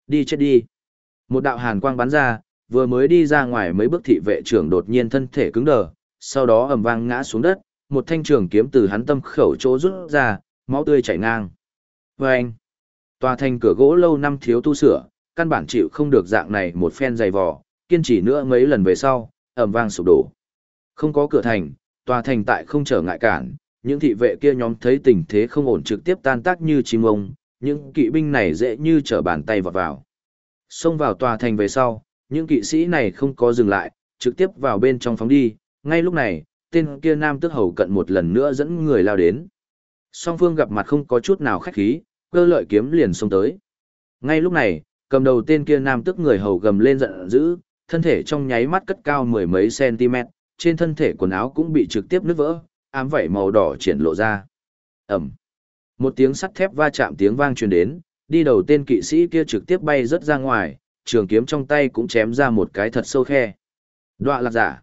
Đi chết đi. Một đạo hàn quang bắn ra, vừa mới đi ra ngoài mấy bước thị vệ trưởng đột nhiên thân thể cứng đờ, sau đó ầm vang ngã xuống đất, một thanh trường kiếm từ hắn tâm khẩu chỗ rút ra, máu tươi chảy ngang. Và anh, tòa thành cửa gỗ lâu năm thiếu tu sửa, căn bản chịu không được dạng này một phen dày vò, kiên trì nữa mấy lần về sau, ầm vang sụp đổ. Không có cửa thành, tòa thành tại không trở ngại cản, những thị vệ kia nhóm thấy tình thế không ổn trực tiếp tan tác như chim ông, những kỵ binh này dễ như trở bàn tay vọt vào. Xông vào tòa thành về sau, những kỵ sĩ này không có dừng lại, trực tiếp vào bên trong phóng đi, ngay lúc này, tên kia nam tước hầu cận một lần nữa dẫn người lao đến. Song phương gặp mặt không có chút nào khách khí, cơ lợi kiếm liền xông tới. Ngay lúc này, cầm đầu tên kia nam tước người hầu gầm lên giận dữ, thân thể trong nháy mắt cất cao mười mấy cm, trên thân thể quần áo cũng bị trực tiếp nứt vỡ, ám vảy màu đỏ triển lộ ra. Ẩm. Một tiếng sắt thép va chạm tiếng vang truyền đến, đi đầu tên kỵ sĩ kia trực tiếp bay rất ra ngoài, trường kiếm trong tay cũng chém ra một cái thật sâu khe. Đoạ lạc giả.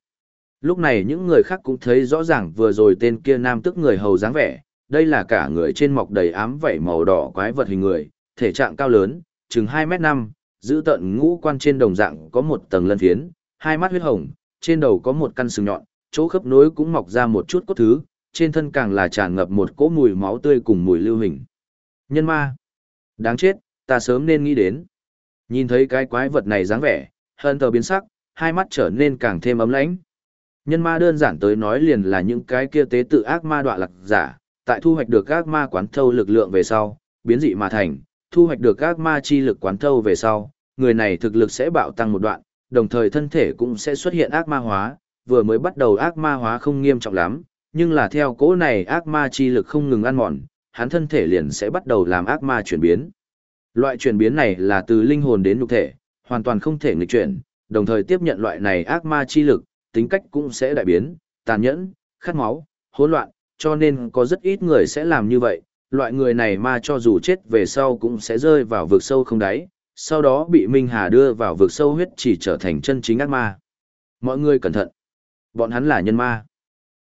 Lúc này những người khác cũng thấy rõ ràng vừa rồi tên kia nam tức người hầu dáng vẻ, đây là cả người trên mọc đầy ám vảy màu đỏ quái vật hình người, thể trạng cao lớn, chừng 2 mét 5, giữ tận ngũ quan trên đồng dạng có một tầng lân phiến, hai mắt huyết hồng, trên đầu có một căn sừng nhọn, chỗ khớp nối cũng mọc ra một chút cốt thứ, trên thân càng là tràn ngập một cỗ mùi máu tươi cùng mùi lưu hình. Nhân ma! Đáng chết, ta sớm nên nghĩ đến. Nhìn thấy cái quái vật này dáng vẻ, hân thờ biến sắc, hai mắt trở nên càng thêm ấm lãnh. Nhân ma đơn giản tới nói liền là những cái kia tế tự ác ma đọa lạc giả, tại thu hoạch được ác ma quán thâu lực lượng về sau, biến dị mà thành, thu hoạch được ác ma chi lực quán thâu về sau, người này thực lực sẽ bạo tăng một đoạn, đồng thời thân thể cũng sẽ xuất hiện ác ma hóa, vừa mới bắt đầu ác ma hóa không nghiêm trọng lắm, nhưng là theo cỗ này ác ma chi lực không ngừng ăn mòn, hắn thân thể liền sẽ bắt đầu làm ác ma chuyển biến. Loại chuyển biến này là từ linh hồn đến nhục thể, hoàn toàn không thể nghịch chuyển, đồng thời tiếp nhận loại này ác ma chi lực, tính cách cũng sẽ đại biến, tàn nhẫn, khát máu, hỗn loạn, cho nên có rất ít người sẽ làm như vậy, loại người này mà cho dù chết về sau cũng sẽ rơi vào vực sâu không đáy, sau đó bị Minh Hà đưa vào vực sâu huyết chỉ trở thành chân chính ác ma. Mọi người cẩn thận. Bọn hắn là nhân ma.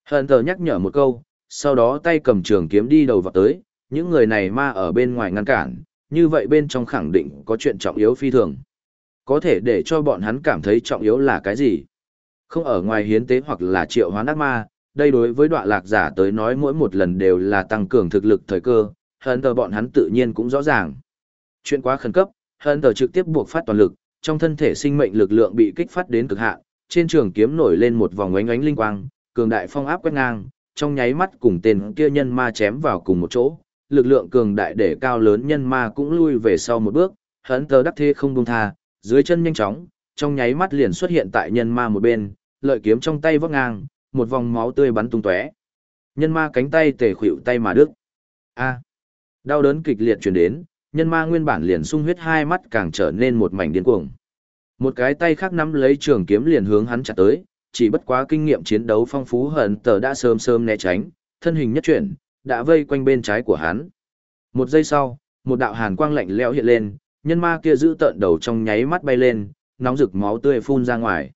Hận thờ nhắc nhở một câu, sau đó tay cầm trường kiếm đi đầu vào tới, những người này ma ở bên ngoài ngăn cản, như vậy bên trong khẳng định có chuyện trọng yếu phi thường. Có thể để cho bọn hắn cảm thấy trọng yếu là cái gì? Không ở ngoài hiến tế hoặc là triệu hoán ác ma, đây đối với đoạn lạc giả tới nói mỗi một lần đều là tăng cường thực lực thời cơ, hận tờ bọn hắn tự nhiên cũng rõ ràng. Chuyện quá khẩn cấp, hận tờ trực tiếp buộc phát toàn lực, trong thân thể sinh mệnh lực lượng bị kích phát đến cực hạn, trên trường kiếm nổi lên một vòng ánh ánh linh quang, cường đại phong áp quét ngang, trong nháy mắt cùng tên kia nhân ma chém vào cùng một chỗ, lực lượng cường đại để cao lớn nhân ma cũng lui về sau một bước, hận tờ đắc thế không buông tha, dưới chân nhanh chóng, trong nháy mắt liền xuất hiện tại nhân ma một bên, lợi kiếm trong tay vấp ngang, một vòng máu tươi bắn tung tóe. Nhân ma cánh tay tề khuỵu tay mà đứt. A. Đau đớn kịch liệt truyền đến, nhân ma nguyên bản liền sung huyết hai mắt càng trở nên một mảnh điên cuồng. Một cái tay khác nắm lấy trường kiếm liền hướng hắn chặt tới, chỉ bất quá kinh nghiệm chiến đấu phong phú hận tờ đã sớm sớm né tránh, thân hình nhất chuyển, đã vây quanh bên trái của hắn. Một giây sau, một đạo hàn quang lạnh lẽo hiện lên, nhân ma kia giữ tợn đầu trong nháy mắt bay lên, nóng rực máu tươi phun ra ngoài.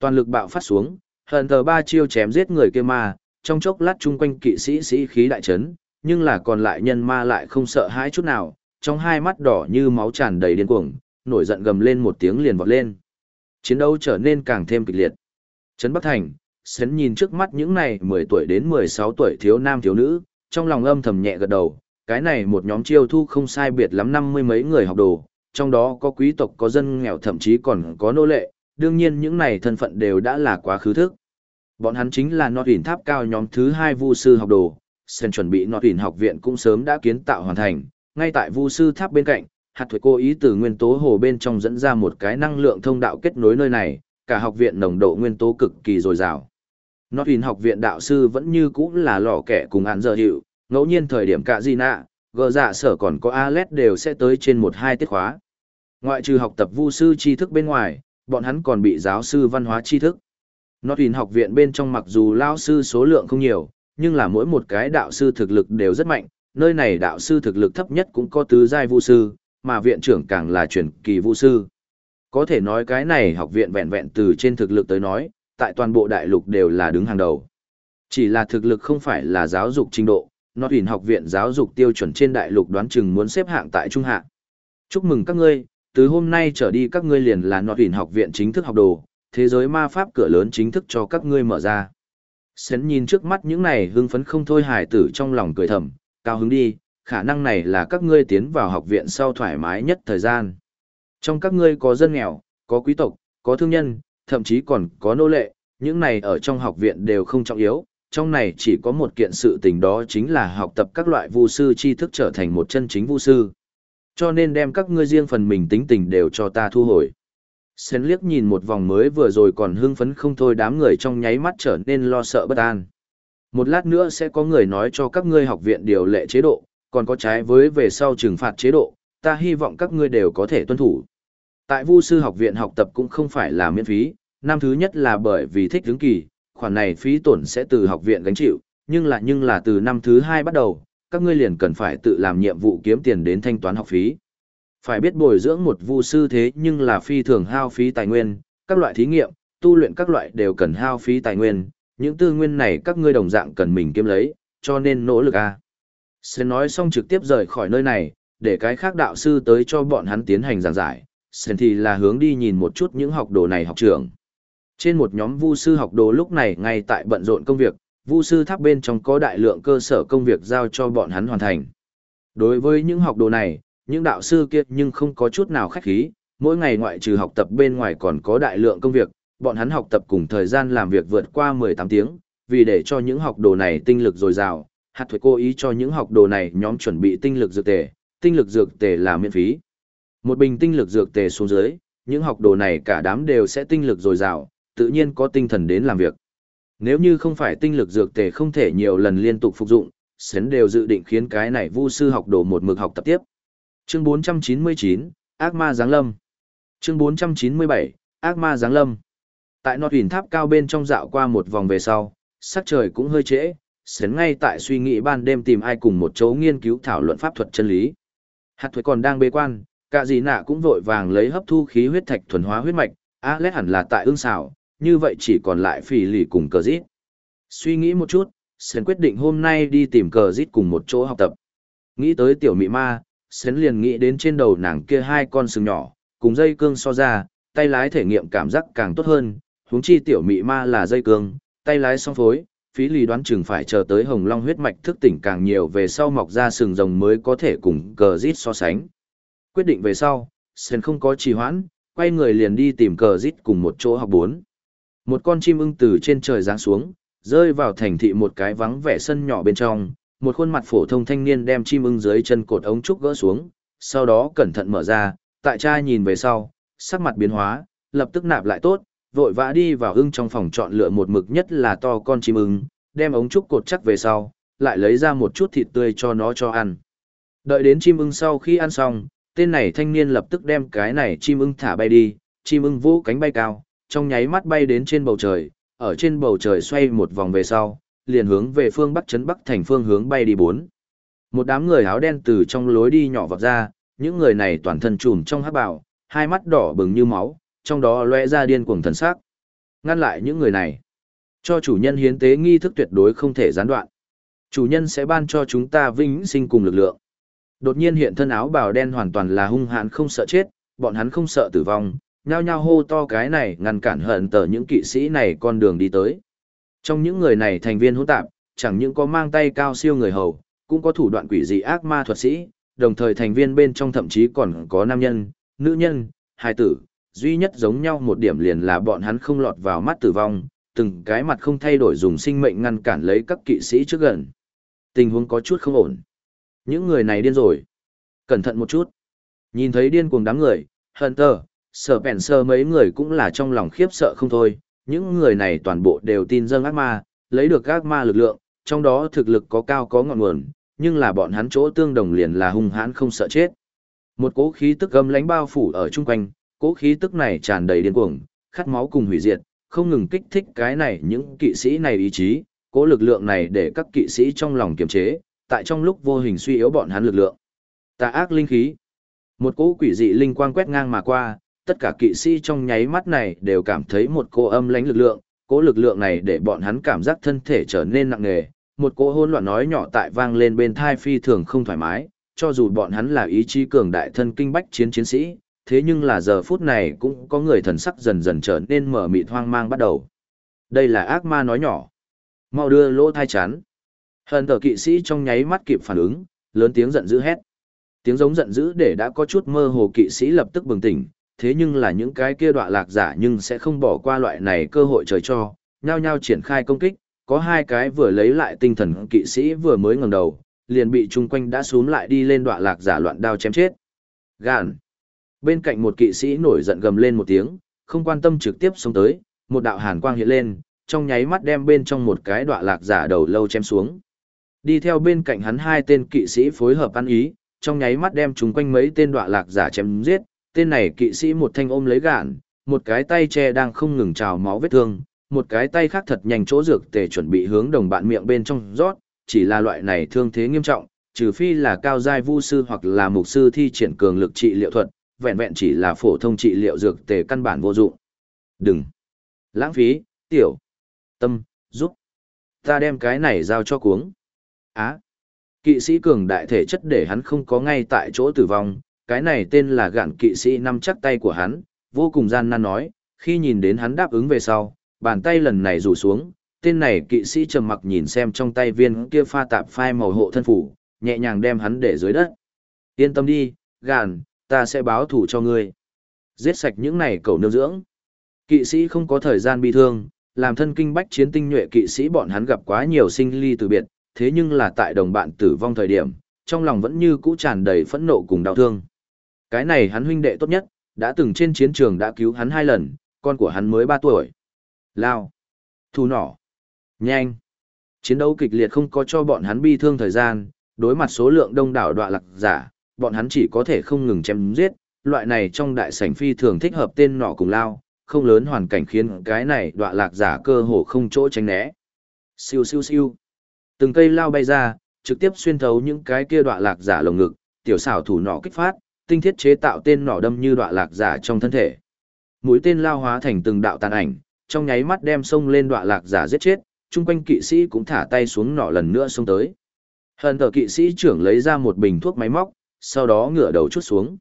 Toàn lực bạo phát xuống, hận tờ ba chiêu chém giết người kia ma, trong chốc lát chung quanh kỵ sĩ sĩ khí đại chấn, nhưng là còn lại nhân ma lại không sợ hãi chút nào, trong hai mắt đỏ như máu tràn đầy điên cuồng, nổi giận gầm lên một tiếng liền vọt lên. Chiến đấu trở nên càng thêm kịch liệt. Trấn Bắc Thành, Sến nhìn trước mắt những này 10 tuổi đến 16 tuổi thiếu nam thiếu nữ, trong lòng âm thầm nhẹ gật đầu, cái này một nhóm chiêu thu không sai biệt lắm năm mươi mấy người học đồ, trong đó có quý tộc có dân nghèo thậm chí còn có nô lệ, đương nhiên những này thân phận đều đã là quá khứ thức. Bọn hắn chính là nọt tháp cao nhóm thứ hai vu sư học đồ, Sen chuẩn bị nọt học viện cũng sớm đã kiến tạo hoàn thành, ngay tại vu sư tháp bên cạnh, hạt thuế cố ý từ nguyên tố hồ bên trong dẫn ra một cái năng lượng thông đạo kết nối nơi này, cả học viện nồng độ nguyên tố cực kỳ dồi dào. Nọt học viện đạo sư vẫn như cũ là lò kẻ cùng án giờ hiệu, ngẫu nhiên thời điểm cả gì nạ, gờ dạ sở còn có Alet đều sẽ tới trên một hai tiết khóa. Ngoại trừ học tập vu sư tri thức bên ngoài, bọn hắn còn bị giáo sư văn hóa tri thức. nó Nottin học viện bên trong mặc dù lao sư số lượng không nhiều, nhưng là mỗi một cái đạo sư thực lực đều rất mạnh, nơi này đạo sư thực lực thấp nhất cũng có tứ giai vu sư, mà viện trưởng càng là truyền kỳ vu sư. Có thể nói cái này học viện vẹn vẹn từ trên thực lực tới nói, tại toàn bộ đại lục đều là đứng hàng đầu. Chỉ là thực lực không phải là giáo dục trình độ, nó Nottin học viện giáo dục tiêu chuẩn trên đại lục đoán chừng muốn xếp hạng tại trung hạng. Chúc mừng các ngươi, từ hôm nay trở đi các ngươi liền là Nottin học viện chính thức học đồ, thế giới ma pháp cửa lớn chính thức cho các ngươi mở ra. Sến nhìn trước mắt những này hưng phấn không thôi hài tử trong lòng cười thầm, cao hứng đi, khả năng này là các ngươi tiến vào học viện sau thoải mái nhất thời gian. Trong các ngươi có dân nghèo, có quý tộc, có thương nhân, thậm chí còn có nô lệ, những này ở trong học viện đều không trọng yếu, trong này chỉ có một kiện sự tình đó chính là học tập các loại vu sư tri thức trở thành một chân chính vu sư. Cho nên đem các ngươi riêng phần mình tính tình đều cho ta thu hồi. Sến liếc nhìn một vòng mới vừa rồi còn hưng phấn không thôi đám người trong nháy mắt trở nên lo sợ bất an. Một lát nữa sẽ có người nói cho các ngươi học viện điều lệ chế độ, còn có trái với về sau trừng phạt chế độ, ta hy vọng các ngươi đều có thể tuân thủ. Tại Vu sư học viện học tập cũng không phải là miễn phí, năm thứ nhất là bởi vì thích hứng kỳ, khoản này phí tổn sẽ từ học viện gánh chịu, nhưng là nhưng là từ năm thứ hai bắt đầu, các ngươi liền cần phải tự làm nhiệm vụ kiếm tiền đến thanh toán học phí. Phải biết bồi dưỡng một vu sư thế nhưng là phi thường hao phí tài nguyên, các loại thí nghiệm, tu luyện các loại đều cần hao phí tài nguyên, những tư nguyên này các ngươi đồng dạng cần mình kiếm lấy, cho nên nỗ lực a. Sẽ nói xong trực tiếp rời khỏi nơi này, để cái khác đạo sư tới cho bọn hắn tiến hành giảng giải, Sen thì là hướng đi nhìn một chút những học đồ này học trưởng. Trên một nhóm vu sư học đồ lúc này ngay tại bận rộn công việc, vu sư tháp bên trong có đại lượng cơ sở công việc giao cho bọn hắn hoàn thành. Đối với những học đồ này, những đạo sư kia nhưng không có chút nào khách khí, mỗi ngày ngoại trừ học tập bên ngoài còn có đại lượng công việc, bọn hắn học tập cùng thời gian làm việc vượt qua 18 tiếng, vì để cho những học đồ này tinh lực dồi dào, hạt thuế cố ý cho những học đồ này nhóm chuẩn bị tinh lực dược tề, tinh lực dược tề là miễn phí. Một bình tinh lực dược tề xuống dưới, những học đồ này cả đám đều sẽ tinh lực dồi dào, tự nhiên có tinh thần đến làm việc. Nếu như không phải tinh lực dược tề không thể nhiều lần liên tục phục dụng, Sến đều dự định khiến cái này vu sư học đồ một mực học tập tiếp. Chương 499, Ác ma giáng lâm. Chương 497, Ác ma giáng lâm. Tại nọt hình tháp cao bên trong dạo qua một vòng về sau, sắc trời cũng hơi trễ, sến ngay tại suy nghĩ ban đêm tìm ai cùng một chỗ nghiên cứu thảo luận pháp thuật chân lý. Hạt thuế còn đang bế quan, cả gì nạ cũng vội vàng lấy hấp thu khí huyết thạch thuần hóa huyết mạch, á lét hẳn là tại ương xảo, như vậy chỉ còn lại phỉ lì cùng cờ dít. Suy nghĩ một chút, Sến quyết định hôm nay đi tìm cờ dít cùng một chỗ học tập. Nghĩ tới tiểu mị ma, Sến liền nghĩ đến trên đầu nàng kia hai con sừng nhỏ, cùng dây cương so ra, tay lái thể nghiệm cảm giác càng tốt hơn, huống chi tiểu mị ma là dây cương, tay lái song phối, phí lì đoán chừng phải chờ tới hồng long huyết mạch thức tỉnh càng nhiều về sau mọc ra sừng rồng mới có thể cùng cờ rít so sánh. Quyết định về sau, Sen không có trì hoãn, quay người liền đi tìm cờ rít cùng một chỗ học bốn. Một con chim ưng từ trên trời giáng xuống, rơi vào thành thị một cái vắng vẻ sân nhỏ bên trong, một khuôn mặt phổ thông thanh niên đem chim ưng dưới chân cột ống trúc gỡ xuống, sau đó cẩn thận mở ra, tại cha nhìn về sau, sắc mặt biến hóa, lập tức nạp lại tốt, vội vã đi vào ưng trong phòng chọn lựa một mực nhất là to con chim ưng, đem ống trúc cột chắc về sau, lại lấy ra một chút thịt tươi cho nó cho ăn. Đợi đến chim ưng sau khi ăn xong, tên này thanh niên lập tức đem cái này chim ưng thả bay đi, chim ưng vỗ cánh bay cao, trong nháy mắt bay đến trên bầu trời, ở trên bầu trời xoay một vòng về sau, liền hướng về phương bắc chấn bắc thành phương hướng bay đi bốn. Một đám người áo đen từ trong lối đi nhỏ vọt ra, những người này toàn thân trùm trong hắc bào, hai mắt đỏ bừng như máu, trong đó lóe ra điên cuồng thần sắc. Ngăn lại những người này. Cho chủ nhân hiến tế nghi thức tuyệt đối không thể gián đoạn. Chủ nhân sẽ ban cho chúng ta vĩnh sinh cùng lực lượng. Đột nhiên hiện thân áo bào đen hoàn toàn là hung hãn không sợ chết, bọn hắn không sợ tử vong, nhao nhao hô to cái này ngăn cản hận tờ những kỵ sĩ này con đường đi tới. Trong những người này thành viên hỗn tạp, chẳng những có mang tay cao siêu người hầu, cũng có thủ đoạn quỷ dị ác ma thuật sĩ, đồng thời thành viên bên trong thậm chí còn có nam nhân, nữ nhân, hài tử, duy nhất giống nhau một điểm liền là bọn hắn không lọt vào mắt tử vong, từng cái mặt không thay đổi dùng sinh mệnh ngăn cản lấy các kỵ sĩ trước gần. Tình huống có chút không ổn. Những người này điên rồi. Cẩn thận một chút. Nhìn thấy điên cuồng đám người, Hunter, Sở Bèn Sơ mấy người cũng là trong lòng khiếp sợ không thôi. Những người này toàn bộ đều tin dâng ác ma, lấy được ác ma lực lượng, trong đó thực lực có cao có ngọn nguồn, nhưng là bọn hắn chỗ tương đồng liền là hung hãn không sợ chết. Một cỗ khí tức gầm lánh bao phủ ở chung quanh, cỗ khí tức này tràn đầy điên cuồng, khát máu cùng hủy diệt, không ngừng kích thích cái này những kỵ sĩ này ý chí, cỗ lực lượng này để các kỵ sĩ trong lòng kiềm chế, tại trong lúc vô hình suy yếu bọn hắn lực lượng. Tà ác linh khí. Một cỗ quỷ dị linh quang quét ngang mà qua, tất cả kỵ sĩ trong nháy mắt này đều cảm thấy một cô âm lãnh lực lượng, cỗ lực lượng này để bọn hắn cảm giác thân thể trở nên nặng nề, một cỗ hỗn loạn nói nhỏ tại vang lên bên thai phi thường không thoải mái, cho dù bọn hắn là ý chí cường đại thân kinh bách chiến chiến sĩ, thế nhưng là giờ phút này cũng có người thần sắc dần dần trở nên mở mịt hoang mang bắt đầu. Đây là ác ma nói nhỏ. Mau đưa lỗ thai chán. Hơn tờ kỵ sĩ trong nháy mắt kịp phản ứng, lớn tiếng giận dữ hét. Tiếng giống giận dữ để đã có chút mơ hồ kỵ sĩ lập tức bừng tỉnh, thế nhưng là những cái kia đọa lạc giả nhưng sẽ không bỏ qua loại này cơ hội trời cho, nhao nhao triển khai công kích, có hai cái vừa lấy lại tinh thần kỵ sĩ vừa mới ngẩng đầu, liền bị chung quanh đã xuống lại đi lên đọa lạc giả loạn đao chém chết. Gàn. Bên cạnh một kỵ sĩ nổi giận gầm lên một tiếng, không quan tâm trực tiếp xuống tới, một đạo hàn quang hiện lên, trong nháy mắt đem bên trong một cái đọa lạc giả đầu lâu chém xuống. Đi theo bên cạnh hắn hai tên kỵ sĩ phối hợp ăn ý, trong nháy mắt đem chúng quanh mấy tên đọa lạc giả chém giết, tên này kỵ sĩ một thanh ôm lấy gạn, một cái tay che đang không ngừng trào máu vết thương, một cái tay khác thật nhanh chỗ dược tề chuẩn bị hướng đồng bạn miệng bên trong rót, chỉ là loại này thương thế nghiêm trọng, trừ phi là cao giai vu sư hoặc là mục sư thi triển cường lực trị liệu thuật, vẹn vẹn chỉ là phổ thông trị liệu dược tề căn bản vô dụng. Đừng lãng phí, tiểu tâm, giúp ta đem cái này giao cho cuống. Á, kỵ sĩ cường đại thể chất để hắn không có ngay tại chỗ tử vong, cái này tên là gạn kỵ sĩ nắm chắc tay của hắn, vô cùng gian nan nói, khi nhìn đến hắn đáp ứng về sau, bàn tay lần này rủ xuống, tên này kỵ sĩ trầm mặc nhìn xem trong tay viên kia pha tạp phai màu hộ thân phủ, nhẹ nhàng đem hắn để dưới đất. Yên tâm đi, gạn ta sẽ báo thủ cho ngươi. Giết sạch những này cầu nương dưỡng. Kỵ sĩ không có thời gian bi thương, làm thân kinh bách chiến tinh nhuệ kỵ sĩ bọn hắn gặp quá nhiều sinh ly từ biệt, thế nhưng là tại đồng bạn tử vong thời điểm, trong lòng vẫn như cũ tràn đầy phẫn nộ cùng đau thương. Cái này hắn huynh đệ tốt nhất, đã từng trên chiến trường đã cứu hắn hai lần, con của hắn mới ba tuổi. Lao. Thu nỏ. Nhanh. Chiến đấu kịch liệt không có cho bọn hắn bi thương thời gian, đối mặt số lượng đông đảo đoạ lạc giả, bọn hắn chỉ có thể không ngừng chém giết, loại này trong đại sảnh phi thường thích hợp tên nỏ cùng lao, không lớn hoàn cảnh khiến cái này đoạ lạc giả cơ hồ không chỗ tránh né. Siêu siêu siêu. Từng cây lao bay ra, trực tiếp xuyên thấu những cái kia đoạ lạc giả lồng ngực, tiểu xảo thủ nỏ kích phát, tinh thiết chế tạo tên nỏ đâm như đoạn lạc giả trong thân thể. Mũi tên lao hóa thành từng đạo tàn ảnh, trong nháy mắt đem sông lên đoạn lạc giả giết chết, chung quanh kỵ sĩ cũng thả tay xuống nỏ lần nữa xông tới. Hận tờ kỵ sĩ trưởng lấy ra một bình thuốc máy móc, sau đó ngửa đầu chút xuống.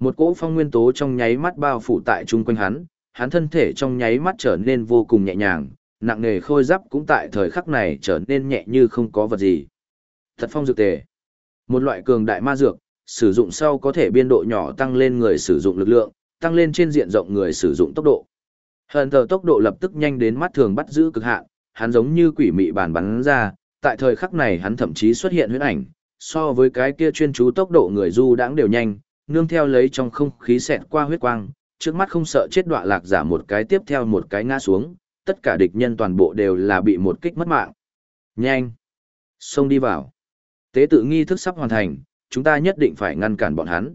Một cỗ phong nguyên tố trong nháy mắt bao phủ tại chung quanh hắn, hắn thân thể trong nháy mắt trở nên vô cùng nhẹ nhàng, nặng nề khôi giáp cũng tại thời khắc này trở nên nhẹ như không có vật gì. Thật phong dược tề. Một loại cường đại ma dược, sử dụng sau có thể biên độ nhỏ tăng lên người sử dụng lực lượng, tăng lên trên diện rộng người sử dụng tốc độ. Hận tờ tốc độ lập tức nhanh đến mắt thường bắt giữ cực hạn, hắn giống như quỷ mị bản bắn ra, tại thời khắc này hắn thậm chí xuất hiện huyết ảnh, so với cái kia chuyên chú tốc độ người du đãng đều nhanh, nương theo lấy trong không khí xẹt qua huyết quang, trước mắt không sợ chết đọa lạc giả một cái tiếp theo một cái ngã xuống, tất cả địch nhân toàn bộ đều là bị một kích mất mạng. Nhanh! Xông đi vào. Tế tự nghi thức sắp hoàn thành, chúng ta nhất định phải ngăn cản bọn hắn.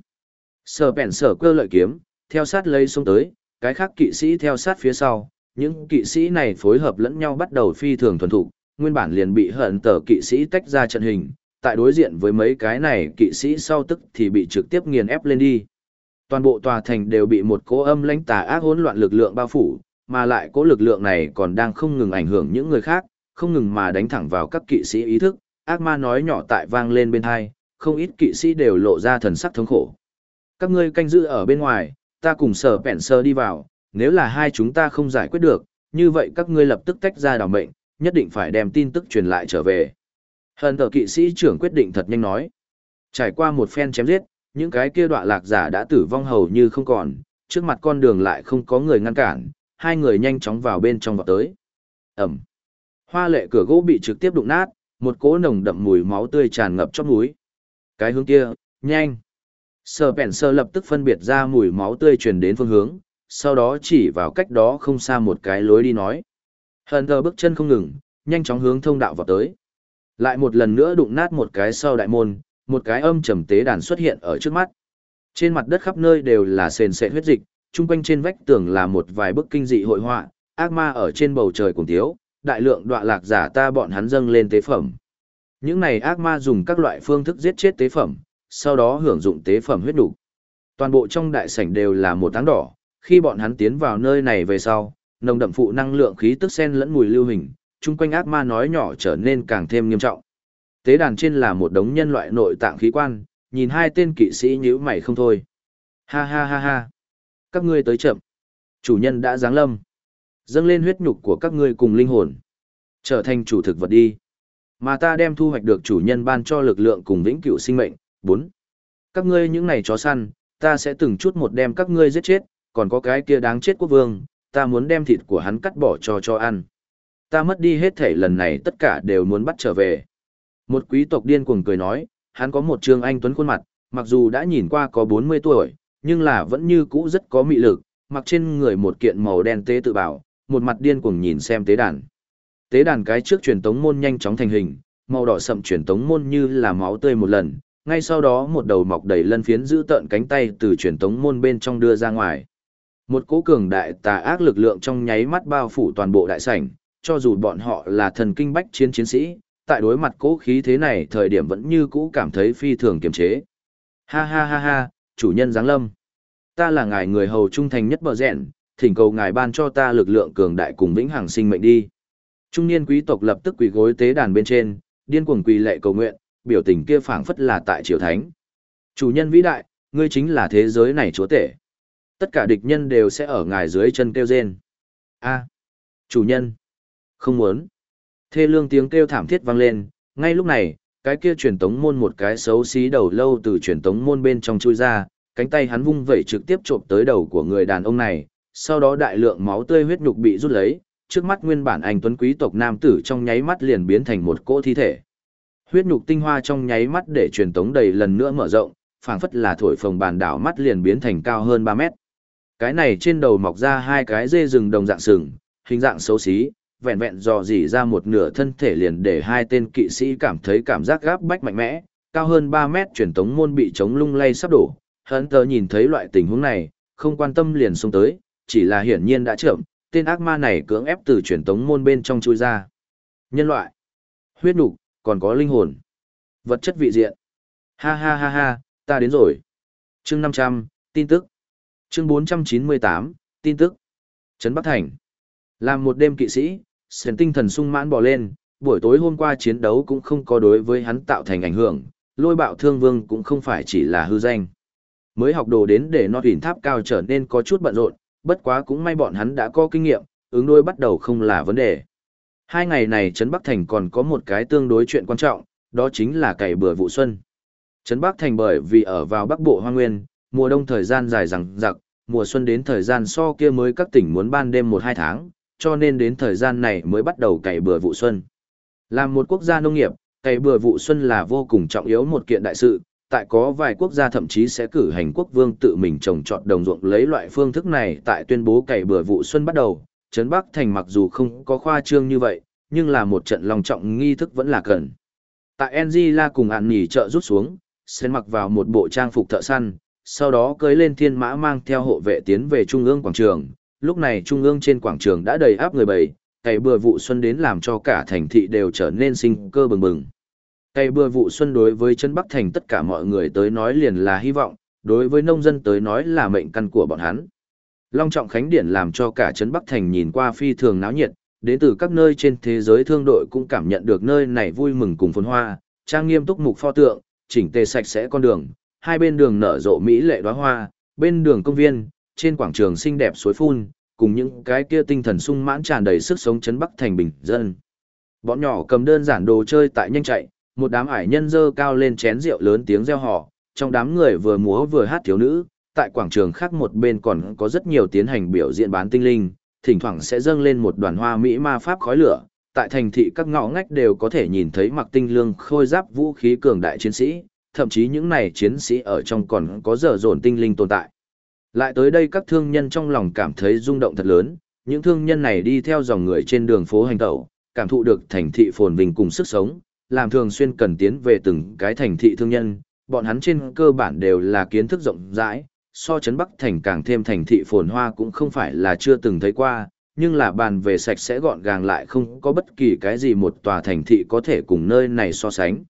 Sở bèn sở cơ lợi kiếm, theo sát lấy xuống tới, cái khác kỵ sĩ theo sát phía sau, những kỵ sĩ này phối hợp lẫn nhau bắt đầu phi thường thuần thục, nguyên bản liền bị hận tờ kỵ sĩ tách ra trận hình, tại đối diện với mấy cái này kỵ sĩ sau tức thì bị trực tiếp nghiền ép lên đi. Toàn bộ tòa thành đều bị một cỗ âm lãnh tà ác hỗn loạn lực lượng bao phủ, mà lại cỗ lực lượng này còn đang không ngừng ảnh hưởng những người khác, không ngừng mà đánh thẳng vào các kỵ sĩ ý thức, ác ma nói nhỏ tại vang lên bên hai, không ít kỵ sĩ đều lộ ra thần sắc thống khổ. Các ngươi canh giữ ở bên ngoài, ta cùng sở bẹn sơ đi vào, nếu là hai chúng ta không giải quyết được, như vậy các ngươi lập tức tách ra đảo mệnh, nhất định phải đem tin tức truyền lại trở về. Hận tờ kỵ sĩ trưởng quyết định thật nhanh nói. Trải qua một phen chém giết, những cái kia đoạn lạc giả đã tử vong hầu như không còn, trước mặt con đường lại không có người ngăn cản, hai người nhanh chóng vào bên trong vào tới. Ẩm. Hoa lệ cửa gỗ bị trực tiếp đụng nát, một cỗ nồng đậm mùi máu tươi tràn ngập trong núi. Cái hướng kia, nhanh. Sở bèn sơ lập tức phân biệt ra mùi máu tươi truyền đến phương hướng, sau đó chỉ vào cách đó không xa một cái lối đi nói. Hận thờ bước chân không ngừng, nhanh chóng hướng thông đạo vào tới. Lại một lần nữa đụng nát một cái sau đại môn, một cái âm trầm tế đàn xuất hiện ở trước mắt. Trên mặt đất khắp nơi đều là sền sệt huyết dịch, chung quanh trên vách tường là một vài bức kinh dị hội họa, ác ma ở trên bầu trời cùng thiếu, đại lượng đọa lạc giả ta bọn hắn dâng lên tế phẩm. Những này ác ma dùng các loại phương thức giết chết tế phẩm, sau đó hưởng dụng tế phẩm huyết đủ. Toàn bộ trong đại sảnh đều là một tháng đỏ, khi bọn hắn tiến vào nơi này về sau, nồng đậm phụ năng lượng khí tức sen lẫn mùi lưu hình, chung quanh ác ma nói nhỏ trở nên càng thêm nghiêm trọng. Tế đàn trên là một đống nhân loại nội tạng khí quan, nhìn hai tên kỵ sĩ nhíu mày không thôi. Ha ha ha ha. Các ngươi tới chậm. Chủ nhân đã giáng lâm. Dâng lên huyết nhục của các ngươi cùng linh hồn. Trở thành chủ thực vật đi. Mà ta đem thu hoạch được chủ nhân ban cho lực lượng cùng vĩnh cửu sinh mệnh. 4. Các ngươi những này chó săn, ta sẽ từng chút một đem các ngươi giết chết, còn có cái kia đáng chết quốc vương, ta muốn đem thịt của hắn cắt bỏ cho cho ăn. Ta mất đi hết thể lần này tất cả đều muốn bắt trở về. Một quý tộc điên cuồng cười nói, hắn có một trương anh tuấn khuôn mặt, mặc dù đã nhìn qua có 40 tuổi, nhưng là vẫn như cũ rất có mị lực, mặc trên người một kiện màu đen tế tự bảo, một mặt điên cuồng nhìn xem tế đàn. Tế đàn cái trước truyền tống môn nhanh chóng thành hình, màu đỏ sậm truyền tống môn như là máu tươi một lần, ngay sau đó một đầu mọc đầy lân phiến giữ tợn cánh tay từ truyền tống môn bên trong đưa ra ngoài. Một cỗ cường đại tà ác lực lượng trong nháy mắt bao phủ toàn bộ đại sảnh, cho dù bọn họ là thần kinh bách chiến chiến sĩ, tại đối mặt cỗ khí thế này thời điểm vẫn như cũ cảm thấy phi thường kiềm chế. Ha ha ha ha, chủ nhân giáng lâm. Ta là ngài người hầu trung thành nhất bờ rẹn, thỉnh cầu ngài ban cho ta lực lượng cường đại cùng vĩnh hằng sinh mệnh đi. Trung niên quý tộc lập tức quỳ gối tế đàn bên trên, điên cuồng quỳ lệ cầu nguyện, biểu tình kia phảng phất là tại triều thánh. Chủ nhân vĩ đại, ngươi chính là thế giới này chúa tể. Tất cả địch nhân đều sẽ ở ngài dưới chân kêu rên. A, chủ nhân, không muốn. Thê lương tiếng kêu thảm thiết vang lên, ngay lúc này, cái kia truyền tống môn một cái xấu xí đầu lâu từ truyền tống môn bên trong chui ra, cánh tay hắn vung vẩy trực tiếp trộm tới đầu của người đàn ông này, sau đó đại lượng máu tươi huyết nhục bị rút lấy, trước mắt nguyên bản anh tuấn quý tộc nam tử trong nháy mắt liền biến thành một cỗ thi thể. Huyết nhục tinh hoa trong nháy mắt để truyền tống đầy lần nữa mở rộng, phảng phất là thổi phồng bàn đảo mắt liền biến thành cao hơn 3 mét. Cái này trên đầu mọc ra hai cái dê rừng đồng dạng sừng, hình dạng xấu xí, vẹn vẹn dò dỉ ra một nửa thân thể liền để hai tên kỵ sĩ cảm thấy cảm giác gáp bách mạnh mẽ, cao hơn 3 mét truyền tống môn bị chống lung lay sắp đổ. Hắn tờ nhìn thấy loại tình huống này, không quan tâm liền xuống tới, chỉ là hiển nhiên đã chậm, tên ác ma này cưỡng ép từ truyền tống môn bên trong chui ra. Nhân loại, huyết nục, còn có linh hồn, vật chất vị diện. Ha ha ha ha, ta đến rồi. Chương 500, tin tức. Chương 498, tin tức. Trấn Bắc Thành. Làm một đêm kỵ sĩ, sền tinh thần sung mãn bò lên, buổi tối hôm qua chiến đấu cũng không có đối với hắn tạo thành ảnh hưởng, lôi bạo thương vương cũng không phải chỉ là hư danh. Mới học đồ đến để nó huyền tháp cao trở nên có chút bận rộn, bất quá cũng may bọn hắn đã có kinh nghiệm, ứng đôi bắt đầu không là vấn đề. Hai ngày này Trấn Bắc Thành còn có một cái tương đối chuyện quan trọng, đó chính là cày bừa vụ xuân. Trấn Bắc Thành bởi vì ở vào Bắc Bộ Hoa Nguyên, mùa đông thời gian dài rằng giặc, mùa xuân đến thời gian so kia mới các tỉnh muốn ban đêm một hai tháng, cho nên đến thời gian này mới bắt đầu cày bừa vụ xuân. Làm một quốc gia nông nghiệp, cày bừa vụ xuân là vô cùng trọng yếu một kiện đại sự, tại có vài quốc gia thậm chí sẽ cử hành quốc vương tự mình trồng trọt đồng ruộng lấy loại phương thức này tại tuyên bố cày bừa vụ xuân bắt đầu. Trấn Bắc Thành mặc dù không có khoa trương như vậy, nhưng là một trận lòng trọng nghi thức vẫn là cần. Tại Angela cùng ạn nhỉ trợ rút xuống, Sen mặc vào một bộ trang phục thợ săn, sau đó cưới lên thiên mã mang theo hộ vệ tiến về trung ương quảng trường. Lúc này trung ương trên quảng trường đã đầy áp người bầy, cày bừa vụ xuân đến làm cho cả thành thị đều trở nên sinh cơ bừng bừng cây bừa vụ xuân đối với chân Bắc Thành tất cả mọi người tới nói liền là hy vọng, đối với nông dân tới nói là mệnh căn của bọn hắn. Long trọng khánh điển làm cho cả trấn Bắc Thành nhìn qua phi thường náo nhiệt, đến từ các nơi trên thế giới thương đội cũng cảm nhận được nơi này vui mừng cùng phồn hoa, trang nghiêm túc mục pho tượng, chỉnh tề sạch sẽ con đường, hai bên đường nở rộ mỹ lệ đóa hoa, bên đường công viên, trên quảng trường xinh đẹp suối phun, cùng những cái kia tinh thần sung mãn tràn đầy sức sống chân bắc thành bình dân. Bọn nhỏ cầm đơn giản đồ chơi tại nhanh chạy, một đám ải nhân dơ cao lên chén rượu lớn tiếng reo hò, trong đám người vừa múa vừa hát thiếu nữ, tại quảng trường khác một bên còn có rất nhiều tiến hành biểu diễn bán tinh linh, thỉnh thoảng sẽ dâng lên một đoàn hoa mỹ ma pháp khói lửa, tại thành thị các ngõ ngách đều có thể nhìn thấy mặc tinh lương khôi giáp vũ khí cường đại chiến sĩ, thậm chí những này chiến sĩ ở trong còn có dở dồn tinh linh tồn tại. Lại tới đây các thương nhân trong lòng cảm thấy rung động thật lớn, những thương nhân này đi theo dòng người trên đường phố hành tẩu, cảm thụ được thành thị phồn vinh cùng sức sống, làm thường xuyên cần tiến về từng cái thành thị thương nhân, bọn hắn trên cơ bản đều là kiến thức rộng rãi, so chấn Bắc thành càng thêm thành thị phồn hoa cũng không phải là chưa từng thấy qua, nhưng là bàn về sạch sẽ gọn gàng lại không có bất kỳ cái gì một tòa thành thị có thể cùng nơi này so sánh.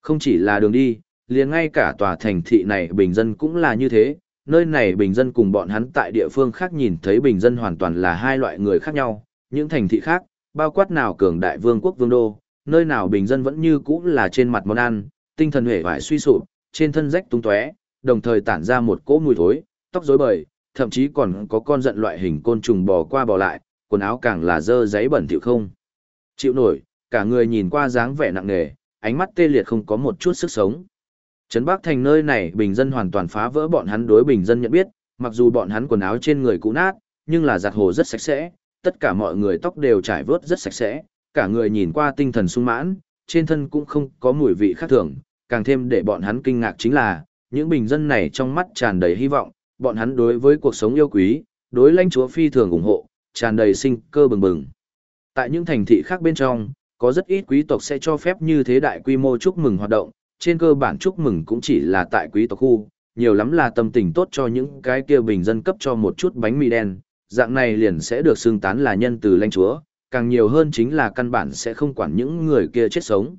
Không chỉ là đường đi, liền ngay cả tòa thành thị này bình dân cũng là như thế, nơi này bình dân cùng bọn hắn tại địa phương khác nhìn thấy bình dân hoàn toàn là hai loại người khác nhau, những thành thị khác, bao quát nào cường đại vương quốc vương đô, nơi nào bình dân vẫn như cũ là trên mặt món ăn, tinh thần hể vải suy sụp, trên thân rách tung tóe, đồng thời tản ra một cỗ mùi thối, tóc rối bời, thậm chí còn có con giận loại hình côn trùng bò qua bò lại, quần áo càng là dơ giấy bẩn thỉu không. Chịu nổi, cả người nhìn qua dáng vẻ nặng nề, ánh mắt tê liệt không có một chút sức sống. Trấn Bắc Thành nơi này bình dân hoàn toàn phá vỡ bọn hắn đối bình dân nhận biết, mặc dù bọn hắn quần áo trên người cũ nát, nhưng là giặt hồ rất sạch sẽ, tất cả mọi người tóc đều trải vớt rất sạch sẽ, cả người nhìn qua tinh thần sung mãn, trên thân cũng không có mùi vị khác thường, càng thêm để bọn hắn kinh ngạc chính là, những bình dân này trong mắt tràn đầy hy vọng, bọn hắn đối với cuộc sống yêu quý, đối lãnh chúa phi thường ủng hộ, tràn đầy sinh cơ bừng bừng. Tại những thành thị khác bên trong, có rất ít quý tộc sẽ cho phép như thế đại quy mô chúc mừng hoạt động, trên cơ bản chúc mừng cũng chỉ là tại quý tộc khu, nhiều lắm là tâm tình tốt cho những cái kia bình dân cấp cho một chút bánh mì đen, dạng này liền sẽ được xưng tán là nhân từ lãnh chúa, càng nhiều hơn chính là căn bản sẽ không quản những người kia chết sống.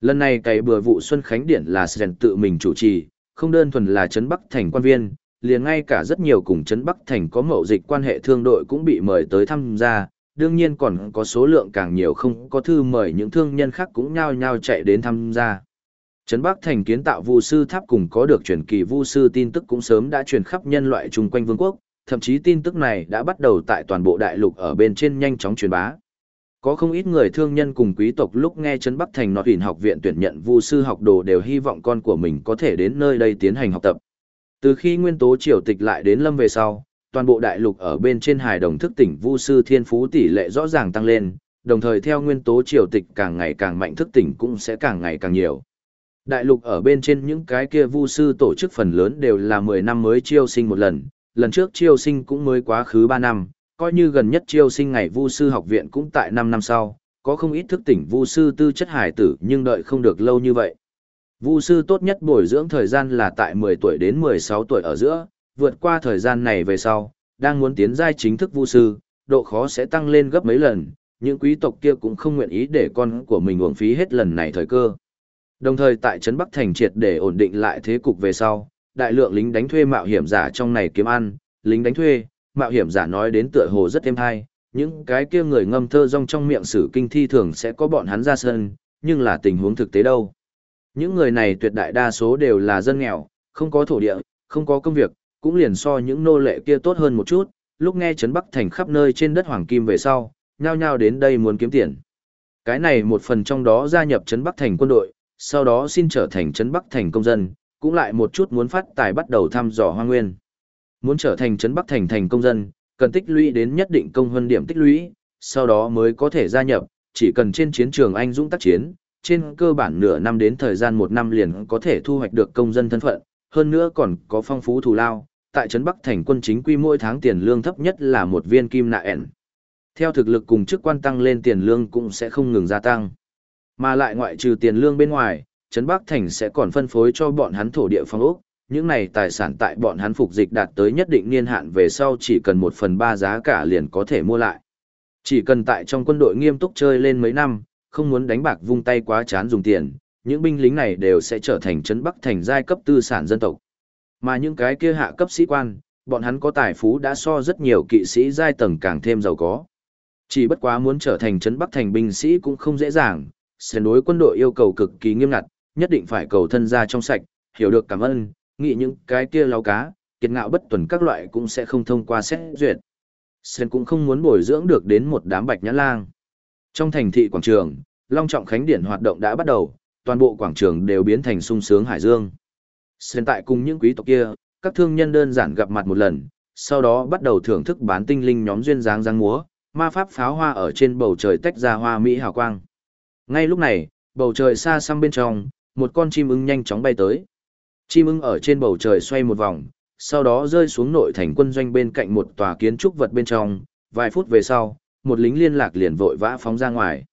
Lần này cày bừa vụ Xuân Khánh Điển là Sren tự mình chủ trì, không đơn thuần là Trấn Bắc Thành quan viên, liền ngay cả rất nhiều cùng Trấn Bắc Thành có mậu dịch quan hệ thương đội cũng bị mời tới tham gia, đương nhiên còn có số lượng càng nhiều không có thư mời những thương nhân khác cũng nhao nhao chạy đến tham gia. Trấn Bắc Thành kiến tạo vu sư tháp cùng có được truyền kỳ vu sư tin tức cũng sớm đã truyền khắp nhân loại chung quanh vương quốc, thậm chí tin tức này đã bắt đầu tại toàn bộ đại lục ở bên trên nhanh chóng truyền bá. Có không ít người thương nhân cùng quý tộc lúc nghe Trấn Bắc Thành Nọt Huyền học viện tuyển nhận vu sư học đồ đều hy vọng con của mình có thể đến nơi đây tiến hành học tập. Từ khi nguyên tố triều tịch lại đến lâm về sau, toàn bộ đại lục ở bên trên hài đồng thức tỉnh vu sư thiên phú tỷ lệ rõ ràng tăng lên, đồng thời theo nguyên tố triều tịch càng ngày càng mạnh thức tỉnh cũng sẽ càng ngày càng nhiều. Đại lục ở bên trên những cái kia vu sư tổ chức phần lớn đều là 10 năm mới chiêu sinh một lần, lần trước chiêu sinh cũng mới quá khứ 3 năm, coi như gần nhất chiêu sinh ngày vu sư học viện cũng tại 5 năm sau, có không ít thức tỉnh vu sư tư chất hải tử nhưng đợi không được lâu như vậy. Vu sư tốt nhất bồi dưỡng thời gian là tại 10 tuổi đến 16 tuổi ở giữa, vượt qua thời gian này về sau, đang muốn tiến giai chính thức vu sư, độ khó sẽ tăng lên gấp mấy lần, những quý tộc kia cũng không nguyện ý để con của mình uổng phí hết lần này thời cơ. Đồng thời tại trấn Bắc Thành triệt để ổn định lại thế cục về sau, đại lượng lính đánh thuê mạo hiểm giả trong này kiếm ăn, lính đánh thuê, mạo hiểm giả nói đến tựa hồ rất êm hay, những cái kia người ngâm thơ rong trong miệng sử kinh thi thường sẽ có bọn hắn ra sân, nhưng là tình huống thực tế đâu. Những người này tuyệt đại đa số đều là dân nghèo, không có thổ địa, không có công việc, cũng liền so những nô lệ kia tốt hơn một chút, lúc nghe Trấn Bắc Thành khắp nơi trên đất Hoàng Kim về sau, nhao nhao đến đây muốn kiếm tiền. Cái này một phần trong đó gia nhập Trấn Bắc Thành quân đội, sau đó xin trở thành Trấn Bắc Thành công dân, cũng lại một chút muốn phát tài bắt đầu thăm dò hoa nguyên. Muốn trở thành Trấn Bắc Thành thành công dân, cần tích lũy đến nhất định công hơn điểm tích lũy, sau đó mới có thể gia nhập, chỉ cần trên chiến trường anh dũng tác chiến, trên cơ bản nửa năm đến thời gian một năm liền có thể thu hoạch được công dân thân phận, hơn nữa còn có phong phú thù lao, tại Trấn Bắc thành quân chính quy mỗi tháng tiền lương thấp nhất là một viên kim nạ ẻn. Theo thực lực cùng chức quan tăng lên tiền lương cũng sẽ không ngừng gia tăng. Mà lại ngoại trừ tiền lương bên ngoài, Trấn Bắc thành sẽ còn phân phối cho bọn hắn thổ địa phong ốc, những này tài sản tại bọn hắn phục dịch đạt tới nhất định niên hạn về sau chỉ cần một phần ba giá cả liền có thể mua lại. Chỉ cần tại trong quân đội nghiêm túc chơi lên mấy năm, không muốn đánh bạc vung tay quá chán dùng tiền, những binh lính này đều sẽ trở thành trấn Bắc thành giai cấp tư sản dân tộc. Mà những cái kia hạ cấp sĩ quan, bọn hắn có tài phú đã so rất nhiều kỵ sĩ giai tầng càng thêm giàu có. Chỉ bất quá muốn trở thành trấn Bắc thành binh sĩ cũng không dễ dàng, sẽ đối quân đội yêu cầu cực kỳ nghiêm ngặt, nhất định phải cầu thân ra trong sạch, hiểu được cảm ơn, nghĩ những cái kia lao cá, kiệt ngạo bất tuần các loại cũng sẽ không thông qua xét duyệt. Sơn cũng không muốn bồi dưỡng được đến một đám bạch nhãn lang. Trong thành thị quảng trường, Long Trọng Khánh Điển hoạt động đã bắt đầu, toàn bộ quảng trường đều biến thành sung sướng hải dương. Sơn tại cùng những quý tộc kia, các thương nhân đơn giản gặp mặt một lần, sau đó bắt đầu thưởng thức bán tinh linh nhóm duyên dáng giang múa, ma pháp pháo hoa ở trên bầu trời tách ra hoa mỹ hào quang. Ngay lúc này, bầu trời xa xăm bên trong, một con chim ưng nhanh chóng bay tới. Chim ưng ở trên bầu trời xoay một vòng, sau đó rơi xuống nội thành quân doanh bên cạnh một tòa kiến trúc vật bên trong, vài phút về sau, một lính liên lạc liền vội vã phóng ra ngoài.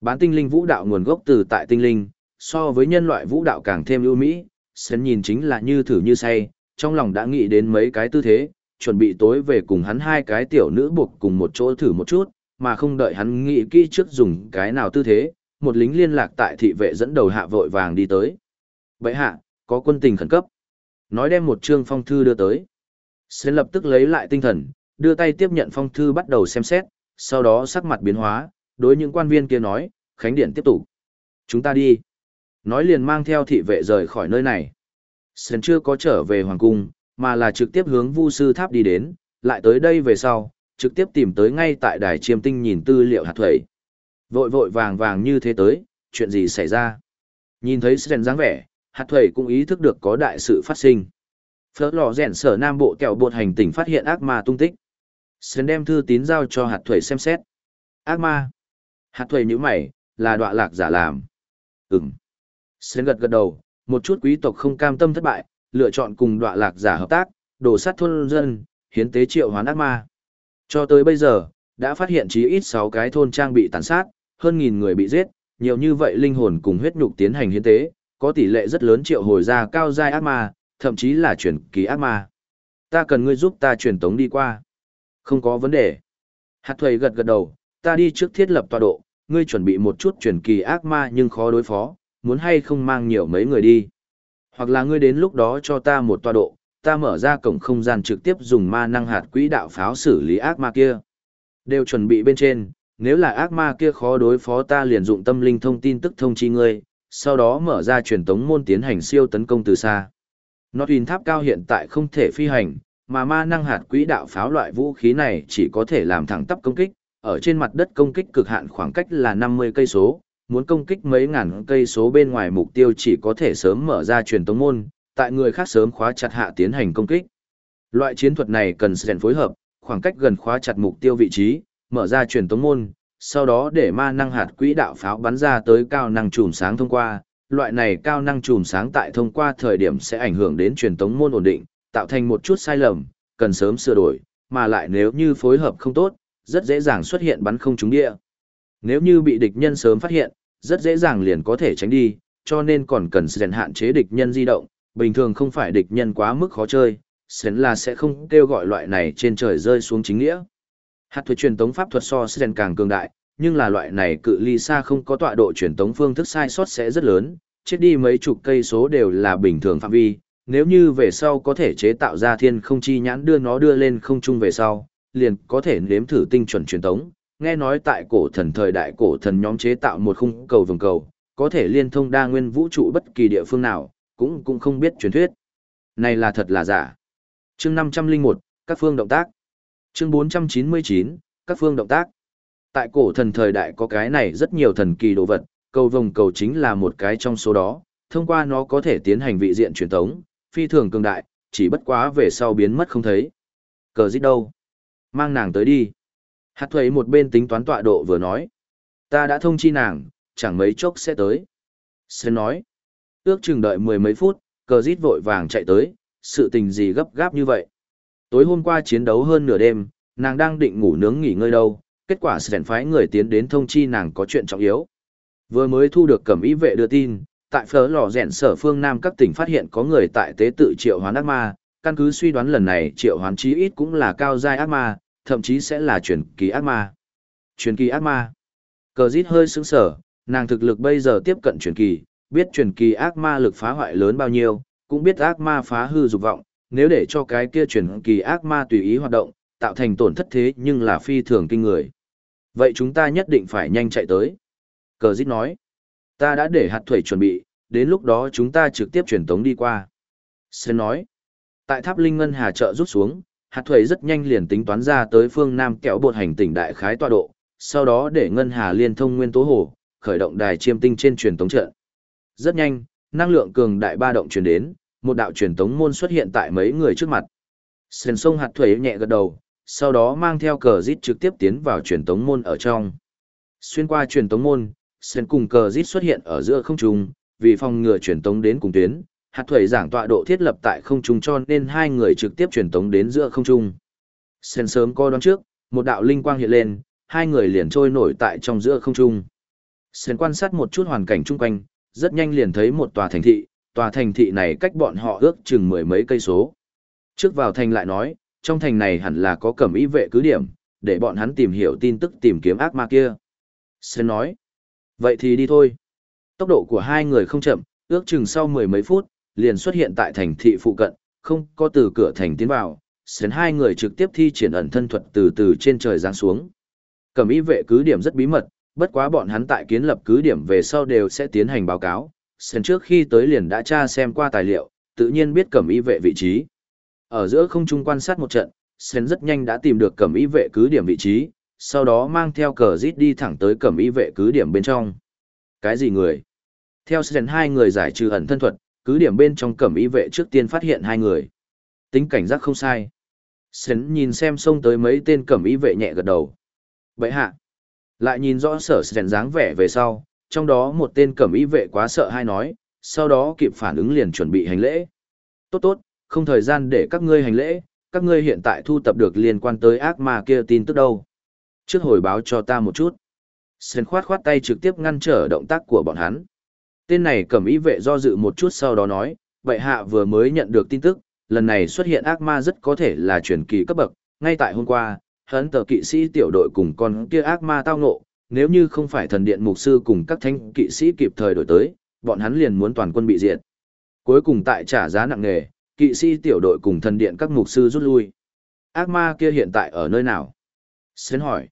Bán tinh linh vũ đạo nguồn gốc từ tại tinh linh, so với nhân loại vũ đạo càng thêm ưu mỹ, sến nhìn chính là như thử như say, trong lòng đã nghĩ đến mấy cái tư thế, chuẩn bị tối về cùng hắn hai cái tiểu nữ buộc cùng một chỗ thử một chút, mà không đợi hắn nghĩ kỹ trước dùng cái nào tư thế, một lính liên lạc tại thị vệ dẫn đầu hạ vội vàng đi tới. bệ hạ, có quân tình khẩn cấp. Nói đem một trương phong thư đưa tới. Sẽ lập tức lấy lại tinh thần, đưa tay tiếp nhận phong thư bắt đầu xem xét, sau đó sắc mặt biến hóa, đối những quan viên kia nói, Khánh Điện tiếp tục. Chúng ta đi. Nói liền mang theo thị vệ rời khỏi nơi này. sơn chưa có trở về Hoàng Cung, mà là trực tiếp hướng Vu Sư Tháp đi đến, lại tới đây về sau, trực tiếp tìm tới ngay tại đài chiêm tinh nhìn tư liệu hạt thuẩy. Vội vội vàng vàng như thế tới, chuyện gì xảy ra? Nhìn thấy Sren dáng vẻ, hạt thuẩy cũng ý thức được có đại sự phát sinh. Phớt lò rèn sở nam bộ kẹo bột hành tỉnh phát hiện ác ma tung tích. Sren đem thư tín giao cho hạt thuẩy xem xét. Ác ma. Hạt thuẩy như mày, là đọa lạc giả làm. Ừm. Sren gật gật đầu, một chút quý tộc không cam tâm thất bại, lựa chọn cùng đọa lạc giả hợp tác, đổ sát thôn dân, hiến tế triệu hoán ác ma. Cho tới bây giờ, đã phát hiện chí ít 6 cái thôn trang bị tàn sát, hơn nghìn người bị giết, nhiều như vậy linh hồn cùng huyết nhục tiến hành hiến tế, có tỷ lệ rất lớn triệu hồi ra cao giai ác ma, thậm chí là chuyển ký ác ma. Ta cần ngươi giúp ta truyền tống đi qua. Không có vấn đề. Hạt thuầy gật gật đầu, ta đi trước thiết lập tọa độ, ngươi chuẩn bị một chút chuyển kỳ ác ma nhưng khó đối phó, muốn hay không mang nhiều mấy người đi. Hoặc là ngươi đến lúc đó cho ta một tọa độ, ta mở ra cổng không gian trực tiếp dùng ma năng hạt quỹ đạo pháo xử lý ác ma kia. Đều chuẩn bị bên trên, nếu là ác ma kia khó đối phó ta liền dụng tâm linh thông tin tức thông chi ngươi, sau đó mở ra truyền tống môn tiến hành siêu tấn công từ xa. Notwin tháp cao hiện tại không thể phi hành, mà ma năng hạt quỹ đạo pháo loại vũ khí này chỉ có thể làm thẳng tắp công kích, ở trên mặt đất công kích cực hạn khoảng cách là 50 cây số, muốn công kích mấy ngàn cây số bên ngoài mục tiêu chỉ có thể sớm mở ra truyền tống môn, tại người khác sớm khóa chặt hạ tiến hành công kích. Loại chiến thuật này cần sự phối hợp, khoảng cách gần khóa chặt mục tiêu vị trí, mở ra truyền tống môn, sau đó để ma năng hạt quỹ đạo pháo bắn ra tới cao năng chùm sáng thông qua, loại này cao năng chùm sáng tại thông qua thời điểm sẽ ảnh hưởng đến truyền tống môn ổn định, tạo thành một chút sai lầm, cần sớm sửa đổi, mà lại nếu như phối hợp không tốt, rất dễ dàng xuất hiện bắn không trúng địa. Nếu như bị địch nhân sớm phát hiện, rất dễ dàng liền có thể tránh đi, cho nên còn cần rèn hạn chế địch nhân di động, bình thường không phải địch nhân quá mức khó chơi, Sến là sẽ không kêu gọi loại này trên trời rơi xuống chính nghĩa. Hạt thuật truyền tống pháp thuật so Sren càng cường đại, nhưng là loại này cự ly xa không có tọa độ truyền tống phương thức sai sót sẽ rất lớn, chết đi mấy chục cây số đều là bình thường phạm vi, nếu như về sau có thể chế tạo ra thiên không chi nhãn đưa nó đưa lên không trung về sau, liền có thể nếm thử tinh chuẩn truyền tống. Nghe nói tại cổ thần thời đại cổ thần nhóm chế tạo một khung cầu vòng cầu, có thể liên thông đa nguyên vũ trụ bất kỳ địa phương nào, cũng cũng không biết truyền thuyết. Này là thật là giả. Chương 501, các phương động tác. Chương 499, các phương động tác. Tại cổ thần thời đại có cái này rất nhiều thần kỳ đồ vật, cầu vồng cầu chính là một cái trong số đó, thông qua nó có thể tiến hành vị diện truyền tống, phi thường cường đại, chỉ bất quá về sau biến mất không thấy. Cờ dít đâu? Mang nàng tới đi. Hạt thuế một bên tính toán tọa độ vừa nói. Ta đã thông chi nàng, chẳng mấy chốc sẽ tới. Sơn nói. Ước chừng đợi mười mấy phút, cờ dít vội vàng chạy tới, sự tình gì gấp gáp như vậy. Tối hôm qua chiến đấu hơn nửa đêm, nàng đang định ngủ nướng nghỉ ngơi đâu, kết quả Sơn phái người tiến đến thông chi nàng có chuyện trọng yếu. Vừa mới thu được cẩm ý vệ đưa tin, tại phở lò rèn sở phương Nam các tỉnh phát hiện có người tại tế tự triệu hoán ác ma, căn cứ suy đoán lần này triệu hoán chí ít cũng là cao giai ác ma, thậm chí sẽ là truyền kỳ ác ma. Truyền kỳ ác ma. Cờ dít hơi sững sở, nàng thực lực bây giờ tiếp cận truyền kỳ, biết truyền kỳ ác ma lực phá hoại lớn bao nhiêu, cũng biết ác ma phá hư dục vọng, nếu để cho cái kia truyền kỳ ác ma tùy ý hoạt động, tạo thành tổn thất thế nhưng là phi thường kinh người. Vậy chúng ta nhất định phải nhanh chạy tới. Cờ dít nói, ta đã để hạt thủy chuẩn bị, đến lúc đó chúng ta trực tiếp truyền tống đi qua. Sơn nói, tại tháp linh ngân hà trợ rút xuống, hạt thủy rất nhanh liền tính toán ra tới phương Nam kéo bột hành tỉnh đại khái tọa độ, sau đó để ngân hà liên thông nguyên tố hồ, khởi động đài chiêm tinh trên truyền tống trận. Rất nhanh, năng lượng cường đại ba động truyền đến, một đạo truyền tống môn xuất hiện tại mấy người trước mặt. Sền sông hạt thủy nhẹ gật đầu, sau đó mang theo cờ rít trực tiếp tiến vào truyền tống môn ở trong. Xuyên qua truyền tống môn, Sền cùng cờ rít xuất hiện ở giữa không trung, vì phòng ngừa truyền tống đến cùng tuyến, hạt thủy giảng tọa độ thiết lập tại không trung cho nên hai người trực tiếp truyền tống đến giữa không trung. Sền sớm coi đoán trước, một đạo linh quang hiện lên, hai người liền trôi nổi tại trong giữa không trung. Sền quan sát một chút hoàn cảnh chung quanh, rất nhanh liền thấy một tòa thành thị, tòa thành thị này cách bọn họ ước chừng mười mấy cây số. Trước vào thành lại nói, trong thành này hẳn là có cẩm y vệ cứ điểm, để bọn hắn tìm hiểu tin tức tìm kiếm ác ma kia. Sơn nói, vậy thì đi thôi. Tốc độ của hai người không chậm, ước chừng sau mười mấy phút, liền xuất hiện tại thành thị phụ cận, không có từ cửa thành tiến vào. Sơn hai người trực tiếp thi triển ẩn thân thuật từ từ trên trời giáng xuống. Cẩm y vệ cứ điểm rất bí mật, bất quá bọn hắn tại kiến lập cứ điểm về sau đều sẽ tiến hành báo cáo. Sen trước khi tới liền đã tra xem qua tài liệu, tự nhiên biết cẩm y vệ vị trí. Ở giữa không trung quan sát một trận, Sen rất nhanh đã tìm được cẩm y vệ cứ điểm vị trí, sau đó mang theo cờ rít đi thẳng tới cẩm y vệ cứ điểm bên trong. Cái gì người? Theo Sen hai người giải trừ ẩn thân thuật, cứ điểm bên trong cẩm y vệ trước tiên phát hiện hai người. Tính cảnh giác không sai. Sen nhìn xem xông tới mấy tên cẩm y vệ nhẹ gật đầu. Vậy hạ. Lại nhìn rõ sở Sen dáng vẻ về sau, trong đó một tên cẩm y vệ quá sợ hay nói, sau đó kịp phản ứng liền chuẩn bị hành lễ. Tốt tốt, không thời gian để các ngươi hành lễ, các ngươi hiện tại thu tập được liên quan tới ác ma kia tin tức đâu. Trước hồi báo cho ta một chút. Sơn khoát khoát tay trực tiếp ngăn trở động tác của bọn hắn. Tên này cẩm y vệ do dự một chút sau đó nói, vậy hạ vừa mới nhận được tin tức, lần này xuất hiện ác ma rất có thể là truyền kỳ cấp bậc, ngay tại hôm qua, hắn tờ kỵ sĩ tiểu đội cùng con kia ác ma tao ngộ, nếu như không phải thần điện mục sư cùng các thanh kỵ sĩ kịp thời đổi tới, bọn hắn liền muốn toàn quân bị diệt. Cuối cùng tại trả giá nặng nề, kỵ sĩ tiểu đội cùng thần điện các mục sư rút lui. Ác ma kia hiện tại ở nơi nào? Xến hỏi.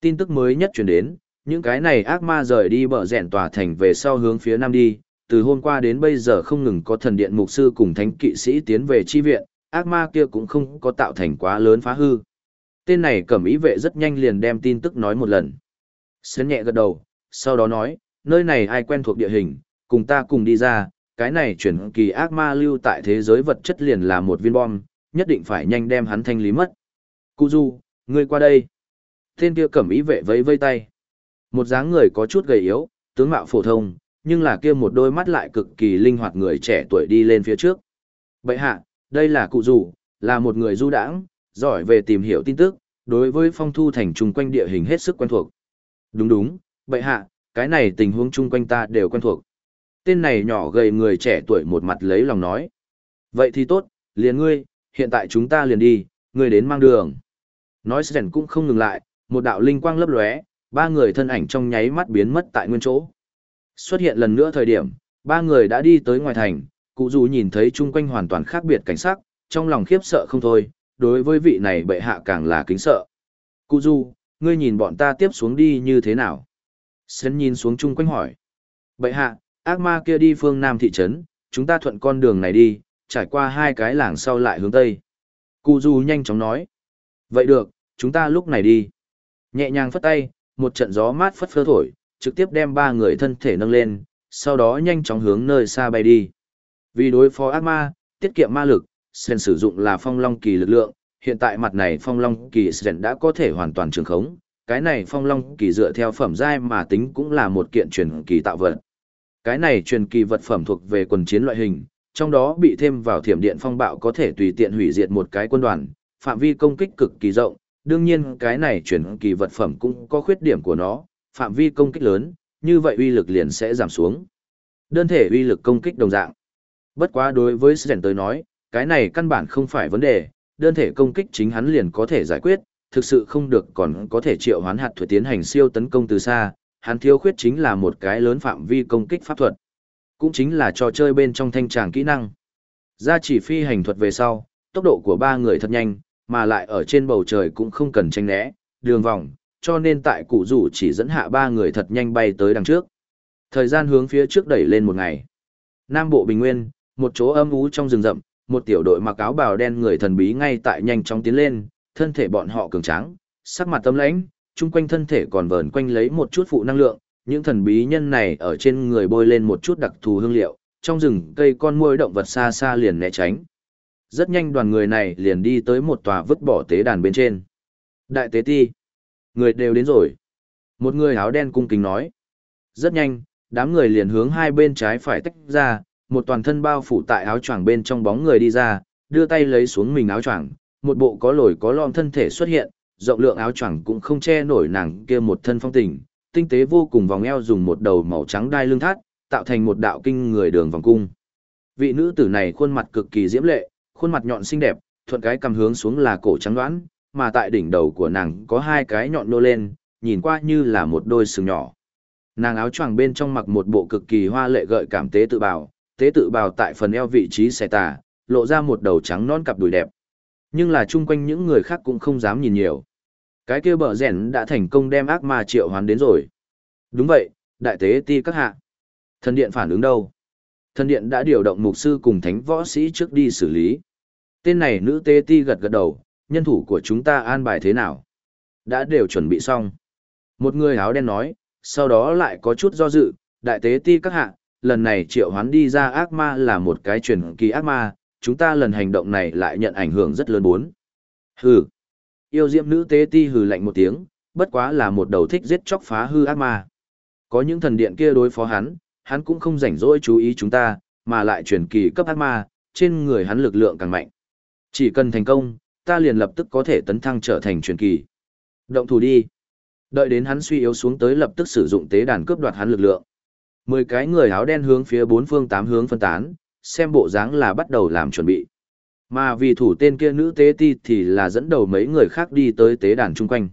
Tin tức mới nhất truyền đến, những cái này ác ma rời đi bờ rẻn tòa thành về sau hướng phía nam đi, từ hôm qua đến bây giờ không ngừng có thần điện mục sư cùng thánh kỵ sĩ tiến về chi viện, ác ma kia cũng không có tạo thành quá lớn phá hư. Tên này cẩm ý vệ rất nhanh liền đem tin tức nói một lần. Sến nhẹ gật đầu, sau đó nói, nơi này ai quen thuộc địa hình, cùng ta cùng đi ra, cái này chuyển kỳ ác ma lưu tại thế giới vật chất liền là một viên bom, nhất định phải nhanh đem hắn thanh lý mất. Cụ du, ngươi qua đây. Tên kia cẩm ý vệ vẫy vây tay. Một dáng người có chút gầy yếu, tướng mạo phổ thông, nhưng là kia một đôi mắt lại cực kỳ linh hoạt người trẻ tuổi đi lên phía trước. Bậy hạ, đây là cụ du, là một người du đãng, giỏi về tìm hiểu tin tức, đối với phong thu thành chung quanh địa hình hết sức quen thuộc. Đúng đúng, bậy hạ, cái này tình huống chung quanh ta đều quen thuộc. Tên này nhỏ gầy người trẻ tuổi một mặt lấy lòng nói. Vậy thì tốt, liền ngươi, hiện tại chúng ta liền đi, ngươi đến mang đường. Nói Sren cũng không ngừng lại, một đạo linh quang lấp lóe, ba người thân ảnh trong nháy mắt biến mất tại nguyên chỗ. Xuất hiện lần nữa thời điểm, ba người đã đi tới ngoài thành, cụ dù nhìn thấy chung quanh hoàn toàn khác biệt cảnh sắc, trong lòng khiếp sợ không thôi, đối với vị này bệ hạ càng là kính sợ. Cụ Dù ngươi nhìn bọn ta tiếp xuống đi như thế nào? Sến nhìn xuống chung quanh hỏi. Bệ hạ, ác ma kia đi phương Nam thị trấn, chúng ta thuận con đường này đi, trải qua hai cái làng sau lại hướng Tây. Cụ du nhanh chóng nói. Vậy được, chúng ta lúc này đi. Nhẹ nhàng phất tay, một trận gió mát phất phơ thổi, trực tiếp đem ba người thân thể nâng lên, sau đó nhanh chóng hướng nơi xa bay đi. Vì đối phó ác ma, tiết kiệm ma lực, Sren sử dụng là phong long kỳ lực lượng, hiện tại mặt này phong long kỳ Sren đã có thể hoàn toàn trường khống, cái này phong long kỳ dựa theo phẩm giai mà tính cũng là một kiện truyền kỳ tạo vật. Cái này truyền kỳ vật phẩm thuộc về quần chiến loại hình, trong đó bị thêm vào thiểm điện phong bạo có thể tùy tiện hủy diệt một cái quân đoàn, phạm vi công kích cực kỳ rộng, đương nhiên cái này truyền kỳ vật phẩm cũng có khuyết điểm của nó, phạm vi công kích lớn, như vậy uy lực liền sẽ giảm xuống. Đơn thể uy lực công kích đồng dạng. Bất quá đối với Sren tới nói, cái này căn bản không phải vấn đề, đơn thể công kích chính hắn liền có thể giải quyết, thực sự không được còn có thể triệu hoán hạt thuật tiến hành siêu tấn công từ xa, hắn thiếu khuyết chính là một cái lớn phạm vi công kích pháp thuật. Cũng chính là trò chơi bên trong thanh tràng kỹ năng. Ra chỉ phi hành thuật về sau, tốc độ của ba người thật nhanh, mà lại ở trên bầu trời cũng không cần tranh né, đường vòng, cho nên tại cụ rủ chỉ dẫn hạ ba người thật nhanh bay tới đằng trước. Thời gian hướng phía trước đẩy lên một ngày. Nam Bộ Bình Nguyên, một chỗ âm ú trong rừng rậm, một tiểu đội mặc áo bào đen người thần bí ngay tại nhanh chóng tiến lên, thân thể bọn họ cường tráng, sắc mặt tâm lãnh, chung quanh thân thể còn vờn quanh lấy một chút phụ năng lượng, những thần bí nhân này ở trên người bôi lên một chút đặc thù hương liệu, trong rừng cây con muỗi động vật xa xa liền né tránh. Rất nhanh đoàn người này liền đi tới một tòa vứt bỏ tế đàn bên trên. Đại tế ti, người đều đến rồi. Một người áo đen cung kính nói. Rất nhanh, đám người liền hướng hai bên trái phải tách ra, một toàn thân bao phủ tại áo choàng bên trong bóng người đi ra, đưa tay lấy xuống mình áo choàng, một bộ có lồi có lõm thân thể xuất hiện, rộng lượng áo choàng cũng không che nổi nàng kia một thân phong tình, tinh tế vô cùng vòng eo dùng một đầu màu trắng đai lưng thắt, tạo thành một đạo kinh người đường vòng cung. Vị nữ tử này khuôn mặt cực kỳ diễm lệ, khuôn mặt nhọn xinh đẹp, thuận cái cầm hướng xuống là cổ trắng đoán, mà tại đỉnh đầu của nàng có hai cái nhọn nô lên, nhìn qua như là một đôi sừng nhỏ. Nàng áo choàng bên trong mặc một bộ cực kỳ hoa lệ gợi cảm tế tự bào, tế tự bào tại phần eo vị trí xẻ tà, lộ ra một đầu trắng non cặp đùi đẹp. Nhưng là chung quanh những người khác cũng không dám nhìn nhiều. Cái kia bờ rèn đã thành công đem ác ma triệu hoán đến rồi. Đúng vậy, đại tế ti các hạ. Thần điện phản ứng đâu? Thần điện đã điều động mục sư cùng thánh võ sĩ trước đi xử lý. Tên này nữ tế ti gật gật đầu, nhân thủ của chúng ta an bài thế nào? Đã đều chuẩn bị xong. Một người áo đen nói, sau đó lại có chút do dự, đại tế ti các hạ, lần này triệu hoán đi ra ác ma là một cái truyền kỳ ác ma, chúng ta lần hành động này lại nhận ảnh hưởng rất lớn bốn. Hừ. Yêu diệm nữ tế ti hừ lạnh một tiếng, bất quá là một đầu thích giết chóc phá hư ác ma. Có những thần điện kia đối phó hắn, hắn cũng không rảnh rỗi chú ý chúng ta, mà lại truyền kỳ cấp ác ma, trên người hắn lực lượng càng mạnh. Chỉ cần thành công, ta liền lập tức có thể tấn thăng trở thành truyền kỳ. Động thủ đi. Đợi đến hắn suy yếu xuống tới lập tức sử dụng tế đàn cướp đoạt hắn lực lượng. Mười cái người áo đen hướng phía bốn phương tám hướng phân tán, xem bộ dáng là bắt đầu làm chuẩn bị. Mà vì thủ tên kia nữ tế ti thì là dẫn đầu mấy người khác đi tới tế đàn chung quanh.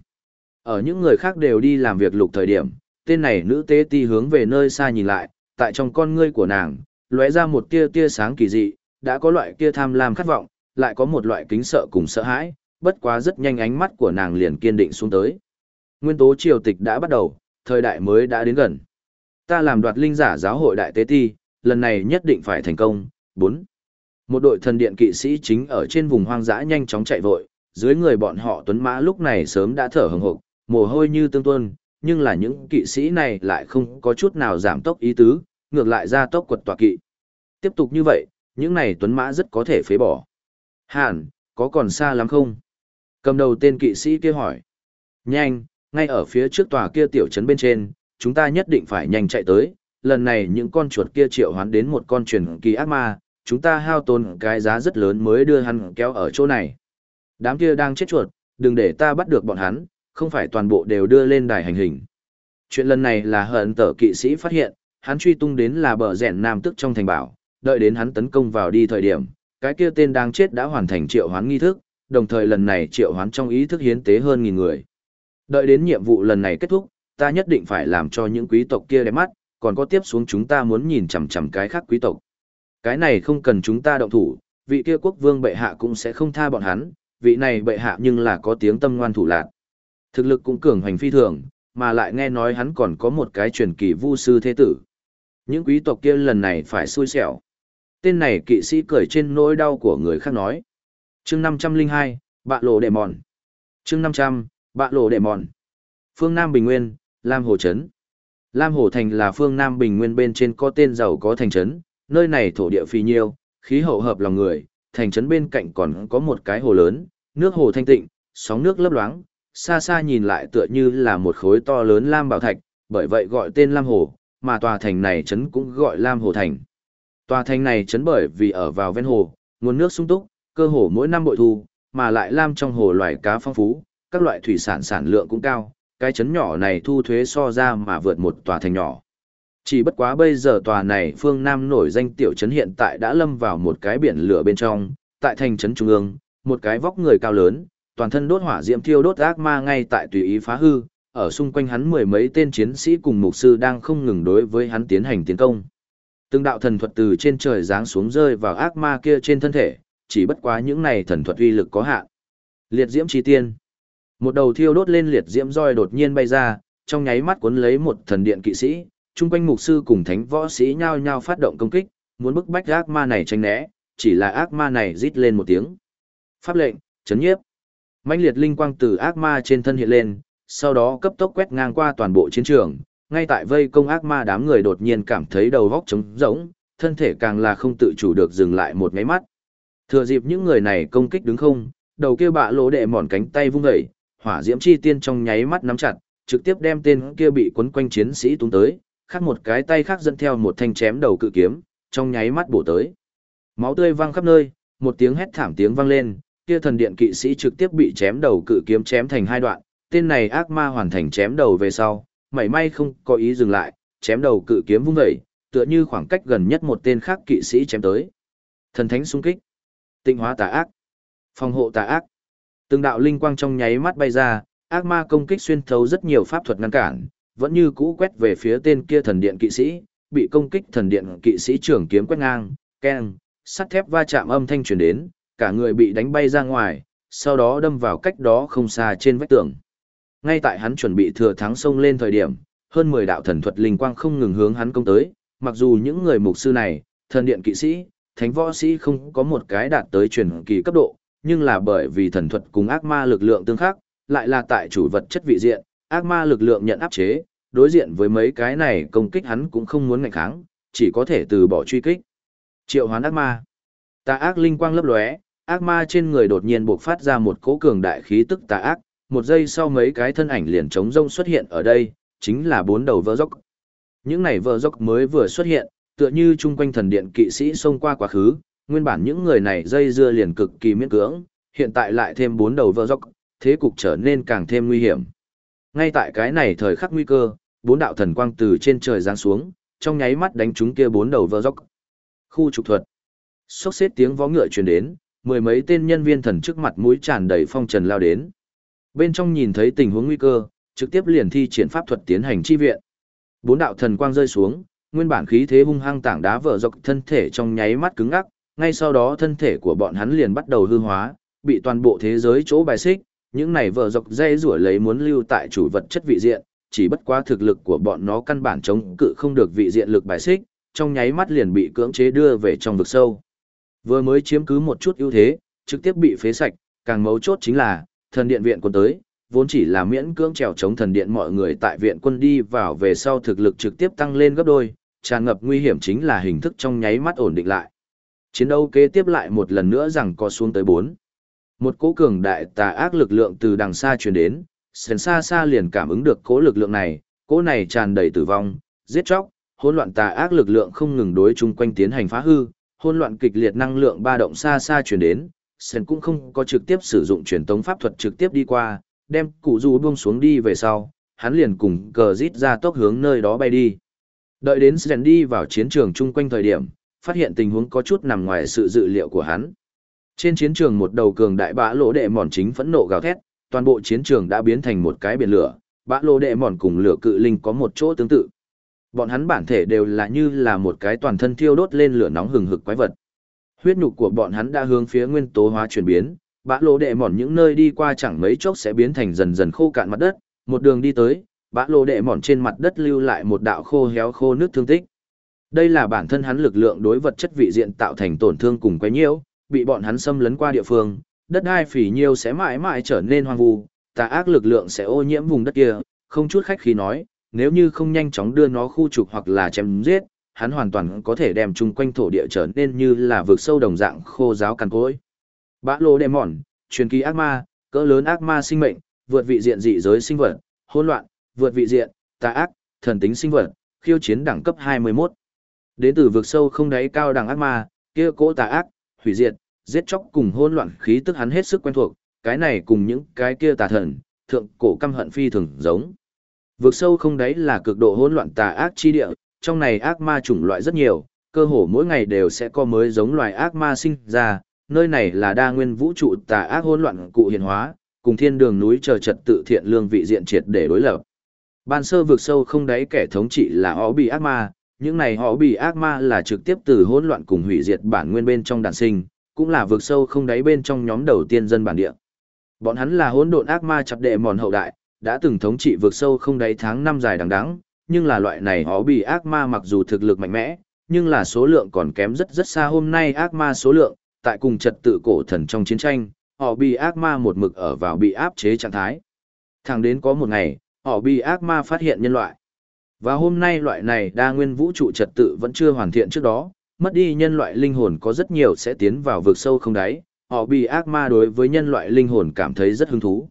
Ở những người khác đều đi làm việc lục thời điểm, tên này nữ tế ti hướng về nơi xa nhìn lại, tại trong con ngươi của nàng, lóe ra một tia tia sáng kỳ dị, đã có loại kia tham lam khát vọng, lại có một loại kính sợ cùng sợ hãi, bất quá rất nhanh ánh mắt của nàng liền kiên định xuống tới. Nguyên tố triều tịch đã bắt đầu, thời đại mới đã đến gần. Ta làm đoạt linh giả giáo hội đại tế ti, lần này nhất định phải thành công. 4. Một đội thần điện kỵ sĩ chính ở trên vùng hoang dã nhanh chóng chạy vội, dưới người bọn họ tuấn mã lúc này sớm đã thở hừng hực, mồ hôi như tương tuôn, nhưng là những kỵ sĩ này lại không có chút nào giảm tốc ý tứ, ngược lại ra tốc quật tọa kỵ. Tiếp tục như vậy, những này tuấn mã rất có thể phế bỏ. Hàn, có còn xa lắm không? Cầm đầu tên kỵ sĩ kia hỏi. Nhanh, ngay ở phía trước tòa kia tiểu trấn bên trên, chúng ta nhất định phải nhanh chạy tới. Lần này những con chuột kia triệu hoán đến một con truyền kỳ ác ma, chúng ta hao tốn cái giá rất lớn mới đưa hắn kéo ở chỗ này. Đám kia đang chết chuột, đừng để ta bắt được bọn hắn, không phải toàn bộ đều đưa lên đài hành hình. Chuyện lần này là hận tở kỵ sĩ phát hiện, hắn truy tung đến là bờ rẻn nam tức trong thành bảo, đợi đến hắn tấn công vào đi thời điểm, cái kia tên đang chết đã hoàn thành triệu hoán nghi thức, đồng thời lần này triệu hoán trong ý thức hiến tế hơn nghìn người. Đợi đến nhiệm vụ lần này kết thúc, ta nhất định phải làm cho những quý tộc kia đẹp mắt, còn có tiếp xuống chúng ta muốn nhìn chằm chằm cái khác quý tộc. Cái này không cần chúng ta động thủ, vị kia quốc vương bệ hạ cũng sẽ không tha bọn hắn, vị này bệ hạ nhưng là có tiếng tâm ngoan thủ lạc. Thực lực cũng cường hoành phi thường, mà lại nghe nói hắn còn có một cái truyền kỳ vu sư thế tử. Những quý tộc kia lần này phải xui xẻo. Tên này kỵ sĩ cười trên nỗi đau của người khác nói. chương 502, bạ lộ đệ mòn. chương 500, bạ lộ đệ mòn. Phương Nam Bình Nguyên, Lam Hồ Trấn. Lam Hồ Thành là phương Nam Bình Nguyên bên trên có tên giàu có thành trấn, nơi này thổ địa phi nhiêu, khí hậu hợp lòng người, thành trấn bên cạnh còn có một cái hồ lớn, nước hồ thanh tịnh, sóng nước lấp loáng, xa xa nhìn lại tựa như là một khối to lớn Lam Bảo Thạch, bởi vậy gọi tên Lam Hồ, mà tòa thành này trấn cũng gọi Lam Hồ Thành. Tòa thành này trấn bởi vì ở vào ven hồ, nguồn nước sung túc, cơ hồ mỗi năm bội thu, mà lại Lam trong hồ loài cá phong phú, các loại thủy sản sản lượng cũng cao, cái trấn nhỏ này thu thuế so ra mà vượt một tòa thành nhỏ. Chỉ bất quá bây giờ tòa này phương Nam nổi danh tiểu trấn hiện tại đã lâm vào một cái biển lửa bên trong, tại thành trấn trung ương, một cái vóc người cao lớn, toàn thân đốt hỏa diễm thiêu đốt ác ma ngay tại tùy ý phá hư, ở xung quanh hắn mười mấy tên chiến sĩ cùng mục sư đang không ngừng đối với hắn tiến hành tiến công. Từng đạo thần thuật từ trên trời giáng xuống rơi vào ác ma kia trên thân thể, chỉ bất quá những này thần thuật uy lực có hạn. Liệt diễm chi tiên. Một đầu thiêu đốt lên liệt diễm roi đột nhiên bay ra, trong nháy mắt cuốn lấy một thần điện kỵ sĩ, chung quanh mục sư cùng thánh võ sĩ nhao nhao phát động công kích, muốn bức bách ác ma này tránh né, chỉ là ác ma này rít lên một tiếng. Pháp lệnh, chấn nhiếp. Mãnh liệt linh quang từ ác ma trên thân hiện lên, sau đó cấp tốc quét ngang qua toàn bộ chiến trường, ngay tại vây công ác ma đám người đột nhiên cảm thấy đầu góc trống rỗng, thân thể càng là không tự chủ được dừng lại một cái mắt. Thừa dịp những người này công kích đứng không, đầu kia bạ lỗ đệ mòn cánh tay vung dậy, hỏa diễm chi tiên trong nháy mắt nắm chặt, trực tiếp đem tên kia bị quấn quanh chiến sĩ tung tới, khác một cái tay khác dẫn theo một thanh chém đầu cự kiếm, trong nháy mắt bổ tới. Máu tươi văng khắp nơi, một tiếng hét thảm tiếng vang lên, kia thần điện kỵ sĩ trực tiếp bị chém đầu cự kiếm chém thành hai đoạn, tên này ác ma hoàn thành chém đầu về sau, mảy may không có ý dừng lại, chém đầu cự kiếm vung dậy, tựa như khoảng cách gần nhất một tên khác kỵ sĩ chém tới. Thần thánh xung kích, tinh hóa tà ác, phòng hộ tà ác. Từng đạo linh quang trong nháy mắt bay ra, ác ma công kích xuyên thấu rất nhiều pháp thuật ngăn cản, vẫn như cũ quét về phía tên kia thần điện kỵ sĩ, bị công kích thần điện kỵ sĩ trưởng kiếm quét ngang, keng, sắt thép va chạm âm thanh truyền đến, cả người bị đánh bay ra ngoài, sau đó đâm vào cách đó không xa trên vách tường. Ngay tại hắn chuẩn bị thừa thắng sông lên thời điểm, hơn 10 đạo thần thuật linh quang không ngừng hướng hắn công tới, mặc dù những người mục sư này, thần điện kỵ sĩ, thánh võ sĩ không có một cái đạt tới truyền kỳ cấp độ, nhưng là bởi vì thần thuật cùng ác ma lực lượng tương khắc, lại là tại chủ vật chất vị diện, ác ma lực lượng nhận áp chế, đối diện với mấy cái này công kích hắn cũng không muốn ngạnh kháng, chỉ có thể từ bỏ truy kích. Triệu hoán ác ma. Tà ác linh quang lấp lóe, ác ma trên người đột nhiên bộc phát ra một cỗ cường đại khí tức tà ác, một giây sau mấy cái thân ảnh liền trống rông xuất hiện ở đây, chính là bốn đầu vỡ dốc. Những này vỡ dốc mới vừa xuất hiện, tựa như chung quanh thần điện kỵ sĩ xông qua quá khứ, nguyên bản những người này dây dưa liền cực kỳ miễn cưỡng, hiện tại lại thêm bốn đầu vỡ dốc, thế cục trở nên càng thêm nguy hiểm. Ngay tại cái này thời khắc nguy cơ, bốn đạo thần quang từ trên trời giáng xuống, trong nháy mắt đánh trúng kia bốn đầu vỡ dốc. Khu trục thuật. Sốc xếp tiếng vó ngựa truyền đến, mười mấy tên nhân viên thần trước mặt mũi tràn đầy phong trần lao đến. Bên trong nhìn thấy tình huống nguy cơ, trực tiếp liền thi triển pháp thuật tiến hành chi viện. Bốn đạo thần quang rơi xuống, nguyên bản khí thế hung hăng tảng đá vỡ dọc thân thể trong nháy mắt cứng ngắc, ngay sau đó thân thể của bọn hắn liền bắt đầu hư hóa, bị toàn bộ thế giới chỗ bài xích, những này vợ dọc dây rủa lấy muốn lưu tại chủ vật chất vị diện, chỉ bất quá thực lực của bọn nó căn bản chống cự không được vị diện lực bài xích, trong nháy mắt liền bị cưỡng chế đưa về trong vực sâu. Vừa mới chiếm cứ một chút ưu thế, trực tiếp bị phế sạch, càng mấu chốt chính là, thần điện viện quân tới, vốn chỉ là miễn cưỡng trèo chống thần điện mọi người tại viện quân đi vào về sau thực lực trực tiếp tăng lên gấp đôi, tràn ngập nguy hiểm chính là hình thức trong nháy mắt ổn định lại. Chiến đấu kế tiếp lại một lần nữa rằng có xuống tới 4. Một cỗ cường đại tà ác lực lượng từ đằng xa truyền đến, sền xa xa liền cảm ứng được cỗ lực lượng này, cỗ này tràn đầy tử vong, giết chóc, hỗn loạn tà ác lực lượng không ngừng đối chung quanh tiến hành phá hư, hỗn loạn kịch liệt năng lượng ba động xa xa truyền đến, sền cũng không có trực tiếp sử dụng truyền tống pháp thuật trực tiếp đi qua, đem cụ du buông xuống đi về sau, hắn liền cùng cờ rít ra tốc hướng nơi đó bay đi. Đợi đến Sen đi vào chiến trường chung quanh thời điểm, phát hiện tình huống có chút nằm ngoài sự dự liệu của hắn. Trên chiến trường một đầu cường đại bã lỗ đệ mòn chính phẫn nộ gào thét, toàn bộ chiến trường đã biến thành một cái biển lửa, bã lỗ đệ mòn cùng lửa cự linh có một chỗ tương tự. Bọn hắn bản thể đều là như là một cái toàn thân thiêu đốt lên lửa nóng hừng hực quái vật. Huyết nhục của bọn hắn đã hướng phía nguyên tố hóa chuyển biến, bã lỗ đệ mòn những nơi đi qua chẳng mấy chốc sẽ biến thành dần dần khô cạn mặt đất, một đường đi tới, bã lỗ đệ mòn trên mặt đất lưu lại một đạo khô héo khô nước thương tích. Đây là bản thân hắn lực lượng đối vật chất vị diện tạo thành tổn thương cùng quấy nhiễu, bị bọn hắn xâm lấn qua địa phương, đất đai phỉ nhiêu sẽ mãi mãi trở nên hoang vu, tà ác lực lượng sẽ ô nhiễm vùng đất kia, không chút khách khí nói, nếu như không nhanh chóng đưa nó khu trục hoặc là chém giết, hắn hoàn toàn có thể đem chung quanh thổ địa trở nên như là vực sâu đồng dạng khô giáo cằn cỗi. Bã lô đệ mòn, truyền kỳ ác ma, cỡ lớn ác ma sinh mệnh, vượt vị diện dị giới sinh vật, hỗn loạn, vượt vị diện, tà ác, thần tính sinh vật, khiêu chiến đẳng cấp 21. Đến từ vực sâu không đáy cao đẳng ác ma, kia cỗ tà ác, hủy diệt, giết chóc cùng hỗn loạn khí tức hắn hết sức quen thuộc, cái này cùng những cái kia tà thần, thượng cổ căm hận phi thường giống. Vực sâu không đáy là cực độ hỗn loạn tà ác chi địa, trong này ác ma chủng loại rất nhiều, cơ hồ mỗi ngày đều sẽ có mới giống loài ác ma sinh ra, nơi này là đa nguyên vũ trụ tà ác hỗn loạn cụ hiện hóa, cùng thiên đường núi chờ trật tự thiện lương vị diện triệt để đối lập. Ban sơ vực sâu không đáy kẻ thống trị là ó bị ác ma, những này họ bị ác ma là trực tiếp từ hỗn loạn cùng hủy diệt bản nguyên bên trong đàn sinh, cũng là vượt sâu không đáy bên trong nhóm đầu tiên dân bản địa. Bọn hắn là hỗn độn ác ma chặt đệ mòn hậu đại, đã từng thống trị vượt sâu không đáy tháng năm dài đằng đẵng, nhưng là loại này họ bị ác ma mặc dù thực lực mạnh mẽ, nhưng là số lượng còn kém rất rất xa hôm nay ác ma số lượng, tại cùng trật tự cổ thần trong chiến tranh, họ bị ác ma một mực ở vào bị áp chế trạng thái. Thẳng đến có một ngày, họ bị ác ma phát hiện nhân loại. Và hôm nay loại này đa nguyên vũ trụ trật tự vẫn chưa hoàn thiện trước đó, mất đi nhân loại linh hồn có rất nhiều sẽ tiến vào vực sâu không đáy, họ bị ác ma đối với nhân loại linh hồn cảm thấy rất hứng thú.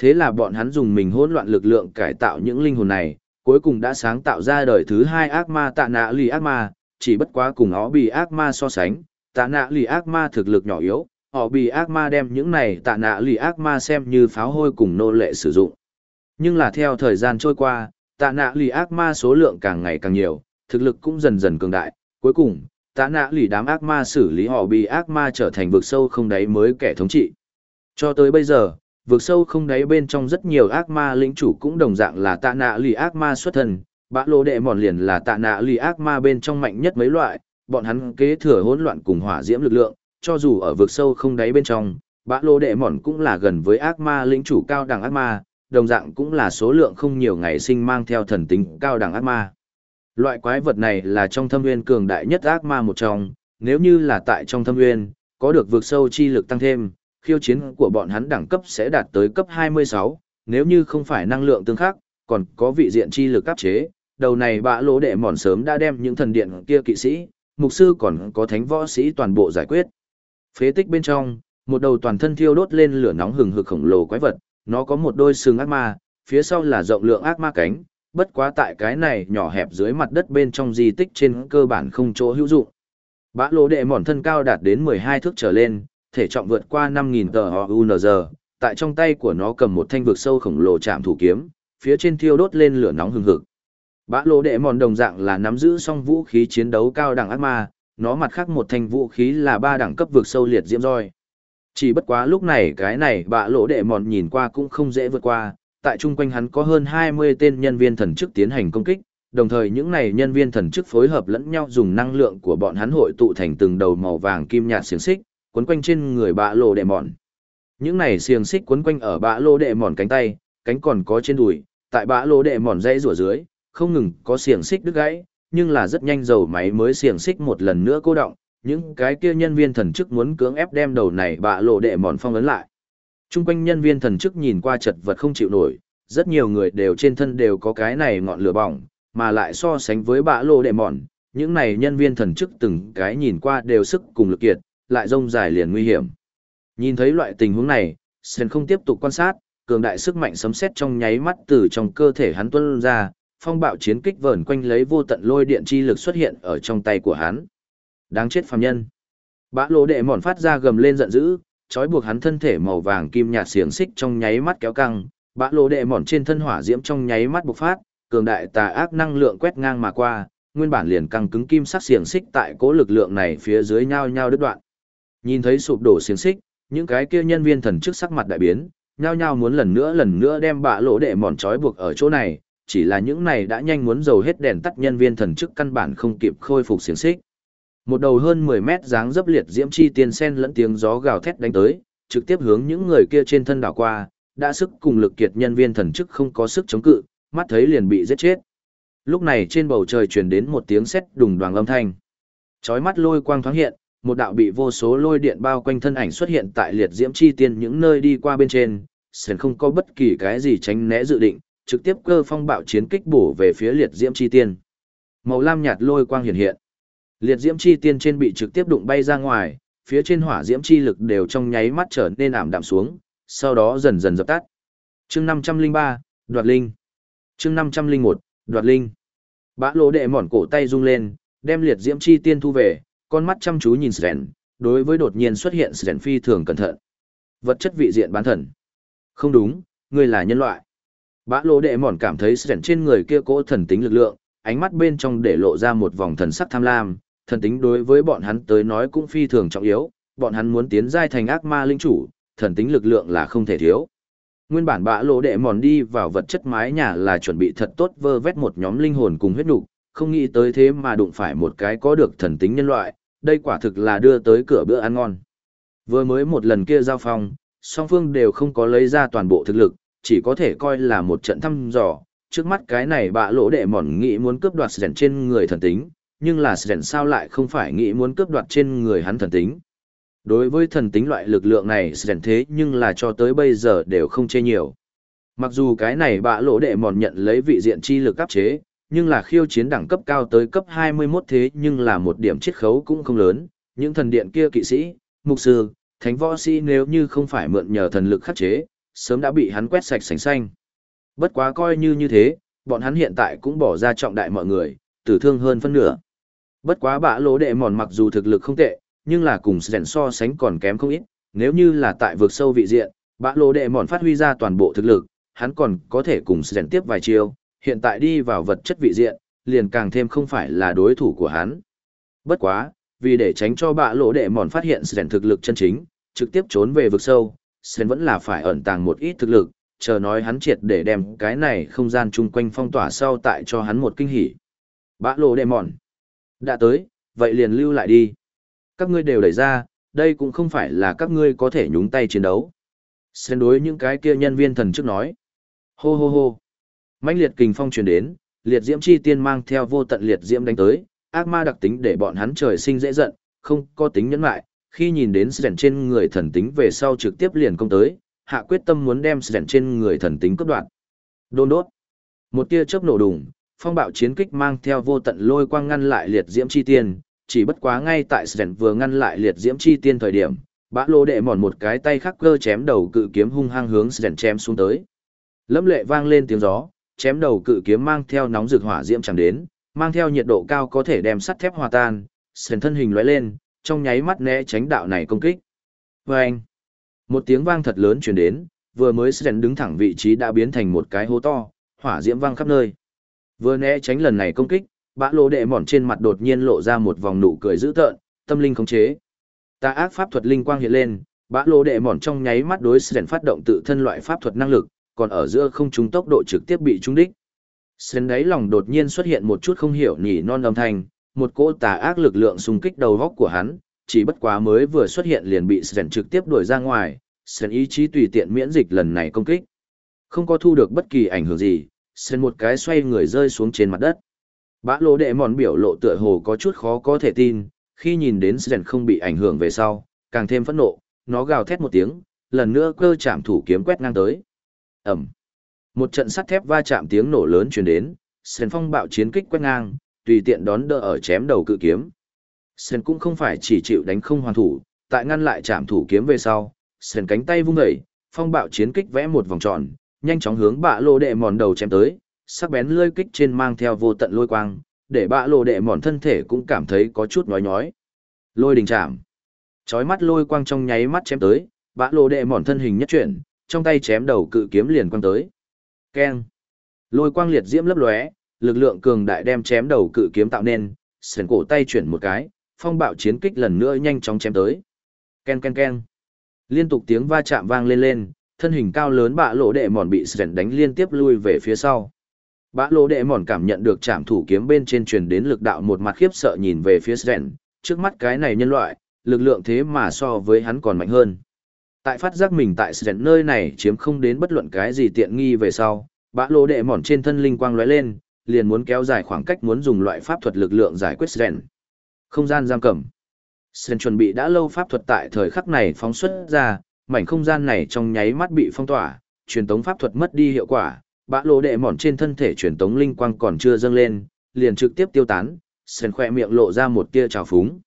Thế là bọn hắn dùng mình hỗn loạn lực lượng cải tạo những linh hồn này, cuối cùng đã sáng tạo ra đời thứ hai ác ma tạ nạ lì ác ma, chỉ bất quá cùng họ bị ác ma so sánh, tạ nạ lì ác ma thực lực nhỏ yếu, họ bị ác ma đem những này tạ nạ lì ác ma xem như pháo hôi cùng nô lệ sử dụng. Nhưng là theo thời gian trôi qua, tạ nạ lì ác ma số lượng càng ngày càng nhiều, thực lực cũng dần dần cường đại, cuối cùng, tạ nạ lì đám ác ma xử lý họ bị ác ma trở thành vực sâu không đáy mới kẻ thống trị. Cho tới bây giờ, vực sâu không đáy bên trong rất nhiều ác ma lĩnh chủ cũng đồng dạng là tạ nạ lì ác ma xuất thân, bã lô đệ mòn liền là tạ nạ lì ác ma bên trong mạnh nhất mấy loại, bọn hắn kế thừa hỗn loạn cùng hỏa diễm lực lượng, cho dù ở vực sâu không đáy bên trong, bã lô đệ mòn cũng là gần với ác ma lĩnh chủ cao đẳng ác ma, đồng dạng cũng là số lượng không nhiều ngày sinh mang theo thần tính cao đẳng ác ma. Loại quái vật này là trong thâm nguyên cường đại nhất ác ma một trong, nếu như là tại trong thâm nguyên, có được vượt sâu chi lực tăng thêm, khiêu chiến của bọn hắn đẳng cấp sẽ đạt tới cấp 26, nếu như không phải năng lượng tương khắc, còn có vị diện chi lực áp chế, đầu này bạ lỗ đệ mòn sớm đã đem những thần điện kia kỵ sĩ, mục sư còn có thánh võ sĩ toàn bộ giải quyết. Phế tích bên trong, một đầu toàn thân thiêu đốt lên lửa nóng hừng hực khổng lồ quái vật, nó có một đôi sừng ác ma, phía sau là rộng lượng ác ma cánh, bất quá tại cái này nhỏ hẹp dưới mặt đất bên trong di tích trên cơ bản không chỗ hữu dụng. Bã lỗ đệ mòn thân cao đạt đến 12 thước trở lên, thể trọng vượt qua 5.000 tờ UNZ, tại trong tay của nó cầm một thanh vực sâu khổng lồ chạm thủ kiếm, phía trên thiêu đốt lên lửa nóng hừng hực. Bã lỗ đệ mòn đồng dạng là nắm giữ song vũ khí chiến đấu cao đẳng ác ma, nó mặt khác một thanh vũ khí là ba đẳng cấp vực sâu liệt diễm roi. Chỉ bất quá lúc này cái này bạ lỗ đệ mòn nhìn qua cũng không dễ vượt qua, tại chung quanh hắn có hơn 20 tên nhân viên thần chức tiến hành công kích, đồng thời những này nhân viên thần chức phối hợp lẫn nhau dùng năng lượng của bọn hắn hội tụ thành từng đầu màu vàng kim nhạt xiềng xích, quấn quanh trên người bạ lỗ đệ mòn. Những này xiềng xích quấn quanh ở bạ lỗ đệ mòn cánh tay, cánh còn có trên đùi, tại bạ lỗ đệ mòn dãy rủa dưới, không ngừng có xiềng xích đứt gãy, nhưng là rất nhanh dầu máy mới xiềng xích một lần nữa cố động, những cái kia nhân viên thần chức muốn cưỡng ép đem đầu này bạ lộ đệ mòn phong ấn lại. Trung quanh nhân viên thần chức nhìn qua chật vật không chịu nổi, rất nhiều người đều trên thân đều có cái này ngọn lửa bỏng, mà lại so sánh với bạ lộ đệ mòn, những này nhân viên thần chức từng cái nhìn qua đều sức cùng lực kiệt, lại rông dài liền nguy hiểm. Nhìn thấy loại tình huống này, Sen không tiếp tục quan sát, cường đại sức mạnh sấm sét trong nháy mắt từ trong cơ thể hắn tuôn ra, phong bạo chiến kích vờn quanh lấy vô tận lôi điện chi lực xuất hiện ở trong tay của hắn. Đáng chết phàm nhân. Bã lỗ đệ mòn phát ra gầm lên giận dữ, trói buộc hắn thân thể màu vàng kim nhạt xiềng xích trong nháy mắt kéo căng, bã lỗ đệ mòn trên thân hỏa diễm trong nháy mắt bộc phát, cường đại tà ác năng lượng quét ngang mà qua, nguyên bản liền căng cứng kim sắc xiềng xích tại cố lực lượng này phía dưới nhao nhao đứt đoạn. Nhìn thấy sụp đổ xiềng xích, những cái kia nhân viên thần trước sắc mặt đại biến, nhao nhao muốn lần nữa lần nữa đem bạ lỗ đệ mòn trói buộc ở chỗ này, chỉ là những này đã nhanh muốn dầu hết đèn tắt nhân viên thần chức căn bản không kịp khôi phục xiềng xích. Một đầu hơn 10 mét dáng dấp liệt diễm chi tiên sen lẫn tiếng gió gào thét đánh tới, trực tiếp hướng những người kia trên thân đảo qua, đã sức cùng lực kiệt nhân viên thần chức không có sức chống cự, mắt thấy liền bị giết chết. Lúc này trên bầu trời truyền đến một tiếng sét đùng đoàng âm thanh. Chói mắt lôi quang thoáng hiện, một đạo bị vô số lôi điện bao quanh thân ảnh xuất hiện tại liệt diễm chi tiên những nơi đi qua bên trên, sền không có bất kỳ cái gì tránh né dự định, trực tiếp cơ phong bạo chiến kích bổ về phía liệt diễm chi tiên. Màu lam nhạt lôi quang hiện hiện. Liệt diễm chi tiên trên bị trực tiếp đụng bay ra ngoài, phía trên hỏa diễm chi lực đều trong nháy mắt trở nên ảm đạm xuống, sau đó dần dần dập tắt. Chương 503, Đoạt Linh. Chương 501, Đoạt Linh. Bã lỗ đệ Mỏn cổ tay rung lên, đem liệt diễm chi tiên thu về, con mắt chăm chú nhìn Sren, đối với đột nhiên xuất hiện Sren phi thường cẩn thận. Vật chất vị diện bán thần. Không đúng, ngươi là nhân loại. Bã lỗ đệ Mỏn cảm thấy Sren trên người kia cỗ thần tính lực lượng, ánh mắt bên trong để lộ ra một vòng thần sắc tham lam, thần tính đối với bọn hắn tới nói cũng phi thường trọng yếu, bọn hắn muốn tiến giai thành ác ma linh chủ, thần tính lực lượng là không thể thiếu. Nguyên bản bã lỗ đệ mòn đi vào vật chất mái nhà là chuẩn bị thật tốt vơ vét một nhóm linh hồn cùng huyết nục, không nghĩ tới thế mà đụng phải một cái có được thần tính nhân loại, đây quả thực là đưa tới cửa bữa ăn ngon. Vừa mới một lần kia giao phong, song phương đều không có lấy ra toàn bộ thực lực, chỉ có thể coi là một trận thăm dò. Trước mắt cái này bạ lỗ đệ mòn nghĩ muốn cướp đoạt sẻn trên người thần tính, nhưng là sẻn sao lại không phải nghĩ muốn cướp đoạt trên người hắn thần tính. Đối với thần tính loại lực lượng này sẻn thế nhưng là cho tới bây giờ đều không chê nhiều. Mặc dù cái này bạ lỗ đệ mòn nhận lấy vị diện chi lực áp chế, nhưng là khiêu chiến đẳng cấp cao tới cấp 21 thế nhưng là một điểm chiết khấu cũng không lớn, những thần điện kia kỵ sĩ, mục sư, thánh võ sĩ nếu như không phải mượn nhờ thần lực khắc chế, sớm đã bị hắn quét sạch sành xanh. Bất quá coi như như thế, bọn hắn hiện tại cũng bỏ ra trọng đại mọi người, tử thương hơn phân nửa. Bất quá bạ lỗ đệ mòn mặc dù thực lực không tệ, nhưng là cùng rèn so sánh còn kém không ít, nếu như là tại vực sâu vị diện, bạ lỗ đệ mòn phát huy ra toàn bộ thực lực, hắn còn có thể cùng rèn tiếp vài chiêu, hiện tại đi vào vật chất vị diện, liền càng thêm không phải là đối thủ của hắn. Bất quá, vì để tránh cho bạ lỗ đệ mòn phát hiện rèn thực lực chân chính, trực tiếp trốn về vực sâu, rèn vẫn là phải ẩn tàng một ít thực lực, chờ nói hắn triệt để đem cái này không gian chung quanh phong tỏa sau tại cho hắn một kinh hỉ. Bạ lỗ đệ mòn. Đã tới, vậy liền lưu lại đi. Các ngươi đều đẩy ra, đây cũng không phải là các ngươi có thể nhúng tay chiến đấu. Xen đối những cái kia nhân viên thần trước nói. Hô hô hô mãnh liệt kình phong truyền đến, liệt diễm chi tiên mang theo vô tận liệt diễm đánh tới, ác ma đặc tính để bọn hắn trời sinh dễ giận, không có tính nhẫn lại, khi nhìn đến sẻn trên người thần tính về sau trực tiếp liền công tới, hạ quyết tâm muốn đem sẻn trên người thần tính cướp đoạt. Đôn đốt. Một tia chớp nổ đùng, phong bạo chiến kích mang theo vô tận lôi quang ngăn lại liệt diễm chi tiên, chỉ bất quá ngay tại Sren vừa ngăn lại liệt diễm chi tiên thời điểm, bã lô đệ mòn một cái tay khắc cơ chém đầu cự kiếm hung hăng hướng Sren chém xuống tới. Lâm lệ vang lên tiếng gió, chém đầu cự kiếm mang theo nóng rực hỏa diễm chẳng đến, mang theo nhiệt độ cao có thể đem sắt thép hòa tan, Sren thân hình lóe lên, trong nháy mắt né tránh đạo này công kích. Vâng! Một tiếng vang thật lớn truyền đến, vừa mới Sren đứng thẳng vị trí đã biến thành một cái hố to, hỏa diễm vang khắp nơi. Vừa né tránh lần này công kích, bã lô đệ mòn trên mặt đột nhiên lộ ra một vòng nụ cười dữ tợn, tâm linh khống chế. tà ác pháp thuật linh quang hiện lên, bã lô đệ mòn trong nháy mắt đối sren phát động tự thân loại pháp thuật năng lực, còn ở giữa không trung tốc độ trực tiếp bị trúng đích. Sren đáy lòng đột nhiên xuất hiện một chút không hiểu nhỉ non âm thanh, một cỗ tà ác lực lượng xung kích đầu góc của hắn, chỉ bất quá mới vừa xuất hiện liền bị Sren trực tiếp đuổi ra ngoài, Sren ý chí tùy tiện miễn dịch lần này công kích. Không có thu được bất kỳ ảnh hưởng gì, Sơn một cái xoay người rơi xuống trên mặt đất. Bã lô đệ mòn biểu lộ tựa hồ có chút khó có thể tin, khi nhìn đến sơn không bị ảnh hưởng về sau, càng thêm phẫn nộ, nó gào thét một tiếng, lần nữa cơ chạm thủ kiếm quét ngang tới. Ẩm. Một trận sắt thép va chạm tiếng nổ lớn truyền đến, sơn phong bạo chiến kích quét ngang, tùy tiện đón đỡ ở chém đầu cự kiếm. Sơn cũng không phải chỉ chịu đánh không hoàn thủ, tại ngăn lại chạm thủ kiếm về sau, sơn cánh tay vung dậy, phong bạo chiến kích vẽ một vòng tròn, nhanh chóng hướng bạ lô đệ mòn đầu chém tới, sắc bén lưỡi kích trên mang theo vô tận lôi quang, để bạ lô đệ mòn thân thể cũng cảm thấy có chút nhói nhói. Lôi đình chạm. Chói mắt lôi quang trong nháy mắt chém tới, bạ lô đệ mòn thân hình nhất chuyển, trong tay chém đầu cự kiếm liền quang tới. Keng. Lôi quang liệt diễm lấp lóe, lực lượng cường đại đem chém đầu cự kiếm tạo nên, sườn cổ tay chuyển một cái, phong bạo chiến kích lần nữa nhanh chóng chém tới. Ken ken ken. Liên tục tiếng va chạm vang lên lên, thân hình cao lớn bạ lỗ đệ mòn bị sren đánh liên tiếp lui về phía sau. Bạ lỗ đệ mòn cảm nhận được chạm thủ kiếm bên trên truyền đến lực đạo một mặt khiếp sợ nhìn về phía sren trước mắt cái này nhân loại, lực lượng thế mà so với hắn còn mạnh hơn. Tại phát giác mình tại Sren nơi này chiếm không đến bất luận cái gì tiện nghi về sau, bạ lỗ đệ mòn trên thân linh quang lóe lên, liền muốn kéo dài khoảng cách muốn dùng loại pháp thuật lực lượng giải quyết Sren. Không gian giam cầm. Sren chuẩn bị đã lâu pháp thuật tại thời khắc này phóng xuất ra, mảnh không gian này trong nháy mắt bị phong tỏa, truyền tống pháp thuật mất đi hiệu quả, bã lô đệ mòn trên thân thể truyền tống linh quang còn chưa dâng lên, liền trực tiếp tiêu tán, sền khỏe miệng lộ ra một tia trào phúng.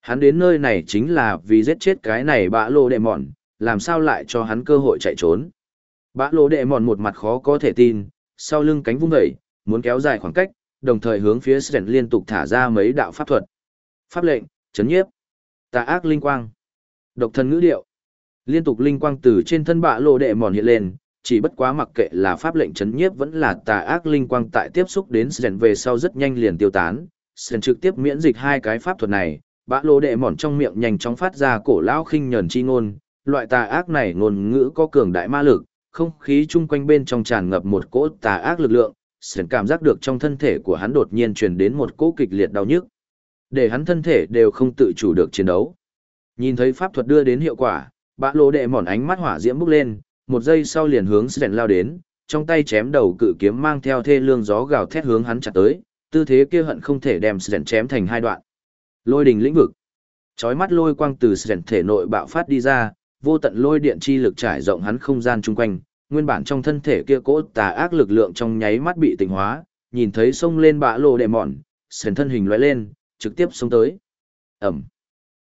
Hắn đến nơi này chính là vì giết chết cái này bã lô đệ mòn, làm sao lại cho hắn cơ hội chạy trốn. Bã lô đệ mòn một mặt khó có thể tin, sau lưng cánh vung vẩy, muốn kéo dài khoảng cách, đồng thời hướng phía sền liên tục thả ra mấy đạo pháp thuật. Pháp lệnh, chấn nhiếp, tà ác linh quang, độc thân ngữ điệu. Liên tục linh quang từ trên thân bạ lô đệ mòn hiện lên, chỉ bất quá mặc kệ là pháp lệnh chấn nhiếp vẫn là tà ác linh quang tại tiếp xúc đến Sren về sau rất nhanh liền tiêu tán. Sren trực tiếp miễn dịch hai cái pháp thuật này, bạ lô đệ mòn trong miệng nhanh chóng phát ra cổ lão khinh nhẫn chi ngôn, loại tà ác này ngôn ngữ có cường đại ma lực, không khí chung quanh bên trong tràn ngập một cỗ tà ác lực lượng, Sren cảm giác được trong thân thể của hắn đột nhiên truyền đến một cỗ kịch liệt đau nhức. Để hắn thân thể đều không tự chủ được chiến đấu. Nhìn thấy pháp thuật đưa đến hiệu quả, bạ lô đệ mòn ánh mắt hỏa diễm bốc lên, một giây sau liền hướng Sren lao đến, trong tay chém đầu cự kiếm mang theo thê lương gió gào thét hướng hắn chặt tới, tư thế kia hận không thể đem Sren chém thành hai đoạn. Lôi đình lĩnh vực. trói mắt lôi quang từ Sren thể nội bạo phát đi ra, vô tận lôi điện chi lực trải rộng hắn không gian chung quanh, nguyên bản trong thân thể kia cỗ tà ác lực lượng trong nháy mắt bị tỉnh hóa, nhìn thấy sông lên bạ lô đệ mòn, Sren thân hình lóe lên, trực tiếp xông tới. Ẩm.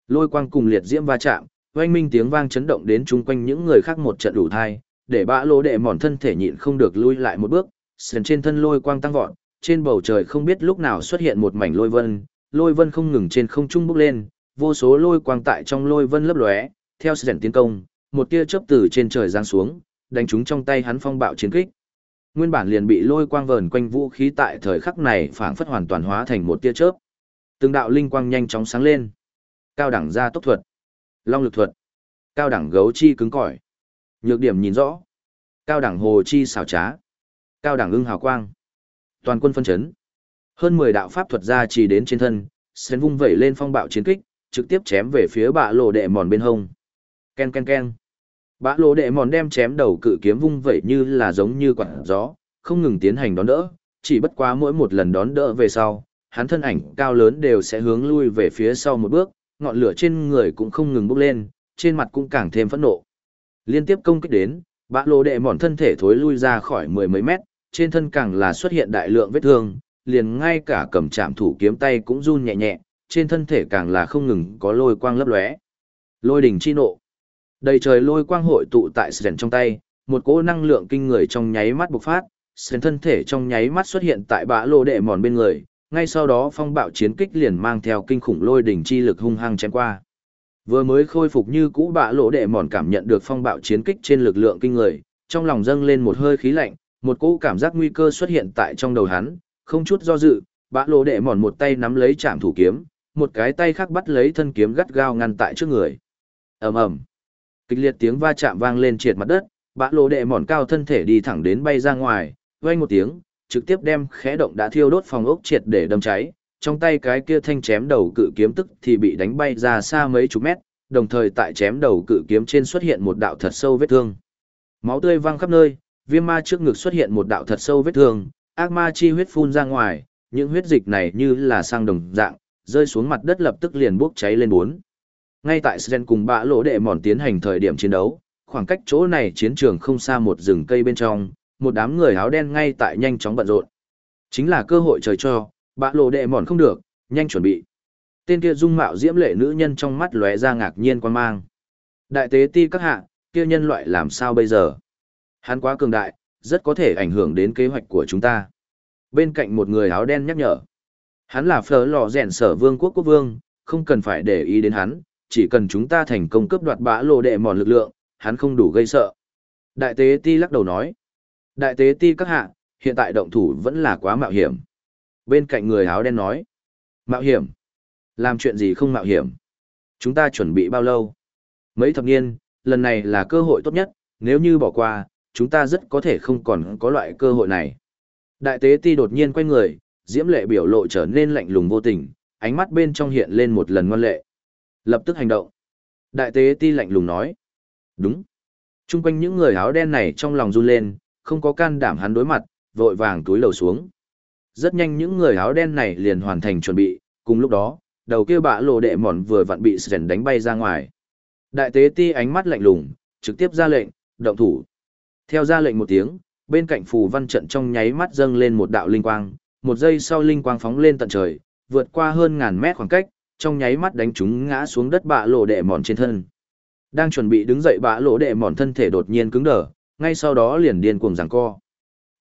Lôi quang cùng liệt diễm va chạm, oanh minh tiếng vang chấn động đến chung quanh những người khác một trận đủ thai, để bã lô đệ mòn thân thể nhịn không được lui lại một bước, sườn trên thân lôi quang tăng vọt, trên bầu trời không biết lúc nào xuất hiện một mảnh lôi vân, lôi vân không ngừng trên không trung bốc lên, vô số lôi quang tại trong lôi vân lấp lóe, theo sườn tiến công, một tia chớp từ trên trời giáng xuống, đánh trúng trong tay hắn phong bạo chiến kích. Nguyên bản liền bị lôi quang vờn quanh vũ khí tại thời khắc này phảng phất hoàn toàn hóa thành một tia chớp. Từng đạo linh quang nhanh chóng sáng lên. Cao đẳng gia tốc thuật. Long lực thuật. Cao đẳng gấu chi cứng cỏi. Nhược điểm nhìn rõ. Cao đẳng hồ chi xảo trá. Cao đẳng ưng hào quang. Toàn quân phân chấn. Hơn mười đạo pháp thuật ra chỉ đến trên thân, sen vung vẩy lên phong bạo chiến kích, trực tiếp chém về phía bạ lộ đệ mòn bên hông. Ken ken ken. Bạ lộ đệ mòn đem chém đầu cự kiếm vung vẩy như là giống như quạt gió, không ngừng tiến hành đón đỡ, chỉ bất quá mỗi một lần đón đỡ về sau, hắn thân ảnh cao lớn đều sẽ hướng lui về phía sau một bước, ngọn lửa trên người cũng không ngừng bốc lên, trên mặt cũng càng thêm phẫn nộ. Liên tiếp công kích đến, bã lô đệ mòn thân thể thối lui ra khỏi mười mấy mét, trên thân càng là xuất hiện đại lượng vết thương, liền ngay cả cầm chạm thủ kiếm tay cũng run nhẹ nhẹ, trên thân thể càng là không ngừng có lôi quang lấp lóe. Lôi đỉnh chi nộ. Đầy trời lôi quang hội tụ tại sền trong tay, một cỗ năng lượng kinh người trong nháy mắt bộc phát, sền thân thể trong nháy mắt xuất hiện tại bã lô đệ mòn bên người, ngay sau đó phong bạo chiến kích liền mang theo kinh khủng lôi đỉnh chi lực hung hăng chém qua. Vừa mới khôi phục như cũ bạ lỗ đệ mòn cảm nhận được phong bạo chiến kích trên lực lượng kinh người, trong lòng dâng lên một hơi khí lạnh, một cỗ cảm giác nguy cơ xuất hiện tại trong đầu hắn, không chút do dự, bạ lỗ đệ mòn một tay nắm lấy chạm thủ kiếm, một cái tay khác bắt lấy thân kiếm gắt gao ngăn tại trước người. ầm ầm, kịch liệt tiếng va chạm vang lên triệt mặt đất, bạ lỗ đệ mòn cao thân thể đi thẳng đến bay ra ngoài, vang một tiếng, trực tiếp đem khẽ động đã thiêu đốt phòng ốc triệt để đâm cháy, trong tay cái kia thanh chém đầu cự kiếm tức thì bị đánh bay ra xa mấy chục mét, đồng thời tại chém đầu cự kiếm trên xuất hiện một đạo thật sâu vết thương. Máu tươi văng khắp nơi, viêm ma trước ngực xuất hiện một đạo thật sâu vết thương, ác ma chi huyết phun ra ngoài, những huyết dịch này như là sang đồng dạng, rơi xuống mặt đất lập tức liền bốc cháy lên bốn. Ngay tại Sren cùng bạ lỗ đệ mòn tiến hành thời điểm chiến đấu, khoảng cách chỗ này chiến trường không xa một rừng cây bên trong, một đám người áo đen ngay tại nhanh chóng bận rộn. Chính là cơ hội trời cho, bạ lộ đệ mòn không được, nhanh chuẩn bị. Tên kia dung mạo diễm lệ nữ nhân trong mắt lóe ra ngạc nhiên quan mang. Đại tế ti các hạ, kia nhân loại làm sao bây giờ? Hắn quá cường đại, rất có thể ảnh hưởng đến kế hoạch của chúng ta. Bên cạnh một người áo đen nhắc nhở. Hắn là phở lò rèn sở vương quốc quốc vương, không cần phải để ý đến hắn, chỉ cần chúng ta thành công cướp đoạt bã lộ đệ mòn lực lượng, hắn không đủ gây sợ. Đại tế ti lắc đầu nói. Đại tế ti các hạ, hiện tại động thủ vẫn là quá mạo hiểm. Bên cạnh người áo đen nói. Mạo hiểm? Làm chuyện gì không mạo hiểm? Chúng ta chuẩn bị bao lâu? Mấy thập niên, lần này là cơ hội tốt nhất, nếu như bỏ qua, chúng ta rất có thể không còn có loại cơ hội này. Đại tế ti đột nhiên quay người, diễm lệ biểu lộ trở nên lạnh lùng vô tình, ánh mắt bên trong hiện lên một lần ngoan lệ. Lập tức hành động. Đại tế ti lạnh lùng nói. Đúng. Trung quanh những người áo đen này trong lòng run lên, không có can đảm hắn đối mặt, vội vàng túi lầu xuống. Rất nhanh những người áo đen này liền hoàn thành chuẩn bị, cùng lúc đó, đầu kia bạ lộ đệ mòn vừa vặn bị Sren đánh bay ra ngoài. Đại tế ti ánh mắt lạnh lùng, trực tiếp ra lệnh, động thủ. Theo ra lệnh một tiếng, bên cạnh phù văn trận trong nháy mắt dâng lên một đạo linh quang, một giây sau linh quang phóng lên tận trời, vượt qua hơn ngàn mét khoảng cách, trong nháy mắt đánh chúng ngã xuống đất bạ lộ đệ mòn trên thân. Đang chuẩn bị đứng dậy bạ lộ đệ mòn thân thể đột nhiên cứng đờ, ngay sau đó liền điên cuồng giằng co.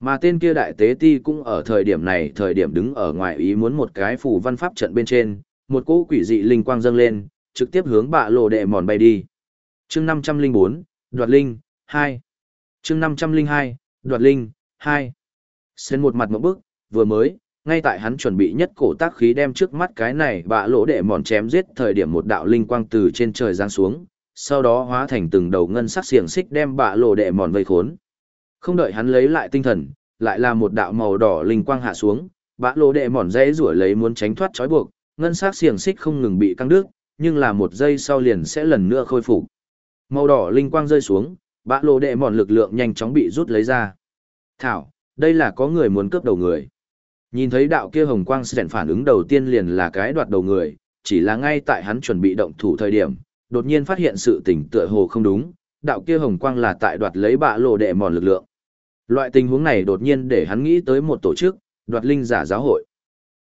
Mà tên kia đại tế ti cũng ở thời điểm này thời điểm đứng ở ngoài ý muốn một cái phù văn pháp trận bên trên, một cỗ quỷ dị linh quang dâng lên, trực tiếp hướng bạ lộ đệ mòn bay đi. chương 504, đoạt linh, 2. chương 502, đoạt linh, 2. Xên một mặt một bước vừa mới, ngay tại hắn chuẩn bị nhất cổ tác khí đem trước mắt cái này bạ lỗ đệ mòn chém giết thời điểm một đạo linh quang từ trên trời giáng xuống, sau đó hóa thành từng đầu ngân sắc xiềng xích đem bạ lỗ đệ mòn vây khốn. Không đợi hắn lấy lại tinh thần, lại là một đạo màu đỏ linh quang hạ xuống, bạ lỗ đệ mòn rẽ rủa lấy muốn tránh thoát trói buộc, ngân sắc xiềng xích không ngừng bị căng đứt, nhưng là một giây sau liền sẽ lần nữa khôi phục. Màu đỏ linh quang rơi xuống, bạ lỗ đệ mòn lực lượng nhanh chóng bị rút lấy ra. Thảo, đây là có người muốn cướp đầu người. Nhìn thấy đạo kia hồng quang sẽ phản ứng đầu tiên liền là cái đoạt đầu người, chỉ là ngay tại hắn chuẩn bị động thủ thời điểm, đột nhiên phát hiện sự tình tựa hồ không đúng, đạo kia hồng quang là tại đoạt lấy bạ lộ đệ mòn lực lượng. Loại tình huống này đột nhiên để hắn nghĩ tới một tổ chức, đoạt linh giả giáo hội.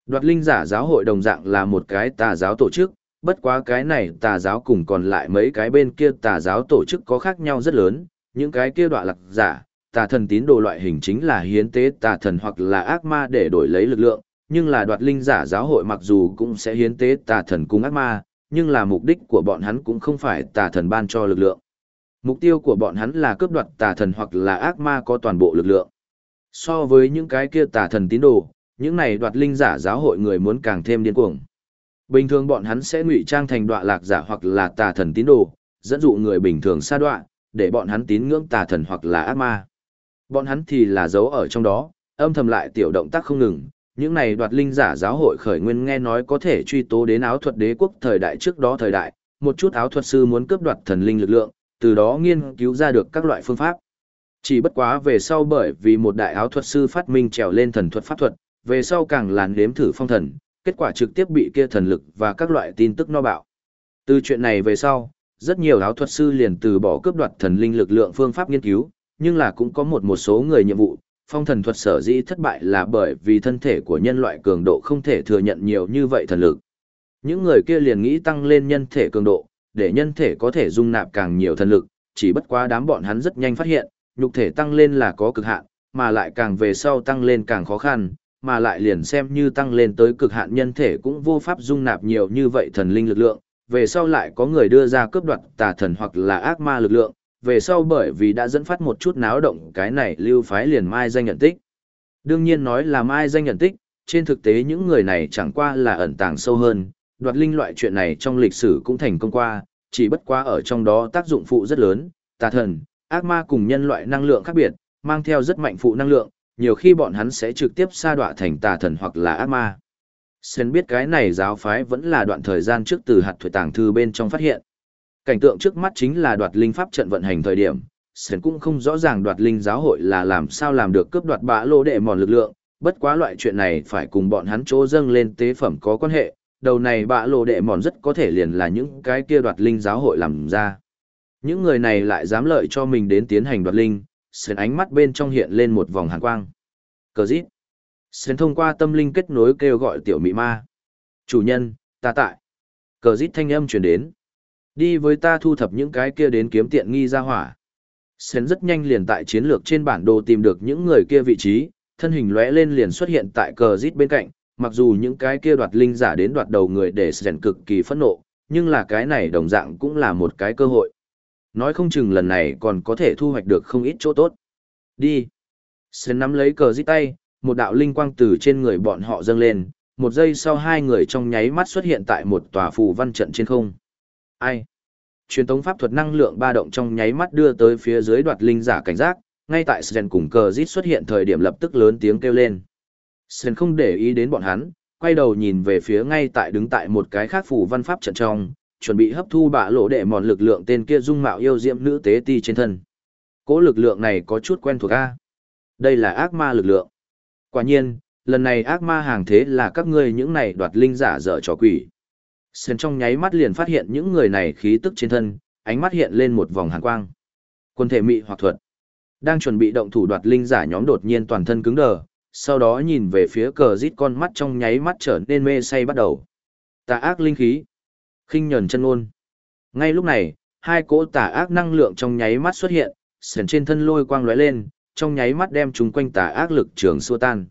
Đoạt linh giả giáo hội đồng dạng là một cái tà giáo tổ chức, bất quá cái này tà giáo cùng còn lại mấy cái bên kia tà giáo tổ chức có khác nhau rất lớn, những cái kia đoạt lạc giả, tà thần tín đồ loại hình chính là hiến tế tà thần hoặc là ác ma để đổi lấy lực lượng, nhưng là đoạt linh giả giáo hội mặc dù cũng sẽ hiến tế tà thần cùng ác ma, nhưng là mục đích của bọn hắn cũng không phải tà thần ban cho lực lượng. Mục tiêu của bọn hắn là cướp đoạt tà thần hoặc là ác ma có toàn bộ lực lượng. So với những cái kia tà thần tín đồ, những này đoạt linh giả giáo hội người muốn càng thêm điên cuồng. Bình thường bọn hắn sẽ ngụy trang thành đoạ lạc giả hoặc là tà thần tín đồ, dẫn dụ người bình thường xa đoạ, để bọn hắn tín ngưỡng tà thần hoặc là ác ma. Bọn hắn thì là giấu ở trong đó, âm thầm lại tiểu động tác không ngừng. Những này đoạt linh giả giáo hội khởi nguyên nghe nói có thể truy tố đến áo thuật đế quốc thời đại trước đó thời đại, một chút áo thuật sư muốn cướp đoạt thần linh lực lượng, từ đó nghiên cứu ra được các loại phương pháp. Chỉ bất quá về sau bởi vì một đại áo thuật sư phát minh trèo lên thần thuật pháp thuật, về sau càng làn đếm thử phong thần, kết quả trực tiếp bị kia thần lực và các loại tin tức no bạo. Từ chuyện này về sau, rất nhiều áo thuật sư liền từ bỏ cướp đoạt thần linh lực lượng phương pháp nghiên cứu, nhưng là cũng có một một số người nhiệm vụ, phong thần thuật sở dĩ thất bại là bởi vì thân thể của nhân loại cường độ không thể thừa nhận nhiều như vậy thần lực. Những người kia liền nghĩ tăng lên nhân thể cường độ, để nhân thể có thể dung nạp càng nhiều thần lực, chỉ bất quá đám bọn hắn rất nhanh phát hiện, nhục thể tăng lên là có cực hạn, mà lại càng về sau tăng lên càng khó khăn, mà lại liền xem như tăng lên tới cực hạn nhân thể cũng vô pháp dung nạp nhiều như vậy thần linh lực lượng, về sau lại có người đưa ra cướp đoạt tà thần hoặc là ác ma lực lượng, về sau bởi vì đã dẫn phát một chút náo động cái này lưu phái liền mai danh nhận tích. Đương nhiên nói là mai danh nhận tích, trên thực tế những người này chẳng qua là ẩn tàng sâu hơn, đoạt linh loại chuyện này trong lịch sử cũng thành công qua, chỉ bất quá ở trong đó tác dụng phụ rất lớn, tà thần, ác ma cùng nhân loại năng lượng khác biệt, mang theo rất mạnh phụ năng lượng, nhiều khi bọn hắn sẽ trực tiếp sa đọa thành tà thần hoặc là ác ma. Sơn biết cái này giáo phái vẫn là đoạn thời gian trước từ hạt thuệ tàng thư bên trong phát hiện. Cảnh tượng trước mắt chính là đoạt linh pháp trận vận hành thời điểm, Sến cũng không rõ ràng đoạt linh giáo hội là làm sao làm được cướp đoạt bã lô đệ mòn lực lượng, bất quá loại chuyện này phải cùng bọn hắn chỗ dâng lên tế phẩm có quan hệ, đầu này bã lô đệ mòn rất có thể liền là những cái kia đoạt linh giáo hội làm ra. Những người này lại dám lợi cho mình đến tiến hành đoạt linh, Sến ánh mắt bên trong hiện lên một vòng hàn quang. Cờ rít Sến thông qua tâm linh kết nối kêu gọi tiểu mị ma. Chủ nhân, ta tại. Cờ rít thanh âm truyền đến. Đi với ta thu thập những cái kia đến kiếm tiện nghi ra hỏa. Sến rất nhanh liền tại chiến lược trên bản đồ tìm được những người kia vị trí, thân hình lóe lên liền xuất hiện tại cờ rít bên cạnh, mặc dù những cái kia đoạt linh giả đến đoạt đầu người để Sến cực kỳ phẫn nộ, nhưng là cái này đồng dạng cũng là một cái cơ hội. Nói không chừng lần này còn có thể thu hoạch được không ít chỗ tốt. Đi. Sến nắm lấy cờ rít tay, một đạo linh quang từ trên người bọn họ dâng lên, một giây sau hai người trong nháy mắt xuất hiện tại một tòa phù văn trận trên không. Ai? Truyền tống pháp thuật năng lượng ba động trong nháy mắt đưa tới phía dưới đoạt linh giả cảnh giác, ngay tại Sren cùng cờ rít xuất hiện thời điểm lập tức lớn tiếng kêu lên. Sren không để ý đến bọn hắn, quay đầu nhìn về phía ngay tại đứng tại một cái khác phủ văn pháp trận trong, chuẩn bị hấp thu bạ lộ đệ mòn lực lượng tên kia dung mạo yêu diệm nữ tế ti trên thân. Cố lực lượng này có chút quen thuộc a. Đây là ác ma lực lượng. Quả nhiên, lần này ác ma hàng thế là các ngươi những này đoạt linh giả dở trò quỷ. Sơn trong nháy mắt liền phát hiện những người này khí tức trên thân, ánh mắt hiện lên một vòng hàn quang. Quân thể mị hoặc thuật. Đang chuẩn bị động thủ đoạt linh giả nhóm đột nhiên toàn thân cứng đờ, sau đó nhìn về phía cờ rít con mắt trong nháy mắt trở nên mê say bắt đầu. Tà ác linh khí. khinh nhẫn chân ôn. Ngay lúc này, hai cỗ tà ác năng lượng trong nháy mắt xuất hiện, sườn trên thân lôi quang lóe lên, trong nháy mắt đem chúng quanh tà ác lực trường xua tan.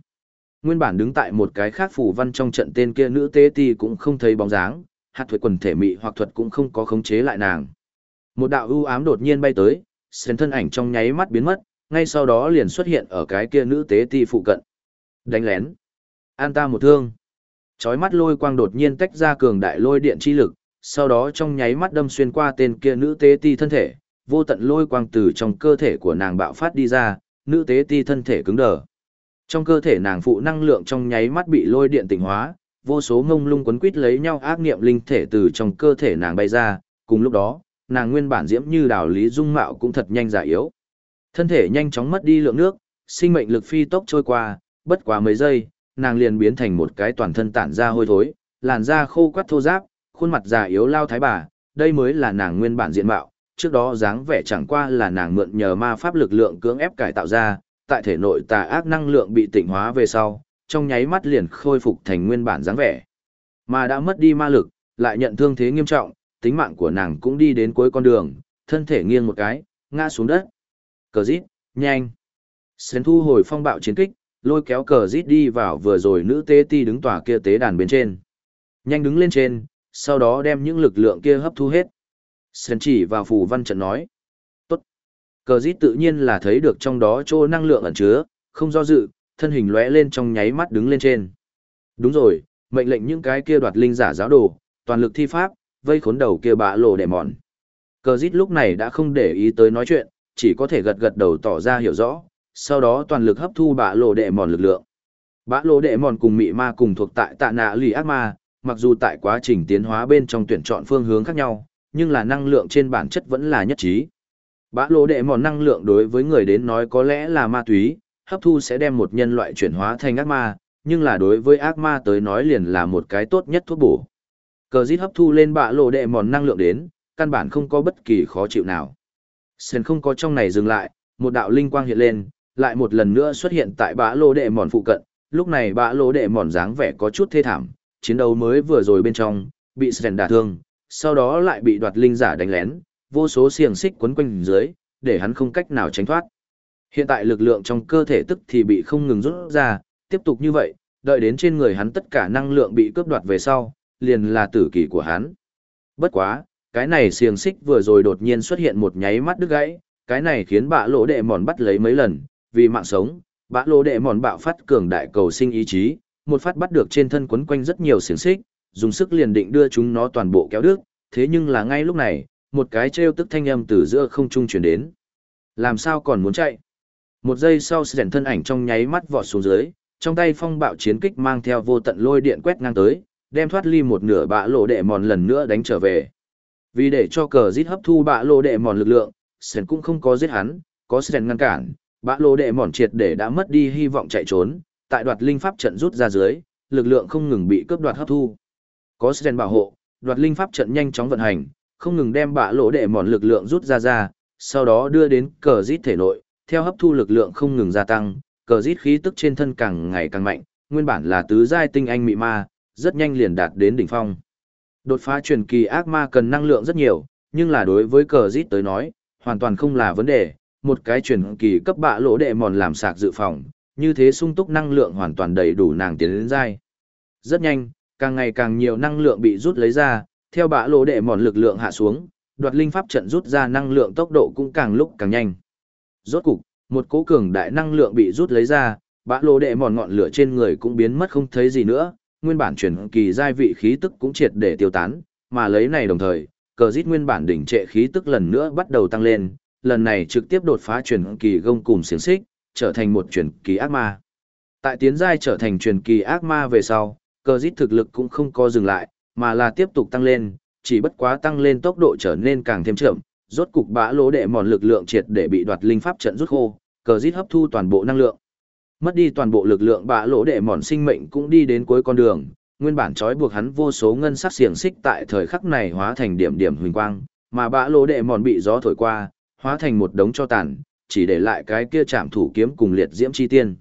Nguyên bản đứng tại một cái khác phủ văn trong trận tên kia nữ tế ti cũng không thấy bóng dáng, hạt thuật quần thể mị hoặc thuật cũng không có khống chế lại nàng. Một đạo ưu ám đột nhiên bay tới, sến thân ảnh trong nháy mắt biến mất, ngay sau đó liền xuất hiện ở cái kia nữ tế ti phụ cận. Đánh lén. An ta một thương. Chói mắt lôi quang đột nhiên tách ra cường đại lôi điện chi lực, sau đó trong nháy mắt đâm xuyên qua tên kia nữ tế ti thân thể, vô tận lôi quang từ trong cơ thể của nàng bạo phát đi ra, nữ tế ti thân thể cứng đờ. Trong cơ thể nàng phụ năng lượng trong nháy mắt bị lôi điện tỉnh hóa, vô số ngông lung quấn quít lấy nhau ác nghiệm linh thể từ trong cơ thể nàng bay ra, cùng lúc đó, nàng nguyên bản diễm như đào lý dung mạo cũng thật nhanh giả yếu. Thân thể nhanh chóng mất đi lượng nước, sinh mệnh lực phi tốc trôi qua, bất quá mấy giây, nàng liền biến thành một cái toàn thân tản ra hôi thối, làn da khô quắt thô ráp, khuôn mặt già yếu lao thái bà, đây mới là nàng nguyên bản diện mạo, trước đó dáng vẻ chẳng qua là nàng mượn nhờ ma pháp lực lượng cưỡng ép cải tạo ra, tại thể nội tà ác năng lượng bị tỉnh hóa về sau, trong nháy mắt liền khôi phục thành nguyên bản dáng vẻ. Mà đã mất đi ma lực, lại nhận thương thế nghiêm trọng, tính mạng của nàng cũng đi đến cuối con đường, thân thể nghiêng một cái, ngã xuống đất. Cờ rít, nhanh. Sến thu hồi phong bạo chiến kích, lôi kéo cờ rít đi vào vừa rồi nữ tế ti đứng tòa kia tế đàn bên trên. Nhanh đứng lên trên, sau đó đem những lực lượng kia hấp thu hết. Sến chỉ vào phù văn trận nói. Tốt. Cờ rít tự nhiên là thấy được trong đó chỗ năng lượng ẩn chứa, không do dự, thân hình lóe lên trong nháy mắt đứng lên trên. Đúng rồi, mệnh lệnh những cái kia đoạt linh giả giáo đồ, toàn lực thi pháp, vây khốn đầu kia bạ lộ để mòn. Cờ dít lúc này đã không để ý tới nói chuyện, chỉ có thể gật gật đầu tỏ ra hiểu rõ, sau đó toàn lực hấp thu bạ lộ đệ mòn lực lượng. Bạ lộ đệ mòn cùng mị ma cùng thuộc tại tạ nạ lì ác ma, mặc dù tại quá trình tiến hóa bên trong tuyển chọn phương hướng khác nhau, nhưng là năng lượng trên bản chất vẫn là nhất trí. Bạ lộ đệ mòn năng lượng đối với người đến nói có lẽ là ma túy, hấp thu sẽ đem một nhân loại chuyển hóa thành ác ma, nhưng là đối với ác ma tới nói liền là một cái tốt nhất thuốc bổ. Cờ dít hấp thu lên bạ lộ đệ mòn năng lượng đến, căn bản không có bất kỳ khó chịu nào. Sơn không có trong này dừng lại, một đạo linh quang hiện lên, lại một lần nữa xuất hiện tại bạ lộ đệ mòn phụ cận, lúc này bạ lộ đệ mòn dáng vẻ có chút thê thảm, chiến đấu mới vừa rồi bên trong, bị Sơn đả thương, sau đó lại bị đoạt linh giả đánh lén, vô số xiềng xích quấn quanh dưới, để hắn không cách nào tránh thoát. Hiện tại lực lượng trong cơ thể tức thì bị không ngừng rút ra, tiếp tục như vậy, đợi đến trên người hắn tất cả năng lượng bị cướp đoạt về sau, liền là tử kỳ của hắn. Bất quá, cái này xiềng xích vừa rồi đột nhiên xuất hiện một nháy mắt đứt gãy, cái này khiến bạ lỗ đệ mòn bắt lấy mấy lần, vì mạng sống, bạ lỗ đệ mòn bạo phát cường đại cầu sinh ý chí, một phát bắt được trên thân quấn quanh rất nhiều xiềng xích, dùng sức liền định đưa chúng nó toàn bộ kéo đứt, thế nhưng là ngay lúc này, một cái trêu tức thanh âm từ giữa không trung truyền đến. Làm sao còn muốn chạy? Một giây sau sẻn thân ảnh trong nháy mắt vọt xuống dưới, trong tay phong bạo chiến kích mang theo vô tận lôi điện quét ngang tới, đem thoát ly một nửa bạ lộ đệ mòn lần nữa đánh trở về. Vì để cho cờ giết hấp thu bạ lộ đệ mòn lực lượng, sẻn cũng không có giết hắn, có sẻn ngăn cản, bạ lộ đệ mòn triệt để đã mất đi hy vọng chạy trốn, tại đoạt linh pháp trận rút ra dưới, lực lượng không ngừng bị cướp đoạt hấp thu. Có sẻn bảo hộ, đoạt linh pháp trận nhanh chóng vận hành, không ngừng đem bạ lộ đệ mòn lực lượng rút ra ra, sau đó đưa đến cờ giết thể nội, theo hấp thu lực lượng không ngừng gia tăng, cờ rít khí tức trên thân càng ngày càng mạnh, nguyên bản là tứ giai tinh anh mị ma, rất nhanh liền đạt đến đỉnh phong. Đột phá truyền kỳ ác ma cần năng lượng rất nhiều, nhưng là đối với cờ rít tới nói, hoàn toàn không là vấn đề, một cái truyền kỳ cấp bạ lỗ đệ mòn làm sạc dự phòng, như thế sung túc năng lượng hoàn toàn đầy đủ nàng tiến đến giai. Rất nhanh, càng ngày càng nhiều năng lượng bị rút lấy ra, theo bạ lỗ đệ mòn lực lượng hạ xuống, đoạt linh pháp trận rút ra năng lượng tốc độ cũng càng lúc càng nhanh. Rốt cục, một cỗ cường đại năng lượng bị rút lấy ra, bã lô đệ mòn ngọn lửa trên người cũng biến mất không thấy gì nữa, nguyên bản chuyển kỳ giai vị khí tức cũng triệt để tiêu tán, mà lấy này đồng thời, cờ rít nguyên bản đỉnh trệ khí tức lần nữa bắt đầu tăng lên, lần này trực tiếp đột phá chuyển kỳ gông cùng xiềng xích, trở thành một chuyển kỳ ác ma. Tại tiến giai trở thành truyền kỳ ác ma về sau, cờ rít thực lực cũng không có dừng lại, mà là tiếp tục tăng lên, chỉ bất quá tăng lên tốc độ trở nên càng thêm chậm, rốt cục bã lỗ đệ mòn lực lượng triệt để bị đoạt linh pháp trận rút khô, cờ rít hấp thu toàn bộ năng lượng. Mất đi toàn bộ lực lượng bã lỗ đệ mòn sinh mệnh cũng đi đến cuối con đường, nguyên bản trói buộc hắn vô số ngân sắc xiềng xích tại thời khắc này hóa thành điểm điểm huỳnh quang, mà bã lỗ đệ mòn bị gió thổi qua, hóa thành một đống cho tàn, chỉ để lại cái kia chạm thủ kiếm cùng liệt diễm chi tiên.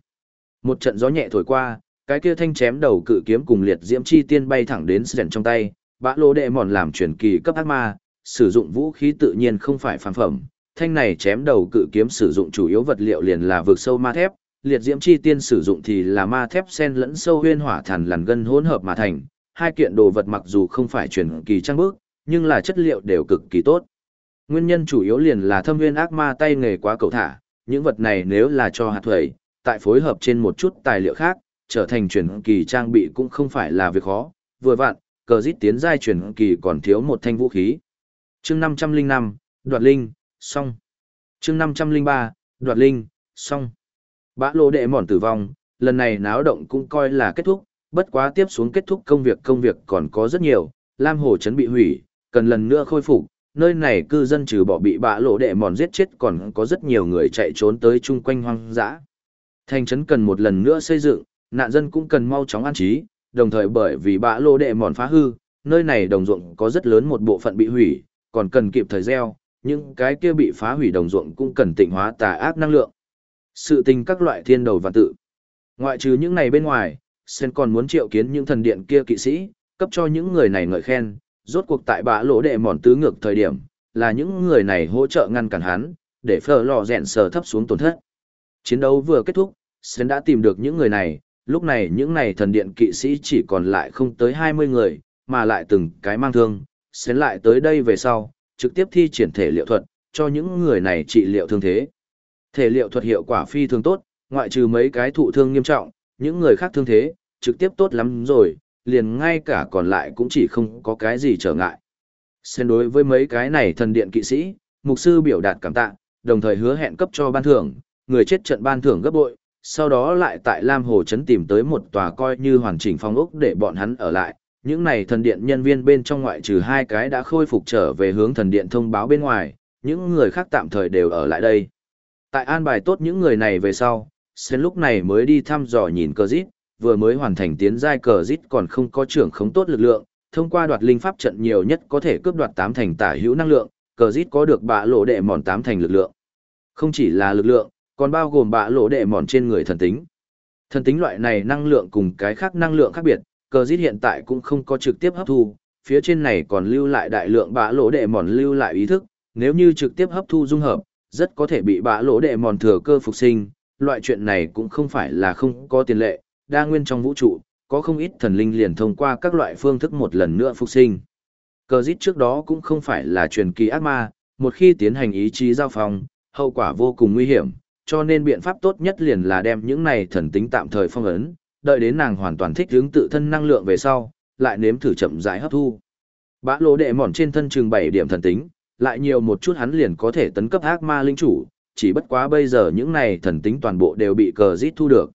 Một trận gió nhẹ thổi qua, cái kia thanh chém đầu cự kiếm cùng liệt diễm chi tiên bay thẳng đến Sren trong tay, bã lỗ đệ mòn làm truyền kỳ cấp ác ma, sử dụng vũ khí tự nhiên không phải phàm phẩm. Thanh này chém đầu cự kiếm sử dụng chủ yếu vật liệu liền là vực sâu ma thép, liệt diễm chi tiên sử dụng thì là ma thép sen lẫn sâu huyên hỏa thần lằn gân hỗn hợp mà thành. Hai kiện đồ vật mặc dù không phải truyền kỳ trang bước, nhưng là chất liệu đều cực kỳ tốt. Nguyên nhân chủ yếu liền là thâm viên ác ma tay nghề quá cầu thả, những vật này nếu là cho hạt thuẩy, tại phối hợp trên một chút tài liệu khác, trở thành truyền kỳ trang bị cũng không phải là việc khó, vừa vặn, cờ dít tiến giai truyền kỳ còn thiếu một thanh vũ khí chương 505, đoạt linh, xong. chương 503, đoạt linh, xong. Bã lô đệ mòn tử vong, lần này náo động cũng coi là kết thúc, bất quá tiếp xuống kết thúc công việc công việc còn có rất nhiều, Lam Hồ Trấn bị hủy, cần lần nữa khôi phục, nơi này cư dân trừ bỏ bị bã lộ đệ mòn giết chết còn có rất nhiều người chạy trốn tới chung quanh hoang dã. Thành trấn cần một lần nữa xây dựng, nạn dân cũng cần mau chóng an trí, đồng thời bởi vì bã lộ đệ mòn phá hư, nơi này đồng ruộng có rất lớn một bộ phận bị hủy, còn cần kịp thời gieo, những cái kia bị phá hủy đồng ruộng cũng cần tịnh hóa tà ác năng lượng. Sự tình các loại thiên đầu và tự. Ngoại trừ những này bên ngoài, Sen còn muốn triệu kiến những thần điện kia kỵ sĩ, cấp cho những người này ngợi khen, rốt cuộc tại bã lỗ đệ mòn tứ ngược thời điểm, là những người này hỗ trợ ngăn cản hắn, để phở lò rèn sờ thấp xuống tổn thất. Chiến đấu vừa kết thúc, Sen đã tìm được những người này, lúc này những này thần điện kỵ sĩ chỉ còn lại không tới 20 người, mà lại từng cái mang thương, xén lại tới đây về sau, trực tiếp thi triển thể liệu thuật, cho những người này trị liệu thương thế. Thể liệu thuật hiệu quả phi thường tốt, ngoại trừ mấy cái thụ thương nghiêm trọng, những người khác thương thế, trực tiếp tốt lắm rồi, liền ngay cả còn lại cũng chỉ không có cái gì trở ngại. Xen đối với mấy cái này thần điện kỵ sĩ, mục sư biểu đạt cảm tạ, đồng thời hứa hẹn cấp cho ban thưởng, người chết trận ban thưởng gấp bội, sau đó lại tại Lam Hồ Trấn tìm tới một tòa coi như hoàn chỉnh phong ốc để bọn hắn ở lại. Những này thần điện nhân viên bên trong ngoại trừ hai cái đã khôi phục trở về hướng thần điện thông báo bên ngoài, những người khác tạm thời đều ở lại đây. Tại an bài tốt những người này về sau, Sen lúc này mới đi thăm dò nhìn cờ dít, vừa mới hoàn thành tiến giai cờ dít còn không có trưởng khống tốt lực lượng, thông qua đoạt linh pháp trận nhiều nhất có thể cướp đoạt tám thành tả hữu năng lượng, cờ dít có được bạ lộ đệ mòn tám thành lực lượng. Không chỉ là lực lượng, còn bao gồm bạ lộ đệ mòn trên người thần tính. Thần tính loại này năng lượng cùng cái khác năng lượng khác biệt, cờ dít hiện tại cũng không có trực tiếp hấp thu, phía trên này còn lưu lại đại lượng bã lỗ đệ mòn lưu lại ý thức, nếu như trực tiếp hấp thu dung hợp, rất có thể bị bã lỗ đệ mòn thừa cơ phục sinh, loại chuyện này cũng không phải là không có tiền lệ, đa nguyên trong vũ trụ, có không ít thần linh liền thông qua các loại phương thức một lần nữa phục sinh. Cờ dít trước đó cũng không phải là truyền kỳ ác ma, một khi tiến hành ý chí giao phong, hậu quả vô cùng nguy hiểm, cho nên biện pháp tốt nhất liền là đem những này thần tính tạm thời phong ấn, đợi đến nàng hoàn toàn thích hướng tự thân năng lượng về sau, lại nếm thử chậm rãi hấp thu. Bã lỗ đệ mòn trên thân trường 7 điểm thần tính, lại nhiều một chút hắn liền có thể tấn cấp ác ma linh chủ, chỉ bất quá bây giờ những này thần tính toàn bộ đều bị cờ rít thu được.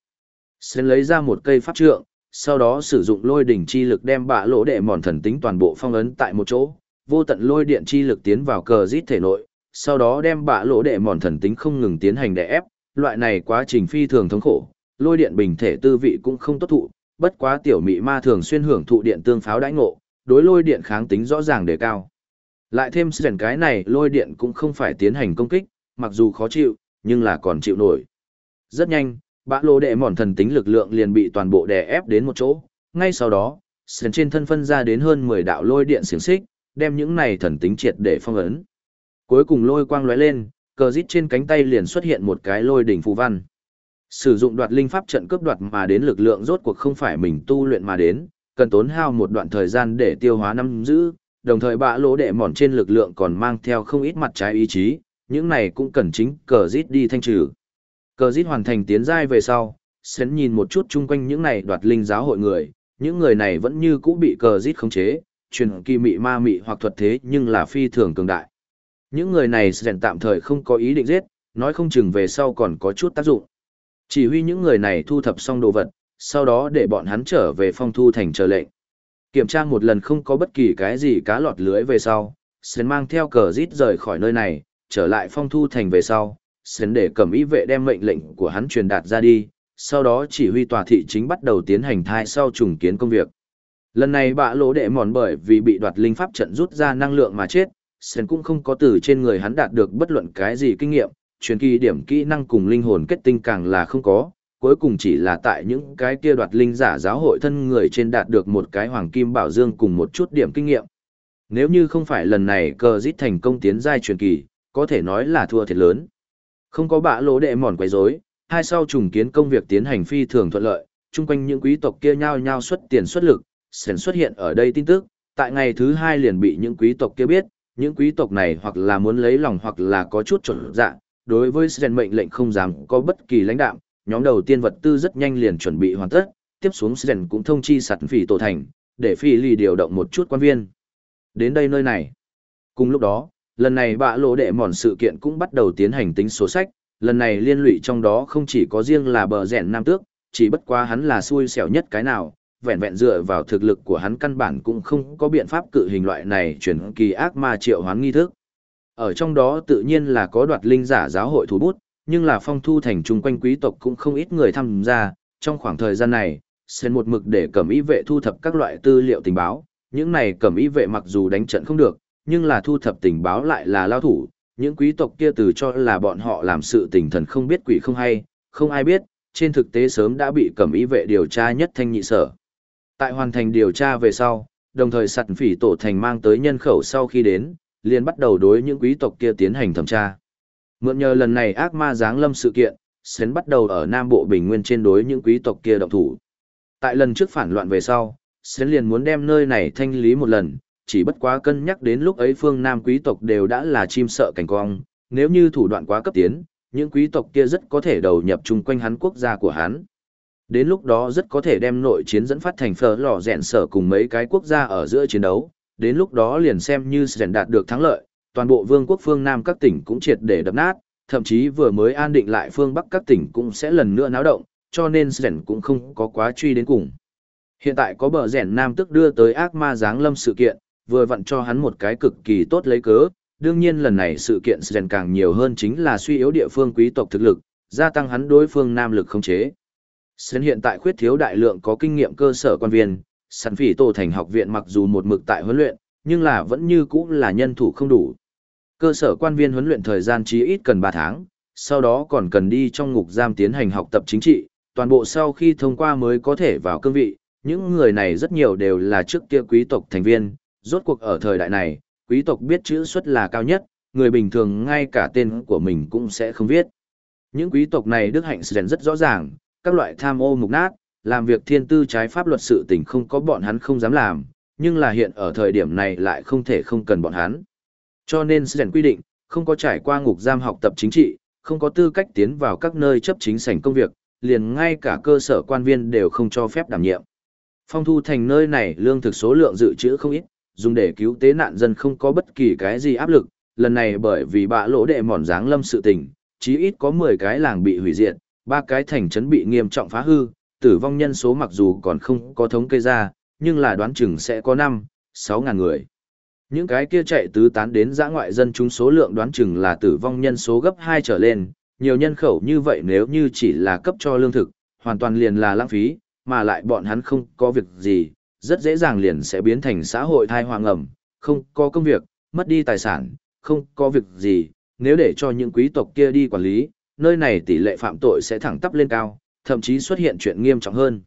Sen lấy ra một cây pháp trượng, sau đó sử dụng lôi đỉnh chi lực đem bạ lỗ đệ mòn thần tính toàn bộ phong ấn tại một chỗ, vô tận lôi điện chi lực tiến vào cờ rít thể nội, sau đó đem bạ lỗ đệ mòn thần tính không ngừng tiến hành đè ép, loại này quá trình phi thường thống khổ, lôi điện bình thể tư vị cũng không tốt thụ, bất quá tiểu mị ma thường xuyên hưởng thụ điện tương pháo đãi ngộ, đối lôi điện kháng tính rõ ràng đề cao. Lại thêm sền cái này lôi điện cũng không phải tiến hành công kích, mặc dù khó chịu, nhưng là còn chịu nổi. Rất nhanh, bã lô đệ mòn thần tính lực lượng liền bị toàn bộ đè ép đến một chỗ. Ngay sau đó, sền trên thân phân ra đến hơn 10 đạo lôi điện xiềng xích, đem những này thần tính triệt để phong ấn. Cuối cùng lôi quang lóe lên, cờ rít trên cánh tay liền xuất hiện một cái lôi đỉnh phù văn. Sử dụng đoạt linh pháp trận cướp đoạt mà đến lực lượng rốt cuộc không phải mình tu luyện mà đến, cần tốn hao một đoạn thời gian để tiêu hóa năm giữ, đồng thời bạ lỗ đệ mòn trên lực lượng còn mang theo không ít mặt trái ý chí, những này cũng cần chính cờ rít đi thanh trừ. Cờ rít hoàn thành tiến giai về sau, sến nhìn một chút chung quanh những này đoạt linh giáo hội người, những người này vẫn như cũ bị cờ rít khống chế, truyền kỳ mị ma mị hoặc thuật thế nhưng là phi thường cường đại. Những người này sẽ tạm thời không có ý định giết, nói không chừng về sau còn có chút tác dụng. Chỉ huy những người này thu thập xong đồ vật, sau đó để bọn hắn trở về phong thu thành chờ lệnh. Kiểm tra một lần không có bất kỳ cái gì cá lọt lưới về sau, Sến mang theo cờ rít rời khỏi nơi này, trở lại phong thu thành về sau, Sến để cầm ý vệ đem mệnh lệnh của hắn truyền đạt ra đi, sau đó chỉ huy tòa thị chính bắt đầu tiến hành thai sau trùng kiến công việc. Lần này bạ lỗ đệ mòn bởi vì bị đoạt linh pháp trận rút ra năng lượng mà chết, Sến cũng không có từ trên người hắn đạt được bất luận cái gì kinh nghiệm, truyền kỳ điểm kỹ năng cùng linh hồn kết tinh càng là không có, cuối cùng chỉ là tại những cái kia đoạt linh giả giáo hội thân người trên đạt được một cái hoàng kim bảo dương cùng một chút điểm kinh nghiệm. Nếu như không phải lần này cờ giết thành công tiến giai truyền kỳ, có thể nói là thua thiệt lớn. Không có bạ lỗ đệ mòn quấy rối, hai sau trùng kiến công việc tiến hành phi thường thuận lợi, chung quanh những quý tộc kia nhao nhao xuất tiền xuất lực, sền xuất hiện ở đây tin tức, tại ngày thứ hai liền bị những quý tộc kia biết, những quý tộc này hoặc là muốn lấy lòng hoặc là có chút chuẩn dạ, đối với Sren mệnh lệnh không dám có bất kỳ lãnh đạo, nhóm đầu tiên vật tư rất nhanh liền chuẩn bị hoàn tất, tiếp xuống Sren cũng thông chi sạt phỉ tổ thành, để phi lì điều động một chút quan viên. Đến đây nơi này. Cùng lúc đó, lần này bạ lộ đệ mòn sự kiện cũng bắt đầu tiến hành tính số sách, lần này liên lụy trong đó không chỉ có riêng là bờ rẽn nam tước, chỉ bất quá hắn là xui xẻo nhất cái nào, vẹn vẹn dựa vào thực lực của hắn căn bản cũng không có biện pháp cự hình loại này chuyển kỳ ác ma triệu hoán nghi thức. Ở trong đó tự nhiên là có đoạt linh giả giáo hội thủ bút, nhưng là phong thu thành chung quanh quý tộc cũng không ít người tham gia, trong khoảng thời gian này, sen một mực để cẩm y vệ thu thập các loại tư liệu tình báo, những này cẩm y vệ mặc dù đánh trận không được, nhưng là thu thập tình báo lại là lao thủ, những quý tộc kia từ cho là bọn họ làm sự tình thần không biết quỷ không hay, không ai biết, trên thực tế sớm đã bị cẩm y vệ điều tra nhất thanh nhị sở. Tại hoàn thành điều tra về sau, đồng thời sặt phỉ tổ thành mang tới nhân khẩu sau khi đến, liền bắt đầu đối những quý tộc kia tiến hành thẩm tra. Mượn nhờ lần này ác ma giáng lâm sự kiện, Sến bắt đầu ở Nam Bộ Bình Nguyên trên đối những quý tộc kia động thủ. Tại lần trước phản loạn về sau, Sến liền muốn đem nơi này thanh lý một lần, chỉ bất quá cân nhắc đến lúc ấy phương Nam quý tộc đều đã là chim sợ cảnh cong, nếu như thủ đoạn quá cấp tiến, những quý tộc kia rất có thể đầu nhập chung quanh hắn quốc gia của hắn. Đến lúc đó rất có thể đem nội chiến dẫn phát thành phở lò rèn sở cùng mấy cái quốc gia ở giữa chiến đấu, đến lúc đó liền xem như rèn đạt được thắng lợi, toàn bộ vương quốc phương Nam các tỉnh cũng triệt để đập nát, thậm chí vừa mới an định lại phương Bắc các tỉnh cũng sẽ lần nữa náo động, cho nên rèn cũng không có quá truy đến cùng. Hiện tại có bờ rèn Nam tức đưa tới ác ma giáng lâm sự kiện, vừa vặn cho hắn một cái cực kỳ tốt lấy cớ, đương nhiên lần này sự kiện rèn càng nhiều hơn chính là suy yếu địa phương quý tộc thực lực, gia tăng hắn đối phương nam lực không chế. Sến hiện tại khuyết thiếu đại lượng có kinh nghiệm cơ sở quan viên, sản phỉ tổ thành học viện mặc dù một mực tại huấn luyện, nhưng là vẫn như cũ là nhân thủ không đủ. Cơ sở quan viên huấn luyện thời gian chí ít cần 3 tháng, sau đó còn cần đi trong ngục giam tiến hành học tập chính trị, toàn bộ sau khi thông qua mới có thể vào cương vị. Những người này rất nhiều đều là trước kia quý tộc thành viên, rốt cuộc ở thời đại này, quý tộc biết chữ xuất là cao nhất, người bình thường ngay cả tên của mình cũng sẽ không viết. Những quý tộc này đức hạnh rèn rất rõ ràng, các loại tham ô mục nát, làm việc thiên tư trái pháp luật sự tình không có bọn hắn không dám làm, nhưng là hiện ở thời điểm này lại không thể không cần bọn hắn. Cho nên rèn quy định, không có trải qua ngục giam học tập chính trị, không có tư cách tiến vào các nơi chấp chính sảnh công việc, liền ngay cả cơ sở quan viên đều không cho phép đảm nhiệm. Phong thu thành nơi này lương thực số lượng dự trữ không ít, dùng để cứu tế nạn dân không có bất kỳ cái gì áp lực, lần này bởi vì bạ lỗ đệ mòn dáng lâm sự tình, chí ít có 10 cái làng bị hủy diệt, ba cái thành trấn bị nghiêm trọng phá hư, tử vong nhân số mặc dù còn không có thống kê ra, nhưng là đoán chừng sẽ có 5, 6 ngàn người. Những cái kia chạy tứ tán đến giã ngoại dân chúng số lượng đoán chừng là tử vong nhân số gấp 2 trở lên, nhiều nhân khẩu như vậy nếu như chỉ là cấp cho lương thực, hoàn toàn liền là lãng phí, mà lại bọn hắn không có việc gì, rất dễ dàng liền sẽ biến thành xã hội thai hoàng ẩm, không có công việc, mất đi tài sản, không có việc gì, nếu để cho những quý tộc kia đi quản lý, nơi này tỷ lệ phạm tội sẽ thẳng tắp lên cao, thậm chí xuất hiện chuyện nghiêm trọng hơn.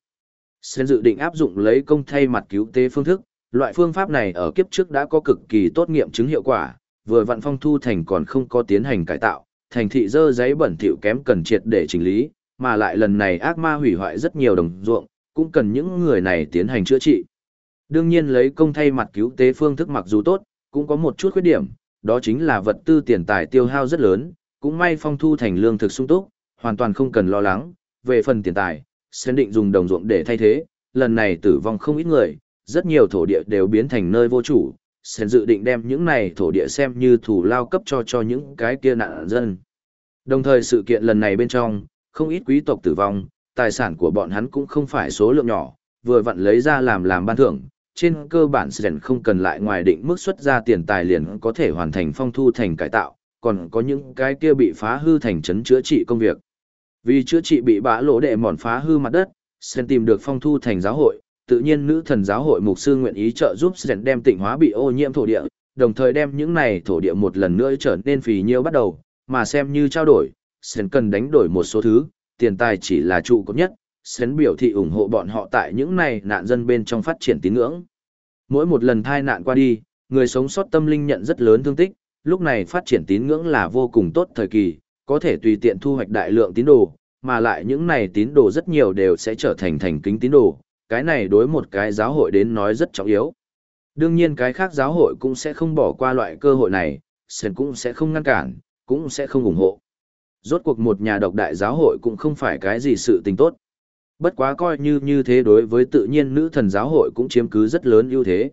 Sen dự định áp dụng lấy công thay mặt cứu tế phương thức, loại phương pháp này ở kiếp trước đã có cực kỳ tốt nghiệm chứng hiệu quả, vừa vạn phong thu thành còn không có tiến hành cải tạo, thành thị dơ giấy bẩn thỉu kém cần triệt để chỉnh lý, mà lại lần này ác ma hủy hoại rất nhiều đồng ruộng, cũng cần những người này tiến hành chữa trị. Đương nhiên lấy công thay mặt cứu tế phương thức mặc dù tốt, cũng có một chút khuyết điểm, đó chính là vật tư tiền tài tiêu hao rất lớn, cũng may phong thu thành lương thực sung túc, hoàn toàn không cần lo lắng, về phần tiền tài, sẽ định dùng đồng ruộng để thay thế, lần này tử vong không ít người, rất nhiều thổ địa đều biến thành nơi vô chủ, sẽ dự định đem những này thổ địa xem như thủ lao cấp cho cho những cái kia nạn dân. Đồng thời sự kiện lần này bên trong, không ít quý tộc tử vong, tài sản của bọn hắn cũng không phải số lượng nhỏ, vừa vặn lấy ra làm làm ban thưởng, trên cơ bản Sren không cần lại ngoài định mức xuất ra tiền tài liền có thể hoàn thành phong thu thành cải tạo, còn có những cái kia bị phá hư thành trấn chữa trị công việc. Vì chữa trị bị bã lỗ đệ mòn phá hư mặt đất, Sen tìm được phong thu thành giáo hội, tự nhiên nữ thần giáo hội mục sư nguyện ý trợ giúp Sen đem tịnh hóa bị ô nhiễm thổ địa, đồng thời đem những này thổ địa một lần nữa trở nên phì nhiêu bắt đầu, mà xem như trao đổi, Sen cần đánh đổi một số thứ, tiền tài chỉ là trụ cốt nhất, Sen biểu thị ủng hộ bọn họ tại những này nạn dân bên trong phát triển tín ngưỡng. Mỗi một lần thai nạn qua đi, người sống sót tâm linh nhận rất lớn thương tích, lúc này phát triển tín ngưỡng là vô cùng tốt thời kỳ, có thể tùy tiện thu hoạch đại lượng tín đồ, mà lại những này tín đồ rất nhiều đều sẽ trở thành thành kính tín đồ, cái này đối một cái giáo hội đến nói rất trọng yếu. Đương nhiên cái khác giáo hội cũng sẽ không bỏ qua loại cơ hội này, sơn cũng sẽ không ngăn cản, cũng sẽ không ủng hộ. Rốt cuộc một nhà độc đại giáo hội cũng không phải cái gì sự tình tốt. Bất quá coi như như thế đối với tự nhiên nữ thần giáo hội cũng chiếm cứ rất lớn ưu thế.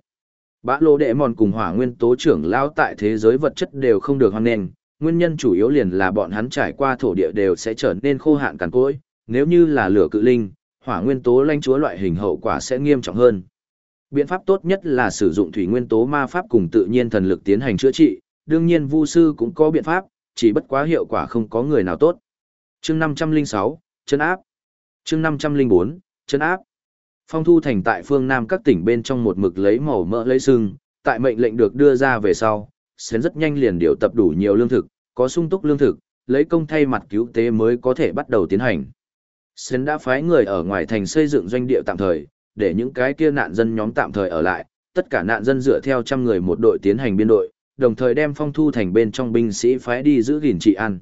Bã lô đệ mòn cùng hỏa nguyên tố trưởng lao tại thế giới vật chất đều không được hoan nền nguyên nhân chủ yếu liền là bọn hắn trải qua thổ địa đều sẽ trở nên khô hạn cằn cỗi, nếu như là lửa cự linh, hỏa nguyên tố lanh chúa loại hình hậu quả sẽ nghiêm trọng hơn. Biện pháp tốt nhất là sử dụng thủy nguyên tố ma pháp cùng tự nhiên thần lực tiến hành chữa trị, đương nhiên vu sư cũng có biện pháp, chỉ bất quá hiệu quả không có người nào tốt. Chương 506, chân áp. Chương 504, chân áp. Phong thu thành tại phương Nam các tỉnh bên trong một mực lấy màu mỡ lấy sưng, tại mệnh lệnh được đưa ra về sau, Sến rất nhanh liền điều tập đủ nhiều lương thực, có sung túc lương thực, lấy công thay mặt cứu tế mới có thể bắt đầu tiến hành. Sến đã phái người ở ngoài thành xây dựng doanh địa tạm thời, để những cái kia nạn dân nhóm tạm thời ở lại, tất cả nạn dân dựa theo trăm người một đội tiến hành biên đội, đồng thời đem phong thu thành bên trong binh sĩ phái đi giữ gìn trị an.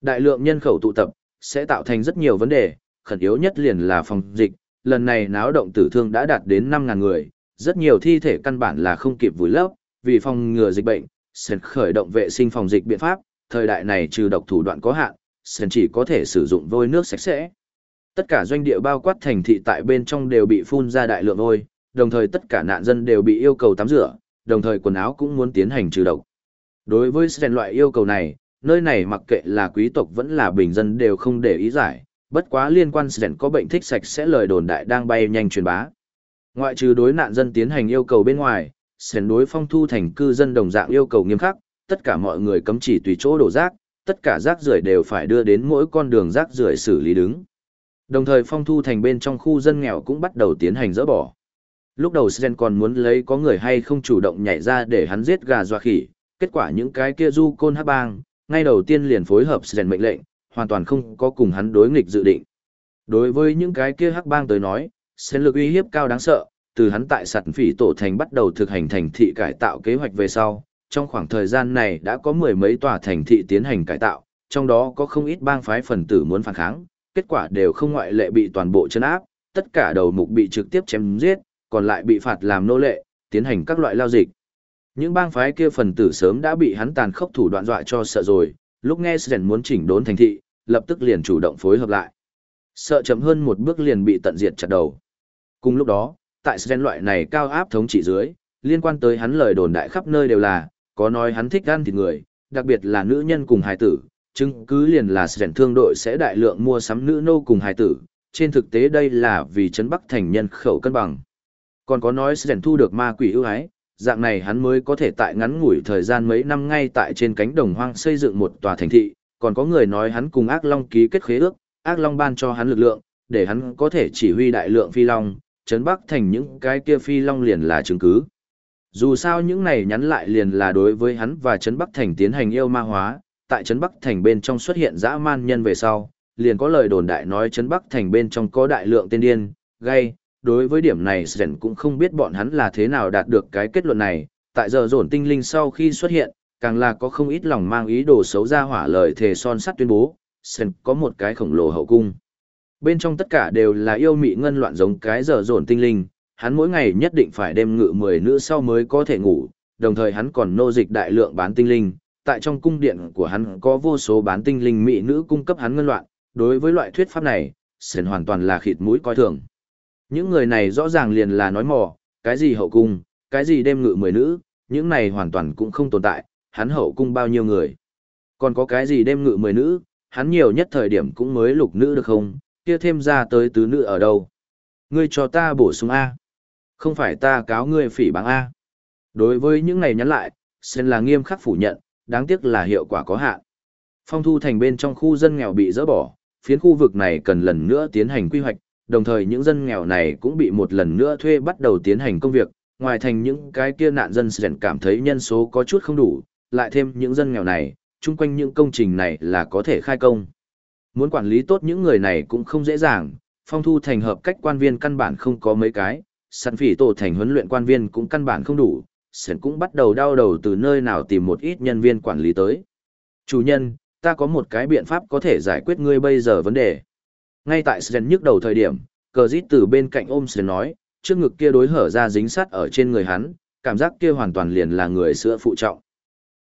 Đại lượng nhân khẩu tụ tập, sẽ tạo thành rất nhiều vấn đề, khẩn yếu nhất liền là phòng dịch, lần này náo động tử thương đã đạt đến 5.000 người, rất nhiều thi thể căn bản là không kịp vùi lấp, vì phòng ngừa dịch bệnh, sển khởi động vệ sinh phòng dịch biện pháp, thời đại này trừ độc thủ đoạn có hạn, sển chỉ có thể sử dụng vôi nước sạch sẽ. Tất cả doanh địa bao quát thành thị tại bên trong đều bị phun ra đại lượng vôi, đồng thời tất cả nạn dân đều bị yêu cầu tắm rửa, đồng thời quần áo cũng muốn tiến hành trừ độc. Đối với sển loại yêu cầu này, nơi này mặc kệ là quý tộc vẫn là bình dân đều không để ý giải, bất quá liên quan sển có bệnh thích sạch sẽ lời đồn đại đang bay nhanh truyền bá. Ngoại trừ đối nạn dân tiến hành yêu cầu bên ngoài, Sen đối phong thu thành cư dân đồng dạng yêu cầu nghiêm khắc, tất cả mọi người cấm chỉ tùy chỗ đổ rác, tất cả rác rưởi đều phải đưa đến mỗi con đường rác rưởi xử lý đứng. Đồng thời phong thu thành bên trong khu dân nghèo cũng bắt đầu tiến hành dỡ bỏ. Lúc đầu Sen còn muốn lấy có người hay không chủ động nhảy ra để hắn giết gà dọa khỉ, kết quả những cái kia du côn hắc bang, ngay đầu tiên liền phối hợp Sen mệnh lệnh, hoàn toàn không có cùng hắn đối nghịch dự định. Đối với những cái kia hắc bang tới nói, Sen lực uy hiếp cao đáng sợ, từ hắn tại sạt phỉ tổ thành bắt đầu thực hành thành thị cải tạo kế hoạch về sau, trong khoảng thời gian này đã có mười mấy tòa thành thị tiến hành cải tạo, trong đó có không ít bang phái phần tử muốn phản kháng, kết quả đều không ngoại lệ bị toàn bộ chân áp, tất cả đầu mục bị trực tiếp chém giết, còn lại bị phạt làm nô lệ, tiến hành các loại lao dịch. Những bang phái kia phần tử sớm đã bị hắn tàn khốc thủ đoạn dọa cho sợ rồi, lúc nghe Sren muốn chỉnh đốn thành thị, lập tức liền chủ động phối hợp lại. Sợ chậm hơn một bước liền bị tận diệt chặt đầu. Cùng lúc đó, tại Sren loại này cao áp thống trị dưới, liên quan tới hắn lời đồn đại khắp nơi đều là, có nói hắn thích ăn thịt người, đặc biệt là nữ nhân cùng hài tử, chứng cứ liền là Sren thương đội sẽ đại lượng mua sắm nữ nô cùng hài tử, trên thực tế đây là vì Trấn Bắc thành nhân khẩu cân bằng. Còn có nói Sren thu được ma quỷ ưu ái, dạng này hắn mới có thể tại ngắn ngủi thời gian mấy năm ngay tại trên cánh đồng hoang xây dựng một tòa thành thị, còn có người nói hắn cùng ác long ký kết khế ước, ác long ban cho hắn lực lượng, để hắn có thể chỉ huy đại lượng phi long, Trấn Bắc thành những cái kia phi long liền là chứng cứ. Dù sao những này nhắn lại liền là đối với hắn và Trấn Bắc thành tiến hành yêu ma hóa, tại Trấn Bắc thành bên trong xuất hiện dã man nhân về sau, liền có lời đồn đại nói Trấn Bắc thành bên trong có đại lượng tên điên, gay, đối với điểm này Sren cũng không biết bọn hắn là thế nào đạt được cái kết luận này, tại giờ dồn tinh linh sau khi xuất hiện, càng là có không ít lòng mang ý đồ xấu ra hỏa lời thề son sắt tuyên bố, Sren có một cái khổng lồ hậu cung. Bên trong tất cả đều là yêu mị ngân loạn giống cái giờ dồn tinh linh, hắn mỗi ngày nhất định phải đem ngự 10 nữ sau mới có thể ngủ, đồng thời hắn còn nô dịch đại lượng bán tinh linh, tại trong cung điện của hắn có vô số bán tinh linh mỹ nữ cung cấp hắn ngân loạn, đối với loại thuyết pháp này, Sren hoàn toàn là khịt mũi coi thường. Những người này rõ ràng liền là nói mò, cái gì hậu cung, cái gì đêm ngự mười nữ, những này hoàn toàn cũng không tồn tại, hắn hậu cung bao nhiêu người. Còn có cái gì đêm ngự mười nữ, hắn nhiều nhất thời điểm cũng mới lục nữ được không, kia thêm ra tới tứ nữ ở đâu. Ngươi cho ta bổ sung A. Không phải ta cáo ngươi phỉ báng A. Đối với những này nhắn lại, sen là nghiêm khắc phủ nhận, đáng tiếc là hiệu quả có hạn. Phong thu thành bên trong khu dân nghèo bị dỡ bỏ, phiến khu vực này cần lần nữa tiến hành quy hoạch, đồng thời những dân nghèo này cũng bị một lần nữa thuê bắt đầu tiến hành công việc, ngoài thành những cái kia nạn dân sẽ cảm thấy nhân số có chút không đủ, lại thêm những dân nghèo này, chung quanh những công trình này là có thể khai công. Muốn quản lý tốt những người này cũng không dễ dàng, phong thu thành hợp cách quan viên căn bản không có mấy cái, sẵn phỉ tổ thành huấn luyện quan viên cũng căn bản không đủ, sẵn cũng bắt đầu đau đầu từ nơi nào tìm một ít nhân viên quản lý tới. Chủ nhân, ta có một cái biện pháp có thể giải quyết ngươi bây giờ vấn đề. Ngay tại sẵn nhức đầu thời điểm, cờ dít từ bên cạnh ôm sẵn nói, trước ngực kia đối hở ra dính sát ở trên người hắn, cảm giác kia hoàn toàn liền là người sữa phụ trọng.